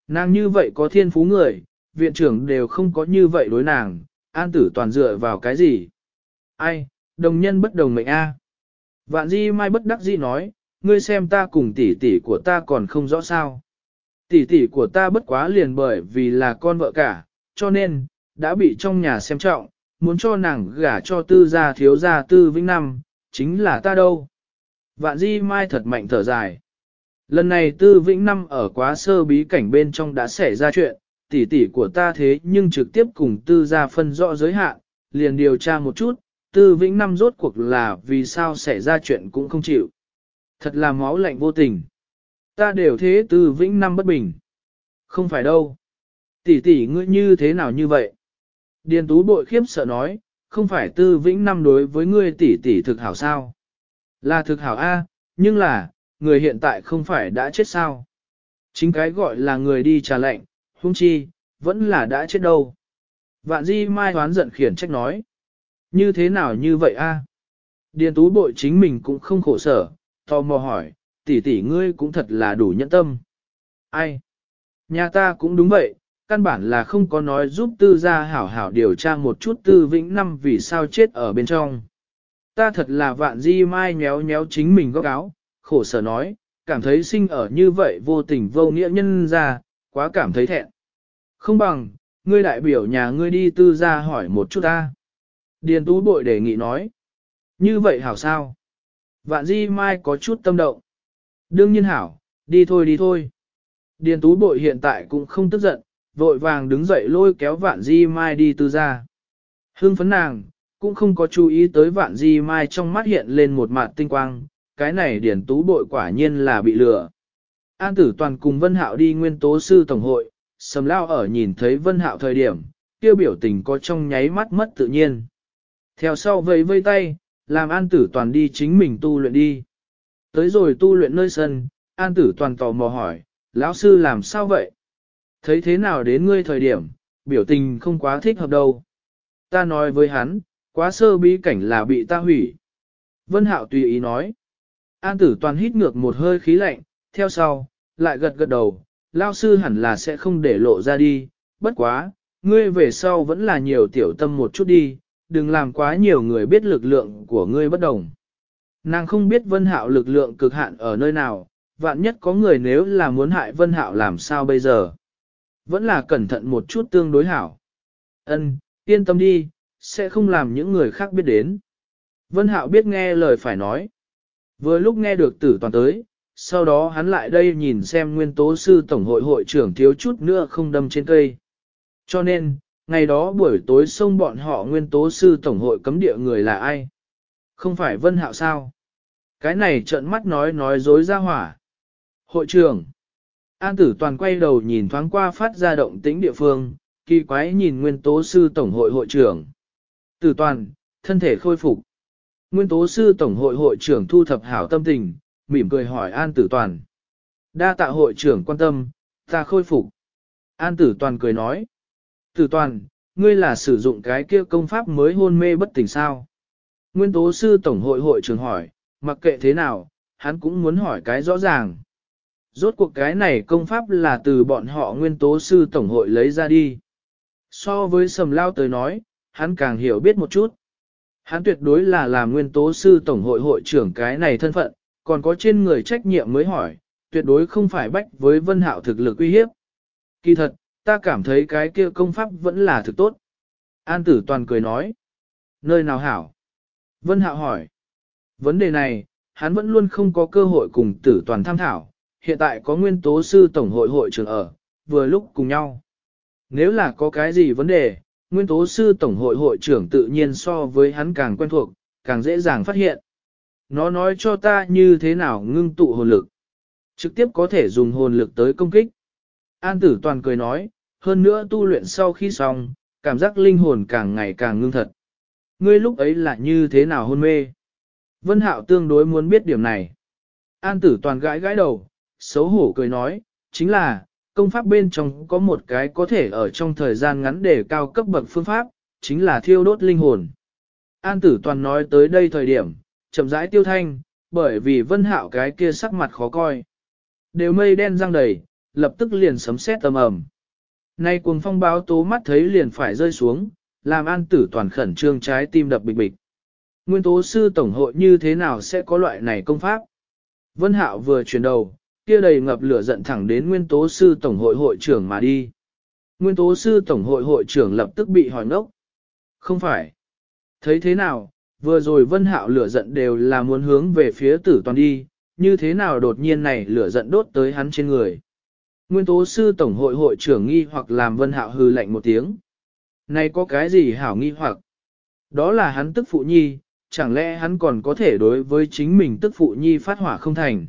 Nàng như vậy có thiên phú người, viện trưởng đều không có như vậy đối nàng, an tử toàn dựa vào cái gì? Ai, đồng nhân bất đồng mệnh a. Vạn di mai bất đắc dĩ nói, ngươi xem ta cùng tỷ tỷ của ta còn không rõ sao. Tỷ tỷ của ta bất quá liền bởi vì là con vợ cả, cho nên, đã bị trong nhà xem trọng, muốn cho nàng gả cho tư gia thiếu gia tư vĩnh năm, chính là ta đâu. Vạn di mai thật mạnh thở dài. Lần này tư vĩnh năm ở quá sơ bí cảnh bên trong đã xảy ra chuyện, tỷ tỷ của ta thế nhưng trực tiếp cùng tư gia phân rõ giới hạn, liền điều tra một chút, tư vĩnh năm rốt cuộc là vì sao xảy ra chuyện cũng không chịu. Thật là máu lạnh vô tình. Ta đều thế tư vĩnh năm bất bình. Không phải đâu. Tỷ tỷ ngươi như thế nào như vậy? Điền tú bội khiếp sợ nói, không phải tư vĩnh năm đối với ngươi tỷ tỷ thực hảo sao? Là thực hảo A, nhưng là, người hiện tại không phải đã chết sao? Chính cái gọi là người đi trà lệnh, hung chi, vẫn là đã chết đâu. Vạn di mai hoán giận khiển trách nói. Như thế nào như vậy a? Điền tú bội chính mình cũng không khổ sở, tò mò hỏi, tỷ tỷ ngươi cũng thật là đủ nhẫn tâm. Ai? Nhà ta cũng đúng vậy, căn bản là không có nói giúp tư gia hảo hảo điều tra một chút tư vĩnh năm vì sao chết ở bên trong. Ta thật là vạn di mai nhéo nhéo chính mình góc áo, khổ sở nói, cảm thấy sinh ở như vậy vô tình vô nghĩa nhân ra, quá cảm thấy thẹn. Không bằng, ngươi đại biểu nhà ngươi đi tư gia hỏi một chút ta. Điền tú bội đề nghị nói. Như vậy hảo sao? Vạn di mai có chút tâm động. Đương nhiên hảo, đi thôi đi thôi. Điền tú bội hiện tại cũng không tức giận, vội vàng đứng dậy lôi kéo vạn di mai đi tư ra. Hương phấn nàng, cũng không có chú ý tới vạn di mai trong mắt hiện lên một mặt tinh quang, cái này điển tú bội quả nhiên là bị lừa. An tử toàn cùng Vân Hạo đi nguyên tố sư tổng hội, sầm lao ở nhìn thấy Vân Hạo thời điểm, tiêu biểu tình có trong nháy mắt mất tự nhiên. Theo sau vây vây tay, làm an tử toàn đi chính mình tu luyện đi. Tới rồi tu luyện nơi sân, an tử toàn tò mò hỏi, lão sư làm sao vậy? Thấy thế nào đến ngươi thời điểm, biểu tình không quá thích hợp đâu. Ta nói với hắn, quá sơ bí cảnh là bị ta hủy. Vân Hạo tùy ý nói. An tử toàn hít ngược một hơi khí lạnh, theo sau, lại gật gật đầu, lão sư hẳn là sẽ không để lộ ra đi, bất quá, ngươi về sau vẫn là nhiều tiểu tâm một chút đi, đừng làm quá nhiều người biết lực lượng của ngươi bất đồng. Nàng không biết vân hạo lực lượng cực hạn ở nơi nào, vạn nhất có người nếu là muốn hại vân hạo làm sao bây giờ. Vẫn là cẩn thận một chút tương đối hảo. Ân, yên tâm đi, sẽ không làm những người khác biết đến. Vân hạo biết nghe lời phải nói. Vừa lúc nghe được tử toàn tới, sau đó hắn lại đây nhìn xem nguyên tố sư tổng hội hội trưởng thiếu chút nữa không đâm trên cây. Cho nên, ngày đó buổi tối xông bọn họ nguyên tố sư tổng hội cấm địa người là ai? Không phải Vân Hạo sao? Cái này trợn mắt nói nói dối ra hỏa. Hội trưởng. An tử toàn quay đầu nhìn thoáng qua phát ra động tĩnh địa phương, kỳ quái nhìn nguyên tố sư tổng hội hội trưởng. Tử toàn, thân thể khôi phục. Nguyên tố sư tổng hội hội trưởng thu thập hảo tâm tình, mỉm cười hỏi An tử toàn. Đa tạ hội trưởng quan tâm, ta khôi phục. An tử toàn cười nói. Tử toàn, ngươi là sử dụng cái kia công pháp mới hôn mê bất tỉnh sao? Nguyên tố sư tổng hội hội trưởng hỏi, mặc kệ thế nào, hắn cũng muốn hỏi cái rõ ràng. Rốt cuộc cái này công pháp là từ bọn họ nguyên tố sư tổng hội lấy ra đi. So với sầm lao tới nói, hắn càng hiểu biết một chút. Hắn tuyệt đối là làm nguyên tố sư tổng hội hội trưởng cái này thân phận, còn có trên người trách nhiệm mới hỏi, tuyệt đối không phải bách với vân hạo thực lực uy hiếp. Kỳ thật, ta cảm thấy cái kia công pháp vẫn là thực tốt. An tử toàn cười nói. Nơi nào hảo? Vân hạo hỏi. Vấn đề này, hắn vẫn luôn không có cơ hội cùng tử toàn tham thảo, hiện tại có nguyên tố sư tổng hội hội trưởng ở, vừa lúc cùng nhau. Nếu là có cái gì vấn đề, nguyên tố sư tổng hội hội trưởng tự nhiên so với hắn càng quen thuộc, càng dễ dàng phát hiện. Nó nói cho ta như thế nào ngưng tụ hồn lực. Trực tiếp có thể dùng hồn lực tới công kích. An tử toàn cười nói, hơn nữa tu luyện sau khi xong, cảm giác linh hồn càng ngày càng ngưng thật. Ngươi lúc ấy là như thế nào hôn mê? Vân Hạo tương đối muốn biết điểm này. An tử toàn gãi gãi đầu, xấu hổ cười nói, chính là, công pháp bên trong có một cái có thể ở trong thời gian ngắn để cao cấp bậc phương pháp, chính là thiêu đốt linh hồn. An tử toàn nói tới đây thời điểm, chậm rãi tiêu thanh, bởi vì vân hạo cái kia sắc mặt khó coi. Đều mây đen răng đầy, lập tức liền sấm sét tầm ầm. Nay cuồng phong báo tố mắt thấy liền phải rơi xuống, làm an tử toàn khẩn trương trái tim đập bịch bịch. Nguyên tố sư tổng hội như thế nào sẽ có loại này công pháp? Vân Hạo vừa chuyển đầu, kia đầy ngập lửa giận thẳng đến nguyên tố sư tổng hội hội trưởng mà đi. Nguyên tố sư tổng hội hội trưởng lập tức bị hỏi ngốc. Không phải. Thấy thế nào, vừa rồi Vân Hạo lửa giận đều là muốn hướng về phía tử toàn đi, như thế nào đột nhiên này lửa giận đốt tới hắn trên người. Nguyên tố sư tổng hội hội trưởng nghi hoặc làm Vân Hạo hừ lạnh một tiếng. Này có cái gì hảo nghi hoặc? Đó là hắn tức phụ nhi, chẳng lẽ hắn còn có thể đối với chính mình tức phụ nhi phát hỏa không thành?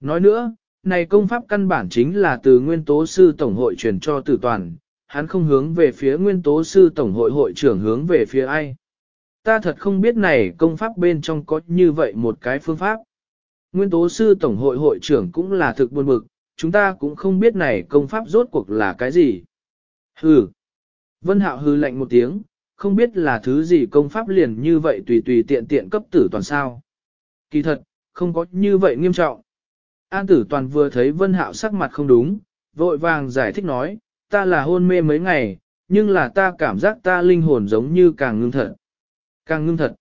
Nói nữa, này công pháp căn bản chính là từ nguyên tố sư tổng hội truyền cho tử toàn, hắn không hướng về phía nguyên tố sư tổng hội hội trưởng hướng về phía ai. Ta thật không biết này công pháp bên trong có như vậy một cái phương pháp. Nguyên tố sư tổng hội hội trưởng cũng là thực buồn bực, chúng ta cũng không biết này công pháp rốt cuộc là cái gì. Hừ. Vân Hạo hư lạnh một tiếng, không biết là thứ gì công pháp liền như vậy tùy tùy tiện tiện cấp tử toàn sao. Kỳ thật, không có như vậy nghiêm trọng. An tử toàn vừa thấy Vân Hạo sắc mặt không đúng, vội vàng giải thích nói, ta là hôn mê mấy ngày, nhưng là ta cảm giác ta linh hồn giống như càng ngưng thật. Càng ngưng thật.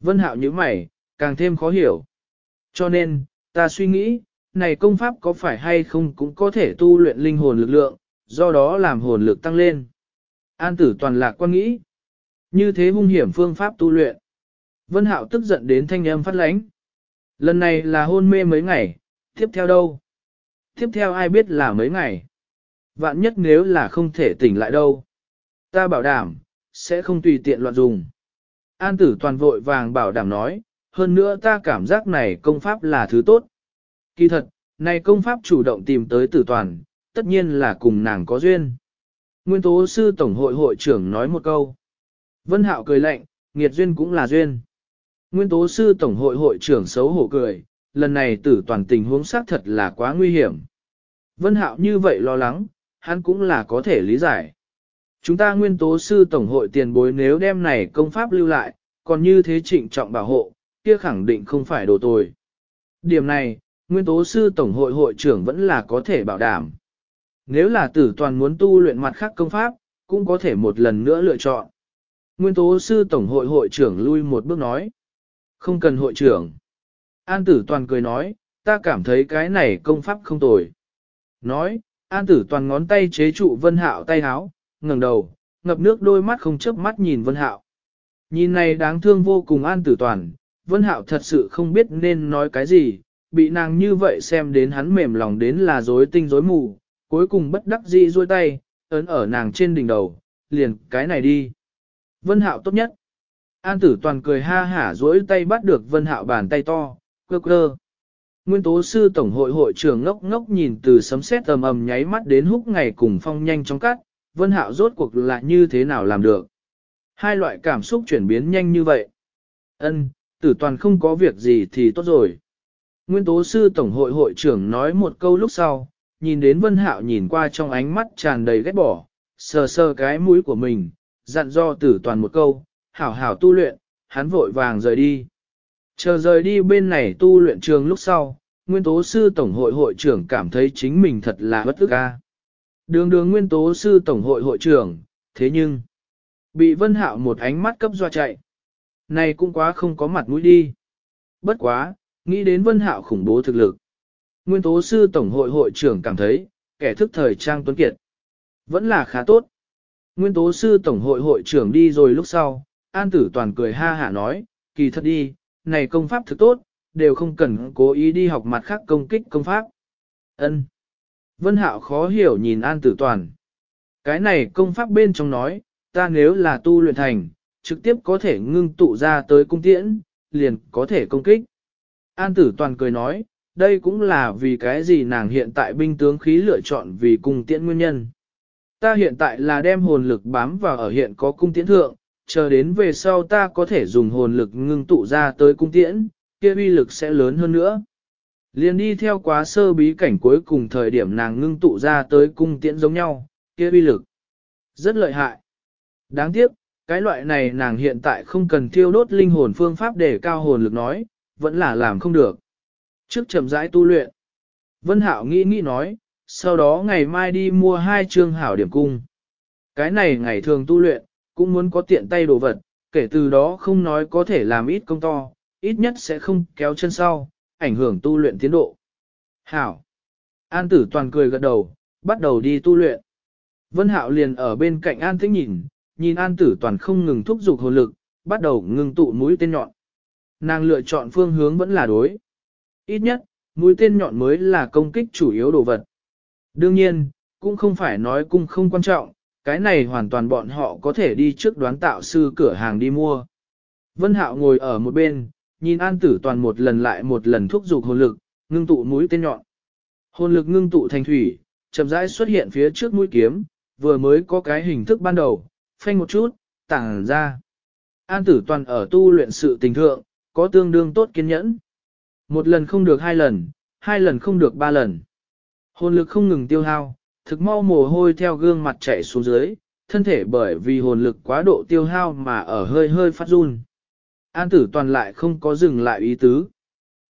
Vân Hạo như mày, càng thêm khó hiểu. Cho nên, ta suy nghĩ, này công pháp có phải hay không cũng có thể tu luyện linh hồn lực lượng, do đó làm hồn lực tăng lên. An tử toàn lạc quan nghĩ. Như thế hung hiểm phương pháp tu luyện. Vân Hạo tức giận đến thanh âm phát lánh. Lần này là hôn mê mấy ngày, tiếp theo đâu? Tiếp theo ai biết là mấy ngày? Vạn nhất nếu là không thể tỉnh lại đâu? Ta bảo đảm, sẽ không tùy tiện loạn dùng. An tử toàn vội vàng bảo đảm nói, hơn nữa ta cảm giác này công pháp là thứ tốt. Kỳ thật, này công pháp chủ động tìm tới tử toàn, tất nhiên là cùng nàng có duyên. Nguyên tố sư tổng hội hội trưởng nói một câu. Vân Hạo cười lạnh, nghiệt duyên cũng là duyên. Nguyên tố sư tổng hội hội trưởng xấu hổ cười, lần này tử toàn tình huống xác thật là quá nguy hiểm. Vân Hạo như vậy lo lắng, hắn cũng là có thể lý giải. Chúng ta nguyên tố sư tổng hội tiền bối nếu đem này công pháp lưu lại, còn như thế trịnh trọng bảo hộ, kia khẳng định không phải đồ tồi. Điểm này, nguyên tố sư tổng hội hội trưởng vẫn là có thể bảo đảm. Nếu là tử toàn muốn tu luyện mặt khác công pháp, cũng có thể một lần nữa lựa chọn. Nguyên tố sư tổng hội hội trưởng lui một bước nói. Không cần hội trưởng. An tử toàn cười nói, ta cảm thấy cái này công pháp không tồi. Nói, an tử toàn ngón tay chế trụ vân hạo tay háo, ngẩng đầu, ngập nước đôi mắt không chớp mắt nhìn vân hạo. Nhìn này đáng thương vô cùng an tử toàn, vân hạo thật sự không biết nên nói cái gì, bị nàng như vậy xem đến hắn mềm lòng đến là rối tinh rối mù, cuối cùng bất đắc dĩ duỗi tay, ấn ở nàng trên đỉnh đầu, liền cái này đi. Vân hạo tốt nhất. An tử toàn cười ha hả duỗi tay bắt được vân hạo bàn tay to, cơ cơ. Nguyên tố sư tổng hội hội trưởng ngốc ngốc nhìn từ sấm sét ầm ầm nháy mắt đến húc ngày cùng phong nhanh trong cắt, vân hạo rốt cuộc là như thế nào làm được. Hai loại cảm xúc chuyển biến nhanh như vậy. Ân, tử toàn không có việc gì thì tốt rồi. Nguyên tố sư tổng hội hội trưởng nói một câu lúc sau, nhìn đến vân hạo nhìn qua trong ánh mắt tràn đầy ghét bỏ, sờ sờ cái mũi của mình, dặn do tử toàn một câu, hảo hảo tu luyện, hắn vội vàng rời đi. Chờ rời đi bên này tu luyện trường lúc sau, nguyên tố sư tổng hội hội trưởng cảm thấy chính mình thật là bất ức ca. Đường đường nguyên tố sư tổng hội hội trưởng, thế nhưng, bị vân hạo một ánh mắt cấp doa chạy. Này cũng quá không có mặt mũi đi. Bất quá, nghĩ đến vân hạo khủng bố thực lực. Nguyên tố sư tổng hội hội trưởng cảm thấy, kẻ thức thời trang tuấn kiệt. Vẫn là khá tốt. Nguyên tố sư tổng hội hội trưởng đi rồi lúc sau, an tử toàn cười ha hả nói, kỳ thật đi, này công pháp thực tốt, đều không cần cố ý đi học mặt khác công kích công pháp. Ân. Vân Hạo khó hiểu nhìn An Tử Toàn. Cái này công pháp bên trong nói, ta nếu là tu luyện thành, trực tiếp có thể ngưng tụ ra tới cung tiễn, liền có thể công kích. An Tử Toàn cười nói, đây cũng là vì cái gì nàng hiện tại binh tướng khí lựa chọn vì cung tiễn nguyên nhân. Ta hiện tại là đem hồn lực bám vào ở hiện có cung tiễn thượng, chờ đến về sau ta có thể dùng hồn lực ngưng tụ ra tới cung tiễn, kia uy lực sẽ lớn hơn nữa. Liên đi theo quá sơ bí cảnh cuối cùng thời điểm nàng ngưng tụ ra tới cung tiễn giống nhau, kia uy lực. Rất lợi hại. Đáng tiếc, cái loại này nàng hiện tại không cần thiêu đốt linh hồn phương pháp để cao hồn lực nói, vẫn là làm không được. Trước chậm rãi tu luyện, Vân Hạo nghĩ nghĩ nói, sau đó ngày mai đi mua hai chương hảo điểm cung. Cái này ngày thường tu luyện, cũng muốn có tiện tay đồ vật, kể từ đó không nói có thể làm ít công to, ít nhất sẽ không kéo chân sau, ảnh hưởng tu luyện tiến độ. Hảo! An tử toàn cười gật đầu, bắt đầu đi tu luyện. Vân Hạo liền ở bên cạnh An Tĩnh nhìn, nhìn An tử toàn không ngừng thúc giục hồn lực, bắt đầu ngừng tụ mũi tên nhọn. Nàng lựa chọn phương hướng vẫn là đối. Ít nhất, mũi tên nhọn mới là công kích chủ yếu đồ vật. Đương nhiên, cũng không phải nói cung không quan trọng, cái này hoàn toàn bọn họ có thể đi trước đoán tạo sư cửa hàng đi mua. Vân Hạo ngồi ở một bên, nhìn An Tử Toàn một lần lại một lần thúc giục hồn lực, ngưng tụ mũi tên nhọn. Hồn lực ngưng tụ thành thủy, chậm rãi xuất hiện phía trước mũi kiếm, vừa mới có cái hình thức ban đầu, phanh một chút, tảng ra. An Tử Toàn ở tu luyện sự tình thượng, có tương đương tốt kiên nhẫn. Một lần không được hai lần, hai lần không được ba lần. Hồn lực không ngừng tiêu hao, thực mau mồ hôi theo gương mặt chảy xuống dưới, thân thể bởi vì hồn lực quá độ tiêu hao mà ở hơi hơi phát run. An tử toàn lại không có dừng lại ý tứ.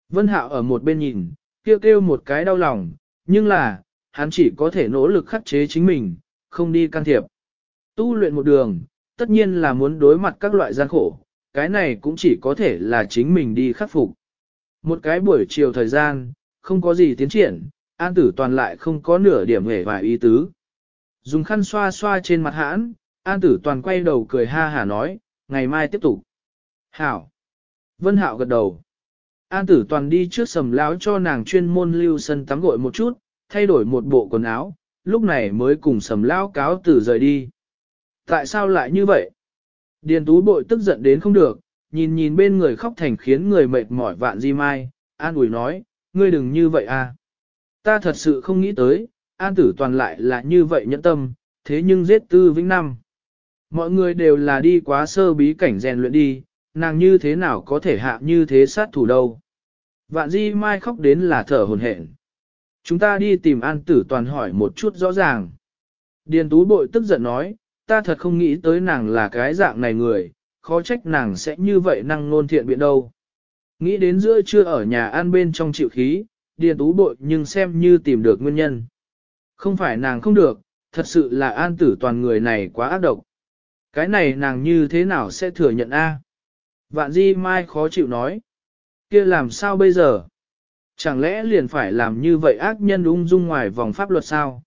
Vân Hạo ở một bên nhìn, kêu kêu một cái đau lòng, nhưng là, hắn chỉ có thể nỗ lực khắc chế chính mình, không đi can thiệp. Tu luyện một đường, tất nhiên là muốn đối mặt các loại gian khổ, cái này cũng chỉ có thể là chính mình đi khắc phục. Một cái buổi chiều thời gian, không có gì tiến triển, an tử toàn lại không có nửa điểm hề vài ý tứ. Dùng khăn xoa xoa trên mặt hãn, an tử toàn quay đầu cười ha hả nói, ngày mai tiếp tục. Hảo. Vân Hạo gật đầu. An tử toàn đi trước sầm lão cho nàng chuyên môn lưu sân tắm gội một chút, thay đổi một bộ quần áo, lúc này mới cùng sầm lão cáo tử rời đi. Tại sao lại như vậy? Điền tú bội tức giận đến không được, nhìn nhìn bên người khóc thành khiến người mệt mỏi vạn di mai, an ủi nói, ngươi đừng như vậy à. Ta thật sự không nghĩ tới, an tử toàn lại là như vậy nhẫn tâm, thế nhưng giết tư vĩnh năm. Mọi người đều là đi quá sơ bí cảnh rèn luyện đi, nàng như thế nào có thể hạ như thế sát thủ đâu. Vạn di mai khóc đến là thở hồn hển. Chúng ta đi tìm an tử toàn hỏi một chút rõ ràng. Điền tú bội tức giận nói, ta thật không nghĩ tới nàng là cái dạng này người, khó trách nàng sẽ như vậy năng nôn thiện biện đâu. Nghĩ đến giữa trưa ở nhà ăn bên trong chịu khí, điền tú bội nhưng xem như tìm được nguyên nhân. Không phải nàng không được, thật sự là an tử toàn người này quá ác độc. Cái này nàng như thế nào sẽ thừa nhận a? Vạn di mai khó chịu nói. kia làm sao bây giờ? Chẳng lẽ liền phải làm như vậy ác nhân ung dung ngoài vòng pháp luật sao?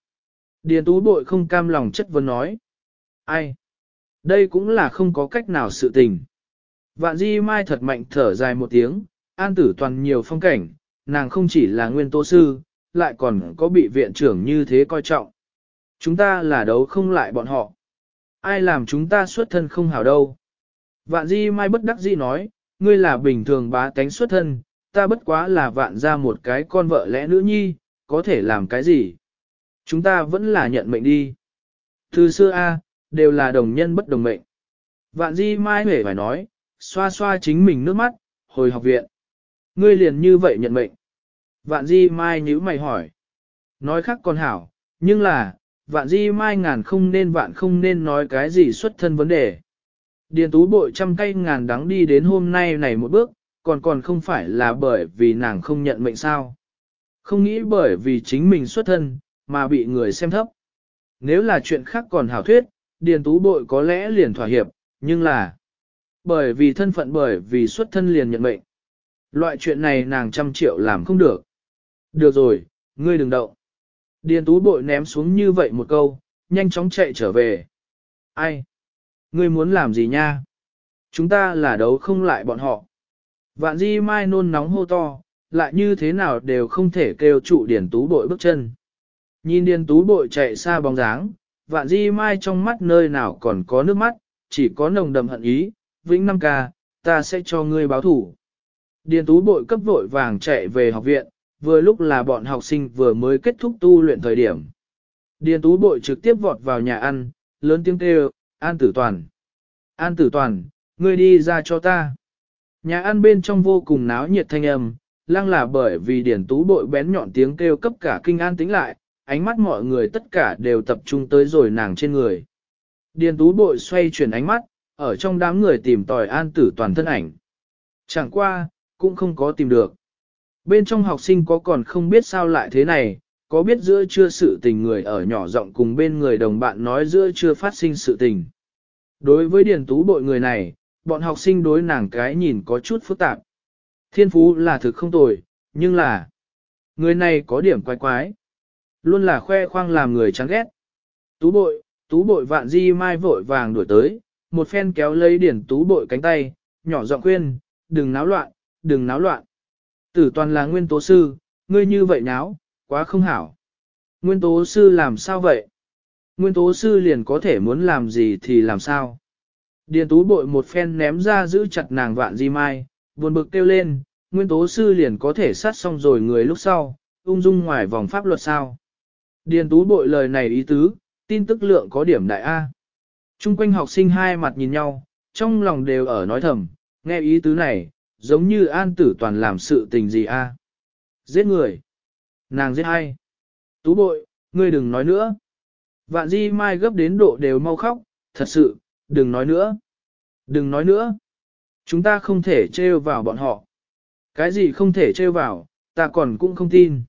Điền tú bội không cam lòng chất vấn nói. Ai? Đây cũng là không có cách nào sự tình. Vạn di mai thật mạnh thở dài một tiếng, an tử toàn nhiều phong cảnh, nàng không chỉ là nguyên tố sư, lại còn có bị viện trưởng như thế coi trọng. Chúng ta là đấu không lại bọn họ. Ai làm chúng ta xuất thân không hảo đâu. Vạn di mai bất đắc dĩ nói, ngươi là bình thường bá tánh xuất thân, ta bất quá là vạn ra một cái con vợ lẽ nữ nhi, có thể làm cái gì. Chúng ta vẫn là nhận mệnh đi. Từ xưa A, đều là đồng nhân bất đồng mệnh. Vạn di mai hề phải nói, xoa xoa chính mình nước mắt, hồi học viện. Ngươi liền như vậy nhận mệnh. Vạn di mai nhíu mày hỏi. Nói khác còn hảo, nhưng là, vạn di mai ngàn không nên vạn không nên nói cái gì xuất thân vấn đề. Điền tú bội trăm cây ngàn đắng đi đến hôm nay này một bước, còn còn không phải là bởi vì nàng không nhận mệnh sao. Không nghĩ bởi vì chính mình xuất thân, mà bị người xem thấp. Nếu là chuyện khác còn hảo thuyết, điền tú bội có lẽ liền thỏa hiệp, nhưng là bởi vì thân phận bởi vì xuất thân liền nhận mệnh. Loại chuyện này nàng trăm triệu làm không được. Được rồi, ngươi đừng động. Điền tú bội ném xuống như vậy một câu, nhanh chóng chạy trở về. Ai? Ngươi muốn làm gì nha? Chúng ta là đấu không lại bọn họ. Vạn di mai nôn nóng hô to, lại như thế nào đều không thể kêu trụ điền tú bội bước chân. Nhìn điền tú bội chạy xa bóng dáng, vạn di mai trong mắt nơi nào còn có nước mắt, chỉ có nồng đầm hận ý, vĩnh năm ca, ta sẽ cho ngươi báo thủ. Điền tú bội cấp vội vàng chạy về học viện, vừa lúc là bọn học sinh vừa mới kết thúc tu luyện thời điểm. Điền tú bội trực tiếp vọt vào nhà ăn, lớn tiếng kêu, An tử toàn. An tử toàn, ngươi đi ra cho ta. Nhà ăn bên trong vô cùng náo nhiệt thanh âm, lăng là bởi vì điển tú bội bén nhọn tiếng kêu cấp cả kinh an tính lại, ánh mắt mọi người tất cả đều tập trung tới rồi nàng trên người. Điền tú bội xoay chuyển ánh mắt, ở trong đám người tìm tòi an tử toàn thân ảnh. Chẳng qua, cũng không có tìm được. Bên trong học sinh có còn không biết sao lại thế này, có biết giữa chưa sự tình người ở nhỏ rộng cùng bên người đồng bạn nói giữa chưa phát sinh sự tình. Đối với điền tú bội người này, bọn học sinh đối nàng cái nhìn có chút phức tạp. Thiên phú là thực không tồi, nhưng là người này có điểm quái quái. Luôn là khoe khoang làm người chán ghét. Tú bội, tú bội vạn di mai vội vàng đuổi tới, một phen kéo lấy điển tú bội cánh tay, nhỏ giọng khuyên, đừng náo loạn, đừng náo loạn. Tử toàn là nguyên tố sư, ngươi như vậy náo, quá không hảo. Nguyên tố sư làm sao vậy? Nguyên tố sư liền có thể muốn làm gì thì làm sao? Điền tú bội một phen ném ra giữ chặt nàng vạn di mai, buồn bực kêu lên, nguyên tố sư liền có thể sát xong rồi người lúc sau, ung dung ngoài vòng pháp luật sao. Điền tú bội lời này ý tứ, tin tức lượng có điểm đại A. Trung quanh học sinh hai mặt nhìn nhau, trong lòng đều ở nói thầm, nghe ý tứ này, giống như an tử toàn làm sự tình gì A. Giết người. Nàng giết hay. Tú bội, ngươi đừng nói nữa. Vạn di mai gấp đến độ đều mau khóc, thật sự, đừng nói nữa. Đừng nói nữa. Chúng ta không thể trêu vào bọn họ. Cái gì không thể trêu vào, ta còn cũng không tin.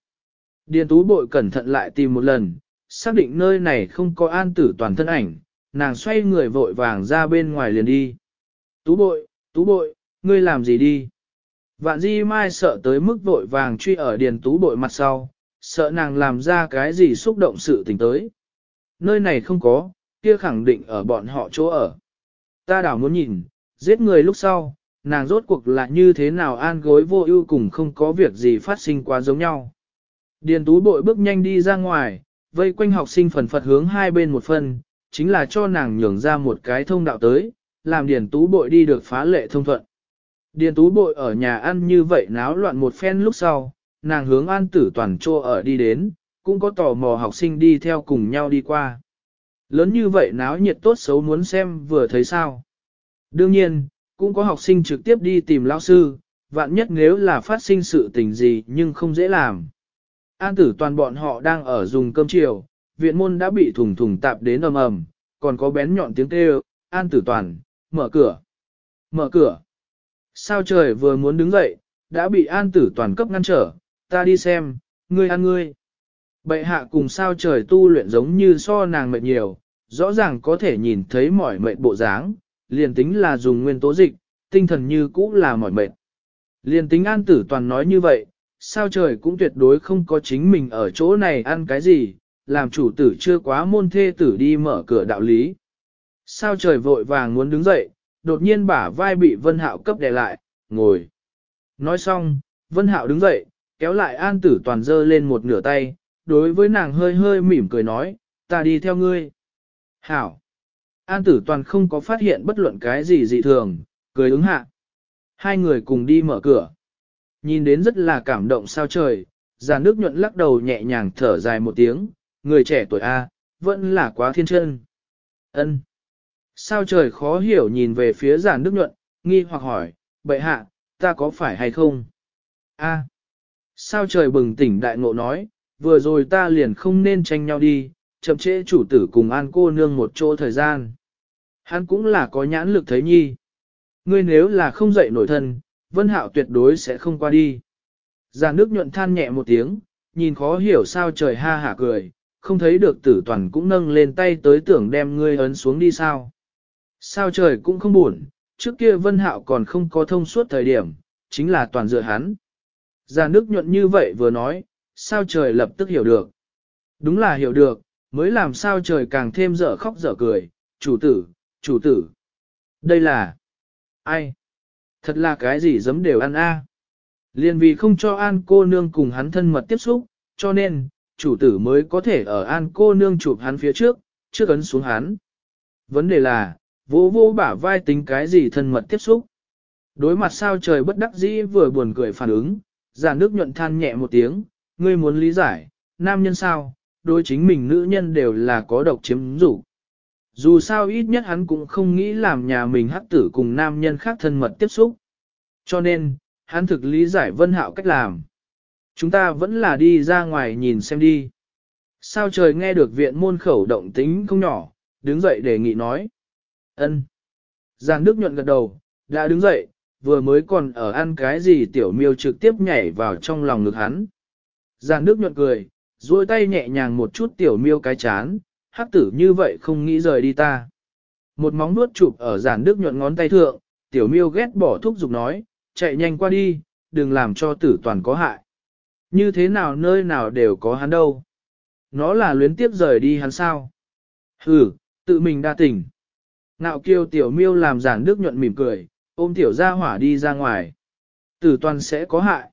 Điền tú bội cẩn thận lại tìm một lần, xác định nơi này không có an tử toàn thân ảnh, nàng xoay người vội vàng ra bên ngoài liền đi. Tú bội, tú bội, ngươi làm gì đi? Vạn di mai sợ tới mức vội vàng truy ở điền tú bội mặt sau, sợ nàng làm ra cái gì xúc động sự tình tới. Nơi này không có, kia khẳng định ở bọn họ chỗ ở. Ta đảo muốn nhìn, giết người lúc sau, nàng rốt cuộc là như thế nào an gối vô ưu cùng không có việc gì phát sinh quá giống nhau. Điền tú bội bước nhanh đi ra ngoài, vây quanh học sinh phần phật hướng hai bên một phần, chính là cho nàng nhường ra một cái thông đạo tới, làm điền tú bội đi được phá lệ thông thuận. Điền tú bội ở nhà ăn như vậy náo loạn một phen lúc sau, nàng hướng an tử toàn trô ở đi đến, cũng có tò mò học sinh đi theo cùng nhau đi qua. Lớn như vậy náo nhiệt tốt xấu muốn xem vừa thấy sao. Đương nhiên, cũng có học sinh trực tiếp đi tìm lão sư, vạn nhất nếu là phát sinh sự tình gì nhưng không dễ làm. An tử toàn bọn họ đang ở dùng cơm chiều, viện môn đã bị thùng thùng tạp đến ầm ầm, còn có bén nhọn tiếng kêu, an tử toàn, mở cửa, mở cửa. Sao trời vừa muốn đứng dậy, đã bị an tử toàn cấp ngăn trở, ta đi xem, ngươi ăn ngươi. Bệ hạ cùng sao trời tu luyện giống như so nàng mệt nhiều, rõ ràng có thể nhìn thấy mỏi mệt bộ dáng, liền tính là dùng nguyên tố dịch, tinh thần như cũ là mỏi mệt. Liền tính an tử toàn nói như vậy, sao trời cũng tuyệt đối không có chính mình ở chỗ này ăn cái gì, làm chủ tử chưa quá môn thê tử đi mở cửa đạo lý. Sao trời vội vàng muốn đứng dậy, đột nhiên bả vai bị Vân Hạo cấp đè lại, ngồi. Nói xong, Vân Hạo đứng dậy, kéo lại An Tử Toàn dơ lên một nửa tay, đối với nàng hơi hơi mỉm cười nói, ta đi theo ngươi. Hảo. An Tử Toàn không có phát hiện bất luận cái gì dị thường, cười ứng hạ. Hai người cùng đi mở cửa. Nhìn đến rất là cảm động sao trời, già nước nhuận lắc đầu nhẹ nhàng thở dài một tiếng, người trẻ tuổi A, vẫn là quá thiên chân. ân Sao trời khó hiểu nhìn về phía giàn nước nhuận, nghi hoặc hỏi, bệ hạ, ta có phải hay không? A. Sao trời bừng tỉnh đại ngộ nói, vừa rồi ta liền không nên tranh nhau đi, chậm trễ chủ tử cùng an cô nương một chỗ thời gian. Hắn cũng là có nhãn lực thấy nhi. Ngươi nếu là không dậy nổi thân, vân hạo tuyệt đối sẽ không qua đi. Già nước nhuận than nhẹ một tiếng, nhìn khó hiểu sao trời ha hả cười, không thấy được tử toàn cũng nâng lên tay tới tưởng đem ngươi ấn xuống đi sao. Sao trời cũng không buồn, trước kia vân hạo còn không có thông suốt thời điểm, chính là toàn dựa hắn. Già nước nhuận như vậy vừa nói, sao trời lập tức hiểu được. Đúng là hiểu được, mới làm sao trời càng thêm dở khóc dở cười, chủ tử, chủ tử. Đây là... ai? Thật là cái gì giấm đều ăn a. Liên vì không cho an cô nương cùng hắn thân mật tiếp xúc, cho nên, chủ tử mới có thể ở an cô nương chụp hắn phía trước, trước ấn xuống hắn. Vấn đề là, vô vô bả vai tính cái gì thân mật tiếp xúc. Đối mặt sao trời bất đắc dĩ vừa buồn cười phản ứng, giả nước nhuận than nhẹ một tiếng, ngươi muốn lý giải, nam nhân sao, đối chính mình nữ nhân đều là có độc chiếm rủ. Dù sao ít nhất hắn cũng không nghĩ làm nhà mình hắc tử cùng nam nhân khác thân mật tiếp xúc. Cho nên, hắn thực lý giải vân hạo cách làm. Chúng ta vẫn là đi ra ngoài nhìn xem đi. Sao trời nghe được viện môn khẩu động tính không nhỏ, đứng dậy đề nghị nói. ân. Giang Đức nhuận gật đầu, đã đứng dậy, vừa mới còn ở ăn cái gì tiểu miêu trực tiếp nhảy vào trong lòng ngực hắn. Giang Đức nhuận cười, duỗi tay nhẹ nhàng một chút tiểu miêu cái chán, hắc tử như vậy không nghĩ rời đi ta. Một móng nuốt chụp ở giản Đức nhuận ngón tay thượng, tiểu miêu ghét bỏ thúc giục nói, chạy nhanh qua đi, đừng làm cho tử toàn có hại. Như thế nào nơi nào đều có hắn đâu. Nó là luyến tiếp rời đi hắn sao. Hừ, tự mình đa tình. Nạo kiêu tiểu miêu làm giản đức nhuận mỉm cười, ôm tiểu ra hỏa đi ra ngoài. Tử toàn sẽ có hại.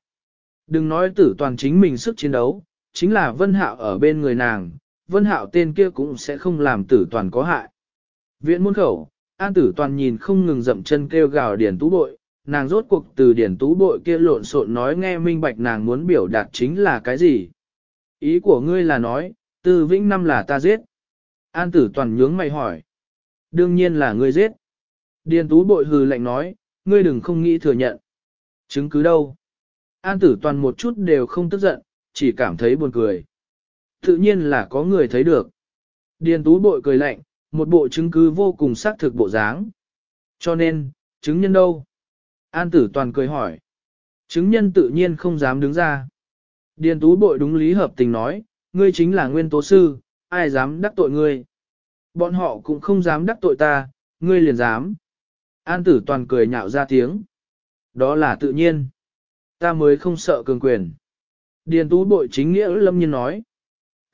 Đừng nói tử toàn chính mình sức chiến đấu, chính là vân hạo ở bên người nàng, vân hạo tên kia cũng sẽ không làm tử toàn có hại. Viện môn khẩu, an tử toàn nhìn không ngừng dậm chân kêu gào điển tú bội, nàng rốt cuộc từ điển tú bội kia lộn xộn nói nghe minh bạch nàng muốn biểu đạt chính là cái gì. Ý của ngươi là nói, từ vĩnh năm là ta giết. An tử toàn nhướng mày hỏi. Đương nhiên là ngươi giết. Điền tú bội hừ lạnh nói, ngươi đừng không nghĩ thừa nhận. Chứng cứ đâu? An tử toàn một chút đều không tức giận, chỉ cảm thấy buồn cười. Tự nhiên là có người thấy được. Điền tú bội cười lạnh, một bộ chứng cứ vô cùng xác thực bộ dáng. Cho nên, chứng nhân đâu? An tử toàn cười hỏi. Chứng nhân tự nhiên không dám đứng ra. Điền tú bội đúng lý hợp tình nói, ngươi chính là nguyên tố sư, ai dám đắc tội ngươi. Bọn họ cũng không dám đắc tội ta, ngươi liền dám. An tử toàn cười nhạo ra tiếng. Đó là tự nhiên. Ta mới không sợ cường quyền. Điền tú bội chính nghĩa lâm nhiên nói.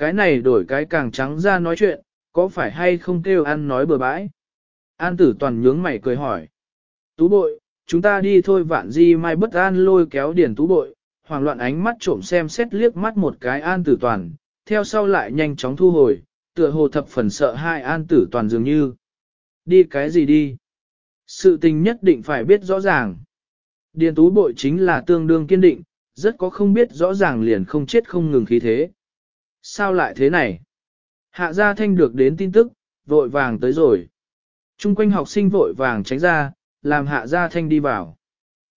Cái này đổi cái càng trắng ra nói chuyện, có phải hay không kêu ăn nói bừa bãi? An tử toàn nhướng mày cười hỏi. Tú bội, chúng ta đi thôi vạn di mai bất an lôi kéo điền tú bội, hoàng loạn ánh mắt trộm xem xét liếc mắt một cái an tử toàn, theo sau lại nhanh chóng thu hồi, tựa hồ thập phần sợ hai an tử toàn dường như. Đi cái gì đi? Sự tình nhất định phải biết rõ ràng. Điền tú bội chính là tương đương kiên định, rất có không biết rõ ràng liền không chết không ngừng khí thế. Sao lại thế này? Hạ gia thanh được đến tin tức, vội vàng tới rồi. Trung quanh học sinh vội vàng tránh ra, làm hạ gia thanh đi vào.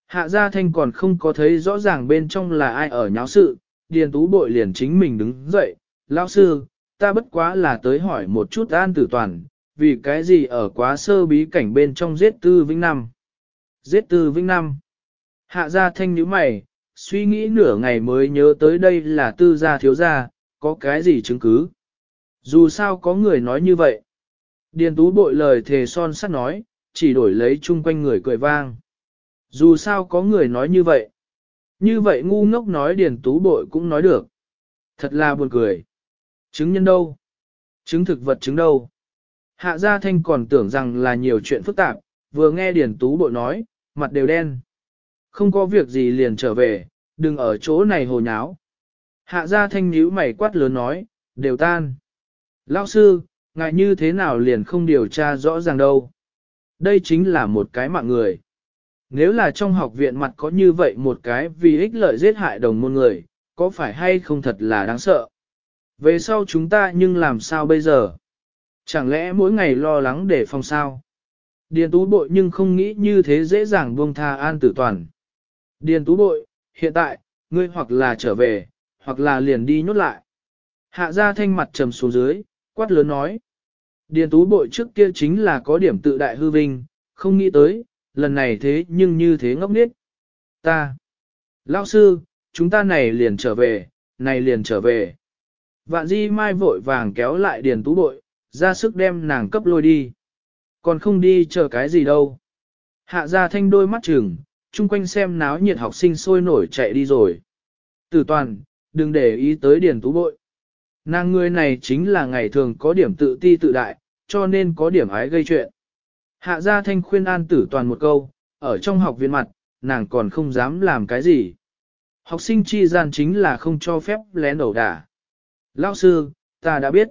Hạ gia thanh còn không có thấy rõ ràng bên trong là ai ở nháo sự, điền tú bội liền chính mình đứng dậy. Lão sư, ta bất quá là tới hỏi một chút an tử toàn, vì cái gì ở quá sơ bí cảnh bên trong giết tư vĩnh năm. Giết tư vĩnh năm. Hạ gia thanh nhíu mày, suy nghĩ nửa ngày mới nhớ tới đây là tư gia thiếu gia, có cái gì chứng cứ. Dù sao có người nói như vậy. Điền tú bội lời thề son sắt nói, chỉ đổi lấy chung quanh người cười vang. Dù sao có người nói như vậy. Như vậy ngu ngốc nói điền tú bội cũng nói được. Thật là buồn cười. Chứng nhân đâu? Chứng thực vật chứng đâu? Hạ gia thanh còn tưởng rằng là nhiều chuyện phức tạp, vừa nghe điền tú bội nói, mặt đều đen. Không có việc gì liền trở về, đừng ở chỗ này hồ nháo. Hạ gia thanh nhíu mày quát lớn nói, đều tan. Lão sư, ngài như thế nào liền không điều tra rõ ràng đâu. Đây chính là một cái mạng người. Nếu là trong học viện mặt có như vậy một cái vì ích lợi giết hại đồng môn người, có phải hay không thật là đáng sợ? Về sau chúng ta nhưng làm sao bây giờ? Chẳng lẽ mỗi ngày lo lắng để phòng sao? Điền tú bội nhưng không nghĩ như thế dễ dàng buông tha an tử toàn. Điền tú bội, hiện tại, ngươi hoặc là trở về, hoặc là liền đi nhốt lại. Hạ gia thanh mặt trầm xuống dưới, quát lớn nói. Điền tú bội trước kia chính là có điểm tự đại hư vinh, không nghĩ tới, lần này thế nhưng như thế ngốc nghếch. Ta, lão sư, chúng ta này liền trở về, này liền trở về. Vạn di mai vội vàng kéo lại điền tú bội, ra sức đem nàng cấp lôi đi. Còn không đi chờ cái gì đâu. Hạ gia thanh đôi mắt trừng, chung quanh xem náo nhiệt học sinh sôi nổi chạy đi rồi. Tử toàn, đừng để ý tới điền tú bội. Nàng người này chính là ngày thường có điểm tự ti tự đại, cho nên có điểm ái gây chuyện. Hạ gia thanh khuyên an tử toàn một câu, ở trong học viện mặt, nàng còn không dám làm cái gì. Học sinh chi gian chính là không cho phép lén đầu đả. Lão sư, ta đã biết.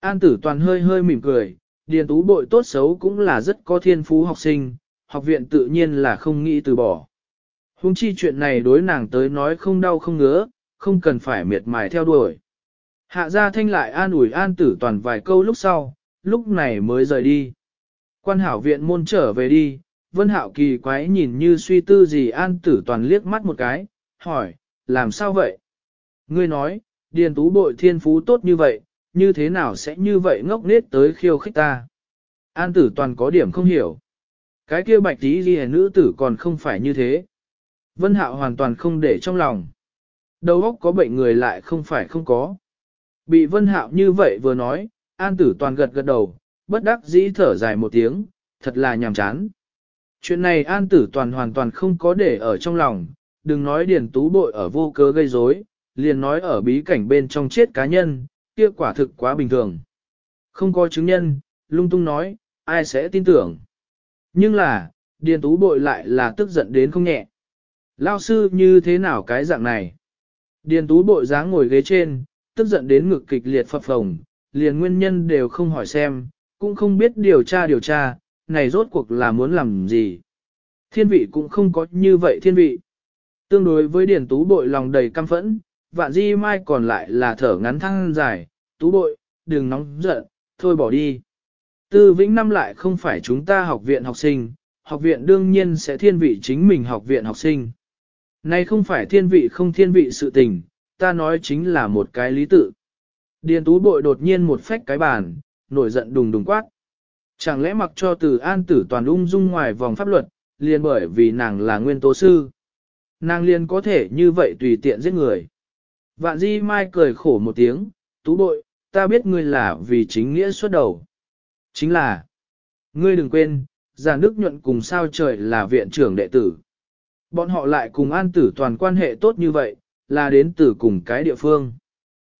An tử toàn hơi hơi mỉm cười, điền tú bội tốt xấu cũng là rất có thiên phú học sinh, học viện tự nhiên là không nghĩ từ bỏ. Hùng chi chuyện này đối nàng tới nói không đau không ngứa, không cần phải miệt mài theo đuổi. Hạ gia thanh lại an ủi an tử toàn vài câu lúc sau, lúc này mới rời đi. Quan hảo viện môn trở về đi, vân hạo kỳ quái nhìn như suy tư gì an tử toàn liếc mắt một cái, hỏi, làm sao vậy? Ngươi nói, điền tú bội thiên phú tốt như vậy, như thế nào sẽ như vậy ngốc nết tới khiêu khích ta? An tử toàn có điểm không hiểu. Cái kia bạch tí ghi nữ tử còn không phải như thế. Vân hạo hoàn toàn không để trong lòng. Đầu óc có bệnh người lại không phải không có. Bị vân hạo như vậy vừa nói, an tử toàn gật gật đầu, bất đắc dĩ thở dài một tiếng, thật là nhàm chán. Chuyện này an tử toàn hoàn toàn không có để ở trong lòng, đừng nói điền tú bội ở vô cớ gây rối, liền nói ở bí cảnh bên trong chết cá nhân, kia quả thực quá bình thường. Không có chứng nhân, lung tung nói, ai sẽ tin tưởng. Nhưng là, điền tú bội lại là tức giận đến không nhẹ. Lao sư như thế nào cái dạng này? Điền tú bội dáng ngồi ghế trên, tức giận đến ngực kịch liệt phập phồng, liền nguyên nhân đều không hỏi xem, cũng không biết điều tra điều tra, này rốt cuộc là muốn làm gì. Thiên vị cũng không có như vậy thiên vị. Tương đối với điển tú bội lòng đầy căm phẫn, vạn di mai còn lại là thở ngắn thăng dài, tú bội, đừng nóng giận, thôi bỏ đi. Tư vĩnh năm lại không phải chúng ta học viện học sinh, học viện đương nhiên sẽ thiên vị chính mình học viện học sinh. Này không phải thiên vị không thiên vị sự tình, ta nói chính là một cái lý tự. Điền tú bội đột nhiên một phách cái bàn, nổi giận đùng đùng quát. Chẳng lẽ mặc cho từ an tử toàn ung dung ngoài vòng pháp luật, liền bởi vì nàng là nguyên tố sư. Nàng liền có thể như vậy tùy tiện giết người. Vạn di mai cười khổ một tiếng, tú bội, ta biết ngươi là vì chính nghĩa xuất đầu. Chính là, ngươi đừng quên, già nước nhuận cùng sao trời là viện trưởng đệ tử. Bọn họ lại cùng an tử toàn quan hệ tốt như vậy, là đến từ cùng cái địa phương.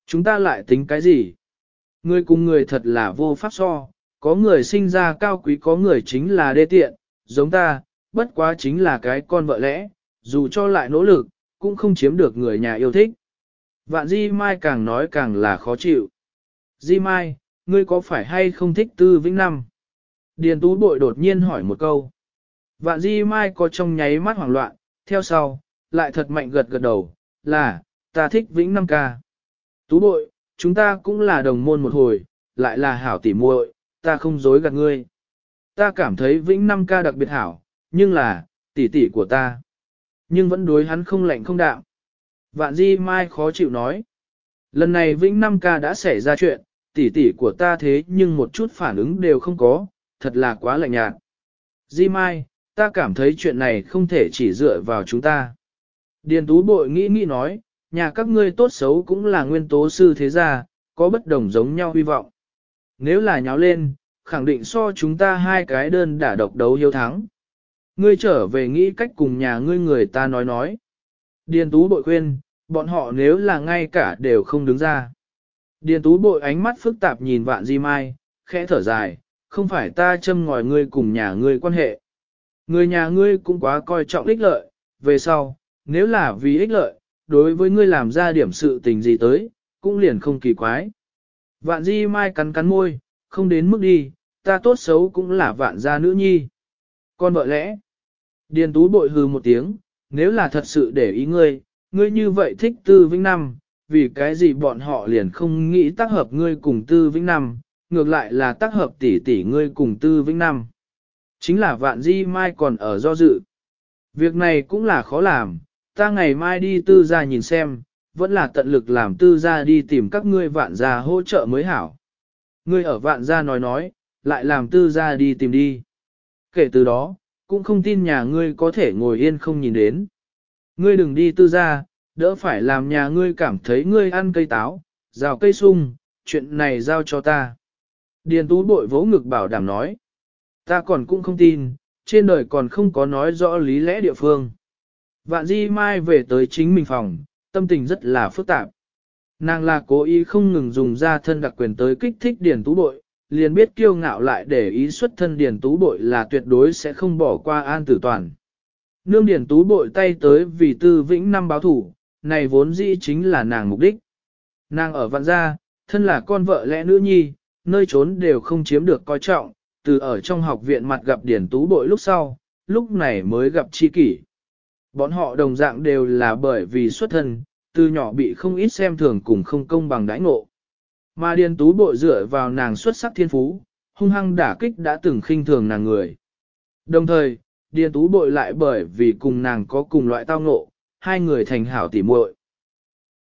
Chúng ta lại tính cái gì? Người cùng người thật là vô pháp so, có người sinh ra cao quý có người chính là đê tiện, giống ta, bất quá chính là cái con vợ lẽ, dù cho lại nỗ lực, cũng không chiếm được người nhà yêu thích. Vạn Di Mai càng nói càng là khó chịu. Di Mai, ngươi có phải hay không thích Tư Vĩnh Năm? Điền Tú Bội đột nhiên hỏi một câu. Vạn Di Mai có trong nháy mắt hoảng loạn, theo sau, lại thật mạnh gật gật đầu, là, ta thích Vĩnh Năm ca. Tú Bội, chúng ta cũng là đồng môn một hồi, lại là hảo tỉ muội, ta không dối gạt ngươi. Ta cảm thấy Vĩnh Năm ca đặc biệt hảo, nhưng là, tỷ tỷ của ta. Nhưng vẫn đối hắn không lạnh không đạm. Vạn Di Mai khó chịu nói. Lần này Vĩnh Năm ca đã xảy ra chuyện, tỷ tỷ của ta thế nhưng một chút phản ứng đều không có, thật là quá lạnh nhạt. Di Mai, ta cảm thấy chuyện này không thể chỉ dựa vào chúng ta. Điền tú bội nghĩ nghĩ nói, nhà các ngươi tốt xấu cũng là nguyên tố sư thế gia, có bất đồng giống nhau hy vọng. Nếu là nháo lên, khẳng định so chúng ta hai cái đơn đả độc đấu hiếu thắng. Ngươi trở về nghĩ cách cùng nhà ngươi người ta nói nói. Điền tú bội khuyên, bọn họ nếu là ngay cả đều không đứng ra. Điền tú bội ánh mắt phức tạp nhìn vạn di mai, khẽ thở dài, không phải ta châm ngòi ngươi cùng nhà ngươi quan hệ. Người nhà ngươi cũng quá coi trọng ích lợi, về sau, nếu là vì ích lợi, đối với ngươi làm ra điểm sự tình gì tới, cũng liền không kỳ quái. Vạn di mai cắn cắn môi, không đến mức đi, ta tốt xấu cũng là vạn gia nữ nhi. Con vợ lẽ, điền tú bội hừ một tiếng, nếu là thật sự để ý ngươi, ngươi như vậy thích tư vĩnh năm, vì cái gì bọn họ liền không nghĩ tác hợp ngươi cùng tư vĩnh năm, ngược lại là tác hợp tỷ tỷ ngươi cùng tư vĩnh năm. Chính là vạn di mai còn ở do dự. Việc này cũng là khó làm, ta ngày mai đi tư gia nhìn xem, vẫn là tận lực làm tư gia đi tìm các ngươi vạn gia hỗ trợ mới hảo. Ngươi ở vạn gia nói nói, lại làm tư gia đi tìm đi. Kể từ đó, cũng không tin nhà ngươi có thể ngồi yên không nhìn đến. Ngươi đừng đi tư gia, đỡ phải làm nhà ngươi cảm thấy ngươi ăn cây táo, rào cây sung, chuyện này giao cho ta. Điền tú bội vỗ ngực bảo đảm nói. Ta còn cũng không tin, trên đời còn không có nói rõ lý lẽ địa phương. Vạn di mai về tới chính mình phòng, tâm tình rất là phức tạp. Nàng là cố ý không ngừng dùng ra thân đặc quyền tới kích thích điền tú bội, liền biết kiêu ngạo lại để ý xuất thân điền tú bội là tuyệt đối sẽ không bỏ qua an tử toàn. Nương điền tú bội tay tới vì tư vĩnh năm báo thủ, này vốn dĩ chính là nàng mục đích. Nàng ở vạn gia, thân là con vợ lẽ nữ nhi, nơi trốn đều không chiếm được coi trọng, từ ở trong học viện mặt gặp điền tú bội lúc sau, lúc này mới gặp chi kỷ. Bọn họ đồng dạng đều là bởi vì xuất thân, từ nhỏ bị không ít xem thường cùng không công bằng đãi ngộ. Mà điền tú bội dựa vào nàng xuất sắc thiên phú, hung hăng đả kích đã từng khinh thường nàng người. Đồng thời, điền tú bội lại bởi vì cùng nàng có cùng loại tao ngộ, hai người thành hảo tỉ muội.